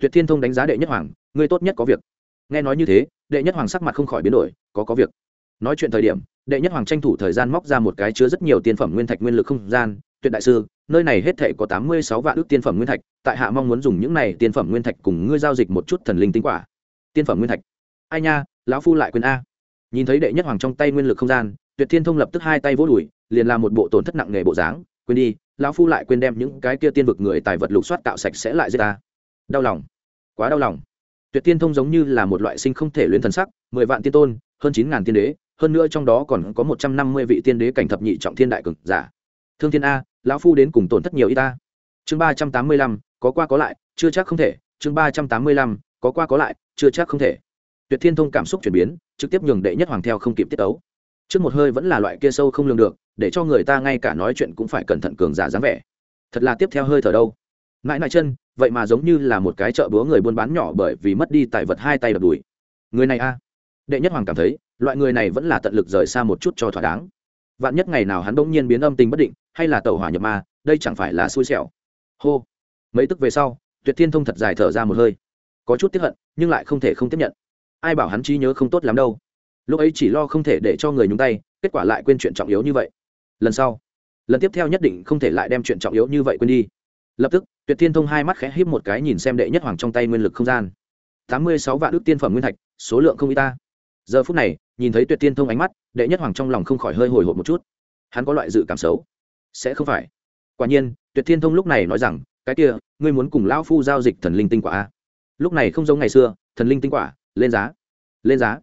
Tuyệt thiên thông đánh giá đệ nhất hoàng, ngươi tốt nhất có việc. Nghe nói như thế, đệ nhất hoàng sắc mặt không khỏi biến đổi, có có việc. Nói chuyện thời điểm, đệ nhất hoàng tranh thủ thời gian móc ra một cái chứa rất nhiều tiên phẩm nguyên thạch nguyên lực không gian, tuyệt đại sư, nơi này hết thể có tám mươi sáu vạn ước tiên phẩm nguyên thạch, tại hạ mong muốn dùng những này tiên phẩm nguyên thạch cùng ngươi giao dịch một chút thần linh tinh quả. Tiên phẩm nguyên thạch? Ai nha, lão phu lại quên a. Nhìn thấy đệ nhất hoàng trong tay nguyên lực không gian, tuyệt thiên thông lập tức hai tay vỗ đùi, liền làm một bộ tổn thất nặng nề bộ dáng, quên đi lão phu lại quên đem những cái kia tiên vực người tài vật lục soát tạo sạch sẽ lại giết ta. Đau lòng. Quá đau lòng. Tuyệt tiên thông giống như là một loại sinh không thể luyến thần sắc, mười vạn tiên tôn, hơn chín ngàn tiên đế, hơn nữa trong đó còn có một trăm năm mươi vị tiên đế cảnh thập nhị trọng thiên đại cực giả. Thương thiên a, lão phu đến cùng tổn thất nhiều y ta. Chương ba trăm tám mươi lăm, có qua có lại, chưa chắc không thể. Chương ba trăm tám mươi lăm, có qua có lại, chưa chắc không thể. Tuyệt thiên thông cảm xúc chuyển biến, trực tiếp nhường đệ nhất hoàng theo không kịp tiết ấu trước một hơi vẫn là loại kia sâu không lường được để cho người ta ngay cả nói chuyện cũng phải cẩn thận cường giả dáng vẻ. Thật là tiếp theo hơi thở đâu. Mãi mãi chân, vậy mà giống như là một cái chợ búa người buôn bán nhỏ bởi vì mất đi tài vật hai tay đập đùi. Người này a. Đệ nhất hoàng cảm thấy, loại người này vẫn là tận lực rời xa một chút cho thỏa đáng. Vạn nhất ngày nào hắn bỗng nhiên biến âm tình bất định, hay là tàu hỏa nhập ma, đây chẳng phải là xui xẻo. Hô. Mấy tức về sau, tuyệt thiên thông thật dài thở ra một hơi. Có chút tiếp hận, nhưng lại không thể không tiếp nhận. Ai bảo hắn trí nhớ không tốt lắm đâu. Lúc ấy chỉ lo không thể để cho người nhúng tay, kết quả lại quên chuyện trọng yếu như vậy lần sau. Lần tiếp theo nhất định không thể lại đem chuyện trọng yếu như vậy quên đi. Lập tức, tuyệt thiên thông hai mắt khẽ híp một cái nhìn xem đệ nhất hoàng trong tay nguyên lực không gian. Tám mươi sáu vạn ước tiên phẩm nguyên thạch, số lượng không y ta. Giờ phút này, nhìn thấy tuyệt thiên thông ánh mắt, đệ nhất hoàng trong lòng không khỏi hơi hồi hộp một chút. Hắn có loại dự cảm xấu. Sẽ không phải. Quả nhiên, tuyệt thiên thông lúc này nói rằng, cái kia, ngươi muốn cùng lão phu giao dịch thần linh tinh quả a lúc này không giống ngày xưa, thần linh tinh quả, lên giá. Lên giá.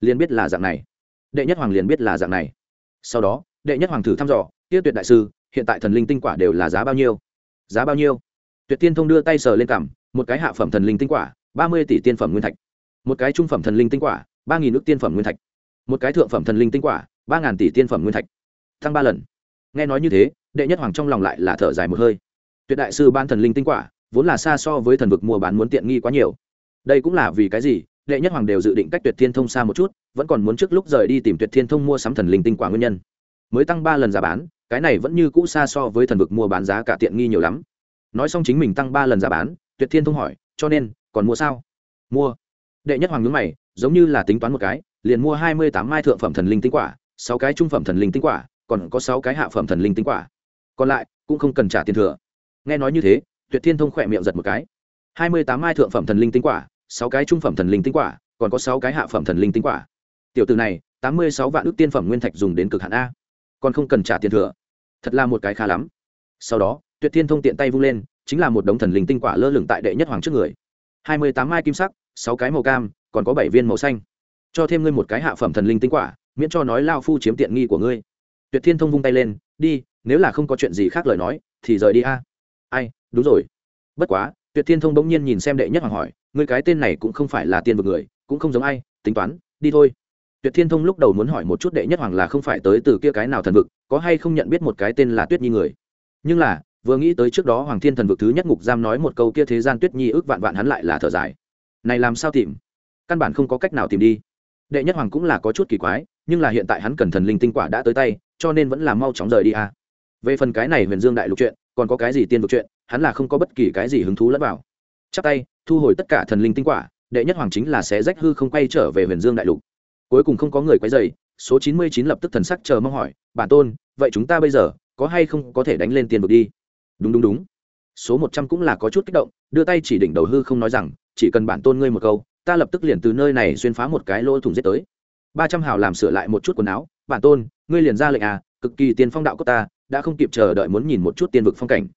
Liền biết là dạng này. Đệ nhất hoàng liền biết là dạng này. Sau đó đệ nhất hoàng thử thăm dò tiết tuyệt đại sư, hiện tại thần linh tinh quả đều là giá bao nhiêu? Giá bao nhiêu? Tuyệt tiên thông đưa tay sờ lên cằm, một cái hạ phẩm thần linh tinh quả, ba mươi tỷ tiên phẩm nguyên thạch. Một cái trung phẩm thần linh tinh quả, ba nghìn nước tiên phẩm nguyên thạch. Một cái thượng phẩm thần linh tinh quả, ba ngàn tỷ tiên phẩm nguyên thạch. Tăng ba lần. Nghe nói như thế, đệ nhất hoàng trong lòng lại là thở dài một hơi. Tuyệt đại sư ban thần linh tinh quả, vốn là xa so với thần vực mua bán muốn tiện nghi quá nhiều. Đây cũng là vì cái gì? Đệ nhất hoàng đều dự định cách tuyệt thiên thông xa một chút, vẫn còn muốn trước lúc rời đi tìm tuyệt thiên thông mua sắm thần linh tinh quả nguyên nhân mới tăng ba lần giá bán, cái này vẫn như cũ xa so với thần vực mua bán giá cả tiện nghi nhiều lắm. Nói xong chính mình tăng ba lần giá bán, tuyệt thiên thông hỏi, cho nên, còn mua sao? Mua. Đệ nhất hoàng nhướng mày, giống như là tính toán một cái, liền mua hai mươi tám mai thượng phẩm thần linh tinh quả, sáu cái trung phẩm thần linh tinh quả, còn có sáu cái hạ phẩm thần linh tinh quả. Còn lại, cũng không cần trả tiền thừa. Nghe nói như thế, tuyệt thiên thông khỏe miệng giật một cái. hai mươi tám mai thượng phẩm thần linh tinh quả, sáu cái trung phẩm thần linh tinh quả, còn có sáu cái hạ phẩm thần linh tinh quả. Tiểu từ này, tám mươi sáu vạn ước tiên phẩm nguyên thạch dùng đến cực hạn a còn không cần trả tiền thừa. Thật là một cái khá lắm. Sau đó, tuyệt thiên thông tiện tay vung lên, chính là một đống thần linh tinh quả lơ lửng tại đệ nhất hoàng trước người. Hai mươi tám mai kim sắc, sáu cái màu cam, còn có bảy viên màu xanh. Cho thêm ngươi một cái hạ phẩm thần linh tinh quả, miễn cho nói lao phu chiếm tiện nghi của ngươi. Tuyệt thiên thông vung tay lên, đi, nếu là không có chuyện gì khác lời nói, thì rời đi a. Ai, đúng rồi. Bất quá, tuyệt thiên thông bỗng nhiên nhìn xem đệ nhất hoàng hỏi, ngươi cái tên này cũng không phải là tiên vực người, cũng không giống ai, tính toán, đi thôi tuyệt thiên thông lúc đầu muốn hỏi một chút đệ nhất hoàng là không phải tới từ kia cái nào thần vực, có hay không nhận biết một cái tên là tuyết nhi người? Nhưng là, vừa nghĩ tới trước đó hoàng thiên thần vực thứ nhất ngục giam nói một câu kia thế gian tuyết nhi ước vạn vạn hắn lại là thở dài. Này làm sao tìm? Căn bản không có cách nào tìm đi. Đệ nhất hoàng cũng là có chút kỳ quái, nhưng là hiện tại hắn cần thần linh tinh quả đã tới tay, cho nên vẫn là mau chóng rời đi a à. về phần cái này huyền dương đại lục chuyện, còn có cái gì tiên vực chuyện, hắn là không có bất kỳ cái gì hứng thú lẫn vào. Chắp tay, thu hồi tất cả thần linh tinh quả, đệ nhất hoàng chính là sẽ rách hư không quay trở về huyền dương đại lục cuối cùng không có người quấy dày số chín mươi chín lập tức thần sắc chờ mong hỏi, bản tôn, vậy chúng ta bây giờ có hay không có thể đánh lên tiền vực đi? Đúng đúng đúng. Số một trăm cũng là có chút kích động, đưa tay chỉ đỉnh đầu hư không nói rằng, chỉ cần bản tôn ngươi một câu, ta lập tức liền từ nơi này xuyên phá một cái lỗ thủng giết tới. ba trăm hào làm sửa lại một chút quần áo, bản tôn, ngươi liền ra lệnh à cực kỳ tiên phong đạo của ta, đã không kịp chờ đợi muốn nhìn một chút tiên vực phong cảnh.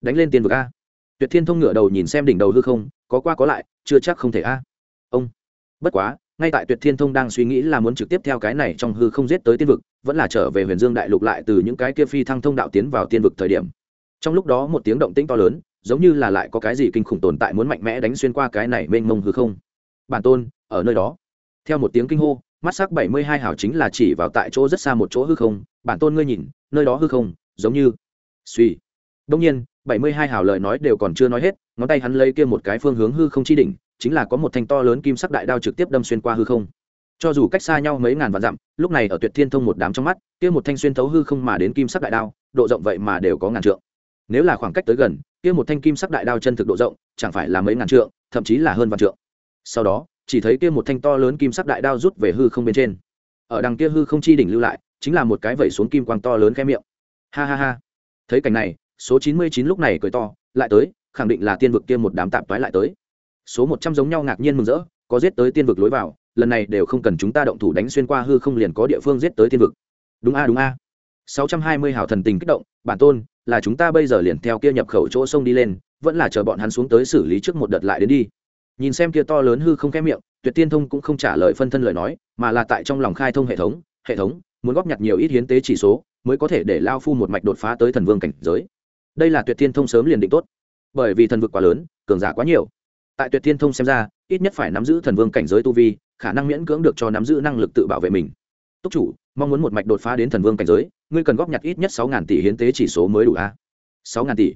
Đánh lên tiên vực a. Tuyệt thiên thông ngựa đầu nhìn xem đỉnh đầu hư không, có qua có lại, chưa chắc không thể a. Ông, bất quá ngay tại tuyệt thiên thông đang suy nghĩ là muốn trực tiếp theo cái này trong hư không giết tới tiên vực, vẫn là trở về huyền dương đại lục lại từ những cái kia phi thăng thông đạo tiến vào tiên vực thời điểm. Trong lúc đó một tiếng động tĩnh to lớn, giống như là lại có cái gì kinh khủng tồn tại muốn mạnh mẽ đánh xuyên qua cái này mênh mông hư không. Bản tôn, ở nơi đó. Theo một tiếng kinh hô, mắt sắc bảy mươi hai hảo chính là chỉ vào tại chỗ rất xa một chỗ hư không. Bản tôn ngươi nhìn, nơi đó hư không, giống như suy. Đông nhiên, bảy mươi hai hảo lời nói đều còn chưa nói hết, ngón tay hắn lấy kia một cái phương hướng hư không chi đỉnh chính là có một thanh to lớn kim sắc đại đao trực tiếp đâm xuyên qua hư không. Cho dù cách xa nhau mấy ngàn vạn dặm, lúc này ở tuyệt thiên thông một đám trong mắt, kia một thanh xuyên thấu hư không mà đến kim sắc đại đao, độ rộng vậy mà đều có ngàn trượng. Nếu là khoảng cách tới gần, kia một thanh kim sắc đại đao chân thực độ rộng, chẳng phải là mấy ngàn trượng, thậm chí là hơn vạn trượng. Sau đó, chỉ thấy kia một thanh to lớn kim sắc đại đao rút về hư không bên trên. Ở đằng kia hư không chi đỉnh lưu lại, chính là một cái vẩy xuống kim quang to lớn khẽ miệng. Ha ha ha. Thấy cảnh này, số chín mươi chín lúc này cười to, lại tới, khẳng định là tiên vực kia một đám tạp toái lại tới số một trăm giống nhau ngạc nhiên mừng rỡ, có giết tới tiên vực lối vào, lần này đều không cần chúng ta động thủ đánh xuyên qua hư không liền có địa phương giết tới tiên vực. Đúng a đúng a. Sáu trăm hai mươi hào thần tình kích động, bản tôn, là chúng ta bây giờ liền theo kia nhập khẩu chỗ sông đi lên, vẫn là chờ bọn hắn xuống tới xử lý trước một đợt lại đến đi. Nhìn xem kia to lớn hư không khẽ miệng, tuyệt tiên thông cũng không trả lời phân thân lời nói, mà là tại trong lòng khai thông hệ thống hệ thống, muốn góp nhặt nhiều ít hiến tế chỉ số, mới có thể để lao phu một mạch đột phá tới thần vương cảnh giới. Đây là tuyệt tiên thông sớm liền định tốt, bởi vì thần vực quá lớn, cường giả quá nhiều tại tuyệt thiên thông xem ra, ít nhất phải nắm giữ thần vương cảnh giới tu vi, khả năng miễn cưỡng được cho nắm giữ năng lực tự bảo vệ mình. Túc chủ, mong muốn một mạch đột phá đến thần vương cảnh giới, ngươi cần góp nhặt ít nhất sáu ngàn tỷ hiến tế chỉ số mới đủ a? Sáu ngàn tỷ.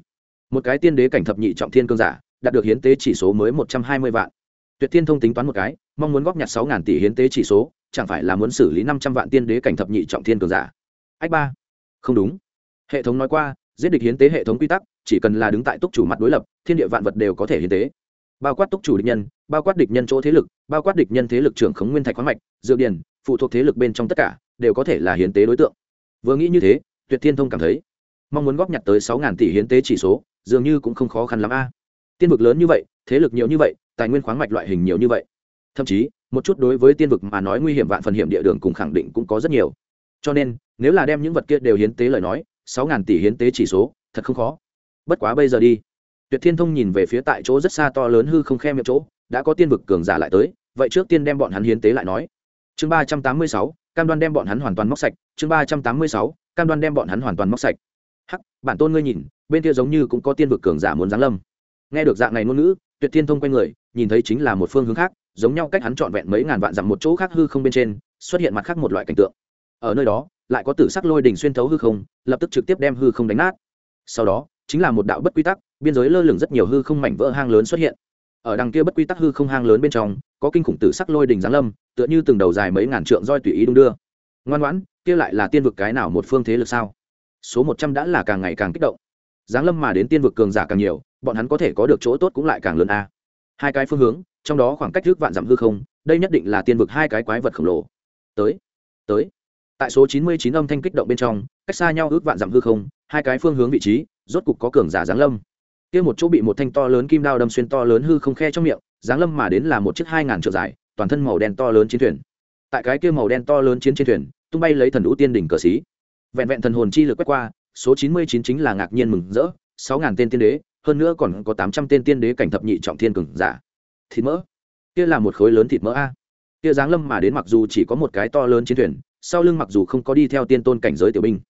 Một cái tiên đế cảnh thập nhị trọng thiên cương giả, đạt được hiến tế chỉ số mới một trăm hai mươi vạn. Tuyệt thiên thông tính toán một cái, mong muốn góp nhặt sáu ngàn tỷ hiến tế chỉ số, chẳng phải là muốn xử lý năm trăm vạn tiên đế cảnh thập nhị trọng thiên cường giả? Ách ba. Không đúng. Hệ thống nói qua, giết địch hiến tế hệ thống quy tắc, chỉ cần là đứng tại túc chủ mặt đối lập, thiên địa vạn vật đều có thể hiến tế bao quát túc chủ địch nhân, bao quát địch nhân chỗ thế lực, bao quát địch nhân thế lực trưởng khống nguyên thạch khoáng mạch, dược điển, phụ thuộc thế lực bên trong tất cả, đều có thể là hiến tế đối tượng. Vừa nghĩ như thế, tuyệt thiên thông cảm thấy, mong muốn góp nhặt tới sáu tỷ hiến tế chỉ số, dường như cũng không khó khăn lắm a. Tiên vực lớn như vậy, thế lực nhiều như vậy, tài nguyên khoáng mạch loại hình nhiều như vậy. Thậm chí, một chút đối với tiên vực mà nói nguy hiểm vạn phần hiểm địa đường cùng khẳng định cũng có rất nhiều. Cho nên, nếu là đem những vật kia đều hiến tế lời nói, sáu ngàn tỷ hiến tế chỉ số, thật không khó. Bất quá bây giờ đi tuyệt thiên thông nhìn về phía tại chỗ rất xa to lớn hư không khe miệng chỗ, đã có tiên vực cường giả lại tới, vậy trước tiên đem bọn hắn hiến tế lại nói. Chương ba trăm tám mươi sáu, cam đoan đem bọn hắn hoàn toàn móc sạch. Chương ba trăm tám mươi sáu, cam đoan đem bọn hắn hoàn toàn móc sạch. Hắc, bản tôn ngươi nhìn, bên kia giống như cũng có tiên vực cường giả muốn giáng lâm. Nghe được dạng này ngôn ngữ, tuyệt thiên thông quay người, nhìn thấy chính là một phương hướng khác, giống nhau cách hắn trọn vẹn mấy ngàn vạn dặm một chỗ khác hư không bên trên, xuất hiện mặt khác một loại cảnh tượng. Ở nơi đó, lại có tử sắc lôi đỉnh xuyên thấu hư không, lập tức trực tiếp đem hư không đánh nát. Sau đó chính là một đạo bất quy tắc, biên giới lơ lửng rất nhiều hư không mảnh vỡ hang lớn xuất hiện. Ở đằng kia bất quy tắc hư không hang lớn bên trong, có kinh khủng tử sắc lôi đỉnh giáng lâm, tựa như từng đầu dài mấy ngàn trượng roi tùy ý đung đưa. Ngoan ngoãn, kia lại là tiên vực cái nào một phương thế lực sao? Số một trăm đã là càng ngày càng kích động. Giáng lâm mà đến tiên vực cường giả càng nhiều, bọn hắn có thể có được chỗ tốt cũng lại càng lớn a. Hai cái phương hướng, trong đó khoảng cách trước vạn dặm hư không, đây nhất định là tiên vực hai cái quái vật khổng lồ. Tới tới. Tại số chín mươi chín âm thanh kích động bên trong, cách xa nhau ước vạn dặm hư không, hai cái phương hướng vị trí rốt cục có cường giả giáng lâm. Kia một chỗ bị một thanh to lớn kim đao đâm xuyên to lớn hư không khe trong miệng, giáng lâm mà đến là một chiếc hai ngàn trượng dài, toàn thân màu đen to lớn chiến thuyền. Tại cái kia màu đen to lớn chiến trên thuyền, tung bay lấy thần ú tiên đỉnh cờ xí vẹn vẹn thần hồn chi lực quét qua, số chín mươi chín chính là ngạc nhiên mừng rỡ, sáu ngàn tên tiên đế, hơn nữa còn có tám trăm tên tiên đế cảnh thập nhị trọng thiên cường giả. Thịt mỡ. Kia là một khối lớn thịt mỡ a. Kia giáng lâm mà đến mặc dù chỉ có một cái to lớn chiến thuyền, sau lưng mặc dù không có đi theo tiên tôn cảnh giới tiểu binh.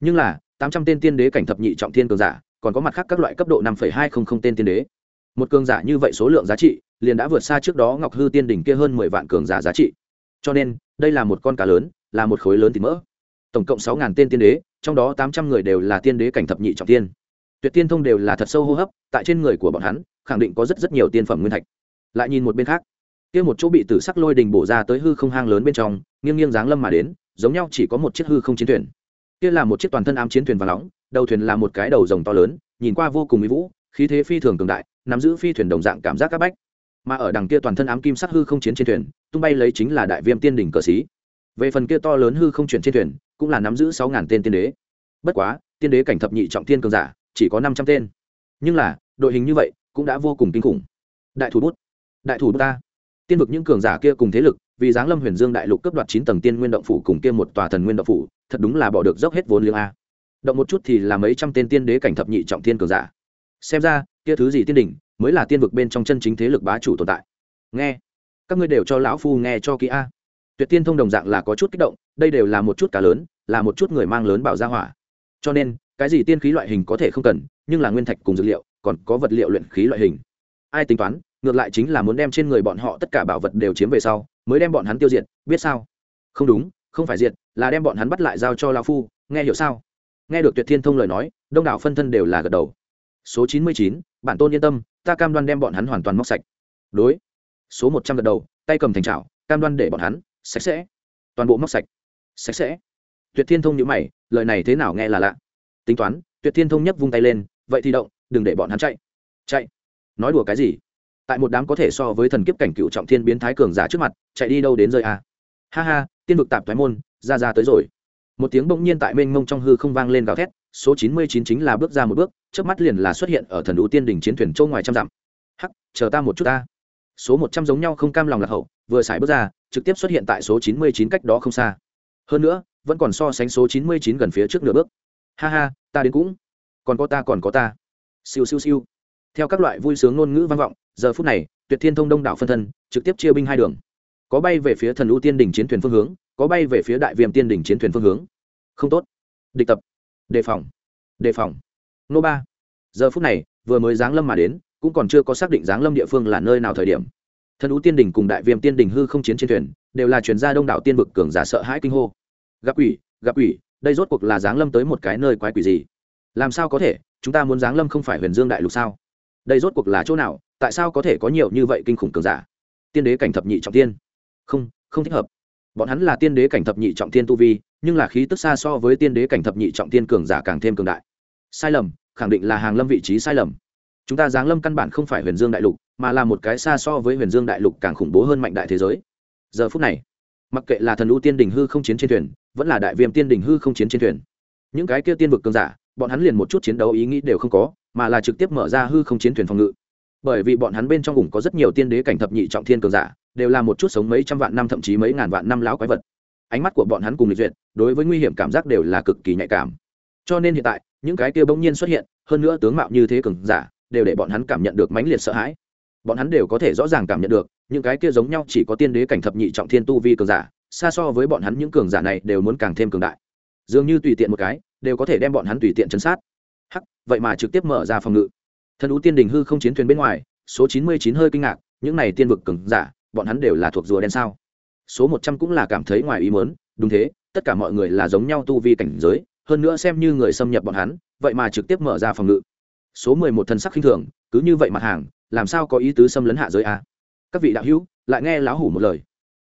Nhưng là tám trăm tên tiên đế cảnh thập nhị trọng thiên cường giả, còn có mặt khác các loại cấp độ năm hai không không tên tiên đế. Một cường giả như vậy số lượng giá trị, liền đã vượt xa trước đó ngọc hư tiên đỉnh kia hơn mười vạn cường giả giá trị. Cho nên, đây là một con cá lớn, là một khối lớn thịt mỡ. Tổng cộng sáu ngàn tên tiên đế, trong đó tám trăm người đều là tiên đế cảnh thập nhị trọng tiên tuyệt tiên thông đều là thật sâu hô hấp, tại trên người của bọn hắn, khẳng định có rất rất nhiều tiên phẩm nguyên thạch. Lại nhìn một bên khác, kia một chỗ bị tử sắc lôi đình bổ ra tới hư không hang lớn bên trong, nghiêng nghiêng dáng lâm mà đến, giống nhau chỉ có một chiếc hư không chiến thuyền kia là một chiếc toàn thân ám chiến thuyền và nóng, đầu thuyền là một cái đầu rồng to lớn, nhìn qua vô cùng mỹ vũ, khí thế phi thường cường đại, nắm giữ phi thuyền đồng dạng cảm giác các bách. Mà ở đằng kia toàn thân ám kim sắc hư không chiến trên thuyền, tung bay lấy chính là đại viêm tiên đỉnh cờ xí về phần kia to lớn hư không chuyển trên thuyền, cũng là nắm giữ sáu ngàn tên tiên đế. Bất quá, tiên đế cảnh thập nhị trọng tiên cường giả, chỉ có năm trăm tên. Nhưng là, đội hình như vậy, cũng đã vô cùng kinh khủng. Đại thủ bút. Đại thủ bút ta. Tiên vực những cường giả kia cùng thế lực, vì giáng lâm huyền dương đại lục cấp đoạt chín tầng tiên nguyên động phủ cùng kia một tòa thần nguyên động phủ thật đúng là bỏ được dốc hết vốn liếng a. Động một chút thì là mấy trăm tên tiên đế cảnh thập nhị trọng thiên cường giả. Xem ra, kia thứ gì tiên đỉnh mới là tiên vực bên trong chân chính thế lực bá chủ tồn tại. Nghe, các ngươi đều cho lão phu nghe cho kỹ a. Tuyệt tiên thông đồng dạng là có chút kích động, đây đều là một chút cá lớn, là một chút người mang lớn bảo gia hỏa. Cho nên, cái gì tiên khí loại hình có thể không cần, nhưng là nguyên thạch cùng dược liệu, còn có vật liệu luyện khí loại hình. Ai tính toán, ngược lại chính là muốn đem trên người bọn họ tất cả bảo vật đều chiếm về sau, mới đem bọn hắn tiêu diệt, biết sao? Không đúng không phải diệt, là đem bọn hắn bắt lại giao cho lao phu, nghe hiểu sao? Nghe được tuyệt thiên thông lời nói, đông đảo phân thân đều là gật đầu. Số chín mươi chín, bản tôn yên tâm, ta cam đoan đem bọn hắn hoàn toàn móc sạch. Đối. Số một trăm gật đầu, tay cầm thành trào cam đoan để bọn hắn, sạch sẽ. Toàn bộ móc sạch. Sạch sẽ. Tuyệt thiên thông nhữ mày, lời này thế nào nghe là lạ? Tính toán, tuyệt thiên thông nhấc vung tay lên, vậy thì động, đừng để bọn hắn chạy. Chạy. Nói đùa cái gì? Tại một đám có thể so với thần kiếp cảnh cựu trọng thiên biến thái cường giả trước mặt, chạy đi đâu đến rơi à ha ha, tiên vực tạp thoái môn, ra ra tới rồi. Một tiếng bỗng nhiên tại mênh mông trong hư không vang lên gào thét, số chín mươi chín chính là bước ra một bước trước mắt liền là xuất hiện ở thần đũ tiên đỉnh chiến thuyền châu ngoài trăm dặm. Hắc, chờ ta một chút ta. Số một trăm giống nhau không cam lòng lạc hậu, vừa xài bước ra, trực tiếp xuất hiện tại số chín mươi chín cách đó không xa. Hơn nữa, vẫn còn so sánh số chín mươi chín gần phía trước nửa bước. Ha ha, ta đến cũng. Còn có ta, còn có ta. Siêu siêu siêu. Theo các loại vui sướng ngôn ngữ vang vọng, giờ phút này, tuyệt thiên thông đông đảo phân thân, trực tiếp chia binh hai đường có bay về phía thần lũ tiên đỉnh chiến thuyền phương hướng, có bay về phía đại viêm tiên đỉnh chiến thuyền phương hướng. Không tốt. Địch tập. Đề phòng. Đề phòng. Nô ba. Giờ phút này, vừa mới giáng lâm mà đến, cũng còn chưa có xác định giáng lâm địa phương là nơi nào thời điểm. Thần ú tiên đỉnh cùng đại viêm tiên đỉnh hư không chiến trên thuyền, đều là chuyển gia đông đảo tiên vực cường giả sợ hãi kinh hô. Gặp quỷ gặp quỷ, đây rốt cuộc là giáng lâm tới một cái nơi quái quỷ gì? Làm sao có thể, chúng ta muốn giáng lâm không phải huyền dương đại lục sao? Đây rốt cuộc là chỗ nào, tại sao có thể có nhiều như vậy kinh khủng cường giả? Tiên đế cảnh thập nhị trọng tiên không không thích hợp. Bọn hắn là tiên đế cảnh thập nhị trọng tiên tu vi, nhưng là khí tức xa so với tiên đế cảnh thập nhị trọng tiên cường giả càng thêm cường đại. Sai lầm, khẳng định là hàng lâm vị trí sai lầm. Chúng ta giáng lâm căn bản không phải huyền dương đại lục, mà là một cái xa so với huyền dương đại lục càng khủng bố hơn mạnh đại thế giới. Giờ phút này, mặc kệ là thần lũ tiên đình hư không chiến trên thuyền, vẫn là đại viêm tiên đình hư không chiến trên thuyền, những cái kia tiên vực cường giả, bọn hắn liền một chút chiến đấu ý nghĩ đều không có, mà là trực tiếp mở ra hư không chiến thuyền phòng ngự bởi vì bọn hắn bên trong vùng có rất nhiều tiên đế cảnh thập nhị trọng thiên cường giả, đều là một chút sống mấy trăm vạn năm thậm chí mấy ngàn vạn năm lão quái vật. Ánh mắt của bọn hắn cùng lịch duyệt, đối với nguy hiểm cảm giác đều là cực kỳ nhạy cảm. Cho nên hiện tại, những cái kia bỗng nhiên xuất hiện, hơn nữa tướng mạo như thế cường giả, đều để bọn hắn cảm nhận được mãnh liệt sợ hãi. Bọn hắn đều có thể rõ ràng cảm nhận được, những cái kia giống nhau chỉ có tiên đế cảnh thập nhị trọng thiên tu vi cường giả, xa so với bọn hắn những cường giả này đều muốn càng thêm cường đại. Dường như tùy tiện một cái, đều có thể đem bọn hắn tùy tiện chấn sát. Hắc, vậy mà trực tiếp mở ra phòng ngự thần ú tiên đình hư không chiến thuyền bên ngoài, số chín mươi chín hơi kinh ngạc, những này tiên vực cường giả, bọn hắn đều là thuộc rùa đen sao? Số một trăm cũng là cảm thấy ngoài ý mớn đúng thế, tất cả mọi người là giống nhau tu vi cảnh giới, hơn nữa xem như người xâm nhập bọn hắn, vậy mà trực tiếp mở ra phòng ngự. Số mười một thần sắc khinh thường, cứ như vậy mặt hàng, làm sao có ý tứ xâm lấn hạ giới a các vị đạo hữu, lại nghe lão hủ một lời.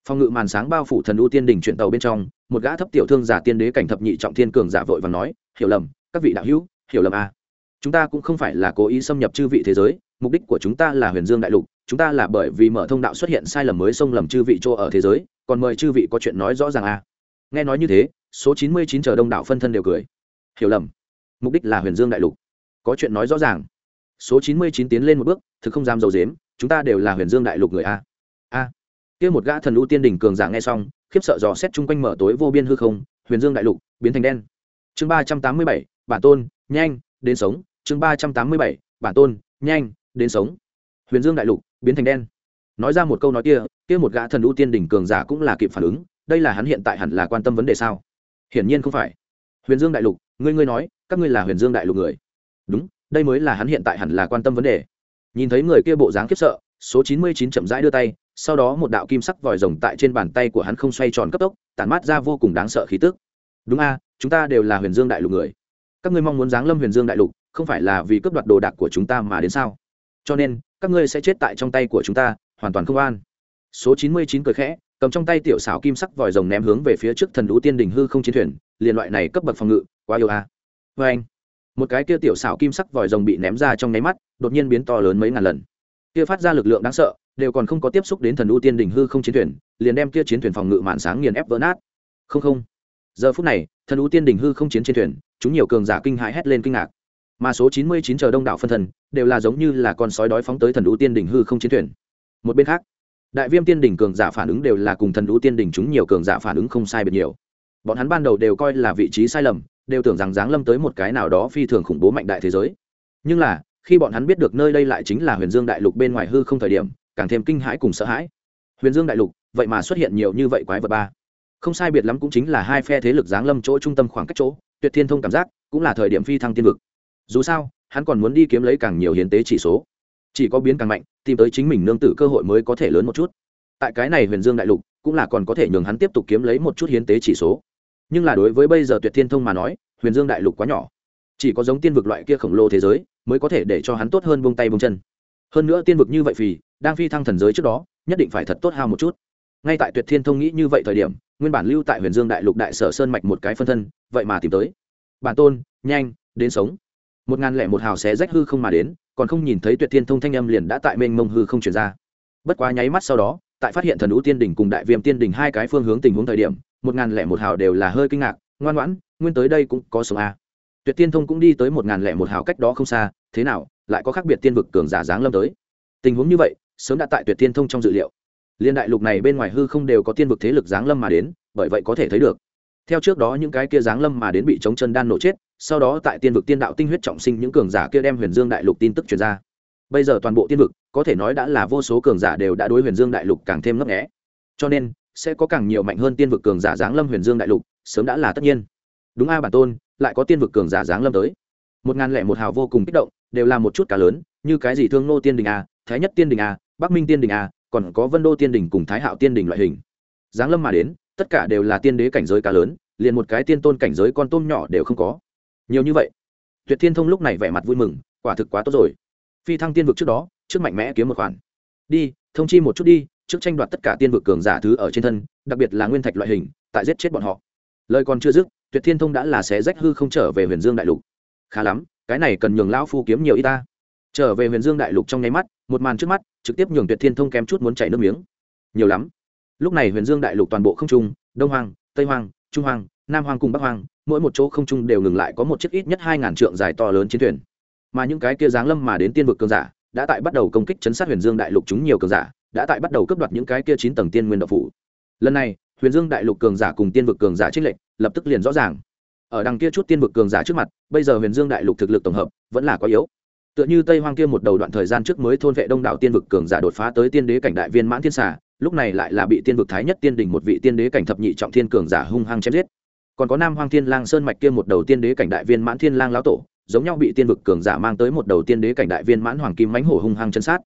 Phòng ngự màn sáng bao phủ thần ưu tiên đỉnh chuyển tàu bên trong, một gã thấp tiểu thương giả tiên đế cảnh thập nhị trọng thiên cường giả vội và nói, hiểu lầm, các vị đạo hữu, hiểu lầm a chúng ta cũng không phải là cố ý xâm nhập chư vị thế giới, mục đích của chúng ta là huyền dương đại lục, chúng ta là bởi vì mở thông đạo xuất hiện sai lầm mới xông lầm chư vị chỗ ở thế giới, còn mời chư vị có chuyện nói rõ ràng a nghe nói như thế, số chín mươi chín chờ đông đảo phân thân đều cười. Hiểu lầm. Mục đích là huyền dương đại lục. Có chuyện nói rõ ràng. Số chín mươi chín tiến lên một bước, thực không dám dầu dếm, chúng ta đều là huyền dương đại lục người a a kia một gã thần lũ tiên đỉnh cường giả nghe xong, khiếp sợ dò xét chung quanh mở tối vô biên hư không, huyền dương đại lục, biến thành đen. Chương ba trăm tám mươi bảy, bản tôn, nhanh đến sống, chương ba trăm tám mươi bảy, bản tôn, nhanh, đến sống. Huyền dương đại lục biến thành đen. Nói ra một câu nói kia kia một gã thần ưu tiên đỉnh cường giả cũng là kịp phản ứng, đây là hắn hiện tại hẳn là quan tâm vấn đề sao? Hiển nhiên không phải. Huyền dương đại lục, ngươi ngươi nói, các ngươi là huyền dương đại lục người. Đúng, đây mới là hắn hiện tại hẳn là quan tâm vấn đề. Nhìn thấy người kia bộ dáng khiếp sợ, số chín mươi chín chậm rãi đưa tay, sau đó một đạo kim sắc vòi rồng tại trên bàn tay của hắn không xoay tròn cấp tốc, tản mát ra vô cùng đáng sợ khí tức. Đúng a, chúng ta đều là huyền dương đại lục người các ngươi mong muốn giáng lâm huyền dương đại lục, không phải là vì cướp đoạt đồ đạc của chúng ta mà đến sao? Cho nên, các ngươi sẽ chết tại trong tay của chúng ta, hoàn toàn không an. Số chín mươi chín cười khẽ, cầm trong tay tiểu xảo kim sắc vòi rồng ném hướng về phía trước thần lũ tiên đình hư không chiến thuyền, liền loại này cấp bậc phòng ngự, quá yêu a. À. vê anh. Một cái kia tiểu xảo kim sắc vòi rồng bị ném ra trong nháy mắt, đột nhiên biến to lớn mấy ngàn lần. Kia phát ra lực lượng đáng sợ, đều còn không có tiếp xúc đến thần lũ tiên đình hư không chiến thuyền, liền đem kia chiến thuyền phòng ngự mạn sáng nghiền ép vỡ nát. Không không. Giờ phút này, thần lũ tiên đình hư không chiến trên thuyền chúng nhiều cường giả kinh hãi hét lên kinh ngạc. Mà số chín mươi chín chờ đông đảo phân thần, đều là giống như là con sói đói phóng tới thần đũ tiên đình hư không chiến thuyền. Một bên khác, đại viêm tiên đỉnh cường giả phản ứng đều là cùng thần đũ tiên đỉnh chúng nhiều cường giả phản ứng không sai biệt nhiều. Bọn hắn ban đầu đều coi là vị trí sai lầm, đều tưởng rằng giáng lâm tới một cái nào đó phi thường khủng bố mạnh đại thế giới. Nhưng là, khi bọn hắn biết được nơi đây lại chính là huyền dương đại lục bên ngoài hư không thời điểm, càng thêm kinh hãi cùng sợ hãi. Huyền dương đại lục, vậy mà xuất hiện nhiều như vậy quái vật ba. Không sai biệt lắm cũng chính là hai phe thế lực giáng lâm chỗ trung tâm khoảng cách chỗ tuyệt thiên thông cảm giác cũng là thời điểm phi thăng tiên vực. Dù sao, hắn còn muốn đi kiếm lấy càng nhiều hiến tế chỉ số. Chỉ có biến càng mạnh, tìm tới chính mình nương tử cơ hội mới có thể lớn một chút. Tại cái này huyền dương đại lục, cũng là còn có thể nhường hắn tiếp tục kiếm lấy một chút hiến tế chỉ số. Nhưng là đối với bây giờ tuyệt thiên thông mà nói, huyền dương đại lục quá nhỏ. Chỉ có giống tiên vực loại kia khổng lồ thế giới, mới có thể để cho hắn tốt hơn bông tay bông chân. Hơn nữa tiên vực như vậy vì đang phi thăng thần giới trước đó, nhất định phải thật tốt hao một chút. Ngay tại tuyệt thiên thông nghĩ như vậy thời điểm, nguyên bản lưu tại huyền dương đại lục đại sở sơn mạch một cái phân thân vậy mà tìm tới. Bản tôn, nhanh, đến sống. Một ngàn lẻ một hào xé rách hư không mà đến, còn không nhìn thấy tuyệt thiên thông thanh âm liền đã tại mênh mông hư không chuyển ra. Bất quá nháy mắt sau đó, tại phát hiện thần ú tiên đỉnh cùng đại viêm tiên đỉnh hai cái phương hướng tình huống thời điểm, một ngàn lẻ một hào đều là hơi kinh ngạc, ngoan ngoãn, nguyên tới đây cũng có số a à. tuyệt tiên thông cũng đi tới một ngàn lẻ một hào cách đó không xa, thế nào, lại có khác biệt tiên vực cường giả giáng lâm tới. Tình huống như vậy, sớm đã tại tuyệt tiên thông trong dự liệu. Liên đại lục này bên ngoài hư không đều có tiên vực thế lực giáng lâm mà đến, bởi vậy có thể thấy được theo trước đó những cái kia giáng lâm mà đến bị chống chân đan nổ chết, sau đó tại tiên vực tiên đạo tinh huyết trọng sinh những cường giả kia đem huyền dương đại lục tin tức truyền ra. Bây giờ toàn bộ tiên vực, có thể nói đã là vô số cường giả đều đã đối huyền dương đại lục càng thêm ngấp nghẽ cho nên, sẽ có càng nhiều mạnh hơn tiên vực cường giả giáng lâm huyền dương đại lục, sớm đã là tất nhiên. Đúng a bản tôn, lại có tiên vực cường giả giáng lâm tới. Một ngàn lẻ một hào vô cùng kích động, đều là một chút cá lớn, như cái gì thương nô tiên đình a, thái nhất tiên đình a, bắc minh tiên đình a, còn có vân đô tiên đình cùng thái hạo tiên đình loại hình. Giáng lâm mà đến tất cả đều là tiên đế cảnh giới cá lớn, liền một cái tiên tôn cảnh giới con tôm nhỏ đều không có. Nhiều như vậy, tuyệt thiên thông lúc này vẻ mặt vui mừng, quả thực quá tốt rồi. Phi thăng tiên vực trước đó, trước mạnh mẽ kiếm một khoản. Đi, thông chi một chút đi, trước tranh đoạt tất cả tiên vực cường giả thứ ở trên thân, đặc biệt là nguyên thạch loại hình, tại giết chết bọn họ. Lời còn chưa dứt, tuyệt thiên thông đã là xé rách hư không trở về huyền dương đại lục. Khá lắm, cái này cần nhường lão phu kiếm nhiều y ta. Trở về huyền dương đại lục trong nháy mắt, một màn trước mắt, trực tiếp nhường tuyệt thiên thông kém chút muốn chảy nước miếng. Nhiều lắm lúc này huyền dương đại lục toàn bộ không trung, đông hoàng tây hoàng trung hoàng nam hoàng cùng bắc hoàng mỗi một chỗ không trung đều ngừng lại có một chiếc ít nhất hai ngàn trượng dài to lớn chiến thuyền. Mà những cái kia giáng lâm mà đến tiên vực cường giả, đã tại bắt đầu công kích chấn sát huyền dương đại lục chúng nhiều cường giả, đã tại bắt đầu cướp đoạt những cái kia chín tầng tiên nguyên độc phủ. Lần này, huyền dương đại lục cường giả cùng tiên vực cường giả trích lệnh lập tức liền rõ ràng. Ở đằng kia chút tiên vực cường giả trước mặt, bây giờ huyền dương đại lục thực lực tổng hợp, vẫn là quá yếu. Tựa như tây hoang kia một đầu đoạn thời gian trước mới thôn vệ đông đảo tiên vực cường giả đột phá tới tiên đế cảnh đại viên mãn thiên xà lúc này lại là bị tiên vực thái nhất tiên đình một vị tiên đế cảnh thập nhị trọng thiên cường giả hung hăng chém giết. Còn có nam hoang thiên lang sơn mạch kia một đầu tiên đế cảnh đại viên mãn thiên lang lão tổ, giống nhau bị tiên vực cường giả mang tới một đầu tiên đế cảnh đại viên mãn hoàng kim mãnh hổ hung hăng chân sát.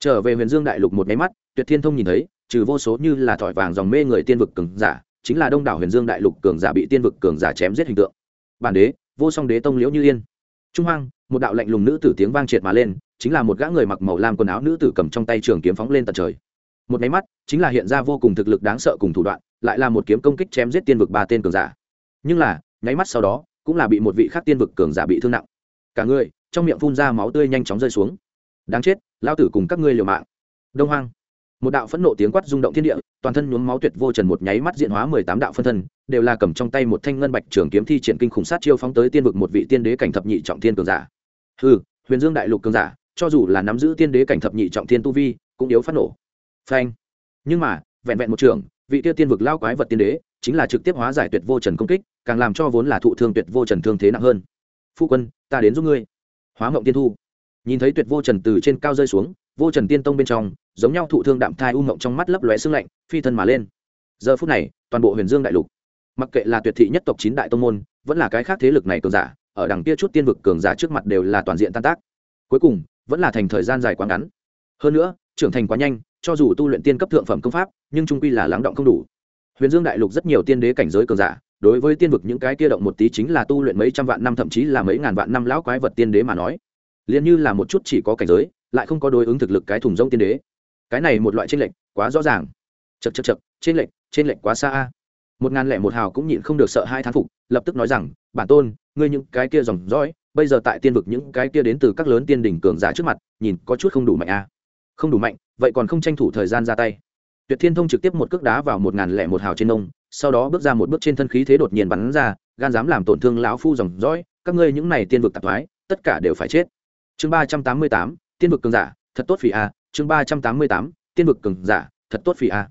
Trở về huyền dương đại lục một máy mắt, tuyệt thiên thông nhìn thấy, trừ vô số như là thỏi vàng dòng mê người tiên vực cường giả, chính là đông đảo huyền dương đại lục cường giả bị tiên vực cường giả chém giết hình tượng. Bản đế, vô song đế tông liễu như yên. Trung hoang, một đạo lạnh lùng nữ tử tiếng vang triệt mà lên, chính là một gã người mặc màu lam quần áo nữ tử cầm trong tay trường kiếm phóng lên tận trời một máy mắt, chính là hiện ra vô cùng thực lực đáng sợ cùng thủ đoạn, lại là một kiếm công kích chém giết tiên vực ba tên cường giả. Nhưng là, nháy mắt sau đó, cũng là bị một vị khác tiên vực cường giả bị thương nặng. Cả người, trong miệng phun ra máu tươi nhanh chóng rơi xuống. Đáng chết lao tử cùng các ngươi liều mạng. Đông hoang. Một đạo phẫn nộ tiếng quát rung động thiên địa, toàn thân nhuốm máu tuyệt vô trần một nháy mắt diện hóa mười tám đạo phân thân, đều là cầm trong tay một thanh ngân bạch trường kiếm thi triển kinh khủng sát chiêu phóng tới tiên vực một vị tiên đế cảnh thập nhị trọng thiên cường giả. Ừ huyền dương đại lục cường giả, cho dù là nắm giữ tiên đế cảnh thập nhị trọng thiên tu vi, cũng yếu phát nổ phanh. Nhưng mà, vẹn vẹn một trường, vị tiêu tiên vực lao quái vật tiên đế chính là trực tiếp hóa giải tuyệt vô trần công kích, càng làm cho vốn là thụ thương tuyệt vô trần thương thế nặng hơn. Phu quân, ta đến giúp ngươi. Hóa mộng tiên thu. Nhìn thấy tuyệt vô trần từ trên cao rơi xuống, vô trần tiên tông bên trong, giống nhau thụ thương đạm thai u mộng trong mắt lấp lóe sương lạnh, phi thân mà lên. Giờ phút này, toàn bộ huyền dương đại lục, mặc kệ là tuyệt thị nhất tộc chín đại tông môn, vẫn là cái khác thế lực này cường giả, ở đằng kia chút tiên vực cường giả trước mặt đều là toàn diện tan tác. Cuối cùng, vẫn là thành thời gian dài quá ngắn. Hơn nữa, trưởng thành quá nhanh cho dù tu luyện tiên cấp thượng phẩm công pháp, nhưng trung quy là lắng động không đủ. Huyền dương đại lục rất nhiều tiên đế cảnh giới cường giả, đối với tiên vực những cái kia động một tí chính là tu luyện mấy trăm vạn năm, thậm chí là mấy ngàn vạn năm lão quái vật tiên đế mà nói. Liền như là một chút chỉ có cảnh giới, lại không có đối ứng thực lực cái thùng rông tiên đế. Cái này một loại trên lệnh quá rõ ràng. Chật chật chật trên lệnh trên lệnh quá xa a. Một ngàn lẻ một hào cũng nhịn không được sợ hai thán phục, lập tức nói rằng, bản tôn, ngươi những cái kia dòng dõi, bây giờ tại tiên vực những cái kia đến từ các lớn tiên đỉnh cường giả trước mặt, nhìn có chút không đủ mạnh a. Không đủ mạnh vậy còn không tranh thủ thời gian ra tay. Tuyệt thiên thông trực tiếp một cước đá vào một ngàn lẻ một hào trên nông sau đó bước ra một bước trên thân khí thế đột nhiên bắn ra, gan dám làm tổn thương lão phu dòng dõi, các ngươi những này tiên vực tạp thoái, tất cả đều phải chết. Chương ba trăm tám mươi tám, tiên vực cường giả, thật tốt phỉ a. Chương ba trăm tám mươi tám, tiên vực cường giả, thật tốt phỉ a.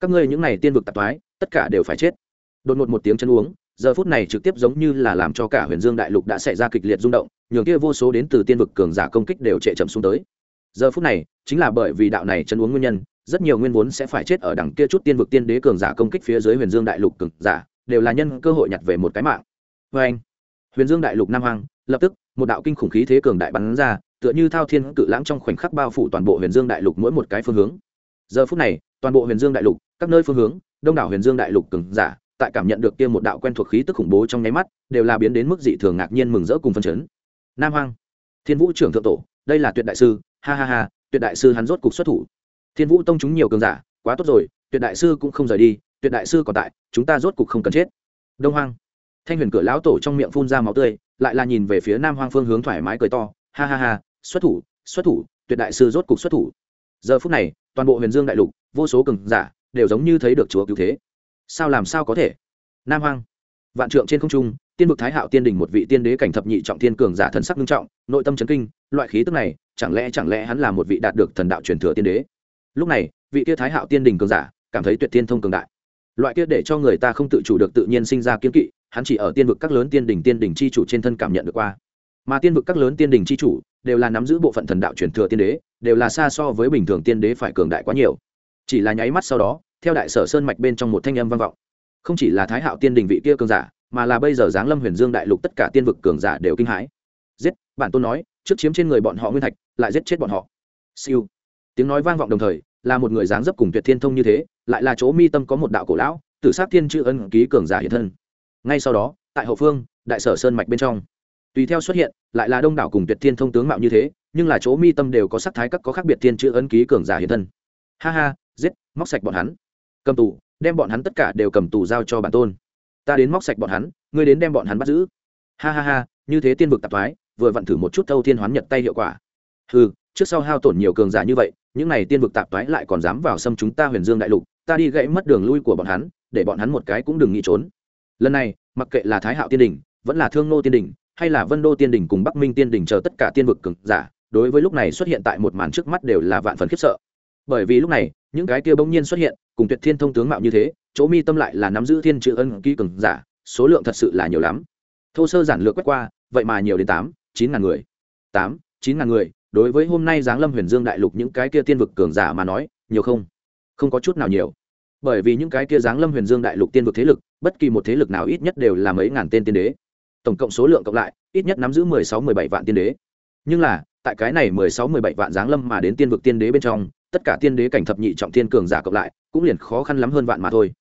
Các ngươi những này tiên vực tạp thoái, tất cả đều phải chết. Đột ngột một tiếng chân uống, giờ phút này trực tiếp giống như là làm cho cả huyền dương đại lục đã xảy ra kịch liệt rung động, nhường kia vô số đến từ tiên vực cường giả công kích đều trệ chậm xuống tới giờ phút này, chính là bởi vì đạo này chân uống nguyên nhân, rất nhiều nguyên vốn sẽ phải chết ở đằng kia chút tiên vực tiên đế cường giả công kích phía dưới huyền dương đại lục cường giả, đều là nhân cơ hội nhặt về một cái mạng. Vê anh, huyền dương đại lục nam hoàng lập tức, một đạo kinh khủng khí thế cường đại bắn ra, tựa như thao thiên cự lãng trong khoảnh khắc bao phủ toàn bộ huyền dương đại lục mỗi một cái phương hướng. Giờ phút này, toàn bộ huyền dương đại lục, các nơi phương hướng, đông đảo huyền dương đại lục cường giả, tại cảm nhận được kia một đạo quen thuộc khí tức khủng bố trong nháy mắt, đều là biến đến mức dị thường ngạc nhiên mừng rỡ cùng phân chấn. Nam hoàng thiên vũ trưởng thượng tổ, đây là tuyệt đại sư ha ha ha, tuyệt đại sư hắn rốt cục xuất thủ. Thiên vũ tông chúng nhiều cường giả, quá tốt rồi, tuyệt đại sư cũng không rời đi, tuyệt đại sư còn tại, chúng ta rốt cục không cần chết. Đông hoang. Thanh huyền cửa lão tổ trong miệng phun ra máu tươi, lại là nhìn về phía nam hoang phương hướng thoải mái cười to, ha ha ha, xuất thủ xuất thủ, tuyệt đại sư rốt cục xuất thủ. Giờ phút này, toàn bộ huyền dương đại lục, vô số cường giả, đều giống như thấy được chúa cứu thế. Sao làm sao có thể? Nam hoang vạn trượng trên không trung, tiên vực thái hạo tiên đình một vị tiên đế cảnh thập nhị trọng Tiên cường giả thần sắc nghiêm trọng, nội tâm chấn kinh, loại khí tức này, chẳng lẽ chẳng lẽ hắn là một vị đạt được thần đạo truyền thừa tiên đế? Lúc này, vị kia thái hạo tiên đình cường giả cảm thấy tuyệt tiên thông cường đại. Loại kia để cho người ta không tự chủ được tự nhiên sinh ra kiên kỵ, hắn chỉ ở tiên vực các lớn tiên đình tiên đình chi chủ trên thân cảm nhận được qua. Mà tiên vực các lớn tiên đình chi chủ đều là nắm giữ bộ phận thần đạo truyền thừa tiên đế, đều là xa so với bình thường tiên đế phải cường đại quá nhiều. Chỉ là nháy mắt sau đó, theo đại sở sơn mạch bên trong một thanh âm vang vọng không chỉ là thái hạo tiên đình vị kia cường giả, mà là bây giờ giáng lâm huyền dương đại lục tất cả tiên vực cường giả đều kinh hãi. Giết, bản tôn nói, trước chiếm trên người bọn họ nguyên thạch, lại giết chết bọn họ. Siêu. Tiếng nói vang vọng đồng thời, là một người dáng dấp cùng tuyệt thiên thông như thế, lại là chỗ mi tâm có một đạo cổ lão, tử sát thiên chữ ân ký cường giả hiện thân. Ngay sau đó, tại hậu phương, đại sở sơn mạch bên trong. Tùy theo xuất hiện, lại là đông đảo cùng tuyệt thiên thông tướng mạo như thế, nhưng là chỗ mi tâm đều có sắc thái các có khác biệt thiên chữ ân ký cường giả hiện thân. Ha ha, giết, móc sạch bọn hắn. Cầm tù đem bọn hắn tất cả đều cầm tù giao cho bản tôn. Ta đến móc sạch bọn hắn, ngươi đến đem bọn hắn bắt giữ. Ha ha ha, như thế tiên vực tạp thoái, vừa vặn thử một chút thâu thiên hoán nhật tay hiệu quả. Ừ trước sau hao tổn nhiều cường giả như vậy, những này tiên vực tạp thoái lại còn dám vào xâm chúng ta huyền dương đại lục, ta đi gãy mất đường lui của bọn hắn, để bọn hắn một cái cũng đừng nghĩ trốn. Lần này, mặc kệ là thái hạo tiên đình, vẫn là thương nô tiên đình, hay là vân đô tiên đình cùng bắc minh tiên đình chờ tất cả tiên vực cường giả, đối với lúc này xuất hiện tại một màn trước mắt đều là vạn phần khiếp sợ bởi vì lúc này, những cái kia bỗng nhiên xuất hiện, cùng tuyệt thiên thông tướng mạo như thế, chỗ mi tâm lại là nắm giữ thiên chữ ân ký cường giả, số lượng thật sự là nhiều lắm. Thô sơ giản lược quét qua, vậy mà nhiều đến tám, chín ngàn người. Tám, chín ngàn người, đối với hôm nay giáng lâm huyền dương đại lục những cái kia tiên vực cường giả mà nói, nhiều không? Không có chút nào nhiều. Bởi vì những cái kia giáng lâm huyền dương đại lục tiên vực thế lực, bất kỳ một thế lực nào ít nhất đều là mấy ngàn tên tiên đế. Tổng cộng số lượng cộng lại, ít nhất nắm giữ mười sáu, mười bảy vạn tiên đế. Nhưng là, tại cái này mười sáu, mười bảy vạn giáng lâm mà đến tiên vực tiên đế bên trong tất cả tiên đế cảnh thập nhị trọng thiên cường giả cộng lại, cũng liền khó khăn lắm hơn vạn mà thôi.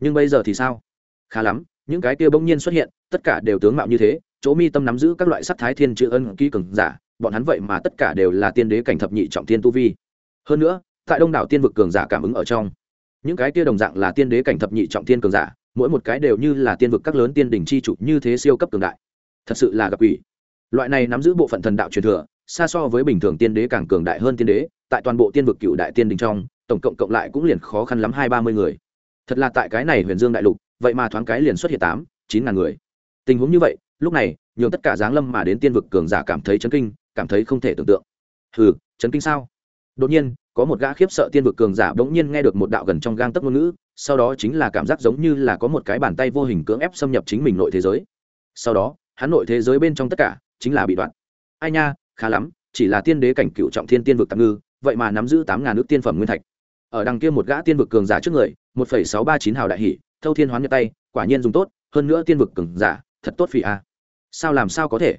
Nhưng bây giờ thì sao? Khá lắm, những cái kia bỗng nhiên xuất hiện, tất cả đều tướng mạo như thế, chỗ mi tâm nắm giữ các loại sắc thái thiên chữ ân ký cường giả, bọn hắn vậy mà tất cả đều là tiên đế cảnh thập nhị trọng thiên tu vi. Hơn nữa, tại đông đảo tiên vực cường giả cảm ứng ở trong, những cái kia đồng dạng là tiên đế cảnh thập nhị trọng thiên cường giả, mỗi một cái đều như là tiên vực các lớn tiên đỉnh chi chủ như thế siêu cấp cường đại. Thật sự là gặp ủy loại này nắm giữ bộ phận thần đạo truyền thừa xa so với bình thường tiên đế càng cường đại hơn tiên đế, tại toàn bộ tiên vực cựu đại tiên đình trong, tổng cộng cộng lại cũng liền khó khăn lắm hai ba mươi người. Thật là tại cái này huyền dương đại lục, vậy mà thoáng cái liền xuất hiện tám, chín ngàn người. Tình huống như vậy, lúc này, nhường tất cả giáng lâm mà đến tiên vực cường giả cảm thấy chấn kinh, cảm thấy không thể tưởng tượng. Hừ, chấn kinh sao? Đột nhiên, có một gã khiếp sợ tiên vực cường giả bỗng nhiên nghe được một đạo gần trong gang tấc ngôn ngữ, sau đó chính là cảm giác giống như là có một cái bàn tay vô hình cưỡng ép xâm nhập chính mình nội thế giới. Sau đó, hắn nội thế giới bên trong tất cả chính là bị đoạn. Ai nha khá lắm, chỉ là tiên đế cảnh cựu trọng thiên tiên vực tạm ngư, vậy mà nắm giữ tám ngàn nước tiên phẩm nguyên thạch. Ở đằng kia một gã tiên vực cường giả trước người, một phẩy sáu ba chín hào đại hỷ, thâu thiên hoán nhật tay, quả nhiên dùng tốt, hơn nữa tiên vực cường giả, thật tốt phỉ a. Sao làm sao có thể?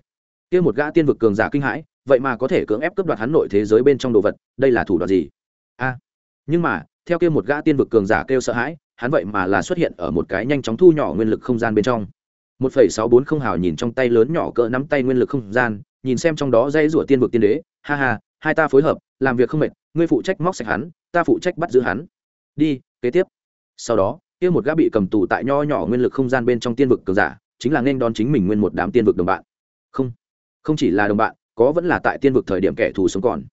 Kia một gã tiên vực cường giả kinh hãi, vậy mà có thể cưỡng ép cướp đoạt hắn nội thế giới bên trong đồ vật, đây là thủ đoạn gì? A. Nhưng mà, theo kia một gã tiên vực cường giả kêu sợ hãi, hắn vậy mà là xuất hiện ở một cái nhanh chóng thu nhỏ nguyên lực không gian bên trong. Một phẩy sáu bốn không hào nhìn trong tay lớn nhỏ cỡ nắm tay nguyên lực không gian nhìn xem trong đó dây rủa tiên vực tiên đế, ha ha, hai ta phối hợp, làm việc không mệt, ngươi phụ trách móc sạch hắn, ta phụ trách bắt giữ hắn. Đi, kế tiếp. Sau đó, kia một gã bị cầm tù tại nho nhỏ nguyên lực không gian bên trong tiên vực cường giả, chính là nên đón chính mình nguyên một đám tiên vực đồng bạn. Không không chỉ là đồng bạn, có vẫn là tại tiên vực thời điểm kẻ thù sống còn.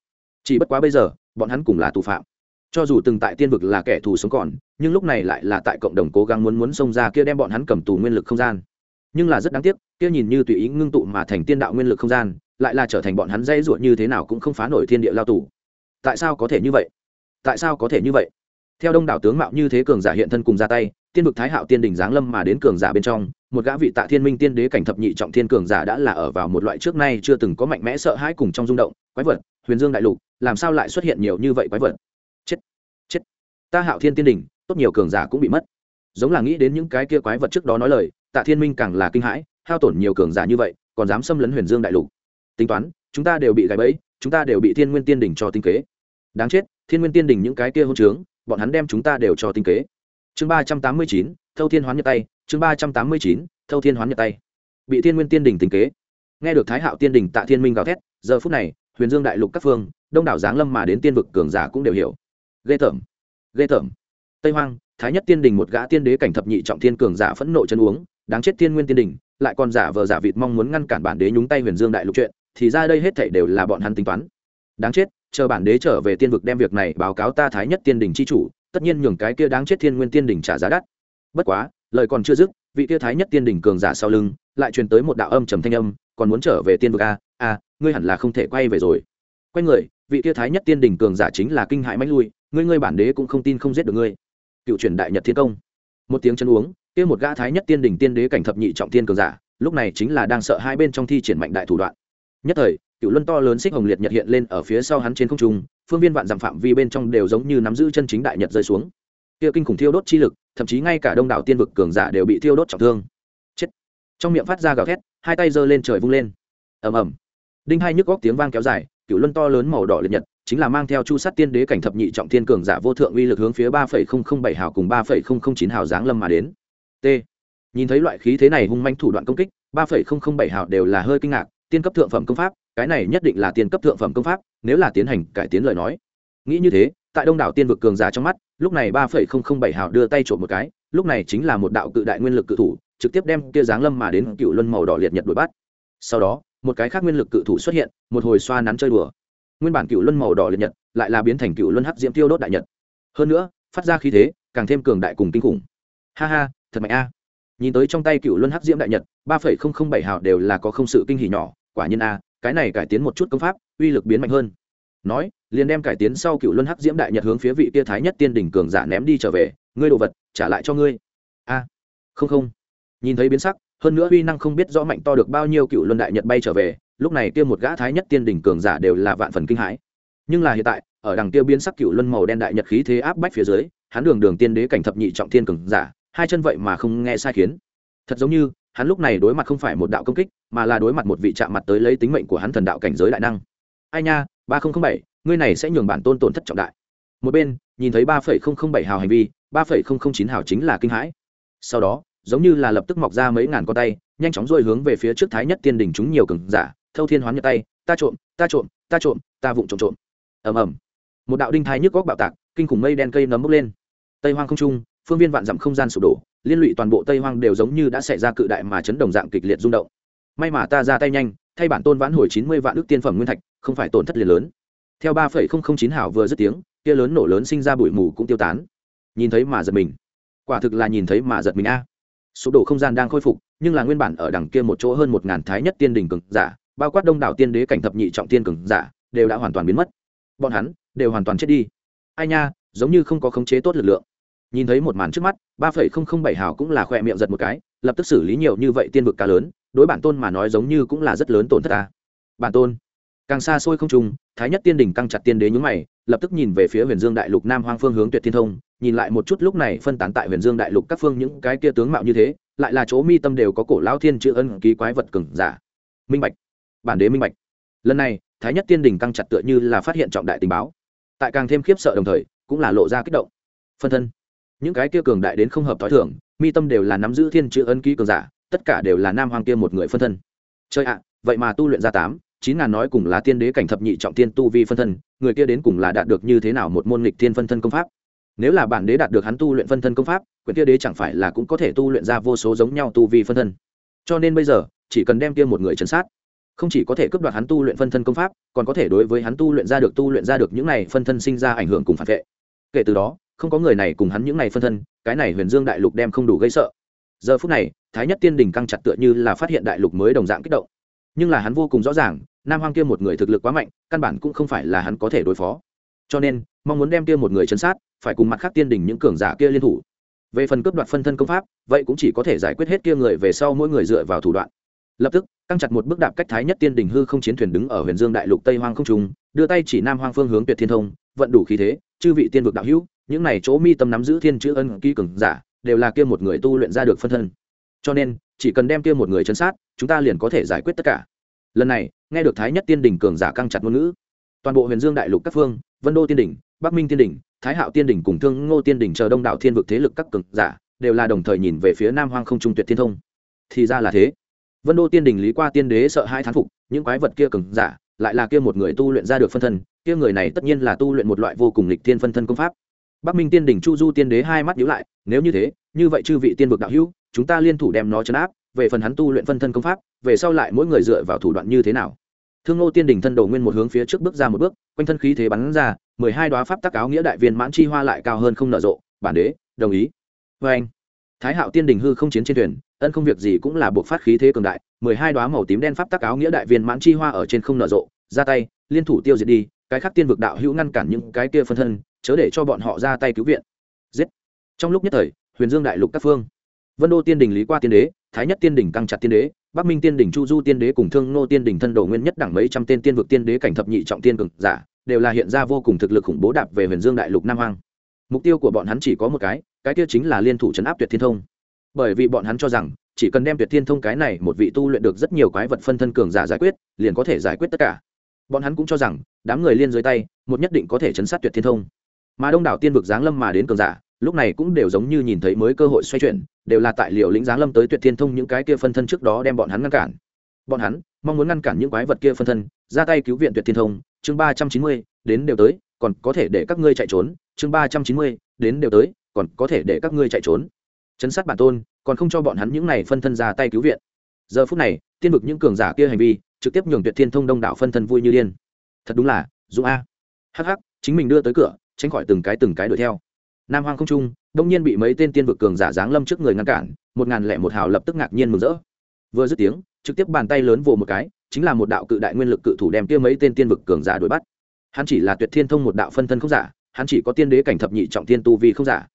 Chỉ bất quá bây giờ, bọn hắn cùng là tù phạm. Cho dù từng tại tiên vực là kẻ thù sống còn, nhưng lúc này lại là tại cộng đồng cố gắng muốn muốn xông ra kia đem bọn hắn cầm tù nguyên lực không gian nhưng là rất đáng tiếc, kia nhìn như tùy ý ngưng tụ mà thành tiên đạo nguyên lực không gian, lại là trở thành bọn hắn dây ruột như thế nào cũng không phá nổi thiên địa lao tù. Tại sao có thể như vậy? Tại sao có thể như vậy? Theo đông đảo tướng mạo như thế cường giả hiện thân cùng ra tay, tiên vực thái hạo tiên đình giáng lâm mà đến cường giả bên trong, một gã vị tạ thiên minh tiên đế cảnh thập nhị trọng thiên cường giả đã là ở vào một loại trước nay chưa từng có mạnh mẽ sợ hãi cùng trong rung động, quái vật, huyền dương đại lục, làm sao lại xuất hiện nhiều như vậy quái vật? Chết chết. Ta hạo thiên tiên đình, tốt nhiều cường giả cũng bị mất. Giống là nghĩ đến những cái kia quái vật trước đó nói lời tạ thiên minh càng là kinh hãi, hao tổn nhiều cường giả như vậy, còn dám xâm lấn huyền dương đại lục. Tính toán, chúng ta đều bị gãy bẫy, chúng ta đều bị thiên nguyên tiên đình cho tinh kế. Đáng chết, thiên nguyên tiên đình những cái kia hôn trướng, bọn hắn đem chúng ta đều cho tinh kế. Chương ba trăm tám mươi chín, thâu thiên hoán nhật tay, chương ba trăm tám mươi chín, thâu thiên hoán nhật tay. Bị thiên nguyên tiên đình tinh kế. Nghe được thái hạo tiên đình tạ thiên minh gào thét, giờ phút này, huyền dương đại lục các phương, đông đảo giáng lâm mà đến tiên vực cường giả cũng đều hiểu. Ghê tởm ghê tởm. Tây hoang, thái nhất tiên đình một gã tiên đế cảnh thập nhị trọng thiên cường giả phẫn nộ chân uống đáng chết Thiên nguyên tiên đình, lại còn giả vờ giả vịt mong muốn ngăn cản bản đế nhúng tay huyền dương đại lục chuyện, thì ra đây hết thảy đều là bọn hắn tính toán. Đáng chết, chờ bản đế trở về tiên vực đem việc này báo cáo ta thái nhất tiên đình chi chủ, tất nhiên nhường cái kia đáng chết thiên nguyên tiên đình trả giá đắt. Bất quá, lời còn chưa dứt, vị kia thái nhất tiên đình cường giả sau lưng, lại truyền tới một đạo âm trầm thanh âm, còn muốn trở về tiên vực a a, ngươi hẳn là không thể quay về rồi. Quay người, vị kia thái nhất tiên đình cường giả chính là kinh hại mãnh lui, ngươi ngươi bản đế cũng không tin không giết được ngươi. Cựu truyền đại nhật thiên công. Một tiếng chân uống kia một gã thái nhất tiên Đỉnh tiên đế cảnh thập nhị trọng tiên cường giả, lúc này chính là đang sợ hai bên trong thi triển mạnh đại thủ đoạn. Nhất thời, cựu luân to lớn xích hồng liệt nhật hiện lên ở phía sau hắn trên không trung, phương viên vạn dặm phạm vi bên trong đều giống như nắm giữ chân chính đại nhật rơi xuống. Kia kinh khủng thiêu đốt chi lực, thậm chí ngay cả đông đảo tiên vực cường giả đều bị thiêu đốt trọng thương. Chết. Trong miệng phát ra gào thét, hai tay giơ lên trời vung lên. Ầm ầm. Đinh hai nhức góc tiếng vang kéo dài, cựu luân to lớn màu đỏ liệt nhật, chính là mang theo chu sát tiên đế cảnh thập nhị trọng thiên cường giả vô thượng uy lực hướng phía ba phẩy không không bảy hào cùng ba phẩy không không chín hào giáng lâm mà đến t. Nhìn thấy loại khí thế này hung manh thủ đoạn công kích, ba phẩy không không bảy hào đều là hơi kinh ngạc, tiên cấp thượng phẩm công pháp, cái này nhất định là tiên cấp thượng phẩm công pháp, nếu là tiến hành cải tiến lời nói. Nghĩ như thế, tại đông đảo tiên vực cường giả trong mắt, lúc này ba phẩy không không bảy hào đưa tay trộm một cái, lúc này chính là một đạo cự đại nguyên lực cự thủ, trực tiếp đem kia giáng lâm mà đến cựu luân màu đỏ liệt nhật đuổi bắt. Sau đó, một cái khác nguyên lực cự thủ xuất hiện, một hồi xoa nắn chơi đùa. Nguyên bản cựu luân màu đỏ liệt nhật, lại là biến thành cựu luân hắc diễm tiêu đốt đại nhật. Hơn nữa, phát ra khí thế, càng thêm cường đại cùng kinh khủng. Ha ha thật mạnh a. Nhìn tới trong tay cựu luân hắc diễm đại nhật, ba phẩy không không bảy hào đều là có không sự kinh hỉ nhỏ, quả nhiên a, cái này cải tiến một chút công pháp, uy lực biến mạnh hơn. Nói, liền đem cải tiến sau cựu luân hắc diễm đại nhật hướng phía vị kia thái nhất tiên đỉnh cường giả ném đi trở về, ngươi đồ vật, trả lại cho ngươi. A, không không. Nhìn thấy biến sắc, hơn nữa uy năng không biết rõ mạnh to được bao nhiêu cựu luân đại nhật bay trở về, lúc này kia một gã thái nhất tiên đỉnh cường giả đều là vạn phần kinh hãi. Nhưng là hiện tại, ở đằng kia biến sắc cựu luân màu đen đại nhật khí thế áp bách phía dưới, hắn đường đường tiên đế cảnh thập nhị trọng thiên cường giả hai chân vậy mà không nghe sai khiến. Thật giống như, hắn lúc này đối mặt không phải một đạo công kích, mà là đối mặt một vị chạm mặt tới lấy tính mệnh của hắn thần đạo cảnh giới đại năng. Ai nha, ba nghìn bảy, ngươi này sẽ nhường bản tôn tổn thất trọng đại. Một bên, nhìn thấy ba phẩy không không bảy hào hành vi, ba phẩy không không chín hào chính là kinh hãi. Sau đó, giống như là lập tức mọc ra mấy ngàn con tay, nhanh chóng dôi hướng về phía trước thái nhất tiên đình chúng nhiều cường giả, thâu thiên hoán nhật tay, ta trộm ta trộm ta trộm, ta vụng trộm trộm. Ầm ầm. Một đạo đinh thái nhức góc bạo tạc, kinh khủng mây đen cây nấm bốc lên. Tây hoang không trung phương viên vạn dặm không gian sụp đổ, liên lụy toàn bộ tây hoang đều giống như đã xảy ra cự đại mà chấn động dạng kịch liệt rung động. May mà ta ra tay nhanh, thay bản tôn vãn hồi chín mươi vạn ước tiên phẩm nguyên thạch, không phải tổn thất liền lớn. Theo ba phẩy không không chín hảo vừa dứt tiếng kia lớn nổ lớn sinh ra bụi mù cũng tiêu tán. Nhìn thấy mà giật mình. Quả thực là nhìn thấy mà giật mình a. Sụp đổ không gian đang khôi phục, nhưng là nguyên bản ở đằng kia một chỗ hơn một ngàn thái nhất tiên đỉnh cường giả, bao quát đông đảo tiên đế cảnh thập nhị trọng tiên cường giả, đều đã hoàn toàn biến mất. Bọn hắn đều hoàn toàn chết đi. Ai nha, giống như không có khống chế tốt lực lượng nhìn thấy một màn trước mắt, ba phẩy không không bảy hào cũng là khoe miệng giật một cái, lập tức xử lý nhiều như vậy tiên vực cá lớn, đối bản tôn mà nói giống như cũng là rất lớn tổn thất ta. Bản tôn, càng xa xôi không trung, thái nhất tiên đỉnh căng chặt tiên đế nhúng mày, lập tức nhìn về phía huyền dương đại lục nam hoang phương hướng tuyệt thiên thông, nhìn lại một chút lúc này phân tán tại huyền dương đại lục các phương những cái kia tướng mạo như thế, lại là chỗ mi tâm đều có cổ lao thiên chữ ân ký quái vật cừng giả. Minh bạch, bản đế minh bạch. Lần này, thái nhất tiên đỉnh căng chặt tựa như là phát hiện trọng đại tình báo. Tại càng thêm khiếp sợ đồng thời, cũng là lộ ra kích động. Phân thân những cái kia cường đại đến không hợp t h o i thường, mi tâm đều là nắm giữ thiên chữ ân ký cường giả, tất cả đều là nam hoàng kia một người phân thân. Chơi ạ, vậy mà tu luyện ra tám, chín ngàn nói cùng là tiên đế cảnh thập nhị trọng tiên tu vi phân thân, người kia đến cùng là đạt được như thế nào một môn lịch thiên phân thân công pháp? Nếu là bản đế đạt được hắn tu luyện phân thân công pháp, quyền kia đế chẳng phải là cũng có thể tu luyện ra vô số giống nhau tu vi phân thân. Cho nên bây giờ, chỉ cần đem kia một người chấn sát, không chỉ có thể cướp đoạt hắn tu luyện phân thân công pháp, còn có thể đối với hắn tu luyện ra được tu luyện ra được những này phân thân sinh ra ảnh hưởng cùng phản vệ. Kể từ đó không có người này cùng hắn những này phân thân, cái này huyền dương đại lục đem không đủ gây sợ. Giờ phút này, thái nhất tiên đình căng chặt tựa như là phát hiện đại lục mới đồng dạng kích động. Nhưng là hắn vô cùng rõ ràng, nam hoang kia một người thực lực quá mạnh, căn bản cũng không phải là hắn có thể đối phó. Cho nên, mong muốn đem kia một người chấn sát, phải cùng mặt khác tiên đình những cường giả kia liên thủ. Về phần cướp đoạt phân thân công pháp, vậy cũng chỉ có thể giải quyết hết kia người về sau mỗi người dựa vào thủ đoạn. Lập tức, căng chặt một bước đạp cách thái nhất tiên đình hư không chiến thuyền đứng ở huyền dương đại lục tây hoang không trung, đưa tay chỉ nam hoang phương hướng tuyệt thiên thông, vận đủ khí thế, chư vị tiên vực đạo hữu những này chỗ mi tâm nắm giữ thiên chữ ân ký cường giả, đều là kia một người tu luyện ra được phân thân. Cho nên, chỉ cần đem kia một người chấn sát, chúng ta liền có thể giải quyết tất cả. Lần này, nghe được thái nhất tiên đình cường giả căng chặt ngôn ngữ, toàn bộ huyền dương đại lục các phương, vân đô tiên đình, bắc minh tiên đình, thái hạo tiên đình cùng thương ngô tiên đình chờ đông đảo thiên vực thế lực các cường giả, đều là đồng thời nhìn về phía nam hoang không trung tuyệt thiên thông. Thì ra là thế. Vân đô tiên đình lý qua tiên đế sợ hai thán phục, những quái vật kia cường giả, lại là kia một người tu luyện ra được phân thân, kia người này tất nhiên là tu luyện một loại vô cùng lịch thiên phân thân công pháp bắc minh tiên đỉnh chu du tiên đế hai mắt nhíu lại, nếu như thế, như vậy chư vị tiên vực đạo hữu, chúng ta liên thủ đem nó chấn áp, về phần hắn tu luyện phân thân công pháp, về sau lại mỗi người dựa vào thủ đoạn như thế nào? Thương ngô tiên đỉnh thân đầu nguyên một hướng phía trước bước ra một bước, quanh thân khí thế bắn ra, mười hai đoá pháp tắc áo nghĩa đại viên mãn chi hoa lại cao hơn không nở rộ, bản đế, đồng ý. Vê anh, thái hạo tiên đình hư không chiến trên thuyền, ân không việc gì cũng là buộc phát khí thế cường đại, mười hai đoá màu tím đen pháp tắc áo nghĩa đại viên mãn chi hoa ở trên không nở rộ, ra tay, liên thủ tiêu diệt đi, cái khác tiên vực đạo hữu ngăn cản những cái kia phân thân chớ để cho bọn họ ra tay cứu viện. Giết. Trong lúc nhất thời, huyền dương đại lục các phương, vân đô tiên đình lý qua tiên đế, thái nhất tiên đình căng chặt tiên đế, bắc minh tiên đình chu du tiên đế cùng thương nô tiên đình thân đồ nguyên nhất đẳng mấy trăm tên tiên vực tiên đế cảnh thập nhị trọng tiên cực giả, đều là hiện ra vô cùng thực lực khủng bố đạp về huyền dương đại lục nam hoang. Mục tiêu của bọn hắn chỉ có một cái cái kia chính là liên thủ chấn áp tuyệt thiên thông. Bởi vì bọn hắn cho rằng, chỉ cần đem tuyệt thiên thông cái này một vị tu luyện được rất nhiều quái vật phân thân cường giả giải quyết, liền có thể giải quyết tất cả. Bọn hắn cũng cho rằng, đám người liên dưới tay, một nhất định có thể chấn sát tuyệt thiên thông mà đông đảo tiên vực giáng lâm mà đến cường giả, lúc này cũng đều giống như nhìn thấy mới cơ hội xoay chuyển, đều là tại liệu lĩnh giáng lâm tới tuyệt thiên thông những cái kia phân thân trước đó đem bọn hắn ngăn cản. Bọn hắn, mong muốn ngăn cản những quái vật kia phân thân, ra tay cứu viện tuyệt thiên thông, chương ba trăm chín mươi, đến đều tới, còn có thể để các ngươi chạy trốn, chương ba trăm chín mươi, đến đều tới, còn có thể để các ngươi chạy trốn. Chấn sát bản tôn, còn không cho bọn hắn những này phân thân ra tay cứu viện. Giờ phút này, tiên vực những cường giả kia hành vi, trực tiếp nhường tuyệt thiên thông đông đảo phân thân vui như điên. Thật đúng là, dũng a. Hh chính mình đưa tới cửa tránh khỏi từng cái từng cái đuổi theo. Nam hoang không trung, đông nhiên bị mấy tên tiên vực cường giả giáng lâm trước người ngăn cản, một ngàn lẻ một hào lập tức ngạc nhiên mừng rỡ. Vừa dứt tiếng, trực tiếp bàn tay lớn vồ một cái, chính là một đạo cự đại nguyên lực cự thủ đem kia mấy tên tiên vực cường giả đuổi bắt. Hắn chỉ là tuyệt thiên thông một đạo phân thân không giả, hắn chỉ có tiên đế cảnh thập nhị trọng tiên tu vi không giả.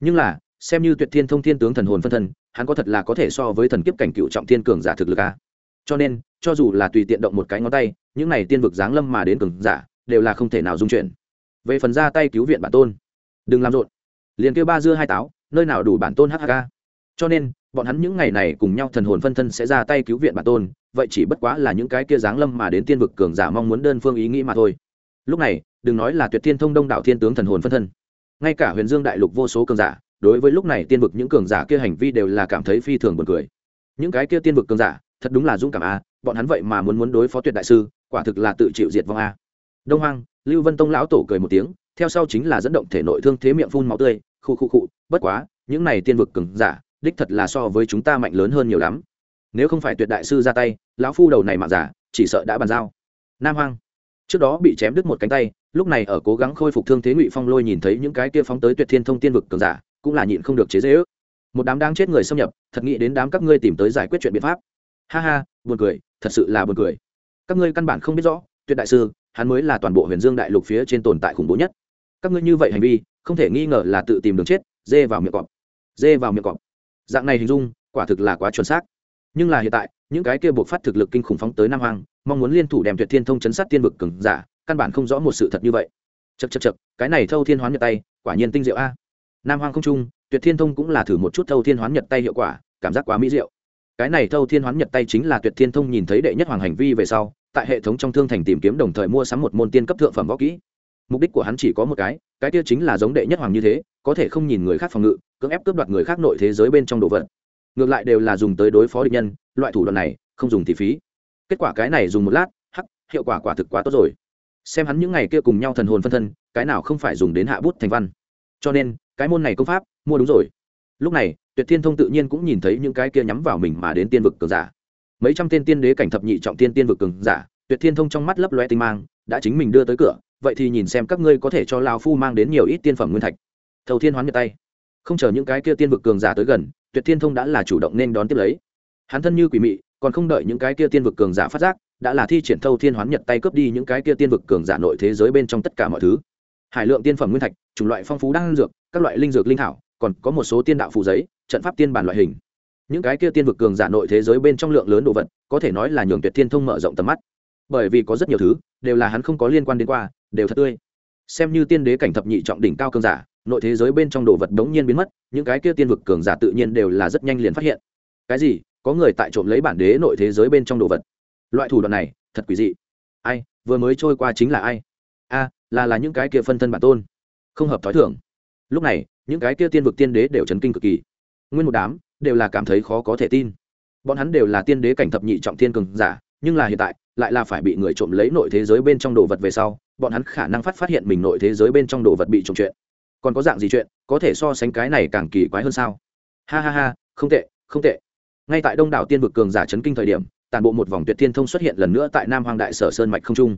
Nhưng là, xem như tuyệt thiên thông thiên tướng thần hồn phân thân, hắn có thật là có thể so với thần kiếp cảnh cựu trọng thiên cường giả thực lực a cho nên, cho dù là tùy tiện động một cái ngón tay, những này tiên vực giáng lâm mà đến cường giả, đều là không thể nào dung chuyển về phần ra tay cứu viện bản tôn. Đừng làm rộn. Liền kêu ba dưa hai táo, nơi nào đủ bản tôn hhk cho nên, bọn hắn những ngày này cùng nhau thần hồn phân thân sẽ ra tay cứu viện bản tôn, vậy chỉ bất quá là những cái kia giáng lâm mà đến tiên vực cường giả mong muốn đơn phương ý nghĩ mà thôi. Lúc này, đừng nói là tuyệt thiên thông đông đảo thiên tướng thần hồn phân thân. Ngay cả huyền dương đại lục vô số cường giả, đối với lúc này tiên vực những cường giả kia hành vi đều là cảm thấy phi thường buồn cười. Những cái kia tiên vực cường giả, thật đúng là dũng cảm a, bọn hắn vậy mà muốn muốn đối phó tuyệt đại sư, quả thực là tự chịu diệt vong a. Đông hoang lưu vân tông lão tổ cười một tiếng, theo sau chính là dẫn động thể nội thương thế miệng phun máu tươi, khu khu khu, bất quá, những này tiên vực cường giả, đích thật là so với chúng ta mạnh lớn hơn nhiều lắm. Nếu không phải tuyệt đại sư ra tay, lão phu đầu này mạng giả, chỉ sợ đã bàn giao. Nam hoang. Trước đó bị chém đứt một cánh tay, lúc này ở cố gắng khôi phục thương thế ngụy phong lôi nhìn thấy những cái kia phóng tới tuyệt thiên thông tiên vực cường giả, cũng là nhịn không được chế dễ ước một đám đang chết người xâm nhập, thật nghĩ đến đám các ngươi tìm tới giải quyết chuyện biện pháp. Ha ha, buồn cười, thật sự là buồn cười. Các ngươi căn bản không biết rõ, tuyệt đại sư hắn mới là toàn bộ huyền dương đại lục phía trên tồn tại khủng bố nhất. Các ngươi như vậy hành vi, không thể nghi ngờ là tự tìm đường chết, dê vào miệng cọp. Dê vào miệng cọp. Dạng này hình dung, quả thực là quá chuẩn xác. Nhưng là hiện tại, những cái kia buộc phát thực lực kinh khủng phóng tới nam hoàng mong muốn liên thủ đem tuyệt thiên thông chấn sát tiên vực cứng giả, căn bản không rõ một sự thật như vậy. Chật chật chật cái này thâu thiên hoán nhật tay, quả nhiên tinh diệu a. Nam hoàng không trung, tuyệt thiên thông cũng là thử một chút thâu thiên hoán nhật tay hiệu quả, cảm giác quá mỹ diệu. Cái này thâu thiên hoán nhật tay chính là tuyệt thiên thông nhìn thấy đệ nhất hoàng hành vi về sau tại hệ thống trong thương thành tìm kiếm đồng thời mua sắm một môn tiên cấp thượng phẩm võ kỹ. Mục đích của hắn chỉ có một cái cái kia chính là giống đệ nhất hoàng như thế, có thể không nhìn người khác phòng ngự, cưỡng ép cướp đoạt người khác nội thế giới bên trong đồ vật. Ngược lại đều là dùng tới đối phó địch nhân, loại thủ đoạn này, không dùng thì phí. Kết quả cái này dùng một lát, hắc, hiệu quả quả thực quá tốt rồi. Xem hắn những ngày kia cùng nhau thần hồn phân thân, cái nào không phải dùng đến hạ bút thành văn. Cho nên, cái môn này công pháp, mua đúng rồi. Lúc này, tuyệt thiên thông tự nhiên cũng nhìn thấy những cái kia nhắm vào mình mà đến tiên vực cường giả mấy trăm tên tiên đế cảnh thập nhị trọng tiên tiên vực cường giả, tuyệt thiên thông trong mắt lấp loe tinh mang, đã chính mình đưa tới cửa, vậy thì nhìn xem các ngươi có thể cho lao phu mang đến nhiều ít tiên phẩm nguyên thạch. Thầu thiên hoán nhật tay. Không chờ những cái kia tiên vực cường giả tới gần, tuyệt thiên thông đã là chủ động nên đón tiếp lấy. Hắn thân như quỷ mị, còn không đợi những cái kia tiên vực cường giả phát giác, đã là thi triển thâu thiên hoán nhật tay cướp đi những cái kia tiên vực cường giả nội thế giới bên trong tất cả mọi thứ. Hải lượng tiên phẩm nguyên thạch, chủng loại phong phú đan dược, các loại linh dược linh thảo, còn có một số tiên đạo phụ giấy, trận pháp tiên bản loại hình những cái kia tiên vực cường giả nội thế giới bên trong lượng lớn đồ vật, có thể nói là nhường tuyệt thiên thông mở rộng tầm mắt. Bởi vì có rất nhiều thứ, đều là hắn không có liên quan đến qua, đều thật tươi. Xem như tiên đế cảnh thập nhị trọng đỉnh cao cường giả, nội thế giới bên trong đồ vật đống nhiên biến mất, những cái kia tiên vực cường giả tự nhiên đều là rất nhanh liền phát hiện. Cái gì? Có người tại trộm lấy bản đế nội thế giới bên trong đồ vật. Loại thủ đoạn này, thật quỷ dị. Ai, vừa mới trôi qua chính là ai? A, là là những cái kia phân thân bản tôn. Không hợp thói thường. Lúc này, những cái kia tiên vực tiên đế đều chấn kinh cực kỳ. Nguyên một đám đều là cảm thấy khó có thể tin. Bọn hắn đều là tiên đế cảnh thập nhị trọng thiên cường giả, nhưng là hiện tại, lại là phải bị người trộm lấy nội thế giới bên trong đồ vật về sau, bọn hắn khả năng phát phát hiện mình nội thế giới bên trong đồ vật bị trộm chuyện. Còn có dạng gì chuyện, có thể so sánh cái này càng kỳ quái hơn sao? Ha ha ha, không tệ không tệ. Ngay tại đông đảo tiên vực cường giả chấn kinh thời điểm tàn bộ một vòng tuyệt thiên thông xuất hiện lần nữa tại nam hoàng đại sở sơn mạch không trung.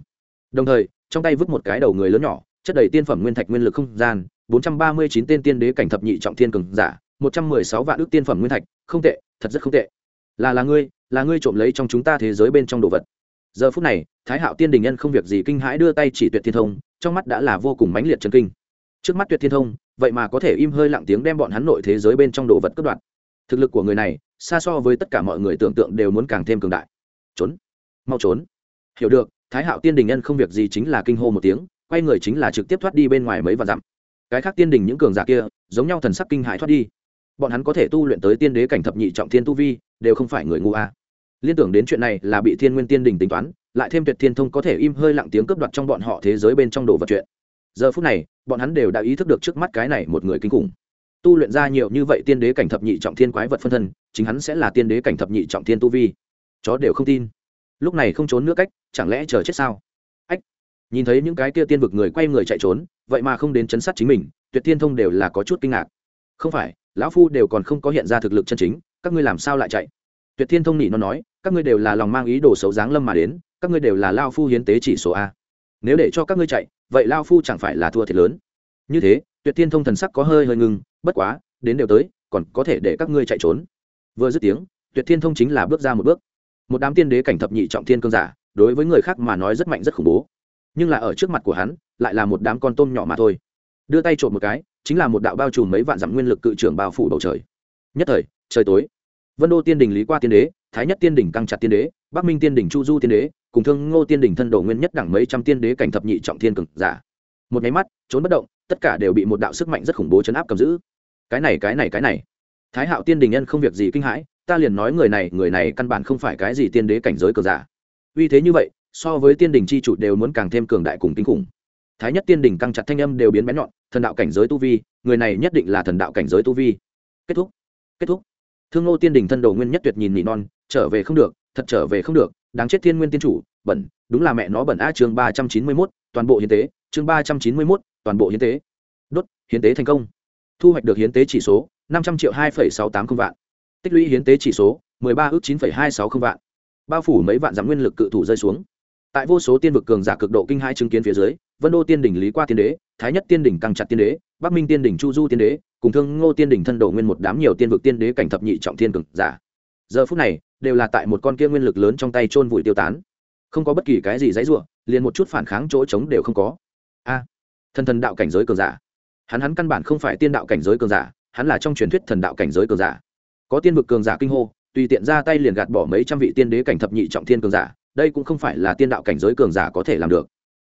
Đồng thời, trong tay vứt một cái đầu người lớn nhỏ, chất đầy tiên phẩm nguyên thạch nguyên lực không gian, bốn trăm ba mươi chín tên tiên đế cảnh thập nhị trọng thiên cường giả một trăm mười sáu vạn ước tiên phẩm nguyên thạch, không tệ, thật rất không tệ. Là là ngươi là ngươi trộm lấy trong chúng ta thế giới bên trong đồ vật. Giờ phút này, thái hạo tiên đình nhân không việc gì kinh hãi đưa tay chỉ tuyệt thiên thông, trong mắt đã là vô cùng mãnh liệt chân kinh. Trước mắt tuyệt thiên thông, vậy mà có thể im hơi lặng tiếng đem bọn hắn nội thế giới bên trong đồ vật cướp đoạt. Thực lực của người này, xa so với tất cả mọi người tưởng tượng đều muốn càng thêm cường đại. Trốn. Mau trốn. Hiểu được, thái hạo tiên đình nhân không việc gì chính là kinh hô một tiếng, quay người chính là trực tiếp thoát đi bên ngoài mấy và dặm. Cái khác tiên đình những cường giả kia, giống nhau thần sắc kinh hãi thoát đi bọn hắn có thể tu luyện tới tiên đế cảnh thập nhị trọng thiên tu vi, đều không phải người ngu a. Liên tưởng đến chuyện này là bị thiên nguyên tiên đình tính toán, lại thêm tuyệt thiên thông có thể im hơi lặng tiếng cướp đoạt trong bọn họ thế giới bên trong đồ vật chuyện. Giờ phút này, bọn hắn đều đã ý thức được trước mắt cái này một người kinh khủng. Tu luyện ra nhiều như vậy tiên đế cảnh thập nhị trọng thiên quái vật phân thân, chính hắn sẽ là tiên đế cảnh thập nhị trọng thiên tu vi. Chó đều không tin. Lúc này không trốn nữa cách, chẳng lẽ chờ chết sao? Ách! Nhìn thấy những cái kia tiên vực người quay người chạy trốn, vậy mà không đến chấn sát chính mình, tuyệt thiên thông đều là có chút kinh ngạc. Không phải lão phu đều còn không có hiện ra thực lực chân chính, các ngươi làm sao lại chạy? Tuyệt thiên thông Nhị nó nói, các ngươi đều là lòng mang ý đồ xấu dáng lâm mà đến, các ngươi đều là lao phu hiến tế chỉ số a. Nếu để cho các ngươi chạy, vậy lao phu chẳng phải là thua thiệt lớn. Như thế, tuyệt thiên thông thần sắc có hơi hơi ngưng, bất quá, đến đều tới, còn có thể để các ngươi chạy trốn. Vừa dứt tiếng, tuyệt thiên thông chính là bước ra một bước. Một đám tiên đế cảnh thập nhị trọng thiên cương giả, đối với người khác mà nói rất mạnh rất khủng bố. Nhưng là ở trước mặt của hắn, lại là một đám con tôm nhỏ mà thôi đưa tay trộm một cái, chính là một đạo bao trùm mấy vạn dặm nguyên lực cự trưởng bao phủ bầu trời. Nhất thời, trời tối. Vân đô tiên đình lý qua tiên đế, thái nhất tiên đỉnh căng chặt tiên đế, bắc minh tiên đỉnh chu du tiên đế, cùng thương ngô tiên đỉnh thân đồ nguyên nhất đẳng mấy trăm tiên đế cảnh thập nhị trọng thiên cực giả. Một máy mắt, trốn bất động, tất cả đều bị một đạo sức mạnh rất khủng bố chấn áp cầm giữ. Cái này cái này cái này. Thái hạo tiên đình nhân không việc gì kinh hãi, ta liền nói người này người này căn bản không phải cái gì tiên đế cảnh giới cờ giả. Uy thế như vậy, so với tiên đình c h i chủ đều muốn càng thêm cường đại cùng kinh khủng. Thái nhất tiên đình căng chặt thanh âm đều biến bén nhọn thần đạo cảnh giới tu vi, người này nhất định là thần đạo cảnh giới tu vi. Kết thúc. Kết thúc. Thương ngô tiên đình thân đồ nguyên nhất tuyệt nhìn nỉ non, trở về không được, thật trở về không được, đáng chết thiên nguyên tiên chủ, bẩn, đúng là mẹ nó bẩn a chương ba trăm chín mươi mốt, toàn bộ hiến tế, chương ba trăm chín mươi mốt, toàn bộ hiến tế. Đốt, hiến tế thành công. Thu hoạch được hiến tế chỉ số, năm trăm triệu hai phẩy sáu tám không vạn. Tích lũy hiến tế chỉ số, mười ba ước chín phẩy hai sáu không vạn. Bao phủ mấy vạn giảm nguyên lực cự thủ rơi xuống tại vô số tiên vực cường giả cực độ kinh hai chứng kiến phía dưới, vân đô tiên đỉnh lý qua tiên đế, thái nhất tiên đỉnh căng chặt tiên đế, bắc minh tiên đỉnh chu du tiên đế, cùng thương ngô tiên đỉnh thân đồ nguyên một đám nhiều tiên vực tiên đế cảnh thập nhị trọng thiên cực giả. Giờ phút này, đều là tại một con kia nguyên lực lớn trong tay chôn vùi tiêu tán. Không có bất kỳ cái gì dãy ruộng liền một chút phản kháng chỗ trống đều không có. A, thần thần đạo cảnh giới cường giả. Hắn hắn căn bản không phải tiên đạo cảnh giới cường giả, hắn là trong truyền thuyết thần đạo cảnh giới cường giả. Có tiên vực cường giả kinh hô, tùy tiện ra tay liền gạt bỏ mấy trăm vị tiên đế cảnh thập nhị trọng thiên cường giả đây cũng không phải là tiên đạo cảnh giới cường giả có thể làm được.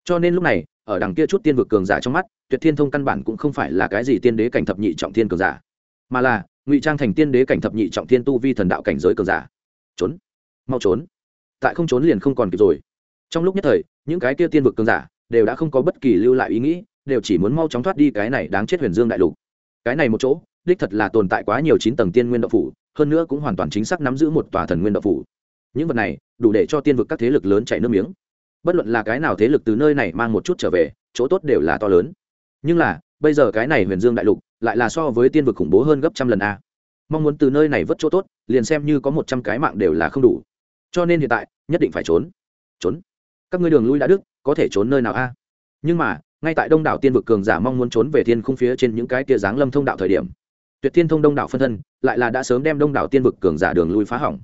Cho nên lúc này, ở đằng kia chút tiên vực cường giả trong mắt, tuyệt thiên thông căn bản cũng không phải là cái gì tiên đế cảnh thập nhị trọng thiên cường giả, mà là ngụy trang thành tiên đế cảnh thập nhị trọng thiên tu vi thần đạo cảnh giới cường giả. Trốn. Mau trốn. Tại không trốn liền không còn kịp rồi. Trong lúc nhất thời, những cái kia tiên vực cường giả đều đã không có bất kỳ lưu lại ý nghĩ, đều chỉ muốn mau chóng thoát đi cái này đáng chết huyền dương đại lục. Cái này một chỗ, đích thật là tồn tại quá nhiều chín tầng tiên nguyên đạo phủ, hơn nữa cũng hoàn toàn chính xác nắm giữ một tòa thần nguyên đạo phủ những vật này đủ để cho tiên vực các thế lực lớn chạy nước miếng. Bất luận là cái nào thế lực từ nơi này mang một chút trở về, chỗ tốt đều là to lớn. Nhưng là, bây giờ cái này huyền dương đại lục lại là so với tiên vực khủng bố hơn gấp trăm lần a. Mong muốn từ nơi này vớt chỗ tốt, liền xem như có một trăm cái mạng đều là không đủ. Cho nên hiện tại, nhất định phải trốn. Trốn. Các ngươi đường lui đã đức có thể trốn nơi nào a? Nhưng mà, ngay tại đông đảo tiên vực cường giả mong muốn trốn về thiên khung phía trên những cái tia dáng lâm thông đạo thời điểm, tuyệt thiên thông đông đảo phân thân lại là đã sớm đem đông đảo tiên vực cường giả đường lui phá hỏng.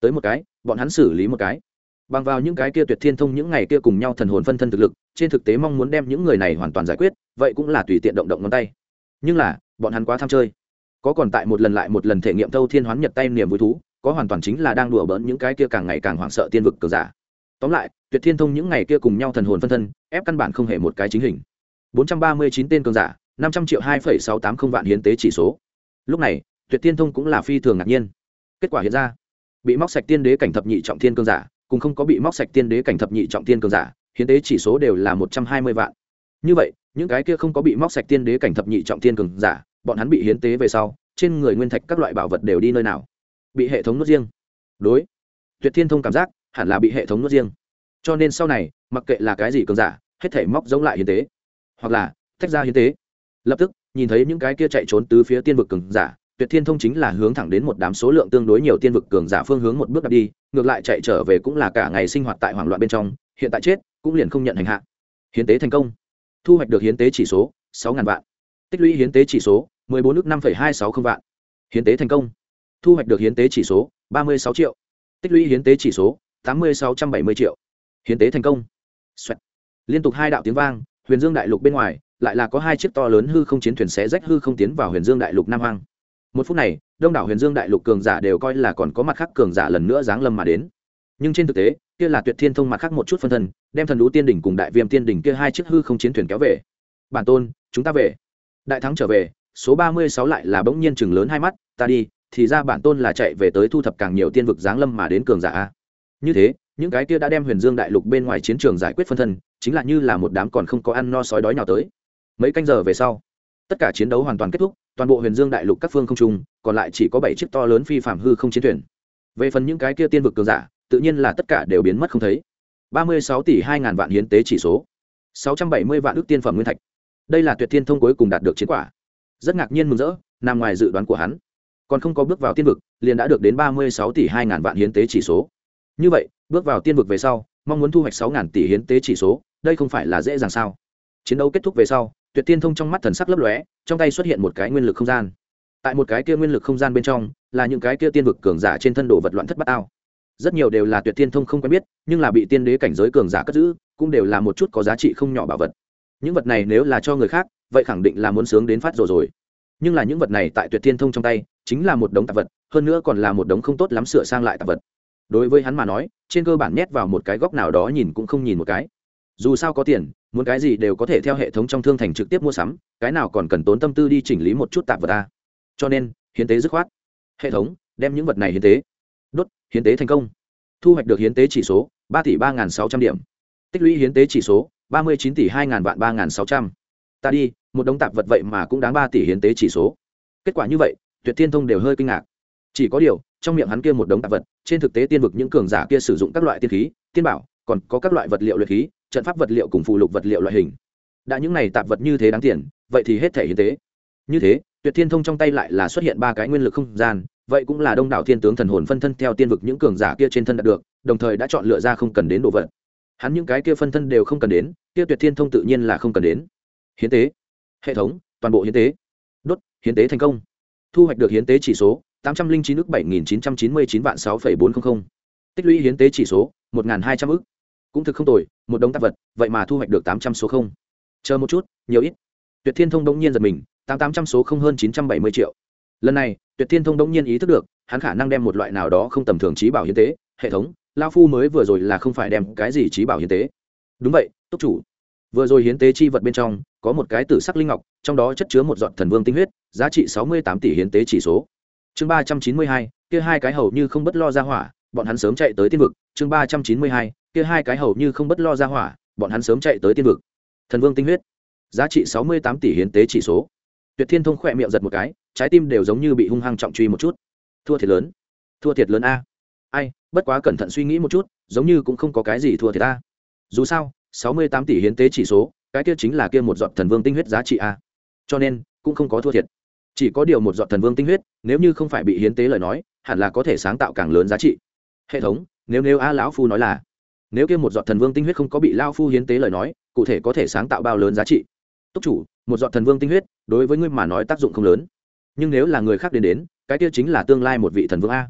Tới một cái bọn hắn xử lý một cái. Bằng vào những cái kia tuyệt thiên thông những ngày kia cùng nhau thần hồn phân thân thực lực trên thực tế mong muốn đem những người này hoàn toàn giải quyết vậy cũng là tùy tiện động động ngón tay. Nhưng là bọn hắn quá tham chơi. Có còn tại một lần lại một lần thể nghiệm thâu thiên hoán nhật tay niềm vui thú có hoàn toàn chính là đang đùa bỡn những cái kia càng ngày càng hoảng sợ tiên vực cường giả. Tóm lại tuyệt thiên thông những ngày kia cùng nhau thần hồn phân thân ép căn bản không hề một cái chính hình. 439 tên cường giả 500 triệu 2,680 vạn hiến tế chỉ số. Lúc này tuyệt thiên thông cũng là phi thường ngạc nhiên. Kết quả hiện ra bị móc sạch tiên đế cảnh thập nhị trọng thiên cường giả, cùng không có bị móc sạch tiên đế cảnh thập nhị trọng thiên cường giả, hiến tế chỉ số đều là một trăm hai mươi vạn. Như vậy, những cái kia không có bị móc sạch tiên đế cảnh thập nhị trọng thiên cường giả, bọn hắn bị hiến tế về sau, trên người nguyên thạch các loại bảo vật đều đi nơi nào? Bị hệ thống nuốt riêng. Đối. Tuyệt thiên thông cảm giác, hẳn là bị hệ thống nuốt riêng. Cho nên sau này, mặc kệ là cái gì cường giả, hết thể móc giống lại hiến tế. Hoặc là, tách ra hiến tế. Lập tức, nhìn thấy những cái kia chạy trốn từ phía tiên vực cường giả tuyệt thiên thông chính là hướng thẳng đến một đám số lượng tương đối nhiều tiên vực cường giả phương hướng một bước đặt đi, ngược lại chạy trở về cũng là cả ngày sinh hoạt tại hoảng loạn bên trong, hiện tại chết, cũng liền không nhận hành hạ. Hiến tế thành công. Thu hoạch được hiến tế chỉ số, sáu ngàn vạn. Tích lũy hiến tế chỉ số, mười bốn nước năm hai sáu không vạn. Hiến tế thành công. Thu hoạch được hiến tế chỉ số, ba mươi sáu triệu. Tích lũy hiến tế chỉ số, tám mươi sáu trăm bảy mươi triệu. Hiến tế thành công、Xoẹt. liên tục hai đạo tiếng vang, huyền dương đại lục bên ngoài, lại là có hai chiếc to lớn hư không chiến thuyền xé rách hư không tiến vào huyền dương đại lục nam hoang một phút này, đông đảo huyền dương đại lục cường giả đều coi là còn có mặt khác cường giả lần nữa giáng lâm mà đến. Nhưng trên thực tế, kia là tuyệt thiên thông mặt khác một chút phân thân, đem thần lũ tiên đỉnh cùng đại viêm tiên đỉnh kia hai chiếc hư không chiến thuyền kéo về. Bản tôn, chúng ta về. Đại thắng trở về, số ba mươi sáu lại là bỗng nhiên chừng lớn hai mắt, ta đi, thì ra bản tôn là chạy về tới thu thập càng nhiều tiên vực giáng lâm mà đến cường giả như thế, những cái kia đã đem huyền dương đại lục bên ngoài chiến trường giải quyết phân thân, chính là như là một đám còn không có ăn no sói đói nào tới. Mấy canh giờ về sau tất cả chiến đấu hoàn toàn kết thúc, toàn bộ huyền dương đại lục các phương không trung, còn lại chỉ có bảy chiếc to lớn phi phạm hư không chiến thuyền. Về phần những cái kia tiên vực cường giả, tự nhiên là tất cả đều biến mất không thấy. Ba mươi sáu tỷ hai ngàn vạn hiến tế chỉ số, sáu trăm bảy mươi vạn ước tiên phẩm nguyên thạch. Đây là tuyệt thiên thông cuối cùng đạt được chiến quả. Rất ngạc nhiên mừng rỡ, nằm ngoài dự đoán của hắn. Còn không có bước vào tiên vực, liền đã được đến ba mươi sáu tỷ hai ngàn vạn hiến tế chỉ số. Như vậy, bước vào tiên vực về sau, mong muốn thu hoạch sáu ngàn tỷ hiến tế chỉ số, đây không phải là dễ dàng sao? Chiến đấu kết thúc về sau tuyệt tiên thông trong mắt thần sắc lấp lóe, trong tay xuất hiện một cái nguyên lực không gian. Tại một cái kia nguyên lực không gian bên trong, là những cái kia tiên vực cường giả trên thân đồ vật loạn thất bát ao. Rất nhiều đều là tuyệt tiên thông không quen biết, nhưng là bị tiên đế cảnh giới cường giả cất giữ, cũng đều là một chút có giá trị không nhỏ bảo vật. Những vật này nếu là cho người khác, vậy khẳng định là muốn sướng đến phát rồi rồi. Nhưng là những vật này tại tuyệt tiên thông trong tay, chính là một đống tạp vật, hơn nữa còn là một đống không tốt lắm sửa sang lại tạp vật. Đối với hắn mà nói, trên cơ bản nhét vào một cái góc nào đó nhìn cũng không nhìn một cái dù sao có tiền, muốn cái gì đều có thể theo hệ thống trong thương thành trực tiếp mua sắm, cái nào còn cần tốn tâm tư đi chỉnh lý một chút tạp vật ta. Cho nên, hiến tế dứt khoát. Hệ thống, đem những vật này hiến tế. Đốt, hiến tế thành công. Thu hoạch được hiến tế chỉ số, ba tỷ ba n g h n sáu trăm điểm. Tích lũy hiến tế chỉ số, ba mươi chín tỷ hai n g h n vạn ba n g h n sáu trăm. Ta đi, một đống tạp vật vậy mà cũng đáng ba tỷ hiến tế chỉ số. Kết quả như vậy, tuyệt thiên thông đều hơi kinh ngạc. Chỉ có điều, trong miệng hắn kia một đống tạp vật, trên thực tế tiên vực những cường giả kia sử dụng các loại tiên khí, tiên bảo, còn có các loại vật liệu luyện khí trận pháp vật liệu cùng phụ lục vật liệu loại hình. Đã những này tạp vật như thế đáng tiền, vậy thì hết thể hiến tế. Như thế, tuyệt thiên thông trong tay lại là xuất hiện ba cái nguyên lực không gian, vậy cũng là đông đảo thiên tướng thần hồn phân thân theo tiên vực những cường giả kia trên thân đạt được, đồng thời đã chọn lựa ra không cần đến đồ vật. Hắn những cái kia phân thân đều không cần đến, kia tuyệt thiên thông tự nhiên là không cần đến. Hiến tế. Hệ thống, toàn bộ hiến tế. Đốt, hiến tế thành công. Thu hoạch được hiến tế chỉ số, tám trăm linh chín ước bảy nghìn chín trăm chín mươi chín vạn sáu phẩy bốn trăm linh tích lũy hiến tế chỉ số, một hai trăm ước cũng thực không tồi, một đống tạp vật, vậy mà thu hoạch được tám trăm số không. Chờ một chút, nhiều ít. Tuyệt thiên thông đống nhiên giật mình, tám tám trăm số không hơn chín trăm bảy mươi triệu. Lần này, tuyệt thiên thông đống nhiên ý thức được, hắn khả năng đem một loại nào đó không tầm thường trí bảo hiến tế, hệ thống lao phu mới vừa rồi là không phải đem cái gì trí bảo hiến tế. Đúng vậy, túc chủ. Vừa rồi hiến tế chi vật bên trong, có một cái tử sắc linh ngọc, trong đó chất chứa một giọt thần vương tinh huyết, giá trị sáu mươi tám tỷ hiến tế chỉ số. Chương ba trăm chín mươi hai, kia hai cái hầu như không bất lo ra hỏa, bọn hắn sớm chạy tới tiên vực chương ba trăm chín mươi hai, kia hai cái hầu như không bất lo ra hỏa, bọn hắn sớm chạy tới tiên vực. Thần vương tinh huyết. Giá trị sáu mươi tám tỷ hiến tế chỉ số. Tuyệt thiên thông khỏe miệng giật một cái, trái tim đều giống như bị hung hăng trọng truy một chút. Thua thiệt lớn. Thua thiệt lớn a. Ai, bất quá cẩn thận suy nghĩ một chút, giống như cũng không có cái gì thua thiệt a. Dù sao, sáu mươi tám tỷ hiến tế chỉ số, cái kia chính là kia một giọt thần vương tinh huyết giá trị a. Cho nên, cũng không có thua thiệt. Chỉ có điều một giọt thần vương tinh huyết, nếu như không phải bị hiến tế lời nói, hẳn là có thể sáng tạo càng lớn giá trị. Hệ thống nếu nếu a lão phu nói là, nếu kia một giọt thần vương tinh huyết không có bị lao phu hiến tế lời nói, cụ thể có thể sáng tạo bao lớn giá trị? Túc chủ, một giọt thần vương tinh huyết, đối với ngươi mà nói tác dụng không lớn. Nhưng nếu là người khác đến đến, cái kia chính là tương lai một vị thần vương a.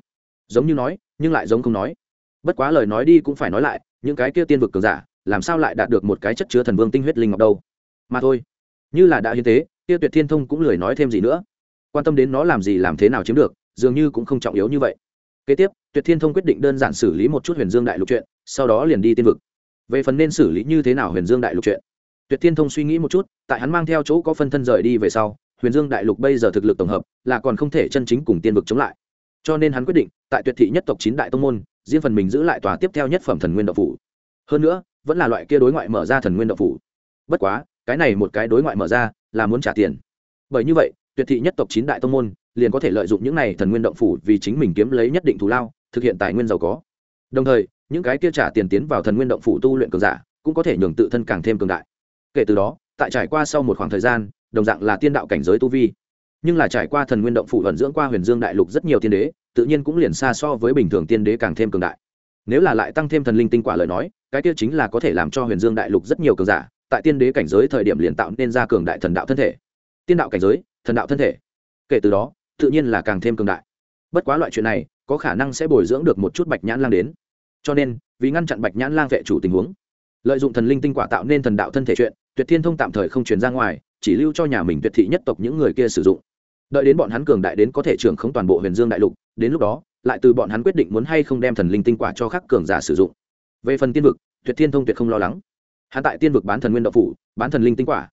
Giống như nói, nhưng lại giống không nói. Bất quá lời nói đi cũng phải nói lại, những cái kia tiên vực cường giả, làm sao lại đạt được một cái chất chứa thần vương tinh huyết linh ngọc đâu? Mà thôi, như là đã hiến tế, kia tuyệt thiên thông cũng lười nói thêm gì nữa. Quan tâm đến nó làm gì làm thế nào chiếm được, dường như cũng không trọng yếu như vậy kế tiếp, tuyệt thiên thông quyết định đơn giản xử lý một chút huyền dương đại lục chuyện, sau đó liền đi tiên vực. Về phần nên xử lý như thế nào huyền dương đại lục chuyện? Tuyệt thiên thông suy nghĩ một chút, tại hắn mang theo chỗ có phân thân rời đi về sau, huyền dương đại lục bây giờ thực lực tổng hợp, là còn không thể chân chính cùng tiên vực chống lại. Cho nên hắn quyết định, tại tuyệt thị nhất tộc chín đại tông môn, riêng phần mình giữ lại tòa tiếp theo nhất phẩm thần nguyên độc phủ. Hơn nữa, vẫn là loại kia đối ngoại mở ra thần nguyên độc phủ. Bất quá, cái này một cái đối ngoại mở ra, là muốn trả tiền. Bởi như vậy, tuyệt thị nhất tộc chín đại tông môn liền có thể lợi dụng những này thần nguyên động phủ vì chính mình kiếm lấy nhất định thù lao, thực hiện tài nguyên giàu có. Đồng thời, những cái kia trả tiền tiến vào thần nguyên động phủ tu luyện cường giả cũng có thể nhường tự thân càng thêm cường đại. Kể từ đó, tại trải qua sau một khoảng thời gian, đồng dạng là tiên đạo cảnh giới tu vi. Nhưng là trải qua thần nguyên động phủ vận dưỡng qua huyền dương đại lục rất nhiều tiên đế, tự nhiên cũng liền xa so với bình thường tiên đế càng thêm cường đại. Nếu là lại tăng thêm thần linh tinh quả lời nói, cái kia chính là có thể làm cho huyền dương đại lục rất nhiều cường giả, tại tiên đế cảnh giới thời điểm liền tạo nên ra cường đại thần đạo thân thể. Tiên đạo cảnh giới, thần đạo thân thể. Kể từ đó tự nhiên là càng thêm cường đại. Bất quá loại chuyện này, có khả năng sẽ bồi dưỡng được một chút bạch nhãn lang đến. Cho nên, vì ngăn chặn bạch nhãn lang vệ chủ tình huống, lợi dụng thần linh tinh quả tạo nên thần đạo thân thể chuyện, tuyệt thiên thông tạm thời không truyền ra ngoài, chỉ lưu cho nhà mình tuyệt thị nhất tộc những người kia sử dụng. Đợi đến bọn hắn cường đại đến có thể trưởng không toàn bộ huyền dương đại lục, đến lúc đó, lại từ bọn hắn quyết định muốn hay không đem thần linh tinh quả cho các cường giả sử dụng. Về phần tiên vực, tuyệt thiên thông tuyệt không lo lắng. Hắn tại tiên vực bán thần nguyên đạo phủ, bán thần linh tinh quả.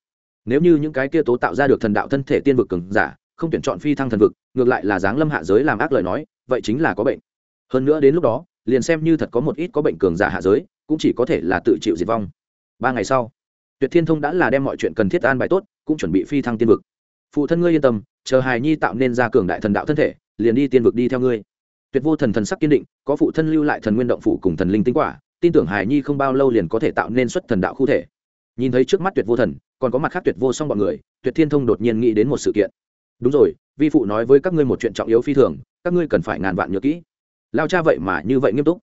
Nếu như những cái kia tố tạo ra được thần đạo thân thể tiên vực cường giả không tuyển chọn phi thăng thần vực, ngược lại là dáng lâm hạ giới làm ác lời nói, vậy chính là có bệnh. Hơn nữa đến lúc đó, liền xem như thật có một ít có bệnh cường giả hạ giới, cũng chỉ có thể là tự chịu diệt vong. Ba ngày sau, tuyệt thiên thông đã là đem mọi chuyện cần thiết an bài tốt, cũng chuẩn bị phi thăng tiên vực. Phụ thân ngươi yên tâm, chờ hài nhi tạo nên ra cường đại thần đạo thân thể, liền đi tiên vực đi theo ngươi. Tuyệt vô thần thần sắc kiên định, có phụ thân lưu lại thần nguyên động phủ cùng thần linh tinh quả, tin tưởng hài nhi không bao lâu liền có thể tạo nên xuất thần đạo khu thể. Nhìn thấy trước mắt tuyệt vô thần, còn có mặt khác tuyệt vô song bọn người, tuyệt thiên thông đột nhiên nghĩ đến một sự kiện đúng rồi, vi phụ nói với các ngươi một chuyện trọng yếu phi thường, các ngươi cần phải ngàn vạn nhớ kỹ. Lao cha vậy mà như vậy nghiêm túc.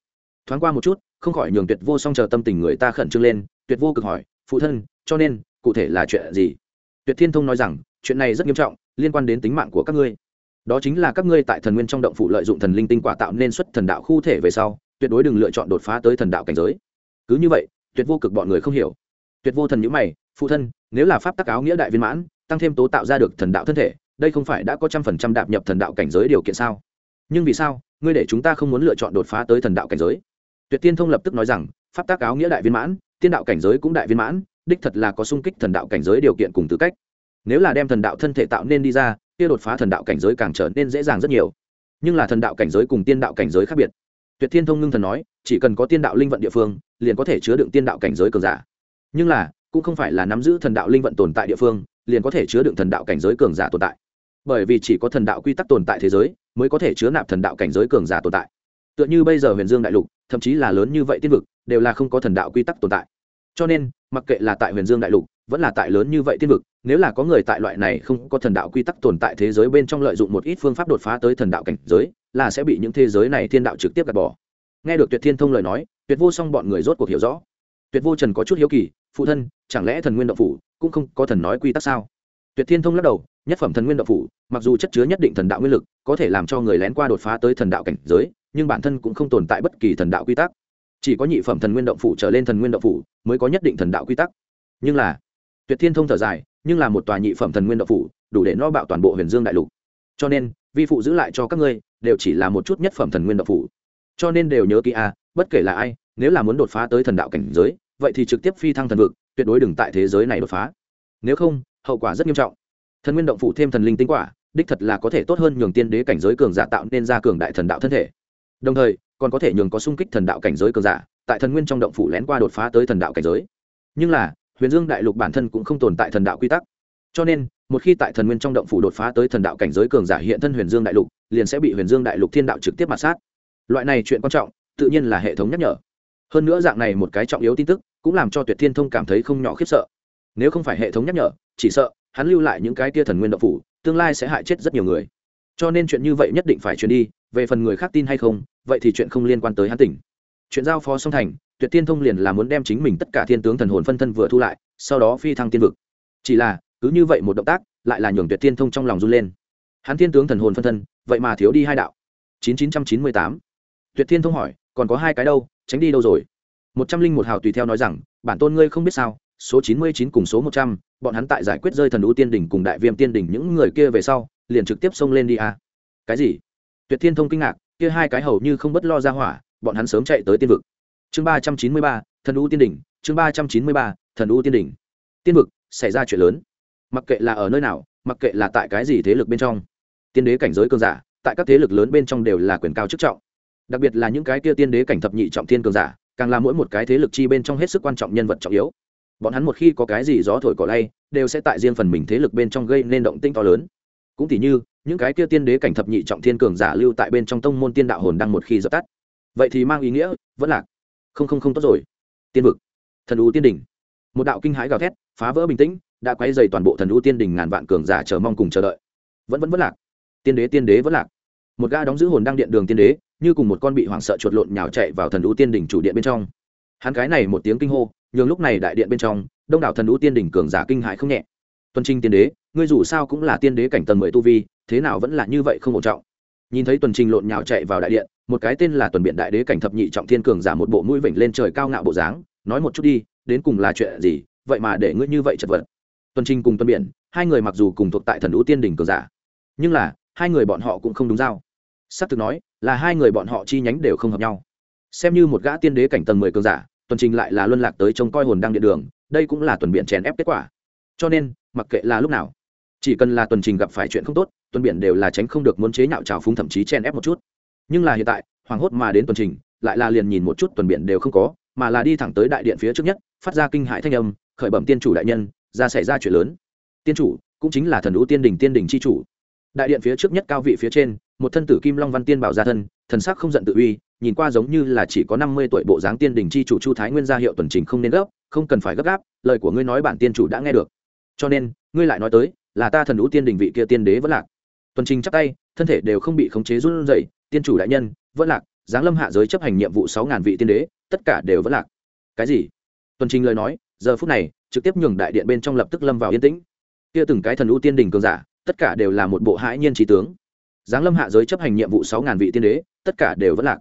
Thoáng qua một chút, không khỏi nhường tuyệt vô song chờ tâm tình người ta khẩn trương lên, tuyệt vô cực hỏi, phụ thân, cho nên, cụ thể là chuyện gì? Tuyệt thiên thông nói rằng, chuyện này rất nghiêm trọng, liên quan đến tính mạng của các ngươi. Đó chính là các ngươi tại thần nguyên trong động phủ lợi dụng thần linh tinh quả tạo nên xuất thần đạo khu thể về sau, tuyệt đối đừng lựa chọn đột phá tới thần đạo cảnh giới. Cứ như vậy, tuyệt vô cực bọn người không hiểu. Tuyệt vô thần nhữ mày, phụ thân, nếu là pháp tắc áo nghĩa đại viên mãn, tăng thêm tố tạo ra được thần đạo thân thể đây không phải đã có trăm phần trăm đạp nhập thần đạo cảnh giới điều kiện sao? Nhưng vì sao, ngươi để chúng ta không muốn lựa chọn đột phá tới thần đạo cảnh giới? Tuyệt tiên thông lập tức nói rằng, pháp tác áo nghĩa đại viên mãn, tiên đạo cảnh giới cũng đại viên mãn, đích thật là có sung kích thần đạo cảnh giới điều kiện cùng tư cách. Nếu là đem thần đạo thân thể tạo nên đi ra, kia đột phá thần đạo cảnh giới càng trở nên dễ dàng rất nhiều. Nhưng là thần đạo cảnh giới cùng tiên đạo cảnh giới khác biệt. Tuyệt thiên thông ngưng thần nói, chỉ cần có tiên đạo linh vận địa phương, liền có thể chứa đựng tiên đạo cảnh giới cường giả. Nhưng là, cũng không phải là nắm giữ thần đạo linh vận tồn tại địa phương, liền có thể chứa đựng thần đạo cảnh giới cường giả tồn tại bởi vì chỉ có thần đạo quy tắc tồn tại thế giới mới có thể chứa nạp thần đạo cảnh giới cường giả tồn tại. Tựa như bây giờ huyền dương đại lục, thậm chí là lớn như vậy tiên vực, đều là không có thần đạo quy tắc tồn tại. Cho nên, mặc kệ là tại huyền dương đại lục, vẫn là tại lớn như vậy tiên vực, nếu là có người tại loại này không có thần đạo quy tắc tồn tại thế giới bên trong lợi dụng một ít phương pháp đột phá tới thần đạo cảnh giới, là sẽ bị những thế giới này thiên đạo trực tiếp gạt bỏ. Nghe được tuyệt thiên thông lời nói, tuyệt vô song bọn người rốt cuộc hiểu rõ. Tuyệt vô trần có chút hiếu kỳ, phụ thân, chẳng lẽ thần nguyên động phủ cũng không có thần nói quy tắc sao? Tuyệt thiên thông lắc đầu, nhất phẩm thần nguyên Đạo phủ, mặc dù chất chứa nhất định thần đạo nguyên lực, có thể làm cho người lén qua đột phá tới thần đạo cảnh giới, nhưng bản thân cũng không tồn tại bất kỳ thần đạo quy tắc. Chỉ có nhị phẩm thần nguyên động phủ trở lên thần nguyên động phủ mới có nhất định thần đạo quy tắc. Nhưng là, tuyệt thiên thông thở dài, nhưng là một tòa nhị phẩm thần nguyên động phủ, đủ để no bạo toàn bộ huyền dương đại lục. Cho nên, vi phụ giữ lại cho các ngươi, đều chỉ là một chút nhất phẩm thần nguyên động phủ. Cho nên đều nhớ kỹ a, bất kể là ai, nếu là muốn đột phá tới thần đạo cảnh giới, vậy thì trực tiếp phi thăng thần vực, tuyệt đối đừng tại thế giới này đột phá. Nếu không hậu quả rất nghiêm trọng. Thần nguyên động phủ thêm thần linh tinh quả, đích thật là có thể tốt hơn nhường tiên đế cảnh giới cường giả tạo nên ra cường đại thần đạo thân thể. Đồng thời, còn có thể nhường có sung kích thần đạo cảnh giới cường giả, tại thần nguyên trong động phủ lén qua đột phá tới thần đạo cảnh giới. Nhưng là, huyền dương đại lục bản thân cũng không tồn tại thần đạo quy tắc. Cho nên, một khi tại thần nguyên trong động phủ đột phá tới thần đạo cảnh giới cường giả hiện thân huyền dương đại lục, liền sẽ bị huyền dương đại lục thiên đạo trực tiếp mặt sát. Loại này chuyện quan trọng, tự nhiên là hệ thống nhắc nhở. Hơn nữa dạng này một cái trọng yếu tin tức, cũng làm cho tuyệt thiên thông cảm thấy không nhỏ khiếp sợ. Nếu không phải hệ thống nhắc nhở chỉ sợ, hắn lưu lại những cái tia thần nguyên độc phủ, tương lai sẽ hại chết rất nhiều người. Cho nên chuyện như vậy nhất định phải chuyển đi, về phần người khác tin hay không, vậy thì chuyện không liên quan tới hắn tỉnh. Chuyện giao phó song thành, tuyệt tiên thông liền là muốn đem chính mình tất cả thiên tướng thần hồn phân thân vừa thu lại, sau đó phi thăng tiên vực. Chỉ là, cứ như vậy một động tác, lại là nhường tuyệt tiên thông trong lòng run lên. Hắn thiên tướng thần hồn phân thân, vậy mà thiếu đi hai đạo. Chín chín trăm chín mươi tám. Tuyệt tiên thông hỏi, còn có hai cái đâu, tránh đi đâu rồi? Một trăm linh một hào tùy theo nói rằng, bản tôn ngươi không biết sao số chín mươi chín cùng số một trăm, bọn hắn tại giải quyết rơi thần ưu tiên đỉnh cùng đại viêm tiên đỉnh những người kia về sau, liền trực tiếp xông lên đi à. cái gì? Tuyệt thiên thông kinh ngạc, kia hai cái hầu như không bất lo ra hỏa, bọn hắn sớm chạy tới tiên vực. Chương ba trăm chín mươi ba, thần ưu tiên đỉnh, chương ba trăm chín mươi ba, thần ưu tiên đỉnh. Tiên vực, xảy ra chuyện lớn. Mặc kệ là ở nơi nào, mặc kệ là tại cái gì thế lực bên trong, tiên đế cảnh giới cường giả, tại các thế lực lớn bên trong đều là quyền cao chức trọng. Đặc biệt là những cái kia tiên đế cảnh thập nhị trọng thiên cường giả, càng là mỗi một cái thế lực chi bên trong hết sức quan trọng nhân vật trọng yếu bọn hắn một khi có cái gì gió thổi cỏ lay, đều sẽ tại riêng phần mình thế lực bên trong gây nên động tinh to lớn. Cũng tỉ như, những cái kia tiên đế cảnh thập nhị trọng thiên cường giả lưu tại bên trong tông môn tiên đạo hồn đăng một khi dập tắt. Vậy thì mang ý nghĩa, vẫn lạc không không không tốt rồi. Tiên vực, thần ưu tiên đỉnh. Một đạo kinh hãi gào thét, phá vỡ bình tĩnh, đã quay dày toàn bộ thần ưu tiên đỉnh ngàn vạn cường giả chờ mong cùng chờ đợi. Vẫn vẫn vẫn lạc. Tiên đế tiên đế vẫn lạc. Một gã đóng giữ hồn đăng điện đường tiên đế, như cùng một con bị hoảng sợ chuột lộn nhào chạy vào thần u tiên đỉnh chủ điện bên trong hắn cái này một tiếng kinh hô, nhường lúc này đại điện bên trong, đông đảo thần ú tiên đỉnh cường giả kinh hại không nhẹ. Tuân trinh tiên đế, ngươi dù sao cũng là tiên đế cảnh tầng mười tu vi, thế nào vẫn là như vậy không ổn trọng. Nhìn thấy tuần trình lộn nhào chạy vào đại điện, một cái tên là tuần biện đại đế cảnh thập nhị trọng thiên cường giả một bộ mũi vểnh lên trời cao ngạo bộ dáng, nói một chút đi, đến cùng là chuyện gì, vậy mà để ngươi như vậy chật vật. Tuần trình cùng tuần biện, hai người mặc dù cùng thuộc tại thần ú tiên đỉnh cường giả, nhưng là, hai người bọn họ cũng không đúng giao. S ắ c thực nói, là hai người bọn họ chi nhánh đều không hợp nhau. Xem như một gã tiên đế cảnh tầng mười cường giả tuần trình lại là luân lạc tới trông coi hồn đăng điện đường, đây cũng là tuần biện chèn ép kết quả. Cho nên, mặc kệ là lúc nào, chỉ cần là tuần trình gặp phải chuyện không tốt, tuần biển đều là tránh không được muốn chế nhạo trào phúng thậm chí chèn ép một chút. Nhưng là hiện tại hoàng hốt mà đến tuần trình, lại là liền nhìn một chút tuần biển đều không có, mà là đi thẳng tới đại điện phía trước nhất, phát ra kinh hại thanh âm, khởi bẩm tiên chủ đại nhân, ra xảy ra chuyện lớn. Tiên chủ, cũng chính là thần đũ tiên đình tiên đình c h i chủ. Đại điện phía trước nhất cao vị phía trên, một thân tử kim long văn tiên bảo gia thân, thần sắc không giận tự uy nhìn qua giống như là chỉ có năm mươi tuổi bộ dáng tiên đình chi chủ chu thái nguyên gia hiệu tuần trình không nên gấp, không cần phải gấp gáp, lời của ngươi nói bản tiên chủ đã nghe được. Cho nên, ngươi lại nói tới, là ta thần vũ tiên đình vị kia tiên đế vẫn lạc. Tuần trình chắp tay, thân thể đều không bị khống chế run rẩy, tiên chủ đại nhân, vẫn lạc, giáng lâm hạ giới chấp hành nhiệm vụ sáu ngàn vị tiên đế, tất cả đều vẫn lạc. Cái gì? Tuần trình lời nói, giờ phút này, trực tiếp nhường đại điện bên trong lập tức lâm vào yên tĩnh. Kia từng cái thần vũ tiên đình cường giả, tất cả đều là một bộ hãi nhiên trí tướng. Giáng lâm hạ giới chấp hành nhiệm vụ sáu ngàn vị tiên đế, tất cả đều vẫn lạc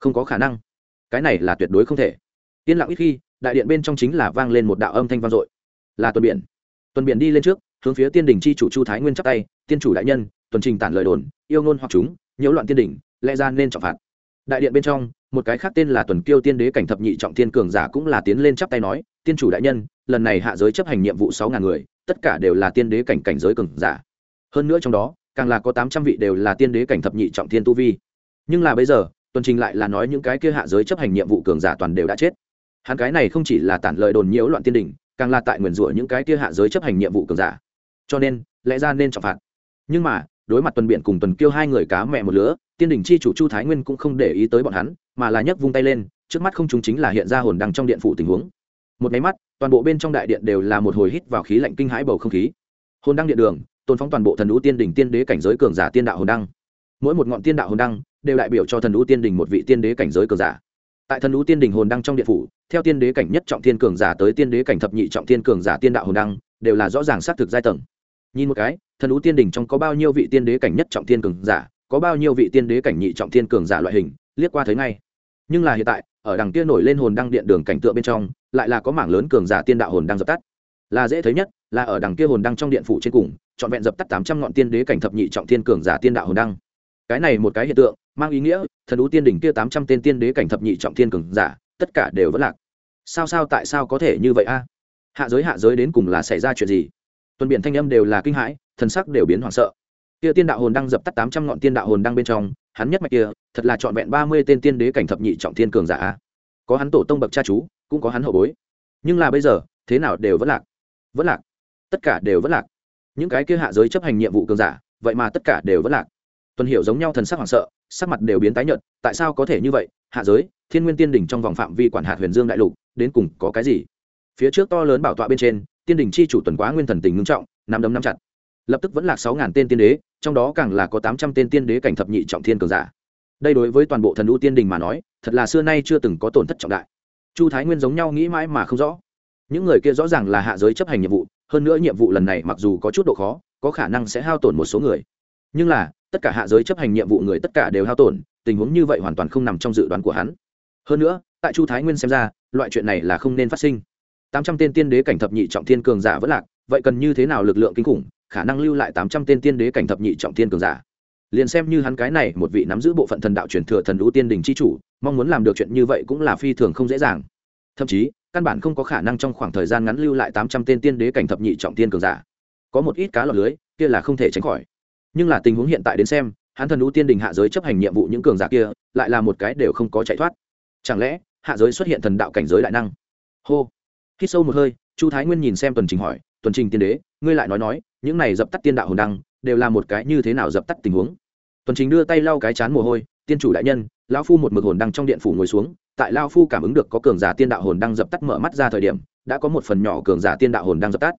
không có khả năng. Cái này là tuyệt đối không thể. Yên lặng ít khi, đại điện bên trong chính là vang lên một đạo âm thanh vang dội. Là tuần biển. Tuần biển đi lên trước, hướng phía tiên đình chi chủ chu thái nguyên chắp tay, tiên chủ đại nhân, tuần trình tản lời đồn, yêu ngôn hoặc chúng, nhiễu loạn tiên đình, lẽ ra nên trọng phạt. Đại điện bên trong, một cái khác tên là tuần kiêu tiên đế cảnh thập nhị trọng thiên cường giả cũng là tiến lên chắp tay nói, tiên chủ đại nhân, lần này hạ giới chấp hành nhiệm vụ sáu ngàn người, tất cả đều là tiên đế cảnh cảnh giới cường giả. Hơn nữa trong đó, càng là có tám trăm vị đều là tiên đế cảnh thập nhị trọng thiên tu vi. Nhưng là bây giờ tuần trình lại là nói những cái kia hạ giới chấp hành nhiệm vụ cường giả toàn đều đã chết. Hắn cái này không chỉ là tản lời đồn nhiễu loạn tiên đình càng là tại nguyền rủa những cái kia hạ giới chấp hành nhiệm vụ cường giả. Cho nên, lẽ ra nên trọng phạt. Nhưng mà, đối mặt tuần biện cùng tuần kiêu hai người cá mẹ một lứa, tiên đình chi chủ chu thái nguyên cũng không để ý tới bọn hắn, mà là nhấc vung tay lên, trước mắt không chúng chính là hiện ra hồn đăng trong điện phủ tình huống. Một máy mắt, toàn bộ bên trong đại điện đều là một hồi hít vào khí lạnh kinh hãi bầu không khí. Hồn đăng điện đường, tôn phóng toàn bộ thần lũ tiên đỉnh tiên đế cảnh giới cường giả tiên đạo hồn đăng. Mỗi một ngọn tiên đạo hồn đăng đều đại biểu cho thần lũ tiên đình một vị tiên đế cảnh giới cường giả. Tại thần lũ tiên đình hồn đăng trong điện phủ, theo tiên đế cảnh nhất trọng thiên cường giả tới tiên đế cảnh thập nhị trọng thiên cường giả tiên đạo hồn đăng, đều là rõ ràng xác thực giai tầng. Nhìn một cái, thần lũ tiên đình trong có bao nhiêu vị tiên đế cảnh nhất trọng thiên cường giả, có bao nhiêu vị tiên đế cảnh nhị trọng thiên cường giả loại hình, liếc qua thấy ngay. Nhưng là hiện tại, ở đằng kia nổi lên hồn đăng điện đường cảnh tượng bên trong, lại là có mảng lớn cường giả tiên đạo hồn đăng dập tắt. Là dễ thấy nhất, là ở đằng kia hồn đăng trong điện phủ trên cùng, trọn vẹn dập tắt tám trăm ngọn tiên đế cảnh thập nhị trọng thiên cường giả tiên đạo hồn đăng cái này một cái hiện tượng, mang ý nghĩa, thần ú tiên đỉnh kia tám trăm tên tiên đế cảnh thập nhị trọng thiên cường giả, tất cả đều vẫn lạc. Sao sao tại sao có thể như vậy a? Hạ giới hạ giới đến cùng là xảy ra chuyện gì? Tuần biển thanh âm đều là kinh hãi, thần sắc đều biến hoảng sợ. Kia tiên đạo hồn đang dập tắt tám trăm ngọn tiên đạo hồn đang bên trong, hắn nhất mạch kia, thật là trọn vẹn ba mươi tên tiên đế cảnh thập nhị trọng thiên cường giả có hắn tổ tông bậc cha chú, cũng có hắn hậu bối. Nhưng là bây giờ, thế nào đều vẫn lạc. Vẫn lạc. Tất cả đều vẫn lạc. Những cái kia hạ giới chấp hành nhiệm vụ cường giả, vậy mà tất cả đều vẫn lạc tuần hiểu giống nhau thần sắc hoảng sợ, sắc mặt đều biến tái nhợt, tại sao có thể như vậy? Hạ giới, thiên nguyên tiên đỉnh trong vòng phạm vi quản hạt huyền dương đại lục, đến cùng có cái gì? Phía trước to lớn bảo tọa bên trên, tiên đỉnh chi chủ tuần quá nguyên thần tình ngưng trọng, nắm đấm nắm chặt. Lập tức vẫn là sáu ngàn tên tiên đế, trong đó càng là có tám trăm tên tiên đế cảnh thập nhị trọng thiên cường giả. Đây đối với toàn bộ thần u tiên đình mà nói, thật là xưa nay chưa từng có tổn thất trọng đại. Chu thái nguyên giống nhau nghĩ mãi mà không rõ. Những người kia rõ ràng là hạ giới chấp hành nhiệm vụ, hơn nữa nhiệm vụ lần này mặc dù có chút độ khó, có khả năng sẽ hao tổn một số người nhưng là, tất cả hạ giới chấp hành nhiệm vụ người tất cả đều hao tổn, tình huống như vậy hoàn toàn không nằm trong dự đoán của hắn. Hơn nữa, tại chu thái nguyên xem ra, loại chuyện này là không nên phát sinh. Tám trăm tên tiên đế cảnh thập nhị trọng thiên cường giả vẫn lạc, vậy cần như thế nào lực lượng kinh khủng, khả năng lưu lại tám trăm tên tiên đế cảnh thập nhị trọng thiên cường giả? Liền xem như hắn cái này một vị nắm giữ bộ phận thần đạo truyền thừa thần lũ tiên đình c h i chủ, mong muốn làm được chuyện như vậy cũng là phi thường không dễ dàng. Thậm chí, căn bản không có khả năng trong khoảng thời gian ngắn lưu lại tám trăm tên tiên đế cảnh thập nhị trọng tiên cường giả. Có một ít cá lọt lưới, kia là không thể tránh khỏi nhưng là tình huống hiện tại đến xem, hắn thần ưu tiên đình hạ giới chấp hành nhiệm vụ những cường giả kia, lại là một cái đều không có chạy thoát. Chẳng lẽ, hạ giới xuất hiện thần đạo cảnh giới đại năng? Hô. Khi sâu một hơi, chu thái nguyên nhìn xem tuần trình hỏi, tuần trình tiên đế, ngươi lại nói nói, những này dập tắt tiên đạo hồn đăng, đều là một cái như thế nào dập tắt tình huống? Tuần trình đưa tay lau cái chán mồ hôi, tiên chủ đại nhân, lão phu một mực hồn đăng trong điện phủ ngồi xuống, tại lao phu cảm ứng được có cường giả tiên đạo hồn đăng dập tắt mở mắt ra thời điểm, đã có một phần nhỏ cường giả tiên đạo hồn đăng dập tắt.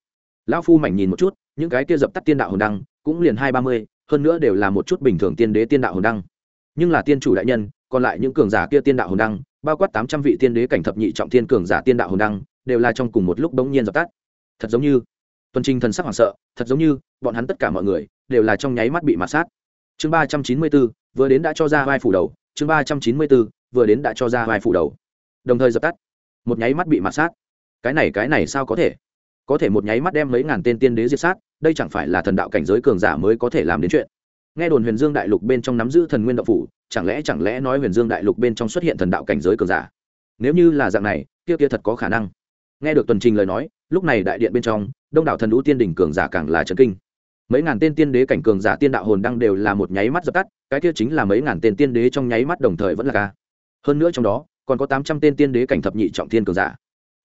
Lão phu mảnh nhìn một chút, những cái kia dập tắt tiên đạo hồn đăng cũng liền hai ba mươi, hơn nữa đều là một chút bình thường tiên đế tiên đạo hồn đăng. Nhưng là tiên chủ đại nhân, còn lại những cường giả kia tiên đạo hồn đăng, bao quát tám trăm vị tiên đế cảnh thập nhị trọng thiên cường giả tiên đạo hồn đăng, đều là trong cùng một lúc bỗng nhiên dập tắt. Thật giống như, tuần trình thần sắc hoảng sợ, thật giống như, bọn hắn tất cả mọi người, đều là trong nháy mắt bị mạt sát. Chương ba trăm chín mươi bốn, vừa đến đã cho ra vai phủ đầu. Chương ba trăm chín mươi bốn, vừa đến đã cho ra vai phủ đầu. Đồng thời dập tắt. Một nháy mắt bị mạt sát. Cái này cái này sao có thể? Có thể một nháy mắt đem mấy ngàn tên tiên đế diệt sát đây chẳng phải là thần đạo cảnh giới cường giả mới có thể làm đến chuyện. Nghe đồn huyền dương đại lục bên trong nắm giữ thần nguyên đạo phủ, chẳng lẽ chẳng lẽ nói huyền dương đại lục bên trong xuất hiện thần đạo cảnh giới cường giả? Nếu như là dạng này, kia kia thật có khả năng. Nghe được tuần trình lời nói, lúc này đại điện bên trong, đông đảo thần lũ tiên đỉnh cường giả càng là trấn kinh. Mấy ngàn tên tiên đế cảnh cường giả, tiên đạo hồn đăng đều là một nháy mắt dập tắt, cái kia chính là mấy ngàn tên tiên đế trong nháy mắt đồng thời vẫn là ca. Hơn nữa trong đó, còn có tám trăm tên tiên đế cảnh thập nhị trọng thiên cường giả.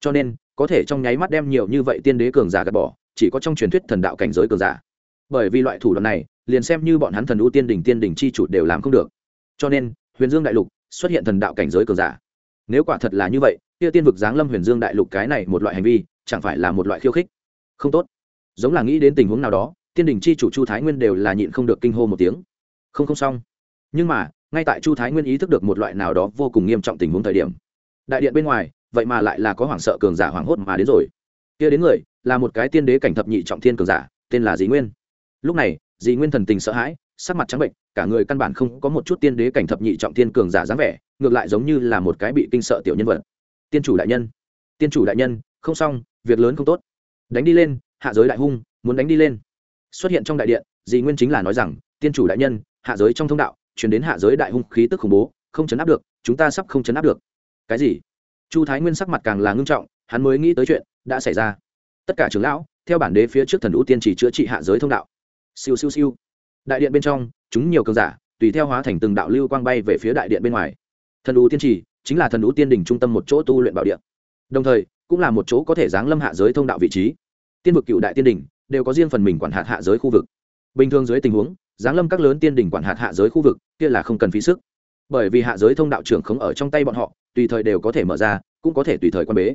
Cho nên, có thể trong nháy mắt đem nhiều như vậy tiên đế cường giả gạt bỏ chỉ có trong truyền thuyết thần đạo cảnh giới cường giả. Bởi vì loại thủ đoạn này, liền xem như bọn hắn thần ưu tiên đỉnh tiên đỉnh chi chủ đều làm không được. Cho nên, huyền dương đại lục xuất hiện thần đạo cảnh giới cường giả. Nếu quả thật là như vậy, kia tiên vực giáng lâm huyền dương đại lục cái này một loại hành vi, chẳng phải là một loại khiêu khích? Không tốt. Giống là nghĩ đến tình huống nào đó, tiên đình chi chủ chu thái nguyên đều là nhịn không được kinh hô một tiếng. Không không xong. Nhưng mà, ngay tại chu thái nguyên ý thức được một loại nào đó vô cùng nghiêm trọng tình huống thời điểm, đại điện bên ngoài, vậy mà lại là có hoảng sợ cường giả hoảng hốt mà đến rồi. Kia đến người là một cái tiên đế cảnh thập nhị trọng thiên cường giả, tên là dĩ nguyên. Lúc này, dĩ nguyên thần tình sợ hãi, sắc mặt trắng bệnh, cả người căn bản không có một chút tiên đế cảnh thập nhị trọng thiên cường giả dáng vẻ, ngược lại giống như là một cái bị kinh sợ tiểu nhân vật. Tiên chủ đại nhân, tiên chủ đại nhân, không xong, việc lớn không tốt. Đánh đi lên, hạ giới đại hung, muốn đánh đi lên. Xuất hiện trong đại điện dì nguyên chính là nói rằng, tiên chủ đại nhân, hạ giới trong thông đạo, chuyển đến hạ giới đại hung khí tức khủng bố, không chấn áp được, chúng ta sắp không chấn áp được. Cái gì? Chu thái nguyên sắc mặt càng là ngưng trọng, hắn mới nghĩ tới chuyện đã xảy ra tất cả trưởng lão, theo bản đế phía trước thần ưu tiên chỉ chữa trị hạ giới thông đạo. Siêu siêu siêu. Đại điện bên trong, chúng nhiều cường giả, tùy theo hóa thành từng đạo lưu quang bay về phía đại điện bên ngoài. Thần ưu tiên trì chính là thần ưu tiên đỉnh trung tâm một chỗ tu luyện bảo điện. Đồng thời, cũng là một chỗ có thể giáng lâm hạ giới thông đạo vị trí. Tiên vực cựu đại tiên đỉnh, đều có riêng phần mình quản hạt hạ giới khu vực. Bình thường dưới tình huống, giáng lâm các lớn tiên đỉnh quản hạt hạ giới khu vực, kia là không cần phí sức. Bởi vì hạ giới thông đạo trưởng không ở trong tay bọn họ, tùy thời đều có thể mở ra, cũng có thể tùy thời quan bế.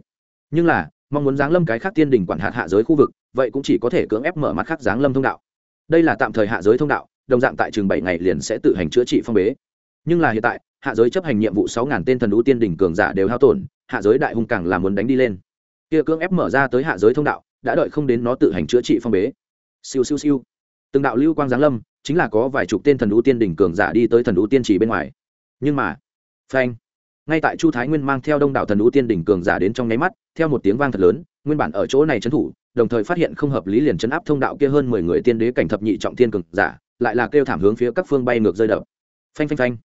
Nhưng là mong muốn giáng lâm cái khác tiên đỉnh quản hạt hạ giới khu vực, vậy cũng chỉ có thể cưỡng ép mở mặt khác giáng lâm thông đạo. Đây là tạm thời hạ giới thông đạo, đồng dạng tại trường bảy ngày liền sẽ tự hành chữa trị phong bế. Nhưng là hiện tại, hạ giới chấp hành nhiệm vụ sáu ngàn tên thần lũ tiên đỉnh cường giả đều hao tổn, hạ giới đại hung càng là muốn đánh đi lên. Kia cưỡng ép mở ra tới hạ giới thông đạo, đã đợi không đến nó tự hành chữa trị phong bế. Siêu siêu siêu. Từng đạo lưu quang giáng lâm, chính là có vài chục tên thần lũ tiên đỉnh cường giả đi tới thần lũ tiên chỉ bên ngoài. Nhưng mà, phanh ngay tại chu thái nguyên mang theo đông đảo thần ưu tiên đỉnh cường giả đến trong nháy mắt, theo một tiếng vang thật lớn, nguyên bản ở chỗ này trấn thủ, đồng thời phát hiện không hợp lý liền chấn áp thông đạo kia hơn mười người tiên đế cảnh thập nhị trọng thiên cường giả, lại là kêu thảm hướng phía các phương bay ngược rơi đập. Phanh phanh phanh.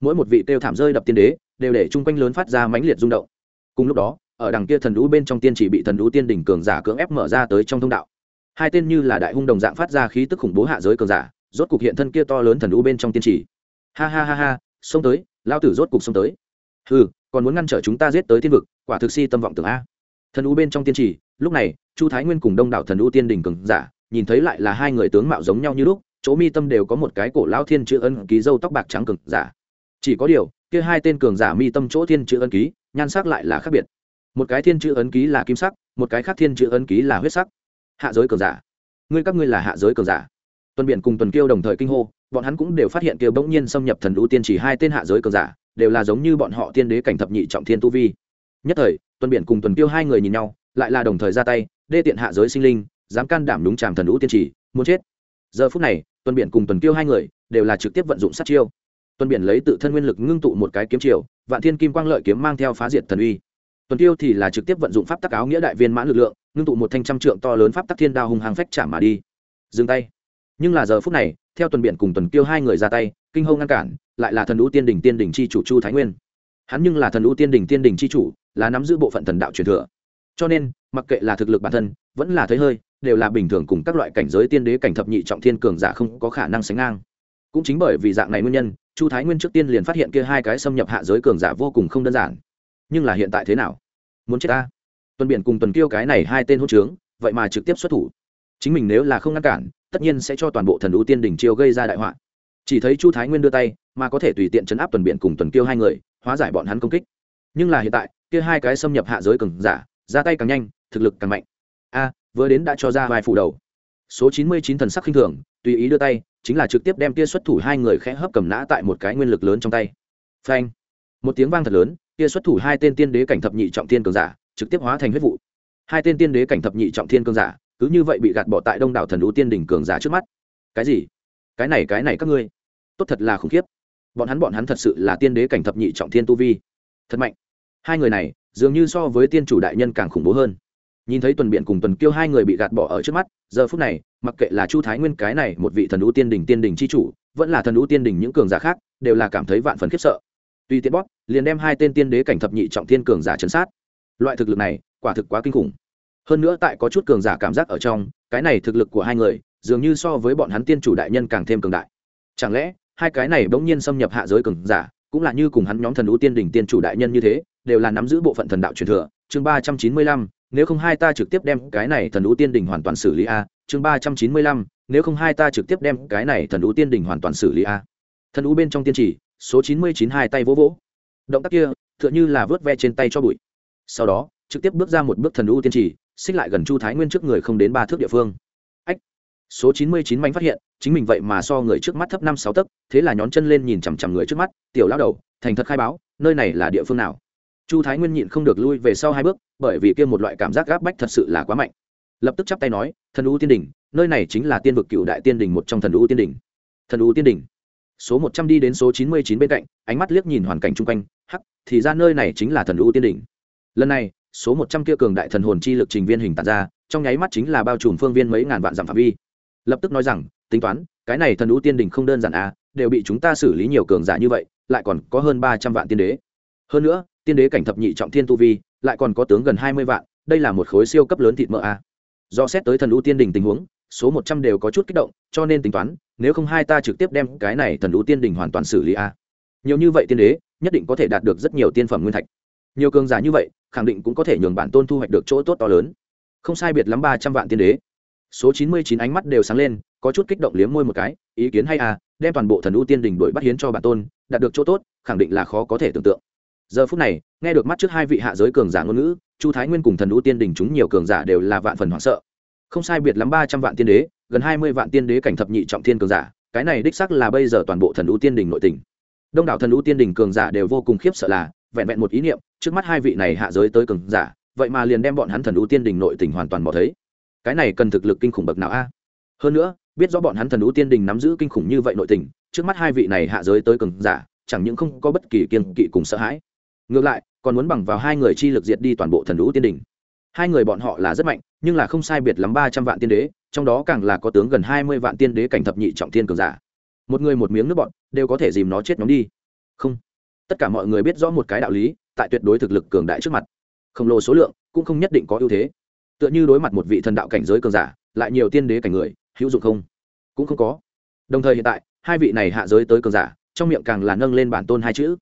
Mỗi một vị kêu thảm rơi đập tiên đế, đều để chung quanh lớn phát ra mãnh liệt rung động. Cùng lúc đó, ở đằng kia thần lũ bên trong tiên chỉ bị thần lũ tiên đỉnh cường giả cưỡng ép mở ra tới trong thông đạo. Hai tên như là đại hung đồng dạng phát ra khí tức khủng bố hạ giới cường giả, rốt cục hiện thân kia to lớn thần lũ bên trong tiên chỉ. Ha ha ha ha, xông tới lao tử rốt cục xông tới ừ còn muốn ngăn trở chúng ta giết tới thiên vực, quả thực si tâm vọng tưởng a. Thần U bên trong tiên chỉ lúc này, chu thái nguyên cùng đông đảo thần U tiên đỉnh cường giả, nhìn thấy lại là hai người tướng mạo giống nhau như lúc, chỗ mi tâm đều có một cái cổ lao thiên chữ ân ký dâu tóc bạc trắng cường giả. Chỉ có điều, kia hai tên cường giả mi tâm chỗ thiên chữ ân ký, nhan sắc lại là khác biệt. Một cái thiên chữ ấn ký là kim sắc, một cái khác thiên chữ ấn ký là huyết sắc. Hạ giới cường giả. Ngươi các ngươi là hạ giới cường giả. Tuần biển cùng tuần kiêu đồng thời kinh hô, bọn hắn cũng đều phát hiện kiêu bỗng nhiên xâm nhập thần U tiên chỉ hai tên hạ giới cường giả đều là giống như bọn họ tiên đế cảnh thập nhị trọng thiên tu vi. Nhất thời, tuần biển cùng tuần tiêu hai người nhìn nhau, lại là đồng thời ra tay, đê tiện hạ giới sinh linh, dám can đảm đúng tràm thần lũ tiên chỉ muốn chết. Giờ phút này, tuần biển cùng tuần tiêu hai người đều là trực tiếp vận dụng sát chiêu. Tuần biển lấy tự thân nguyên lực ngưng tụ một cái kiếm chiều vạn thiên kim quang lợi kiếm mang theo phá diệt thần uy. Tuần tiêu thì là trực tiếp vận dụng pháp tắc áo nghĩa đại viên mãn lực lượng, ngưng tụ một thanh trăm trượng to lớn pháp tắc thiên đao hung hàng phách trả mà đi. Dừng tay. Nhưng là giờ phút này, theo tuần biển cùng tuần tiêu hai người ra tay, kinh hô ngăn cản lại là thần ưu tiên đình tiên đình chi chủ chu thái nguyên. Hắn nhưng là thần ưu tiên đình tiên đình chi chủ, là nắm giữ bộ phận thần đạo truyền thừa. Cho nên, mặc kệ là thực lực bản thân, vẫn là thấy hơi, đều là bình thường cùng các loại cảnh giới tiên đế cảnh thập nhị trọng thiên cường giả không có khả năng sánh ngang. Cũng chính bởi vì dạng này nguyên nhân, chu thái nguyên trước tiên liền phát hiện kia hai cái xâm nhập hạ giới cường giả vô cùng không đơn giản. Nhưng là hiện tại thế nào? Muốn chết ta? Tuần biển cùng tuần kiêu cái này hai tên hốt trướng, vậy mà trực tiếp xuất thủ. Chính mình nếu là không ngăn cản, tất nhiên sẽ cho toàn bộ thần ưu tiên đỉnh chiêu gây ra đại họa chỉ thấy chu thái nguyên đưa tay, mà có thể tùy tiện chấn áp tuần biện cùng tuần kiêu hai người, hóa giải bọn hắn công kích. Nhưng là hiện tại, kia hai cái xâm nhập hạ giới cường giả, ra tay càng nhanh, thực lực càng mạnh. A, vừa đến đã cho ra vài phủ đầu. Số chín mươi chín thần sắc khinh thường, tùy ý đưa tay, chính là trực tiếp đem kia xuất thủ hai người khẽ hấp cầm nã tại một cái nguyên lực lớn trong tay. Phanh. Một tiếng vang thật lớn, kia xuất thủ hai tên tiên đế cảnh thập nhị trọng thiên cường giả, trực tiếp hóa thành huyết vụ. Hai tên tiên đế cảnh thập nhị trọng thiên cường giả, cứ như vậy bị gạt bỏ tại đông đảo thần đũ tiên đỉnh cường giả trước mắt. Cái gì? Cái này cái này các ngươi. Tốt thật là khủng khiếp. Bọn hắn bọn hắn thật sự là tiên đế cảnh thập nhị trọng thiên tu vi. Thật mạnh. Hai người này, dường như so với tiên chủ đại nhân càng khủng bố hơn. Nhìn thấy tuần biện cùng tuần kiêu hai người bị gạt bỏ ở trước mắt, giờ phút này, mặc kệ là chu thái nguyên cái này một vị thần ú tiên đình tiên đình c h i chủ, vẫn là thần ú tiên đình những cường giả khác, đều là cảm thấy vạn phần khiếp sợ. Tuy tiện bóp, liền đem hai tên tiên đế cảnh thập nhị trọng thiên cường giả chấn sát. Loại thực lực này, quả thực quá kinh khủng. Hơn nữa tại có chút cường giả cảm giác ở trong, cái này thực lực của hai người dường như so với bọn hắn tiên chủ đại nhân càng thêm cường đại. Chẳng lẽ, hai cái này bỗng nhiên xâm nhập hạ giới cường giả, cũng là như cùng hắn nhóm thần ưu tiên đỉnh tiên chủ đại nhân như thế, đều là nắm giữ bộ phận thần đạo truyền thừa. Chương ba trăm chín mươi lăm, nếu không hai ta trực tiếp đem cái này thần ưu tiên đỉnh hoàn toàn xử lý a. Chương ba trăm chín mươi lăm, nếu không hai ta trực tiếp đem cái này thần ưu tiên đỉnh hoàn toàn xử lý a. Thần ưu bên trong tiên chỉ, số chín mươi chín hai tay vỗ vỗ. Động tác kia, tựa như là vớt ve trên tay cho bụi. Sau đó, trực tiếp bước ra một bước thần ưu tiên chỉ, xích lại gần chu thái nguyên trước người không đến ba thước địa phương số chín mươi chín mánh phát hiện, chính mình vậy mà so người trước mắt thấp năm sáu tấc, thế là nhón chân lên nhìn chằm chằm người trước mắt, tiểu lao đầu, thành thật khai báo, nơi này là địa phương nào? Chu thái nguyên nhịn không được lui về sau hai bước, bởi vì kia một loại cảm giác gáp bách thật sự là quá mạnh. Lập tức chắp tay nói, thần u tiên đình nơi này chính là tiên vực cựu đại tiên đình một trong thần u tiên đình thần u tiên đình số một trăm đi đến số chín mươi chín bên cạnh, ánh mắt liếc nhìn hoàn cảnh chung quanh, hắc, thì ra nơi này chính là thần u tiên đình lần này, số một trăm kia cường đại thần hồn chi lực trình viên hình tàn ra, trong nháy mắt chính là bao trùm phương viên mấy ngàn vạn dặm phạm vi lập tức nói rằng, tính toán, cái này thần ưu tiên đình không đơn giản à đều bị chúng ta xử lý nhiều cường giả như vậy, lại còn có hơn ba trăm vạn tiên đế. Hơn nữa, tiên đế cảnh thập nhị trọng thiên tu vi, lại còn có tướng gần hai mươi vạn, đây là một khối siêu cấp lớn thịt mỡ a do xét tới thần ưu tiên đình tình huống, số một trăm đều có chút kích động, cho nên tính toán, nếu không hai ta trực tiếp đem cái này thần ưu tiên đình hoàn toàn xử lý a nhiều như vậy tiên đế, nhất định có thể đạt được rất nhiều tiên phẩm nguyên thạch. Nhiều cường giả như vậy, khẳng định cũng có thể nhường bản tôn thu hoạch được chỗ tốt to lớn. Không sai biệt lắm ba trăm vạn tiên đế số chín mươi chín ánh mắt đều sáng lên, có chút kích động liếm môi một cái, ý kiến hay à đem toàn bộ thần ưu tiên đình đổi bắt hiến cho bản tôn, đạt được chỗ tốt, khẳng định là khó có thể tưởng tượng. Giờ phút này, nghe được mắt trước hai vị hạ giới cường giả ngôn ngữ, chu thái nguyên cùng thần ưu tiên đình chúng nhiều cường giả đều là vạn phần hoảng sợ. Không sai biệt lắm ba trăm vạn tiên đế, gần hai mươi vạn tiên đế cảnh thập nhị trọng thiên cường giả, cái này đích sắc là bây giờ toàn bộ thần ưu tiên đình nội tình. Đông đảo thần ưu tiên đình cường giả đều vô cùng khiếp sợ là, vẹn vẹn một ý niệm, trước mắt hai vị này hạ giới tới cường giả, vậy mà liền đem bọn hắn thần ưu tiên đình nội tình hoàn toàn bỏ thấy cái này cần thực lực kinh khủng bậc nào a? Hơn nữa, biết rõ bọn hắn thần ú tiên đình nắm giữ kinh khủng như vậy nội tình, trước mắt hai vị này hạ giới tới cường giả, chẳng những không có bất kỳ kiên kỵ cùng sợ hãi. Ngược lại, còn muốn bằng vào hai người chi lực diệt đi toàn bộ thần ú tiên đình. Hai người bọn họ là rất mạnh, nhưng là không sai biệt lắm ba trăm vạn tiên đế, trong đó càng là có tướng gần hai mươi vạn tiên đế cảnh thập nhị trọng thiên cường giả. Một người một miếng nước bọn, đều có thể dìm nó chết nhóm đi. Không. Tất cả mọi người biết rõ một cái đạo lý, tại tuyệt đối thực lực cường đại trước mặt. Khổng lồ số lượng cũng không nhất định có ưu thế tựa như đối mặt một vị thần đạo cảnh giới cường giả, lại nhiều tiên đế cảnh người, hữu dụng không? Cũng không có. Đồng thời hiện tại, hai vị này hạ giới tới cường giả, trong miệng càng là nâng lên bản tôn hai chữ.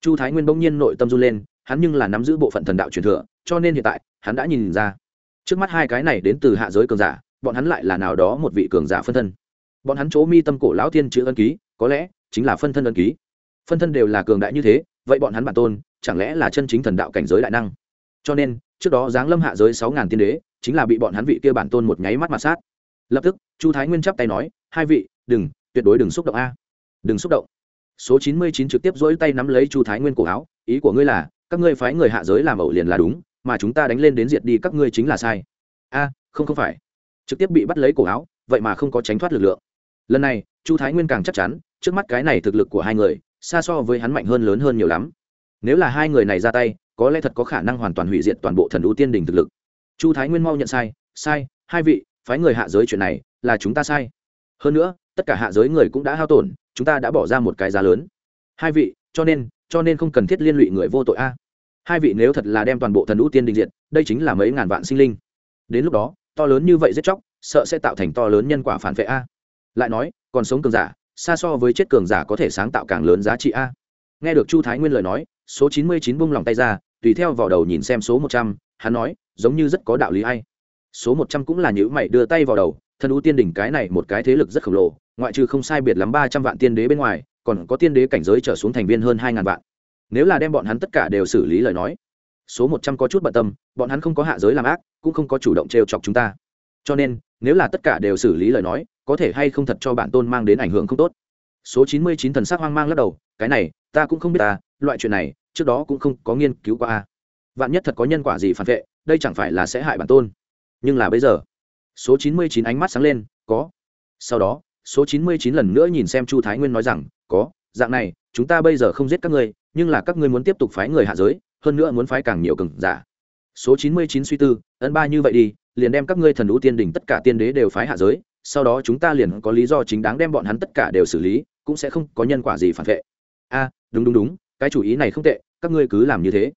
Chu thái nguyên bỗng nhiên nội tâm run lên, hắn nhưng là nắm giữ bộ phận thần đạo truyền thừa, cho nên hiện tại, hắn đã nhìn ra. Trước mắt hai cái này đến từ hạ giới cường giả, bọn hắn lại là nào đó một vị cường giả phân thân. Bọn hắn chỗ mi tâm cổ lão thiên chữ ân ký, có lẽ chính là phân thân ân ký. Phân thân đều là cường đại như thế, vậy bọn hắn bản tôn, chẳng lẽ là chân chính thần đạo cảnh giới đại năng? Cho nên trước đó giáng lâm hạ giới sáu ngàn tiên đế, chính là bị bọn hắn vị kia bản tôn một nháy mắt mà sát. Lập tức, chu thái nguyên chắp tay nói, hai vị, đừng, tuyệt đối đừng xúc động a. Đừng xúc động. Số chín mươi chín trực tiếp dỗi tay nắm lấy chu thái nguyên cổ áo, ý của ngươi là, các ngươi phái người hạ giới làm ẩu liền là đúng, mà chúng ta đánh lên đến diệt đi các ngươi chính là sai. A, không không phải. Trực tiếp bị bắt lấy cổ áo, vậy mà không có tránh thoát lực lượng. Lần này, chu thái nguyên càng chắc chắn, trước mắt cái này thực lực của hai người, xa so với hắn mạnh hơn lớn hơn nhiều lắm. Nếu là hai người này ra tay có lẽ thật có khả năng hoàn toàn hủy diệt toàn bộ thần ưu tiên đình thực lực. Chu thái nguyên mau nhận sai sai, hai vị, phái người hạ giới chuyện này là chúng ta sai. Hơn nữa, tất cả hạ giới người cũng đã hao tổn, chúng ta đã bỏ ra một cái giá lớn. Hai vị, cho nên cho nên không cần thiết liên lụy người vô tội a. Hai vị nếu thật là đem toàn bộ thần ưu tiên đình diệt, đây chính là mấy ngàn vạn sinh linh. Đến lúc đó, to lớn như vậy giết chóc, sợ sẽ tạo thành to lớn nhân quả phản vệ a. Lại nói, còn sống cường giả, xa so với chết cường giả có thể sáng tạo càng lớn giá trị a. Nghe được chu thái nguyên lời nói, số chín mươi chín bung lòng tay ra tùy theo vào đầu nhìn xem số một trăm, hắn nói, giống như rất có đạo lý hay. Số một trăm cũng là những mày đưa tay vào đầu, thần ưu tiên đỉnh cái này một cái thế lực rất khổng lồ, ngoại trừ không sai biệt lắm ba trăm vạn tiên đế bên ngoài, còn có tiên đế cảnh giới trở xuống thành viên hơn hai ngàn vạn. Nếu là đem bọn hắn tất cả đều xử lý lời nói, số một trăm có chút bận tâm, bọn hắn không có hạ giới làm ác, cũng không có chủ động t chọc chúng ta. Cho nên, nếu là tất cả đều xử lý lời nói, có thể hay không thật cho bản tôn mang đến ảnh hưởng không tốt. Số chín mươi chín thần sắc hoang mang lắc đầu, cái này, ta cũng không biết ta, loại chuyện này trước đó cũng không có nghiên cứu qua a. Vạn nhất thật có nhân quả gì phản vệ, đây chẳng phải là sẽ hại bản tôn. Nhưng là bây giờ, số chín mươi chín ánh mắt sáng lên, có. Sau đó, số chín mươi chín lần nữa nhìn xem chu thái nguyên nói rằng, có, dạng này, chúng ta bây giờ không giết các ngươi, nhưng là các ngươi muốn tiếp tục phái người hạ giới, hơn nữa muốn phái càng nhiều cường giả. Số chín mươi chín suy tư ấn ba như vậy đi, liền đem các ngươi thần đũ tiên đỉnh tất cả tiên đế đều phái hạ giới, sau đó chúng ta liền có lý do chính đáng đem bọn hắn tất cả đều xử lý, cũng sẽ không có nhân quả gì phản vệ. A, đúng đúng đúng cái chủ ý này không tệ, các ngươi cứ làm như thế.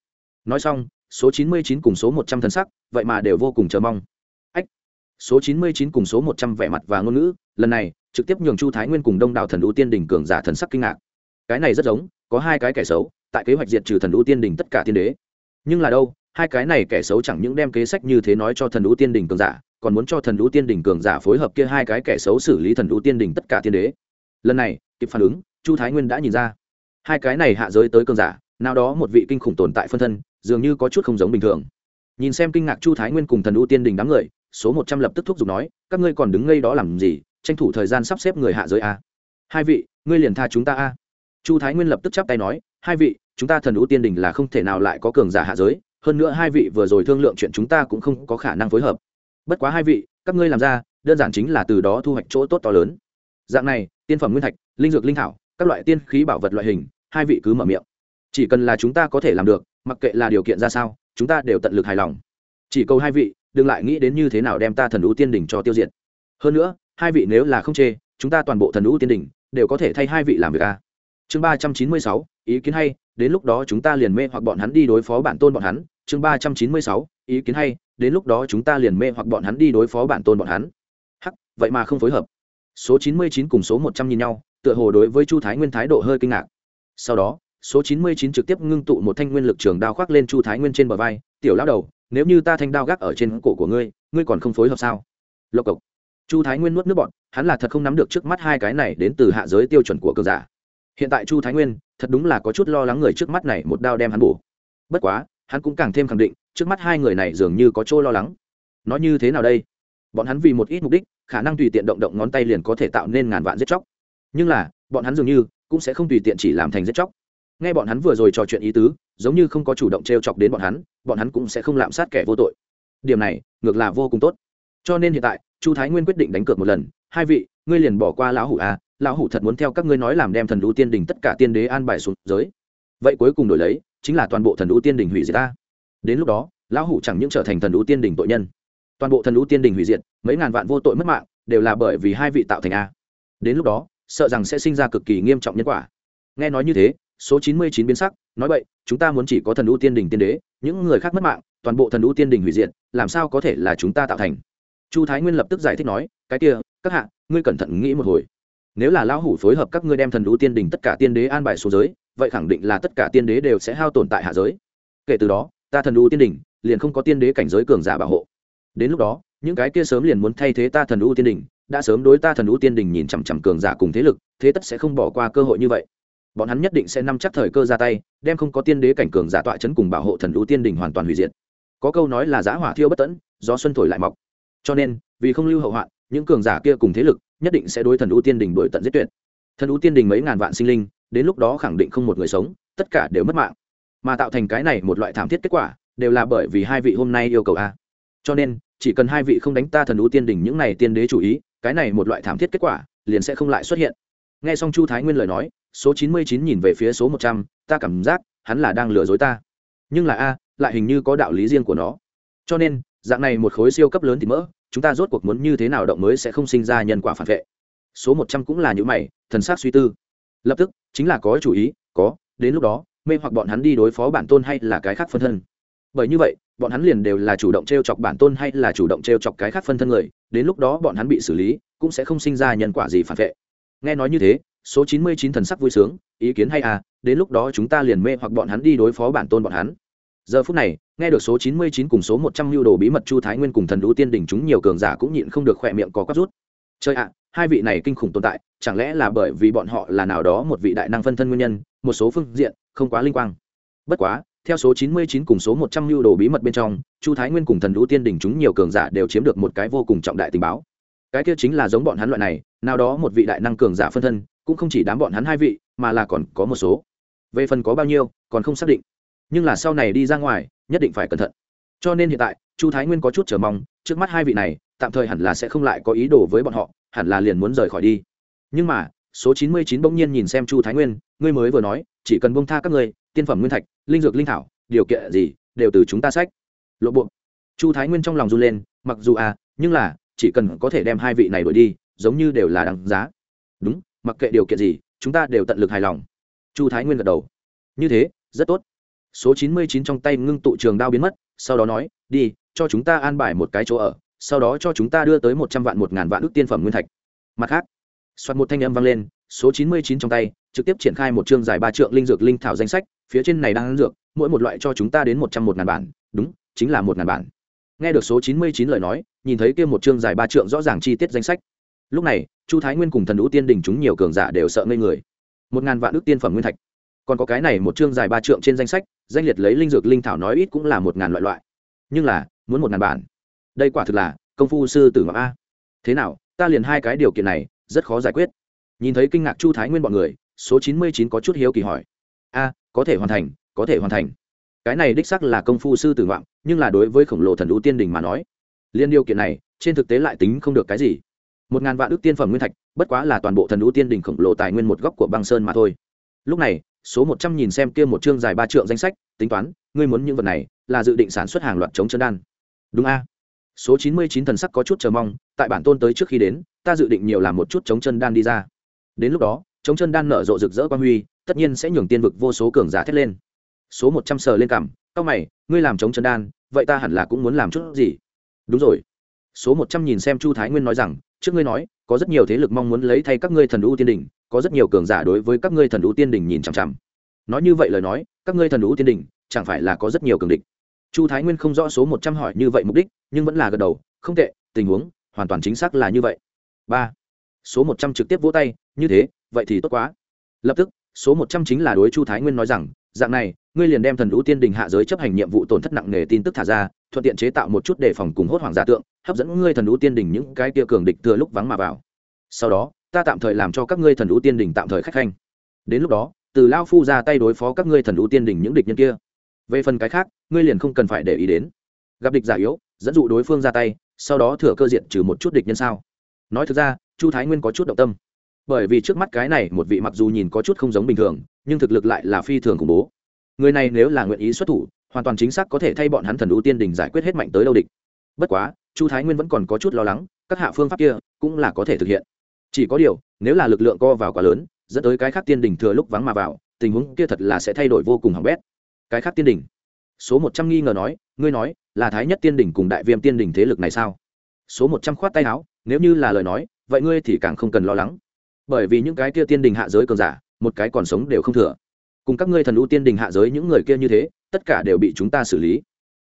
Nói xong, số chín mươi chín cùng số một trăm thần sắc, vậy mà đều vô cùng chờ mong. Ách, số chín mươi chín cùng số một trăm vẻ mặt và ngôn ngữ, lần này, trực tiếp nhường chu thái nguyên cùng đông đảo thần ưu tiên đỉnh cường giả thần sắc kinh ngạc. Cái này rất giống, có hai cái kẻ xấu, tại kế hoạch diệt trừ thần ưu tiên đỉnh tất cả tiên đế. Nhưng là đâu, hai cái này kẻ xấu chẳng những đem kế sách như thế nói cho thần ưu tiên đỉnh cường giả, còn muốn cho thần ưu tiên đỉnh cường giả phối hợp kia hai cái kẻ xấu xử lý thần ưu tiên đỉnh tất cả tiên đế. Lần này, kịp phản ứng, chu thái nguyên đã nhìn ra hai cái này hạ giới tới cường giả, nào đó một vị kinh khủng tồn tại phân thân, dường như có chút không giống bình thường. Nhìn xem kinh ngạc chu thái nguyên cùng thần ưu tiên đình đám người, số một trăm lập tức thúc giục nói, các ngươi còn đứng ngây đó làm gì, tranh thủ thời gian sắp xếp người hạ giới a. Hai vị, ngươi liền tha chúng ta a. Chu thái nguyên lập tức chắp tay nói, hai vị, chúng ta thần ưu tiên đình là không thể nào lại có cường giả hạ giới, hơn nữa hai vị vừa rồi thương lượng chuyện chúng ta cũng không có khả năng phối hợp. Bất quá hai vị, các ngươi làm ra, đơn giản chính là từ đó thu hoạch chỗ tốt to lớn. Dạng này, tiên phẩm nguyên thạch, linh dược linh thảo các loại tiên khí bảo vật loại hình, hai vị cứ mở miệng. Chỉ cần là chúng ta có thể làm được, mặc kệ là điều kiện ra sao, chúng ta đều tận lực hài lòng. Chỉ cầu hai vị, đừng lại nghĩ đến như thế nào đem ta thần ú tiên đỉnh cho tiêu diệt. Hơn nữa, hai vị nếu là không chê, chúng ta toàn bộ thần ú tiên đỉnh đều có thể thay hai vị làm việc a. Chương ba trăm chín mươi sáu, ý kiến hay, đến lúc đó chúng ta liền mê hoặc bọn hắn đi đối phó bản tôn bọn hắn. Chương ba trăm chín mươi sáu, ý kiến hay, đến lúc đó chúng ta liền mê hoặc bọn hắn đi đối phó bản tôn bọn hắn. Hắc, vậy mà không phối hợp. Số chín mươi chín cùng số một trăm nhìn nhau tựa hồ đối với chu thái nguyên thái độ hơi kinh ngạc. Sau đó, số chín mươi chín trực tiếp ngưng tụ một thanh nguyên lực trường đao khoác lên chu thái nguyên trên bờ vai, tiểu lão đầu, nếu như ta thanh đao gác ở trên cổ của ngươi ngươi còn không phối hợp sao? Lộc cộc. Chu thái nguyên nuốt nước bọn hắn là thật không nắm được trước mắt hai cái này đến từ hạ giới tiêu chuẩn của cơ giả. Hiện tại chu thái nguyên, thật đúng là có chút lo lắng người trước mắt này một đao đem hắn bổ. Bất quá, hắn cũng càng thêm khẳng định, trước mắt hai người này dường như có chỗ lo lắng. Nói như thế nào đây? Bọn hắn vì một ít mục đích, khả năng tùy tiện động động ngón tay liền có thể tạo nên ngàn vạn giết chóc nhưng là, bọn hắn dường như cũng sẽ không tùy tiện chỉ làm thành giết chóc. Nghe bọn hắn vừa rồi trò chuyện ý tứ, giống như không có chủ động t r e o chọc đến bọn hắn bọn hắn cũng sẽ không lạm sát kẻ vô tội. Điểm này, ngược là vô cùng tốt. Cho nên hiện tại, chu thái nguyên quyết định đánh cược một lần. Hai vị, ngươi liền bỏ qua lão hủ à lão hủ thật muốn theo các ngươi nói làm đem thần Đũ tiên đình tất cả tiên đế an bài xuống giới vậy cuối cùng đổi lấy, chính là toàn bộ thần Đũ tiên đình hủy diệt ta. Đến lúc đó, lão hủ chẳng những trở thành thần Đũ tiên đình tội nhân, toàn bộ thần Đũ tiên đình hủy diệt, mấy ngàn vạn vô tội mất mạng, đều là bởi vì hai vị tạo thành a. Đến lúc đó sợ rằng sẽ sinh ra cực kỳ nghiêm trọng nhân quả. Nghe nói như thế, số chín mươi chín biến sắc, nói vậy chúng ta muốn chỉ có thần ưu tiên đình tiên đế, những người khác mất mạng, toàn bộ thần ưu tiên đình hủy diệt, làm sao có thể là chúng ta tạo thành? Chu thái nguyên lập tức giải thích nói, cái kia, các hạ, ngươi cẩn thận nghĩ một hồi. Nếu là lão hủ phối hợp các ngươi đem thần ưu tiên đình tất cả tiên đế an bài xuống giới, vậy khẳng định là tất cả tiên đế đều sẽ hao tồn tại hạ giới. Kể từ đó, ta thần ưu tiên đình liền không có tiên đế cảnh giới cường giả bảo hộ. Đến lúc đó, những cái kia sớm liền muốn thay thế ta thần ưu tiên đình đã sớm đối ta thần ưu tiên đình nhìn chằm chằm cường giả cùng thế lực, thế tất sẽ không bỏ qua cơ hội như vậy. Bọn hắn nhất định sẽ nắm chắc thời cơ ra tay, đem không có tiên đế cảnh cường giả tọa chấn cùng bảo hộ thần ưu tiên đình hoàn toàn hủy diệt. Có câu nói là giã hỏa thiêu bất tẫn do xuân thổi lại mọc. Cho nên, vì không lưu hậu hoạn, những cường giả kia cùng thế lực nhất định sẽ đối thần ưu tiên đình đổi tận giết tuyệt. Thần ưu tiên đình mấy ngàn vạn sinh linh, đến lúc đó khẳng định không một người sống, tất cả đều mất mạng. Mà tạo thành cái này một loại thảm thiết kết quả, đều là bởi vì hai vị hôm nay yêu cầu a. Cho nên, chỉ cần hai vị không đánh ta thần ưu tiên đình những này tiên đế chủ ý cái này một loại thảm thiết kết quả, liền sẽ không lại xuất hiện. Nghe xong chu thái nguyên lời nói, số chín mươi chín nhìn về phía số một trăm, ta cảm giác, hắn là đang lừa dối ta. Nhưng là a, lại hình như có đạo lý riêng của nó. Cho nên, dạng này một khối siêu cấp lớn thì mỡ, chúng ta rốt cuộc muốn như thế nào động mới sẽ không sinh ra nhân quả phản vệ. Số một trăm cũng là những mày, thần sát suy tư. Lập tức, chính là có chủ ý, có, đến lúc đó, mê hoặc bọn hắn đi đối phó bản tôn hay là cái khác phân thân. Bởi như vậy bọn hắn liền đều là chủ động t r e o chọc bản tôn hay là chủ động t r e o chọc cái khác phân thân người, đến lúc đó bọn hắn bị xử lý, cũng sẽ không sinh ra nhân quả gì phản vệ. Nghe nói như thế, số chín mươi chín thần sắc vui sướng, ý kiến hay à đến lúc đó chúng ta liền mê hoặc bọn hắn đi đối phó bản tôn bọn hắn. Giờ phút này, nghe được số chín mươi chín cùng số một trăm mưu đồ bí mật chu thái nguyên cùng thần đũ tiên đỉnh chúng nhiều cường giả cũng nhịn không được khỏe miệng có quát rút. Chơi ạ, hai vị này kinh khủng tồn tại, chẳng lẽ là bởi vì bọn họ là nào đó một vị đại năng phân thân nguyên nhân, một số phương diện không quá linh quang? Bất quá theo số 99 cùng số 100 lưu đồ bí mật bên trong, chu thái nguyên cùng thần đũ tiên đỉnh chúng nhiều cường giả đều chiếm được một cái vô cùng trọng đại tình báo. Cái kia chính là giống bọn hắn loại này, nào đó một vị đại năng cường giả phân thân, cũng không chỉ đám bọn hắn hai vị, mà là còn có một số. Về phần có bao nhiêu, còn không xác định. Nhưng là sau này đi ra ngoài, nhất định phải cẩn thận. Cho nên hiện tại, chu thái nguyên có chút chờ mong, trước mắt hai vị này, tạm thời hẳn là sẽ không lại có ý đồ với bọn họ, hẳn là liền muốn rời khỏi đi. Nhưng mà số chín mươi chín bỗng nhiên nhìn xem chu thái nguyên, ngươi mới vừa nói, chỉ cần bông tha các ngươi, tiên phẩm nguyên thạch, linh dược linh thảo, điều kiện gì, đều từ chúng ta sách. Lộ bộ. Chu thái nguyên trong lòng run lên, mặc dù à nhưng là, chỉ cần có thể đem hai vị này đổi đi, giống như đều là đáng giá. Đúng, mặc kệ điều kiện gì, chúng ta đều tận lực hài lòng. Chu thái nguyên gật đầu. Như thế, rất tốt. Số chín mươi chín trong tay ngưng tụ trường đao biến mất, sau đó nói, đi, cho chúng ta an bài một cái chỗ ở, sau đó cho chúng ta đưa tới một trăm vạn, một ngàn vạn ước tiên phẩm nguyên thạch. Mặt khác soạt một thanh âm vang lên, số chín mươi chín trong tay, trực tiếp triển khai một chương dài ba trượng linh dược linh thảo danh sách, phía trên này đang ăn dược, mỗi một loại cho chúng ta đến một trăm một ngàn bản, đúng, chính là một ngàn bản. Nghe được số chín mươi chín lời nói, nhìn thấy kia một chương dài ba trượng rõ ràng chi tiết danh sách. Lúc này, chu thái nguyên cùng thần đũ tiên đình chúng nhiều cường giả đều sợ ngây người. Một ngàn vạn ước tiên phẩm nguyên thạch. Còn có cái này một chương dài ba trượng trên danh sách, danh liệt lấy linh dược linh thảo nói ít cũng là một ngàn loại loại. Nhưng là, muốn một ngàn bản. Đây quả thực là công phu sư tử ngọc a. Thế nào, ta liền hai cái điều kiện này rất khó giải quyết. Nhìn thấy kinh ngạc chu thái nguyên bọn người, số chín mươi chín có chút hiếu kỳ hỏi. A, có thể hoàn thành, có thể hoàn thành. Cái này đích sắc là công phu sư tử ngoạn, nhưng là đối với khổng lồ thần đũ tiên đình mà nói, liên điều kiện này, trên thực tế lại tính không được cái gì. Một ngàn vạn ước tiên phẩm nguyên thạch, bất quá là toàn bộ thần đũ tiên đình khổng lồ tài nguyên một góc của băng sơn mà thôi. Lúc này, số một trăm nhìn xem kia một chương dài ba trượng danh sách, tính toán, ngươi muốn những vật này, là dự định sản xuất hàng loạt chống chân đan. Đúng a. Số chín mươi chín thần sắc có chút chờ mong, tại bản tôn tới trước khi đến ta dự định nhiều làm một chút chống chân đan đi ra. Đến lúc đó chống chân đan nở rộ rực rỡ quan huy tất nhiên sẽ nhường tiên vực vô số cường giả thét lên. Số một trăm sờ lên cảm cao mày ngươi làm chống chân đan vậy ta hẳn là cũng muốn làm chút gì? Đúng rồi. Số một trăm nhìn xem chu thái nguyên nói rằng trước ngươi nói có rất nhiều thế lực mong muốn lấy thay các ngươi thần u tiên đỉnh, có rất nhiều cường giả đối với các ngươi thần u tiên đỉnh nhìn chằm chằm. Nói như vậy lời nói các ngươi thần u tiên đỉnh, chẳng phải là có rất nhiều cường địch? Chu thái nguyên không rõ số một trăm hỏi như vậy mục đích nhưng vẫn là gật đầu không tệ tình huống hoàn toàn chính xác là như vậy ba. Số một trăm trực tiếp vỗ tay, như thế, vậy thì tốt quá. Lập tức, số một trăm chính là đối chu thái nguyên nói rằng, dạng này, ngươi liền đem thần lũ tiên đình hạ giới chấp hành nhiệm vụ tổn thất nặng nề tin tức thả ra, thuận tiện chế tạo một chút đề phòng cùng hốt hoảng giả tượng, hấp dẫn ngươi thần lũ tiên đình những cái kia cường địch thừa lúc vắng mà vào. Sau đó, ta tạm thời làm cho các ngươi thần lũ tiên đình tạm thời khách khanh. Đến lúc đó, từ lao phu ra tay đối phó các ngươi thần lũ tiên đình những địch nhân kia. Về phần cái khác, ngươi liền không cần phải để ý đến. Gặp địch giả yếu, dẫn dụ đối phương ra tay, sau đó thừa cơ diện trừ một chút địch nhân sao nói thực ra, chu thái nguyên có chút động tâm. Bởi vì trước mắt cái này một vị mặc dù nhìn có chút không giống bình thường, nhưng thực lực lại là phi thường khủng bố. Người này nếu là nguyện ý xuất thủ, hoàn toàn chính xác có thể thay bọn hắn thần ưu tiên đình giải quyết hết mạnh tới đâu địch. Bất quá, chu thái nguyên vẫn còn có chút lo lắng, các hạ phương pháp kia cũng là có thể thực hiện. Chỉ có điều, nếu là lực lượng co vào quá lớn, dẫn tới cái khác tiên đình thừa lúc vắng mà vào, tình huống kia thật là sẽ thay đổi vô cùng hỏng bét. Cái khác tiên đình? Số một trăm nghi ngờ nói, ngươi nói, là thái nhất tiên đình cùng đại viêm tiên đình thế lực này sao? Số một trăm khoát tay áo nếu như là lời nói, vậy ngươi thì càng không cần lo lắng. Bởi vì những cái kia tiên đình hạ giới cường giả, một cái còn sống đều không thừa. Cùng các ngươi thần ưu tiên đình hạ giới những người kia như thế, tất cả đều bị chúng ta xử lý.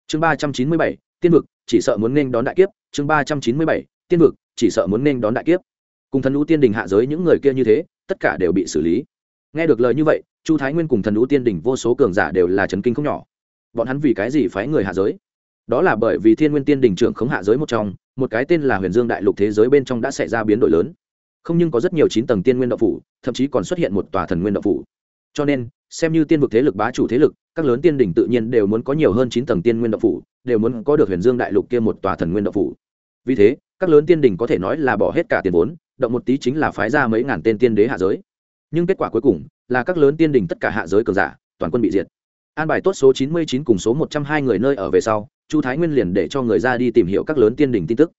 Chương ba trăm chín mươi bảy, tiên vực, chỉ sợ muốn nên đón đại kiếp. Chương ba trăm chín mươi bảy, tiên vực, chỉ sợ muốn nên đón đại kiếp. Cùng thần ưu tiên đình hạ giới những người kia như thế, tất cả đều bị xử lý. Nghe được lời như vậy, chu thái nguyên cùng thần ưu tiên đình vô số cường giả đều là trấn kinh không nhỏ. Bọn hắn vì cái gì phái người hạ giới? Đó là bởi vì thiên nguyên tiên đình trưởng khống hạ giới một trong một cái tên là huyền dương đại lục thế giới bên trong đã xảy ra biến đổi lớn. Không nhưng có rất nhiều chín tầng tiên nguyên đạo phủ, thậm chí còn xuất hiện một tòa thần nguyên đạo phủ. Cho nên, xem như tiên vực thế lực bá chủ thế lực, các lớn tiên đỉnh tự nhiên đều muốn có nhiều hơn chín tầng tiên nguyên đạo phủ, đều muốn có được huyền dương đại lục kia một tòa thần nguyên đạo phủ. Vì thế, các lớn tiên đỉnh có thể nói là bỏ hết cả tiền vốn, động một tí chính là phái ra mấy ngàn tên tiên đế hạ giới. Nhưng kết quả cuối cùng là các lớn tiên đỉnh tất cả hạ giới cường giả, toàn quân bị diệt an bài tốt số chín mươi chín cùng số một trăm hai người nơi ở về sau, chu thái nguyên liền để cho người ra đi tìm hiểu các lớn tiên đỉnh tin tức.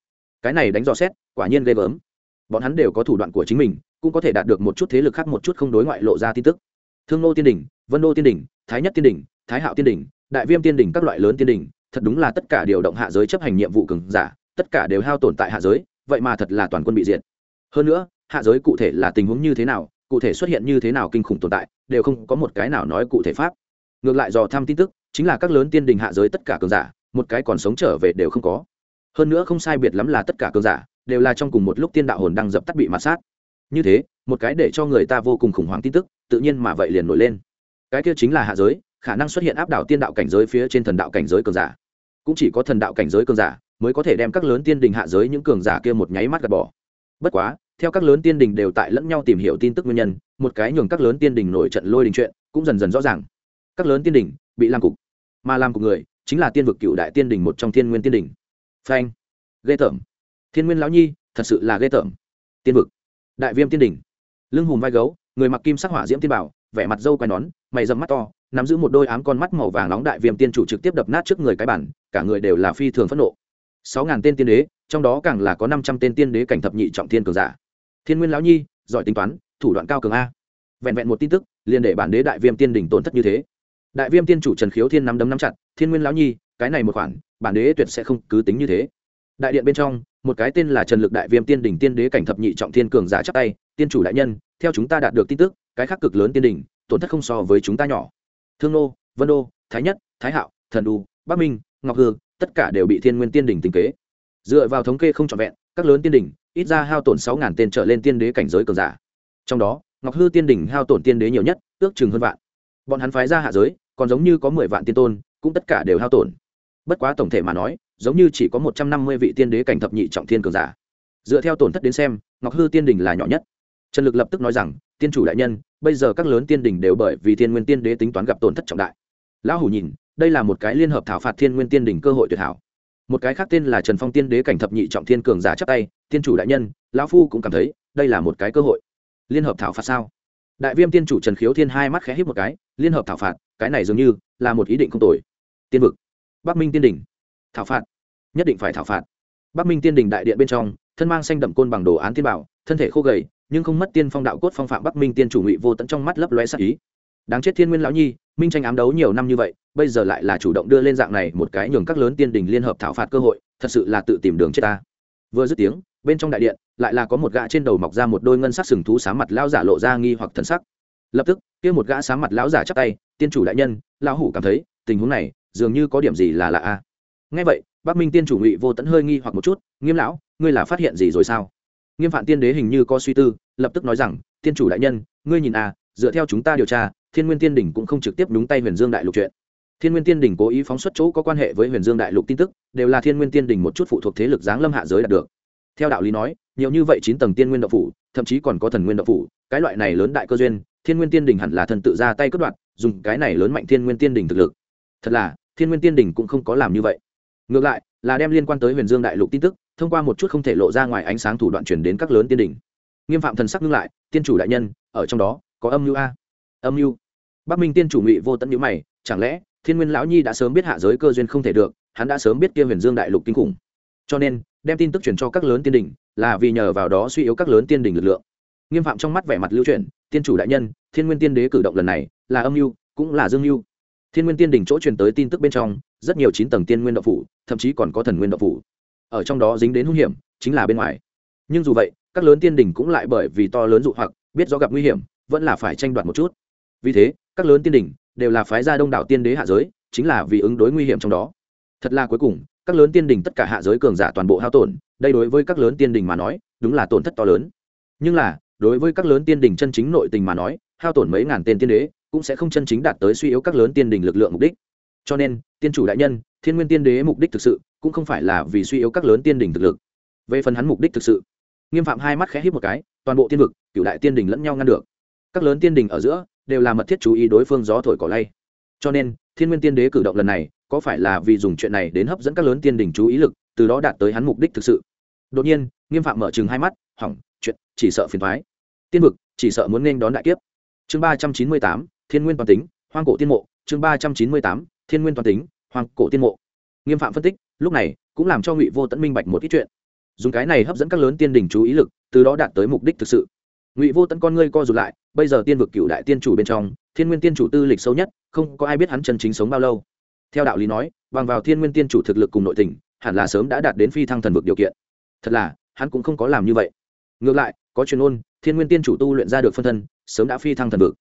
Cái này đánh dò xét, quả nhiên ghê gớm. Bọn hắn đều có thủ đoạn của chính mình, cũng có thể đạt được một chút thế lực khác một chút không đối ngoại lộ ra tin tức. Thương nô tiên đỉnh, vân đô tiên đỉnh, thái nhất tiên đỉnh, thái hạo tiên đỉnh, đại viêm tiên đỉnh các loại lớn tiên đỉnh, thật đúng là tất cả điều động hạ giới chấp hành nhiệm vụ cường giả, tất cả đều hao tồn tại hạ giới, vậy mà thật là toàn quân bị diệt. Hơn nữa, hạ giới cụ thể là tình huống như thế nào, cụ thể xuất hiện như thế nào kinh khủng tồn tại, đều không có một cái nào nói cụ thể pháp ngược lại dò thăm tin tức, chính là các lớn tiên đình hạ giới tất cả cường giả, một cái còn sống trở về đều không có. Hơn nữa không sai biệt lắm là tất cả cường giả, đều là trong cùng một lúc tiên đạo hồn đang dập tắt bị mạt sát. Như thế, một cái để cho người ta vô cùng khủng hoảng tin tức, tự nhiên mà vậy liền nổi lên. Cái kia chính là hạ giới, khả năng xuất hiện áp đảo tiên đạo cảnh giới phía trên thần đạo cảnh giới cường giả. Cũng chỉ có thần đạo cảnh giới cường giả mới có thể đem các lớn tiên đình hạ giới những cường giả kia một nháy mắt gạt bỏ. Bất quá, theo các lớn tiên đình đều tại lẫn nhau tìm hiểu tin tức nguyên nhân, một cái nhường các lớn tiên đình nổi trận lôi đình chuyện cũng dần dần rõ ràng các lớn tiên đình bị làm cục. Mà làm cục người chính là tiên vực cựu đại tiên đình một trong thiên nguyên tiên đình phanh. Ghê tởm. Thiên nguyên lão nhi, thật sự là ghê tởm. Tiên vực. Đại viêm tiên đình lưng hùm vai gấu, người mặc kim sắc hỏa diễm tiên bảo, vẻ mặt dâu quai nón, mày dầm mắt to, nắm giữ một đôi ám con mắt màu vàng nóng đại viêm tiên chủ trực tiếp đập nát trước người cái bản, cả người đều là phi thường phẫn nộ. Sáu ngàn tên tiên đế, trong đó càng là có năm trăm tên tiên đế cảnh thập nhị trọng thiên cường giả. Thiên nguyên lão nhi, giỏi tính toán, thủ đoạn cao cường a. Vẹn vẹn một tin tức, liền để bản đế đại viêm tiên đỉnh tổn thất như thế đại viêm tiên chủ trần khiếu thiên nắm đấm nắm chặt, thiên nguyên lão nhi, cái này một khoản, bản đế tuyệt sẽ không cứ tính như thế. Đại điện bên trong, một cái tên là trần lực đại viêm tiên đỉnh tiên đế cảnh thập nhị trọng thiên cường giả chắc tay, tiên chủ đại nhân, theo chúng ta đạt được tin tức, cái khác cực lớn tiên đỉnh tổn thất không so với chúng ta nhỏ. Thương nô, vân đô, thái nhất, thái hạo, thần đu bắc minh, ngọc hương tất cả đều bị thiên nguyên tiên đỉnh tính kế. Dựa vào thống kê không trọn vẹn, các lớn tiên đỉnh ít ra hao tổn sáu ngàn tên trở lên tiên đế cảnh giới cường giả. Trong đó, ngọc hư tiên đỉnh hao tổn tiên đế nhiều nhất, ước chừng hơn vạn. Bọn hắn phái ra hạ giới còn giống như có mười vạn tiên tôn, cũng tất cả đều hao tổn. Bất quá tổng thể mà nói, giống như chỉ có một trăm năm mươi vị tiên đế cảnh thập nhị trọng thiên cường giả. Dựa theo tổn thất đến xem, ngọc hư tiên đình là nhỏ nhất. Trần lực lập tức nói rằng, tiên chủ đại nhân, bây giờ các lớn tiên đình đều bởi vì thiên nguyên tiên đế tính toán gặp tổn thất trọng đại. Lão hủ nhìn, đây là một cái liên hợp thảo phạt thiên nguyên tiên đình cơ hội tuyệt hảo. Một cái khác tên là trần phong tiên đế cảnh thập nhị trọng thiên cường giả chắc tay, tiên chủ đại nhân, lão phu cũng cảm thấy, đây là một cái cơ hội. Liên hợp thảo phạt sao? Đại viêm tiên chủ trần khiếu thiên hai mắt khẽ hít một cái, liên hợp thảo phạt cái này dường như là một ý định không tồi. Tiên vực. Bắc minh tiên đình thảo phạt. Nhất định phải thảo phạt. Bắc minh tiên đình đại điện bên trong, thân mang xanh đậm côn bằng đồ án tiên bảo, thân thể khô gầy, nhưng không mất tiên phong đạo cốt phong phạm bắc minh tiên chủ ngụy vô tận trong mắt lấp lóe sắc ý. Đáng chết thiên nguyên lão nhi, minh tranh ám đấu nhiều năm như vậy, bây giờ lại là chủ động đưa lên dạng này một cái nhường các lớn tiên đình liên hợp thảo phạt cơ hội, thật sự là tự tìm đường chết ta. Vừa dứt tiếng, bên trong đại điện, lại là có một gã trên đầu mọc ra một đôi ngân sắc sừng thú sáng mặt lão giả lộ ra nghi hoặc thần sắc. Lập tức, kia một gã sáng mặt lão giả chắp tay tiên chủ đại nhân, lão hủ cảm thấy, tình huống này, dường như có điểm gì là lạ a nghe vậy, bắc minh tiên chủ ngụy vô tẫn hơi nghi hoặc một chút, nghiêm lão, ngươi là phát hiện gì rồi sao? Nghiêm phạm tiên đế hình như có suy tư, lập tức nói rằng, tiên chủ đại nhân, ngươi nhìn a dựa theo chúng ta điều tra, thiên nguyên tiên đỉnh cũng không trực tiếp đúng tay huyền dương đại lục chuyện. Thiên nguyên tiên đỉnh cố ý phóng xuất chỗ có quan hệ với huyền dương đại lục tin tức, đều là thiên nguyên tiên đỉnh một chút phụ thuộc thế lực giáng lâm hạ giới đạt được. Theo đạo lý nói, nhiều như vậy chín tầng tiên nguyên đậu phủ, thậm chí còn có thần nguyên đậu phủ, cái loại này lớn đại cơ duyên thiên nguyên tiên Đình hẳn là thần tự ra tay cướp đoạt, dùng cái này lớn mạnh thiên nguyên tiên Đình thực lực. Thật là, thiên nguyên tiên Đình cũng không có làm như vậy. Ngược lại, là đem liên quan tới huyền dương đại lục tin tức, thông qua một chút không thể lộ ra ngoài ánh sáng thủ đoạn chuyển đến các lớn tiên Đình. nghiêm phạm thần sắc ngưng lại, tiên chủ đại nhân, ở trong đó có âm mưu a. Âm mưu? Bắc minh tiên chủ ngụy vô tận nhữ mày, chẳng lẽ thiên nguyên lão nhi đã sớm biết hạ giới cơ duyên không thể được, hắn đã sớm biết kia huyền dương đại lục kinh khủng. Cho nên, đem tin tức chuyển cho các lớn tiên đình, là vì nhờ vào đó suy yếu các lớn tiên đình lực lượng. Nghiêm phạm trong mắt vẻ mặt lưu chuyển tiên chủ đại nhân, thiên nguyên tiên đế cử động lần này là âm mưu, cũng là dương mưu. Thiên nguyên tiên đỉnh chỗ truyền tới tin tức bên trong, rất nhiều chín tầng tiên nguyên đậu phủ, thậm chí còn có thần nguyên đậu phủ. Ở trong đó dính đến hung hiểm, chính là bên ngoài. Nhưng dù vậy, các lớn tiên đỉnh cũng lại bởi vì to lớn dụ hoặc, biết do gặp nguy hiểm, vẫn là phải tranh đoạt một chút. Vì thế, các lớn tiên đỉnh đều là phái gia đông đảo tiên đế hạ giới, chính là vì ứng đối nguy hiểm trong đó. Thật là cuối cùng, các lớn tiên đình tất cả hạ giới cường giả toàn bộ hao tổn, đây đối với các lớn tiên đình mà nói, đúng là tổn thất to lớn. Nhưng là đối với các lớn tiên đình chân chính nội tình mà nói, hao tổn mấy ngàn tên tiên đế cũng sẽ không chân chính đạt tới suy yếu các lớn tiên đình lực lượng mục đích. Cho nên, tiên chủ đại nhân, thiên nguyên tiên đế mục đích thực sự cũng không phải là vì suy yếu các lớn tiên đình thực lực. Về phần hắn mục đích thực sự, nghiêm phạm hai mắt khẽ hít một cái, toàn bộ tiên vực cựu đại tiên đình lẫn nhau ngăn được. Các lớn tiên đình ở giữa đều là mật thiết chú ý đối phương gió thổi cỏ lay. Cho nên, thiên nguyên tiên đế cử động lần này có phải là vì dùng chuyện này đến hấp dẫn các lớn tiên đình chú ý lực, từ đó đạt tới hắn mục đích thực sự. Đột nhiên, nghiêm phạm mở chừng hai mắt, hỏng chỉ sợ phiền thoái. Tiên vực, chỉ sợ muốn nên đón đại kiếp. Chương ba trăm chín mươi tám, thiên nguyên toàn tính, hoang cổ tiên mộ. Chương ba trăm chín mươi tám, thiên nguyên toàn tính, hoang cổ tiên mộ. Nghiêm phạm phân tích, lúc này cũng làm cho ngụy vô tẫn minh bạch một ít chuyện. Dùng cái này hấp dẫn các lớn tiên đình chú ý lực, từ đó đạt tới mục đích thực sự. Ngụy vô tẫn con ngươi co rụt lại, bây giờ tiên vực cựu đại tiên chủ bên trong, thiên nguyên tiên chủ tư lịch sâu nhất, không có ai biết hắn chân chính sống bao lâu. Theo đạo lý nói, bằng vào thiên nguyên tiên chủ thực lực cùng nội tình, hẳn là sớm đã đạt đến phi thăng thần vực điều kiện. Thật là, hắn cũng không có làm như vậy. Ngược lại có truyền ôn thiên nguyên tiên chủ tu luyện ra được phân thân, sớm đã phi thăng thần vực.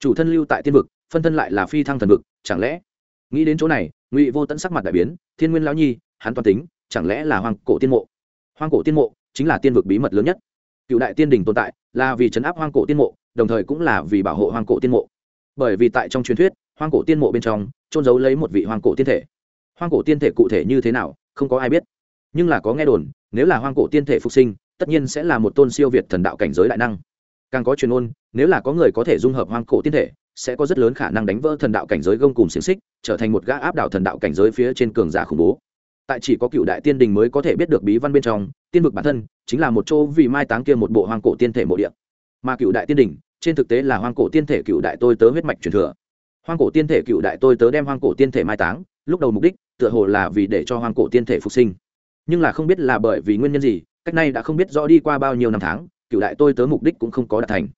Chủ thân lưu tại tiên vực, phân thân lại là phi thăng thần vực, chẳng lẽ? Nghĩ đến chỗ này, ngụy vô tẫn sắc mặt đại biến, thiên nguyên lão nhi, hắn toàn tính, chẳng lẽ là hoang cổ tiên mộ? Hoang cổ tiên mộ chính là tiên vực bí mật lớn nhất. Cựu đại tiên đình tồn tại là vì chấn áp hoang cổ tiên mộ, đồng thời cũng là vì bảo hộ hoang cổ tiên mộ. Bởi vì tại trong truyền thuyết, hoang cổ tiên mộ bên trong trôn giấu lấy một vị hoang cổ tiên thể. Hoang cổ tiên thể cụ thể như thế nào, không có ai biết. Nhưng là có nghe đồn, nếu là hoang cổ tiên thể phục sinh tất nhiên sẽ là một tôn siêu việt thần đạo cảnh giới đại năng. Càng có truyền ôn, nếu là có người có thể dung hợp hoang cổ tiên thể, sẽ có rất lớn khả năng đánh vỡ thần đạo cảnh giới gông cùng xiềng xích, trở thành một gã áp đảo thần đạo cảnh giới phía trên cường giả khủng bố. Tại chỉ có cựu đại tiên đình mới có thể biết được bí văn bên trong, tiên vực bản thân chính là một chỗ vì mai táng kia một bộ hoang cổ tiên thể mộ địa. Mà cựu đại tiên đình, trên thực tế là hoang cổ tiên thể cựu đại tôi tớ huyết mạch truyền thừa. Hoang cổ tiên thể cựu đại tôi tớ đem hoang cổ tiên thể mai táng, lúc đầu mục đích tựa hồ là vì để cho hoang cổ tiên thể phục sinh. Nhưng là không biết là bởi vì nguyên nhân gì cách này đã không biết rõ đi qua bao nhiêu năm tháng, cựu đại tôi tớ mục đích cũng không có đạt thành.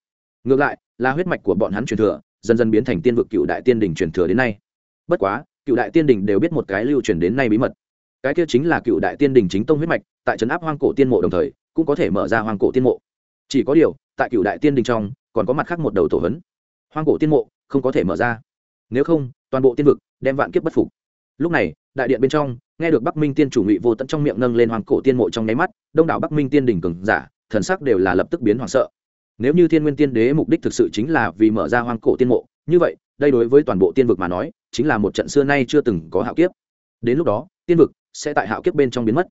Ngược lại, là huyết mạch của bọn hắn truyền thừa, dần dần biến thành tiên vực cựu đại tiên đình truyền thừa đến nay. Bất quá, cựu đại tiên đình đều biết một cái lưu truyền đến nay bí mật. Cái kia chính là cựu đại tiên đình chính tông huyết mạch, tại trấn áp hoang cổ tiên mộ đồng thời, cũng có thể mở ra hoang cổ tiên mộ. Chỉ có điều, tại cựu đại tiên đình trong, còn có mặt khác một đầu tổ hấn hoang cổ tiên mộ không có thể mở ra. Nếu không, toàn bộ tiên vực đem vạn kiếp bất phục. Lúc này, đại điện bên trong, nghe được bắc minh tiên chủ ngụy vô tận trong miệng nâng lên hoàng cổ tiên mộ trong nháy mắt đông đảo bắc minh tiên đình cường giả, thần sắc đều là lập tức biến hoảng sợ. Nếu như thiên nguyên tiên đế mục đích thực sự chính là vì mở ra hoang cổ tiên mộ, như vậy, đây đối với toàn bộ tiên vực mà nói, chính là một trận xưa nay chưa từng có hạo kiếp. Đến lúc đó, tiên vực sẽ tại hạo kiếp bên trong biến mất.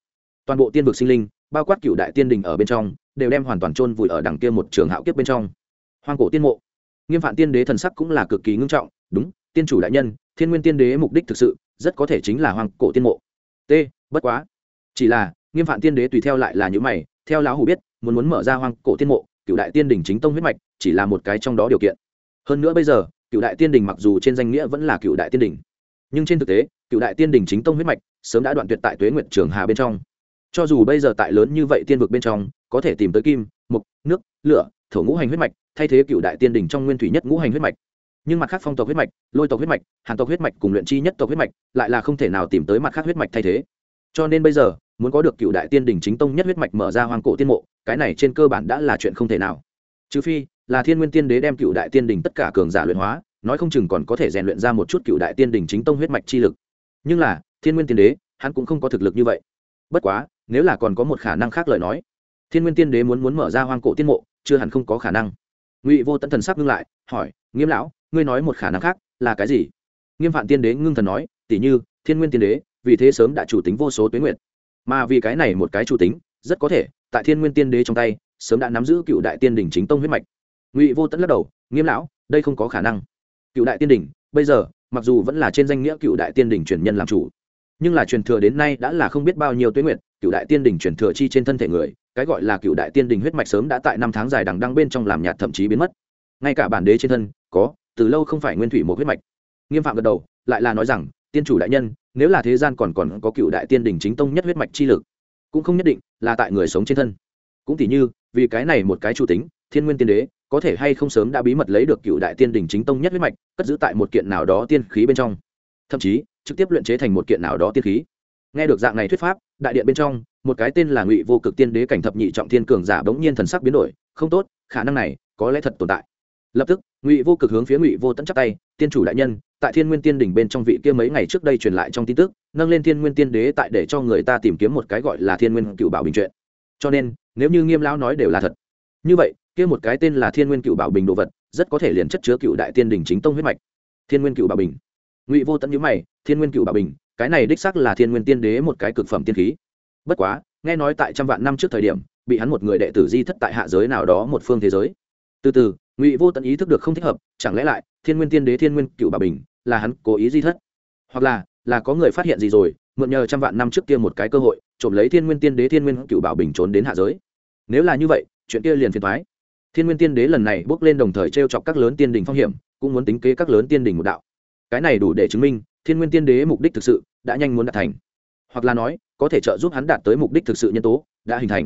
Toàn bộ tiên vực sinh linh, bao quát cựu đại tiên đình ở bên trong, đều đem hoàn toàn chôn vùi ở đằng kia một trường hạo kiếp bên trong. Hoang cổ tiên mộ. Nghiêm phạm tiên đế thần sắc cũng là cực kỳ ngưng trọng, đúng, tiên chủ đại nhân, thiên nguyên tiên đế mục đích thực sự rất có thể chính là hoang cổ tiên mộ. T, bất quá. Chỉ là nghiêm phạm tiên đế tùy theo lại là những mày, theo lão hủ biết, muốn muốn mở ra hoang cổ tiên mộ cựu đại tiên đình chính tông huyết mạch chỉ là một cái trong đó điều kiện. Hơn nữa bây giờ cựu đại tiên đình mặc dù trên danh nghĩa vẫn là cựu đại tiên đình, nhưng trên thực tế cựu đại tiên đình chính tông huyết mạch sớm đã đoạn tuyệt tại tuế nguyện trường hà bên trong. Cho dù bây giờ tại lớn như vậy tiên vực bên trong, có thể tìm tới kim, mục, nước, lửa, thổ ngũ hành huyết mạch, thay thế cựu đại tiên đình trong nguyên thủy nhất ngũ hành huyết mạch. Nhưng mặt khác phong tộc huyết mạch, lôi tộc huyết mạch, hàn tộc huyết mạch cùng luyện chi nhất tộc huyết mạch, lại là không thể nào tìm tới mặt khác huyết mạch thay thế. Cho nên bây giờ muốn có được cựu đại tiên đình chính tông nhất huyết mạch mở ra hoang cổ tiên mộ, cái này trên cơ bản đã là chuyện không thể nào. Trừ phi, là thiên nguyên tiên đế đem cựu đại tiên đình tất cả cường giả luyện hóa, nói không chừng còn có thể rèn luyện ra một chút cựu đại tiên đình chính tông huyết mạch chi lực. Nhưng là, thiên nguyên tiên đế, hắn cũng không có thực lực như vậy. Bất quá, nếu là còn có một khả năng khác lời nói, thiên nguyên tiên đế muốn muốn mở ra hoang cổ tiên mộ, chưa hẳn không có khả năng. Ngụy vô tận thần sắc ngưng lại, hỏi, nghiêm lão, ngươi nói một khả năng khác, là cái gì? Nghiêm phạn tiên đế ngưng thần nói tỷ như, thiên nguyên tiên đế, vì thế sớm đã chủ tính vô số tuyến nguyện mà vì cái này một cái chủ tính, rất có thể, tại thiên nguyên tiên đế trong tay, sớm đã nắm giữ cựu đại tiên đỉnh chính tông huyết mạch. Ngụy vô tận lắc đầu, nghiêm lão, đây không có khả năng. Cựu đại tiên đỉnh, bây giờ, mặc dù vẫn là trên danh nghĩa cựu đại tiên đỉnh truyền nhân làm chủ, nhưng là truyền thừa đến nay đã là không biết bao nhiêu tuyến nguyện cựu đại tiên đỉnh truyền thừa chi trên thân thể người, cái gọi là cựu đại tiên đỉnh huyết mạch sớm đã tại năm tháng dài đằng đăng bên trong làm nhạt thậm chí biến mất. Ngay cả bản đế trên thân, có, từ lâu không phải nguyên thủy một huyết mạch. Nghiêm phạm gật đầu, lại là nói rằng, tiên chủ đại nhân nếu là thế gian còn còn có cựu đại tiên đình chính tông nhất huyết mạch chi lực, cũng không nhất định là tại người sống trên thân. Cũng tỉ như, vì cái này một cái chủ tính, thiên nguyên tiên đế, có thể hay không sớm đã bí mật lấy được cựu đại tiên đình chính tông nhất huyết mạch, cất giữ tại một kiện nào đó tiên khí bên trong. Thậm chí, trực tiếp luyện chế thành một kiện nào đó tiên khí. Nghe được dạng này thuyết pháp, đại điện bên trong, một cái tên là ngụy vô cực tiên đế cảnh thập nhị trọng thiên cường giả bỗng nhiên thần sắc biến đổi, không tốt, khả năng này có lẽ thật tồn tại lập tức, ngụy vô cực hướng phía ngụy vô tẫn chắc tay, tiên chủ đại nhân, tại thiên nguyên tiên đỉnh bên trong vị kia mấy ngày trước đây truyền lại trong tin tức, nâng lên thiên nguyên tiên đế tại để cho người ta tìm kiếm một cái gọi là thiên nguyên cựu bảo bình chuyện. Cho nên, nếu như nghiêm lão nói đều là thật. Như vậy, kia một cái tên là thiên nguyên cựu bảo bình đồ vật, rất có thể liền chất chứa cựu đại tiên đỉnh chính tông huyết mạch. Thiên nguyên cựu bảo bình. Ngụy vô tẫn nhữ mày, thiên nguyên cựu bảo bình, cái này đích xác là thiên nguyên tiên đế một cái cực phẩm tiên khí. Bất quá, nghe nói tại trăm vạn năm trước thời điểm, bị hắn một người đệ tử di thất tại hạ giới nào đó một phương thế giới. Từ từ ngụy vô tận ý thức được không thích hợp chẳng lẽ lại thiên nguyên tiên đế thiên nguyên cựu bà bình là hắn cố ý di thất hoặc là là có người phát hiện gì rồi mượn nhờ trăm vạn năm trước kia một cái cơ hội trộm lấy thiên nguyên tiên đế thiên nguyên cựu bảo bình trốn đến hạ giới nếu là như vậy chuyện kia liền phiền thoái thiên nguyên tiên đế lần này bước lên đồng thời t r e o chọc các lớn tiên đình phong hiểm cũng muốn tính kế các lớn tiên đình một đạo cái này đủ để chứng minh thiên nguyên tiên đế mục đích thực sự đã nhanh muốn đạt thành hoặc là nói có thể trợ giúp hắn đạt tới mục đích thực sự nhân tố đã hình thành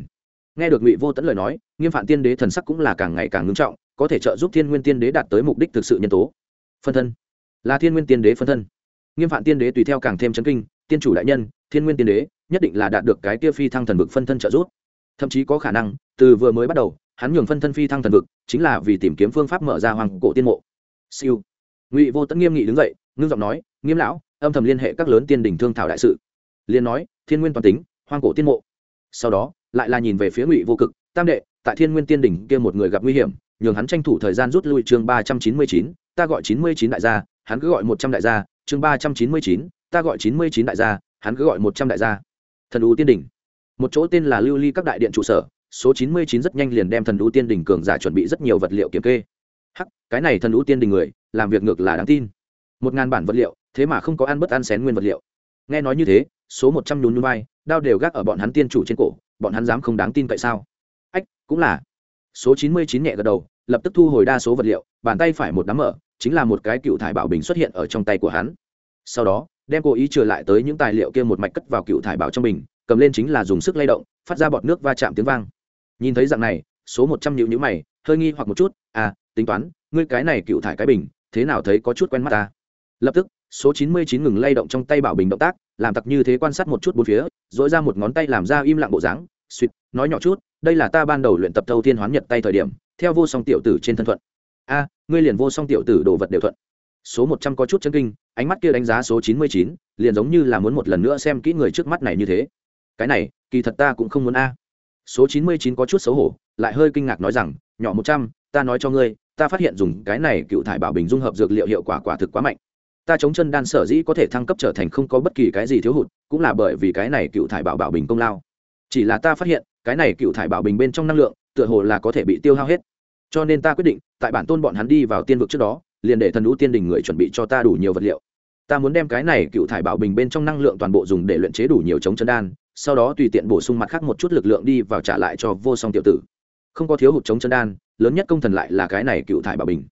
nghe được ngụy vô tẫn lời nói nghiêm phạm tiên đế thần sắc cũng là càng ngày càng ngưng trọng có thể trợ giúp thiên nguyên tiên đế đạt tới mục đích thực sự nhân tố. Phân thân. Là thiên nguyên tiên đế phân thân. Nghiêm phạm tiên đế tùy theo càng thêm chấn kinh, tiên chủ đại nhân, thiên nguyên tiên đế, nhất định là đạt được cái tia phi thăng thần vực phân thân trợ giúp. Thậm chí có khả năng, từ vừa mới bắt đầu, hắn nhường phân thân phi thăng thần vực, chính là vì tìm kiếm phương pháp mở ra hoàng cổ tiên mộ. Siêu. Ngụy vô tẫn nghiêm nghị đứng dậy, ngưng giọng nói, nghiêm lão, âm thầm liên hệ các lớn tiên đình thương thảo đại sự. Liên nói, thiên nguyên toàn tính hoang cổ tiên mộ. Sau đó, lại là nhìn về phía ngụy vô cực, tam đệ, tại thiên nguyên tiên đỉnh kia một người gặp nguy hiểm nhường hắn tranh thủ thời gian rút lui chương ba trăm chín mươi chín, ta gọi chín mươi chín đại gia, hắn cứ gọi một trăm đại gia, chương ba trăm chín mươi chín, ta gọi chín mươi chín đại gia, hắn cứ gọi một trăm đại gia. Thần ưu tiên đỉnh. Một chỗ tên là lưu ly các đại điện trụ sở, số chín mươi chín rất nhanh liền đem thần ưu tiên đỉnh cường giả chuẩn bị rất nhiều vật liệu kiểm kê. Hắc, cái này thần ưu tiên đỉnh người, làm việc ngược là đáng tin. Một ngàn bản vật liệu, thế mà không có ăn bất ăn xén nguyên vật liệu. Nghe nói như thế, số một trăm nhún núi bay đao đều gác ở bọn hắn tiên chủ trên cổ, bọn hắn dám không đáng tin cậy sao? Ách, cũng là số chín mươi chín nhẹ gật đầu, lập tức thu hồi đa số vật liệu, bàn tay phải một đám mở, chính là một cái cựu thải bảo bình xuất hiện ở trong tay của hắn. Sau đó, đem cố ý trừ lại tới những tài liệu kia một mạch cất vào cựu thải bảo trong bình, cầm lên chính là dùng sức lay động, phát ra bọt nước va chạm tiếng vang. Nhìn thấy dạng này, số một trăm nhịu nhữ mày, hơi nghi hoặc một chút à tính toán, ngươi cái này cựu thải cái bình, thế nào thấy có chút quen mắt ta? Lập tức, số chín mươi chín ngừng lay động trong tay bảo bình động tác, làm tặc như thế quan sát một chút bốn phía dỗi ra một ngón tay làm ra im lặng bộ dáng, suýt, nói nhỏ chút đây là ta ban đầu luyện tập thâu thiên hoán nhật tay thời điểm, theo vô song tiểu tử trên thân thuận. A, ngươi liền vô song tiểu tử đồ vật đều thuận. Số một trăm có chút chân kinh, ánh mắt kia đánh giá số chín mươi chín, liền giống như là muốn một lần nữa xem kỹ người trước mắt này như thế. Cái này, kỳ thật ta cũng không muốn a. Số chín mươi chín có chút xấu hổ, lại hơi kinh ngạc nói rằng, nhỏ một trăm, ta nói cho ngươi, ta phát hiện dùng cái này cựu thải bảo bình dung hợp dược liệu hiệu quả quả thực quá mạnh. Ta chống chân đan sở dĩ có thể thăng cấp trở thành không có bất kỳ cái gì thiếu hụt, cũng là bởi vì cái này cựu thải bảo bảo bình công lao. Chỉ là ta phát hiện cái này cựu thải bảo bình bên trong năng lượng, tựa hồ là có thể bị tiêu hao hết. Cho nên ta quyết định, tại bản tôn bọn hắn đi vào tiên vực trước đó, liền để thần lũ tiên đình người chuẩn bị cho ta đủ nhiều vật liệu. Ta muốn đem cái này cựu thải bảo bình bên trong năng lượng toàn bộ dùng để luyện chế đủ nhiều chống chân đan, sau đó tùy tiện bổ sung mặt khác một chút lực lượng đi vào trả lại cho vô song tiểu tử. Không có thiếu hụt chống chân đan, lớn nhất công thần lại là cái này cựu thải bảo bình.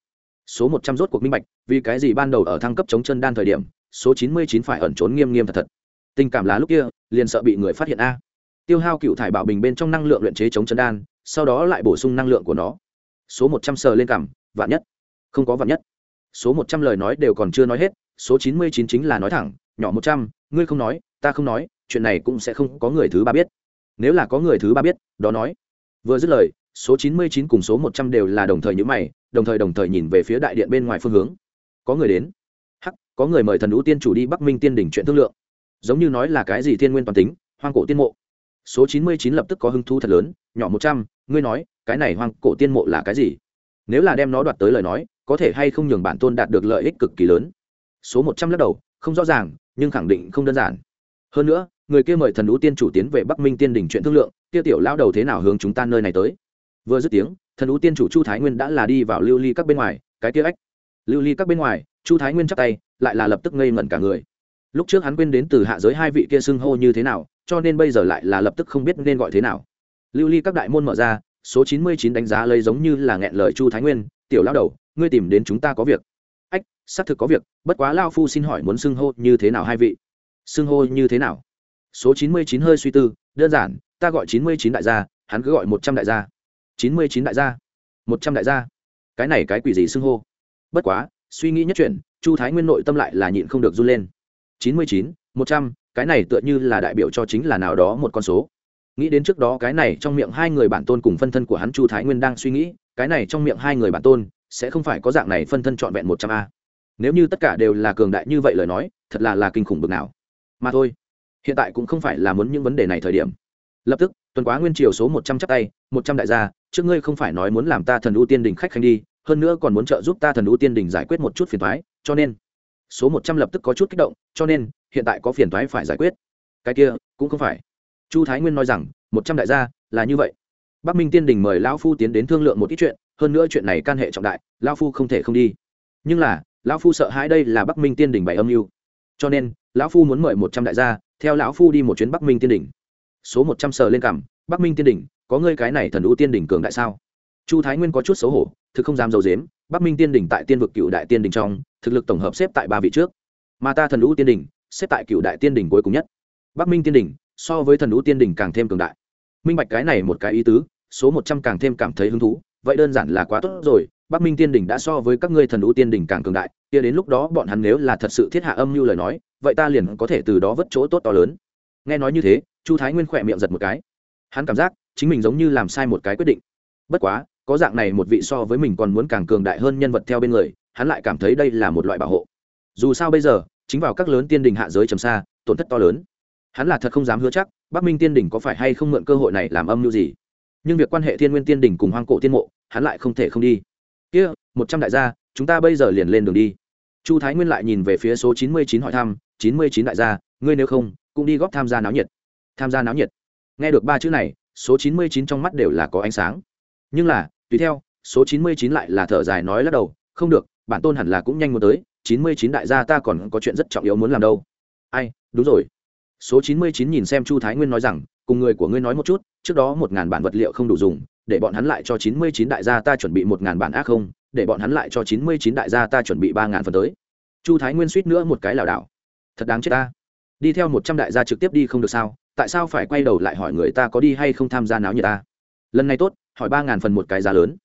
Số một trăm rốt cuộc minh bạch, vì cái gì ban đầu ở thăng cấp chống chân đan thời điểm, số chín mươi chín phải ẩn trốn nghiêm nghiêm thật thật. Tình cảm là lúc kia, liền sợ bị người phát hiện a tiêu hao cựu thải bảo bình bên trong năng lượng luyện chế chống chân đan, sau đó lại bổ sung năng lượng của nó. Số một trăm sờ lên cảm, vạn nhất. Không có vạn nhất. Số một trăm lời nói đều còn chưa nói hết, số chín mươi chín chính là nói thẳng, nhỏ một trăm, ngươi không nói, ta không nói, chuyện này cũng sẽ không có người thứ ba biết. Nếu là có người thứ ba biết, đó nói. Vừa dứt lời, số chín mươi chín cùng số một trăm đều là đồng thời nhữ mày, đồng thời đồng thời nhìn về phía đại điện bên ngoài phương hướng. Có người đến. Hắc, có người mời thần ú tiên chủ đi bắc minh tiên đỉnh chuyện thương lượng. Giống như nói là cái gì thiên nguyên toàn tính, hoang cổ tiên mộ số chín mươi chín lập tức có hứng thú thật lớn, nhỏ một trăm, ngươi nói, cái này hoang cổ tiên mộ là cái gì? Nếu là đem nó đoạt tới lời nói, có thể hay không nhường bản tôn đạt được lợi ích cực kỳ lớn? Số một trăm lắc đầu, không rõ ràng, nhưng khẳng định không đơn giản. Hơn nữa, người kia mời thần đũ tiên chủ tiến về bắc minh tiên đỉnh chuyện thương lượng, kia tiểu lao đầu thế nào hướng chúng ta nơi này tới? Vừa dứt tiếng, thần đũ tiên chủ chu thái nguyên đã là đi vào lưu ly các bên ngoài, cái kia ách. Lưu ly các bên ngoài, chu thái nguyên chắc tay, lại là lập tức ngây ngẩn cả người. Lúc trước hắn quên đến từ hạ giới hai vị kia xưng hô như thế nào cho nên bây giờ lại là lập tức không biết nên gọi thế nào. Lưu ly các đại môn mở ra, số chín mươi chín đánh giá lấy giống như là nghẹn lời chu thái nguyên, tiểu lao đầu, ngươi tìm đến chúng ta có việc. Ách, xác thực có việc, bất quá lao phu xin hỏi muốn xưng hô như thế nào hai vị? Xưng hô như thế nào? Số chín mươi chín hơi suy tư, đơn giản, ta gọi chín mươi chín đại gia, hắn cứ gọi một trăm đại gia. Chín mươi chín đại gia, một trăm đại gia. Cái này cái quỷ gì xưng hô? Bất quá, suy nghĩ nhất chuyện, chu thái nguyên nội tâm lại là nhịn không được run lên. Chín mươi chín, một trăm cái này tựa như là đại biểu cho chính là nào đó một con số. Nghĩ đến trước đó cái này trong miệng hai người bản tôn cùng phân thân của hắn chu thái nguyên đang suy nghĩ, cái này trong miệng hai người bản tôn sẽ không phải có dạng này phân thân trọn vẹn một trăm a. Nếu như tất cả đều là cường đại như vậy lời nói, thật là là kinh khủng bực nào. Mà thôi, hiện tại cũng không phải là muốn những vấn đề này thời điểm. Lập tức, tuần quá nguyên triều số một trăm chắc tay, một trăm đại gia, trước ngươi không phải nói muốn làm ta thần ưu tiên đình khách khanh đi, hơn nữa còn muốn trợ giúp ta thần ưu tiên đình giải quyết một chút phiền thoái cho nên số một trăm lập tức có chút kích động, cho nên, hiện tại có phiền thoái phải giải quyết. Cái kia, cũng không phải. Chu thái nguyên nói rằng, một trăm đại gia, là như vậy. Bắc minh tiên đình mời lão phu tiến đến thương lượng một ít chuyện, hơn nữa chuyện này can hệ trọng đại, lão phu không thể không đi. Nhưng là, lão phu sợ hãi đây là bắc minh tiên đình bày âm mưu. Cho nên, lão phu muốn mời một trăm đại gia, theo lão phu đi một chuyến bắc minh tiên đình. Số một trăm sờ lên cằm, bắc minh tiên đình, có ngươi cái này thần ưu tiên đình cường đại sao? Chu thái nguyên có chút xấu hổ, thực không dám d i ấ u dếm bắc minh tiên đình tại tiên vực cựu đại tiên đình trong thực lực tổng hợp xếp tại ba vị trước. Mà ta thần lũ tiên đình xếp tại cựu đại tiên đình cuối cùng nhất. Bắc minh tiên đình so với thần lũ tiên đình càng thêm cường đại. Minh bạch cái này một cái ý tứ, số một trăm càng thêm cảm thấy hứng thú, vậy đơn giản là quá tốt rồi, bắc minh tiên đình đã so với các ngươi thần lũ tiên đình càng cường đại, kia đến lúc đó bọn hắn nếu là thật sự thiết hạ âm như lời nói, vậy ta liền có thể từ đó vất chỗ tốt to lớn. Nghe nói như thế, chu thái nguyên khỏe miệng giật một cái. Hắn cảm giác, chính mình giống như làm sai một cái quyết định. Bất quá, có dạng này một vị so với mình còn muốn càng cường đại hơn nhân vật theo bên người hắn lại cảm thấy đây là một loại bảo hộ. Dù sao bây giờ, chính vào các lớn tiên đình hạ giới trầm xa, tổn thất to lớn. Hắn là thật không dám hứa chắc, bắc minh tiên đình có phải hay không mượn cơ hội này làm âm mưu gì. Nhưng việc quan hệ thiên nguyên tiên đình cùng hoang cổ tiên mộ, hắn lại không thể không đi. Kia, một trăm đại gia, chúng ta bây giờ liền lên đường đi. Chu thái nguyên lại nhìn về phía số chín mươi chín hỏi thăm, chín mươi chín đại gia, ngươi nếu không, cũng đi góp tham gia náo nhiệt. Tham gia náo nhiệt. Nghe được ba chữ này, số chín mươi chín trong mắt đều là có ánh sáng. Nhưng là, tùy theo, số chín mươi chín lại là thở dài nói lắc đầu, không được bản tôn hẳn là cũng nhanh muốn tới, chín mươi chín đại gia ta còn có chuyện rất trọng yếu muốn làm đâu. Ai, đúng rồi. Số chín mươi chín nhìn xem chu thái nguyên nói rằng, cùng người của ngươi nói một chút, trước đó một ngàn bản vật liệu không đủ dùng, để bọn hắn lại cho chín mươi chín đại gia ta chuẩn bị một ngàn bản ác không, để bọn hắn lại cho chín mươi chín đại gia ta chuẩn bị ba ngàn phần tới. Chu thái nguyên suýt nữa một cái lảo đảo. Thật đáng chết ta. Đi theo một trăm đại gia trực tiếp đi không được sao? Tại sao phải quay đầu lại hỏi người ta có đi hay không tham gia náo như ta? Lần này tốt, hỏi ba ngàn phần một cái giá lớn.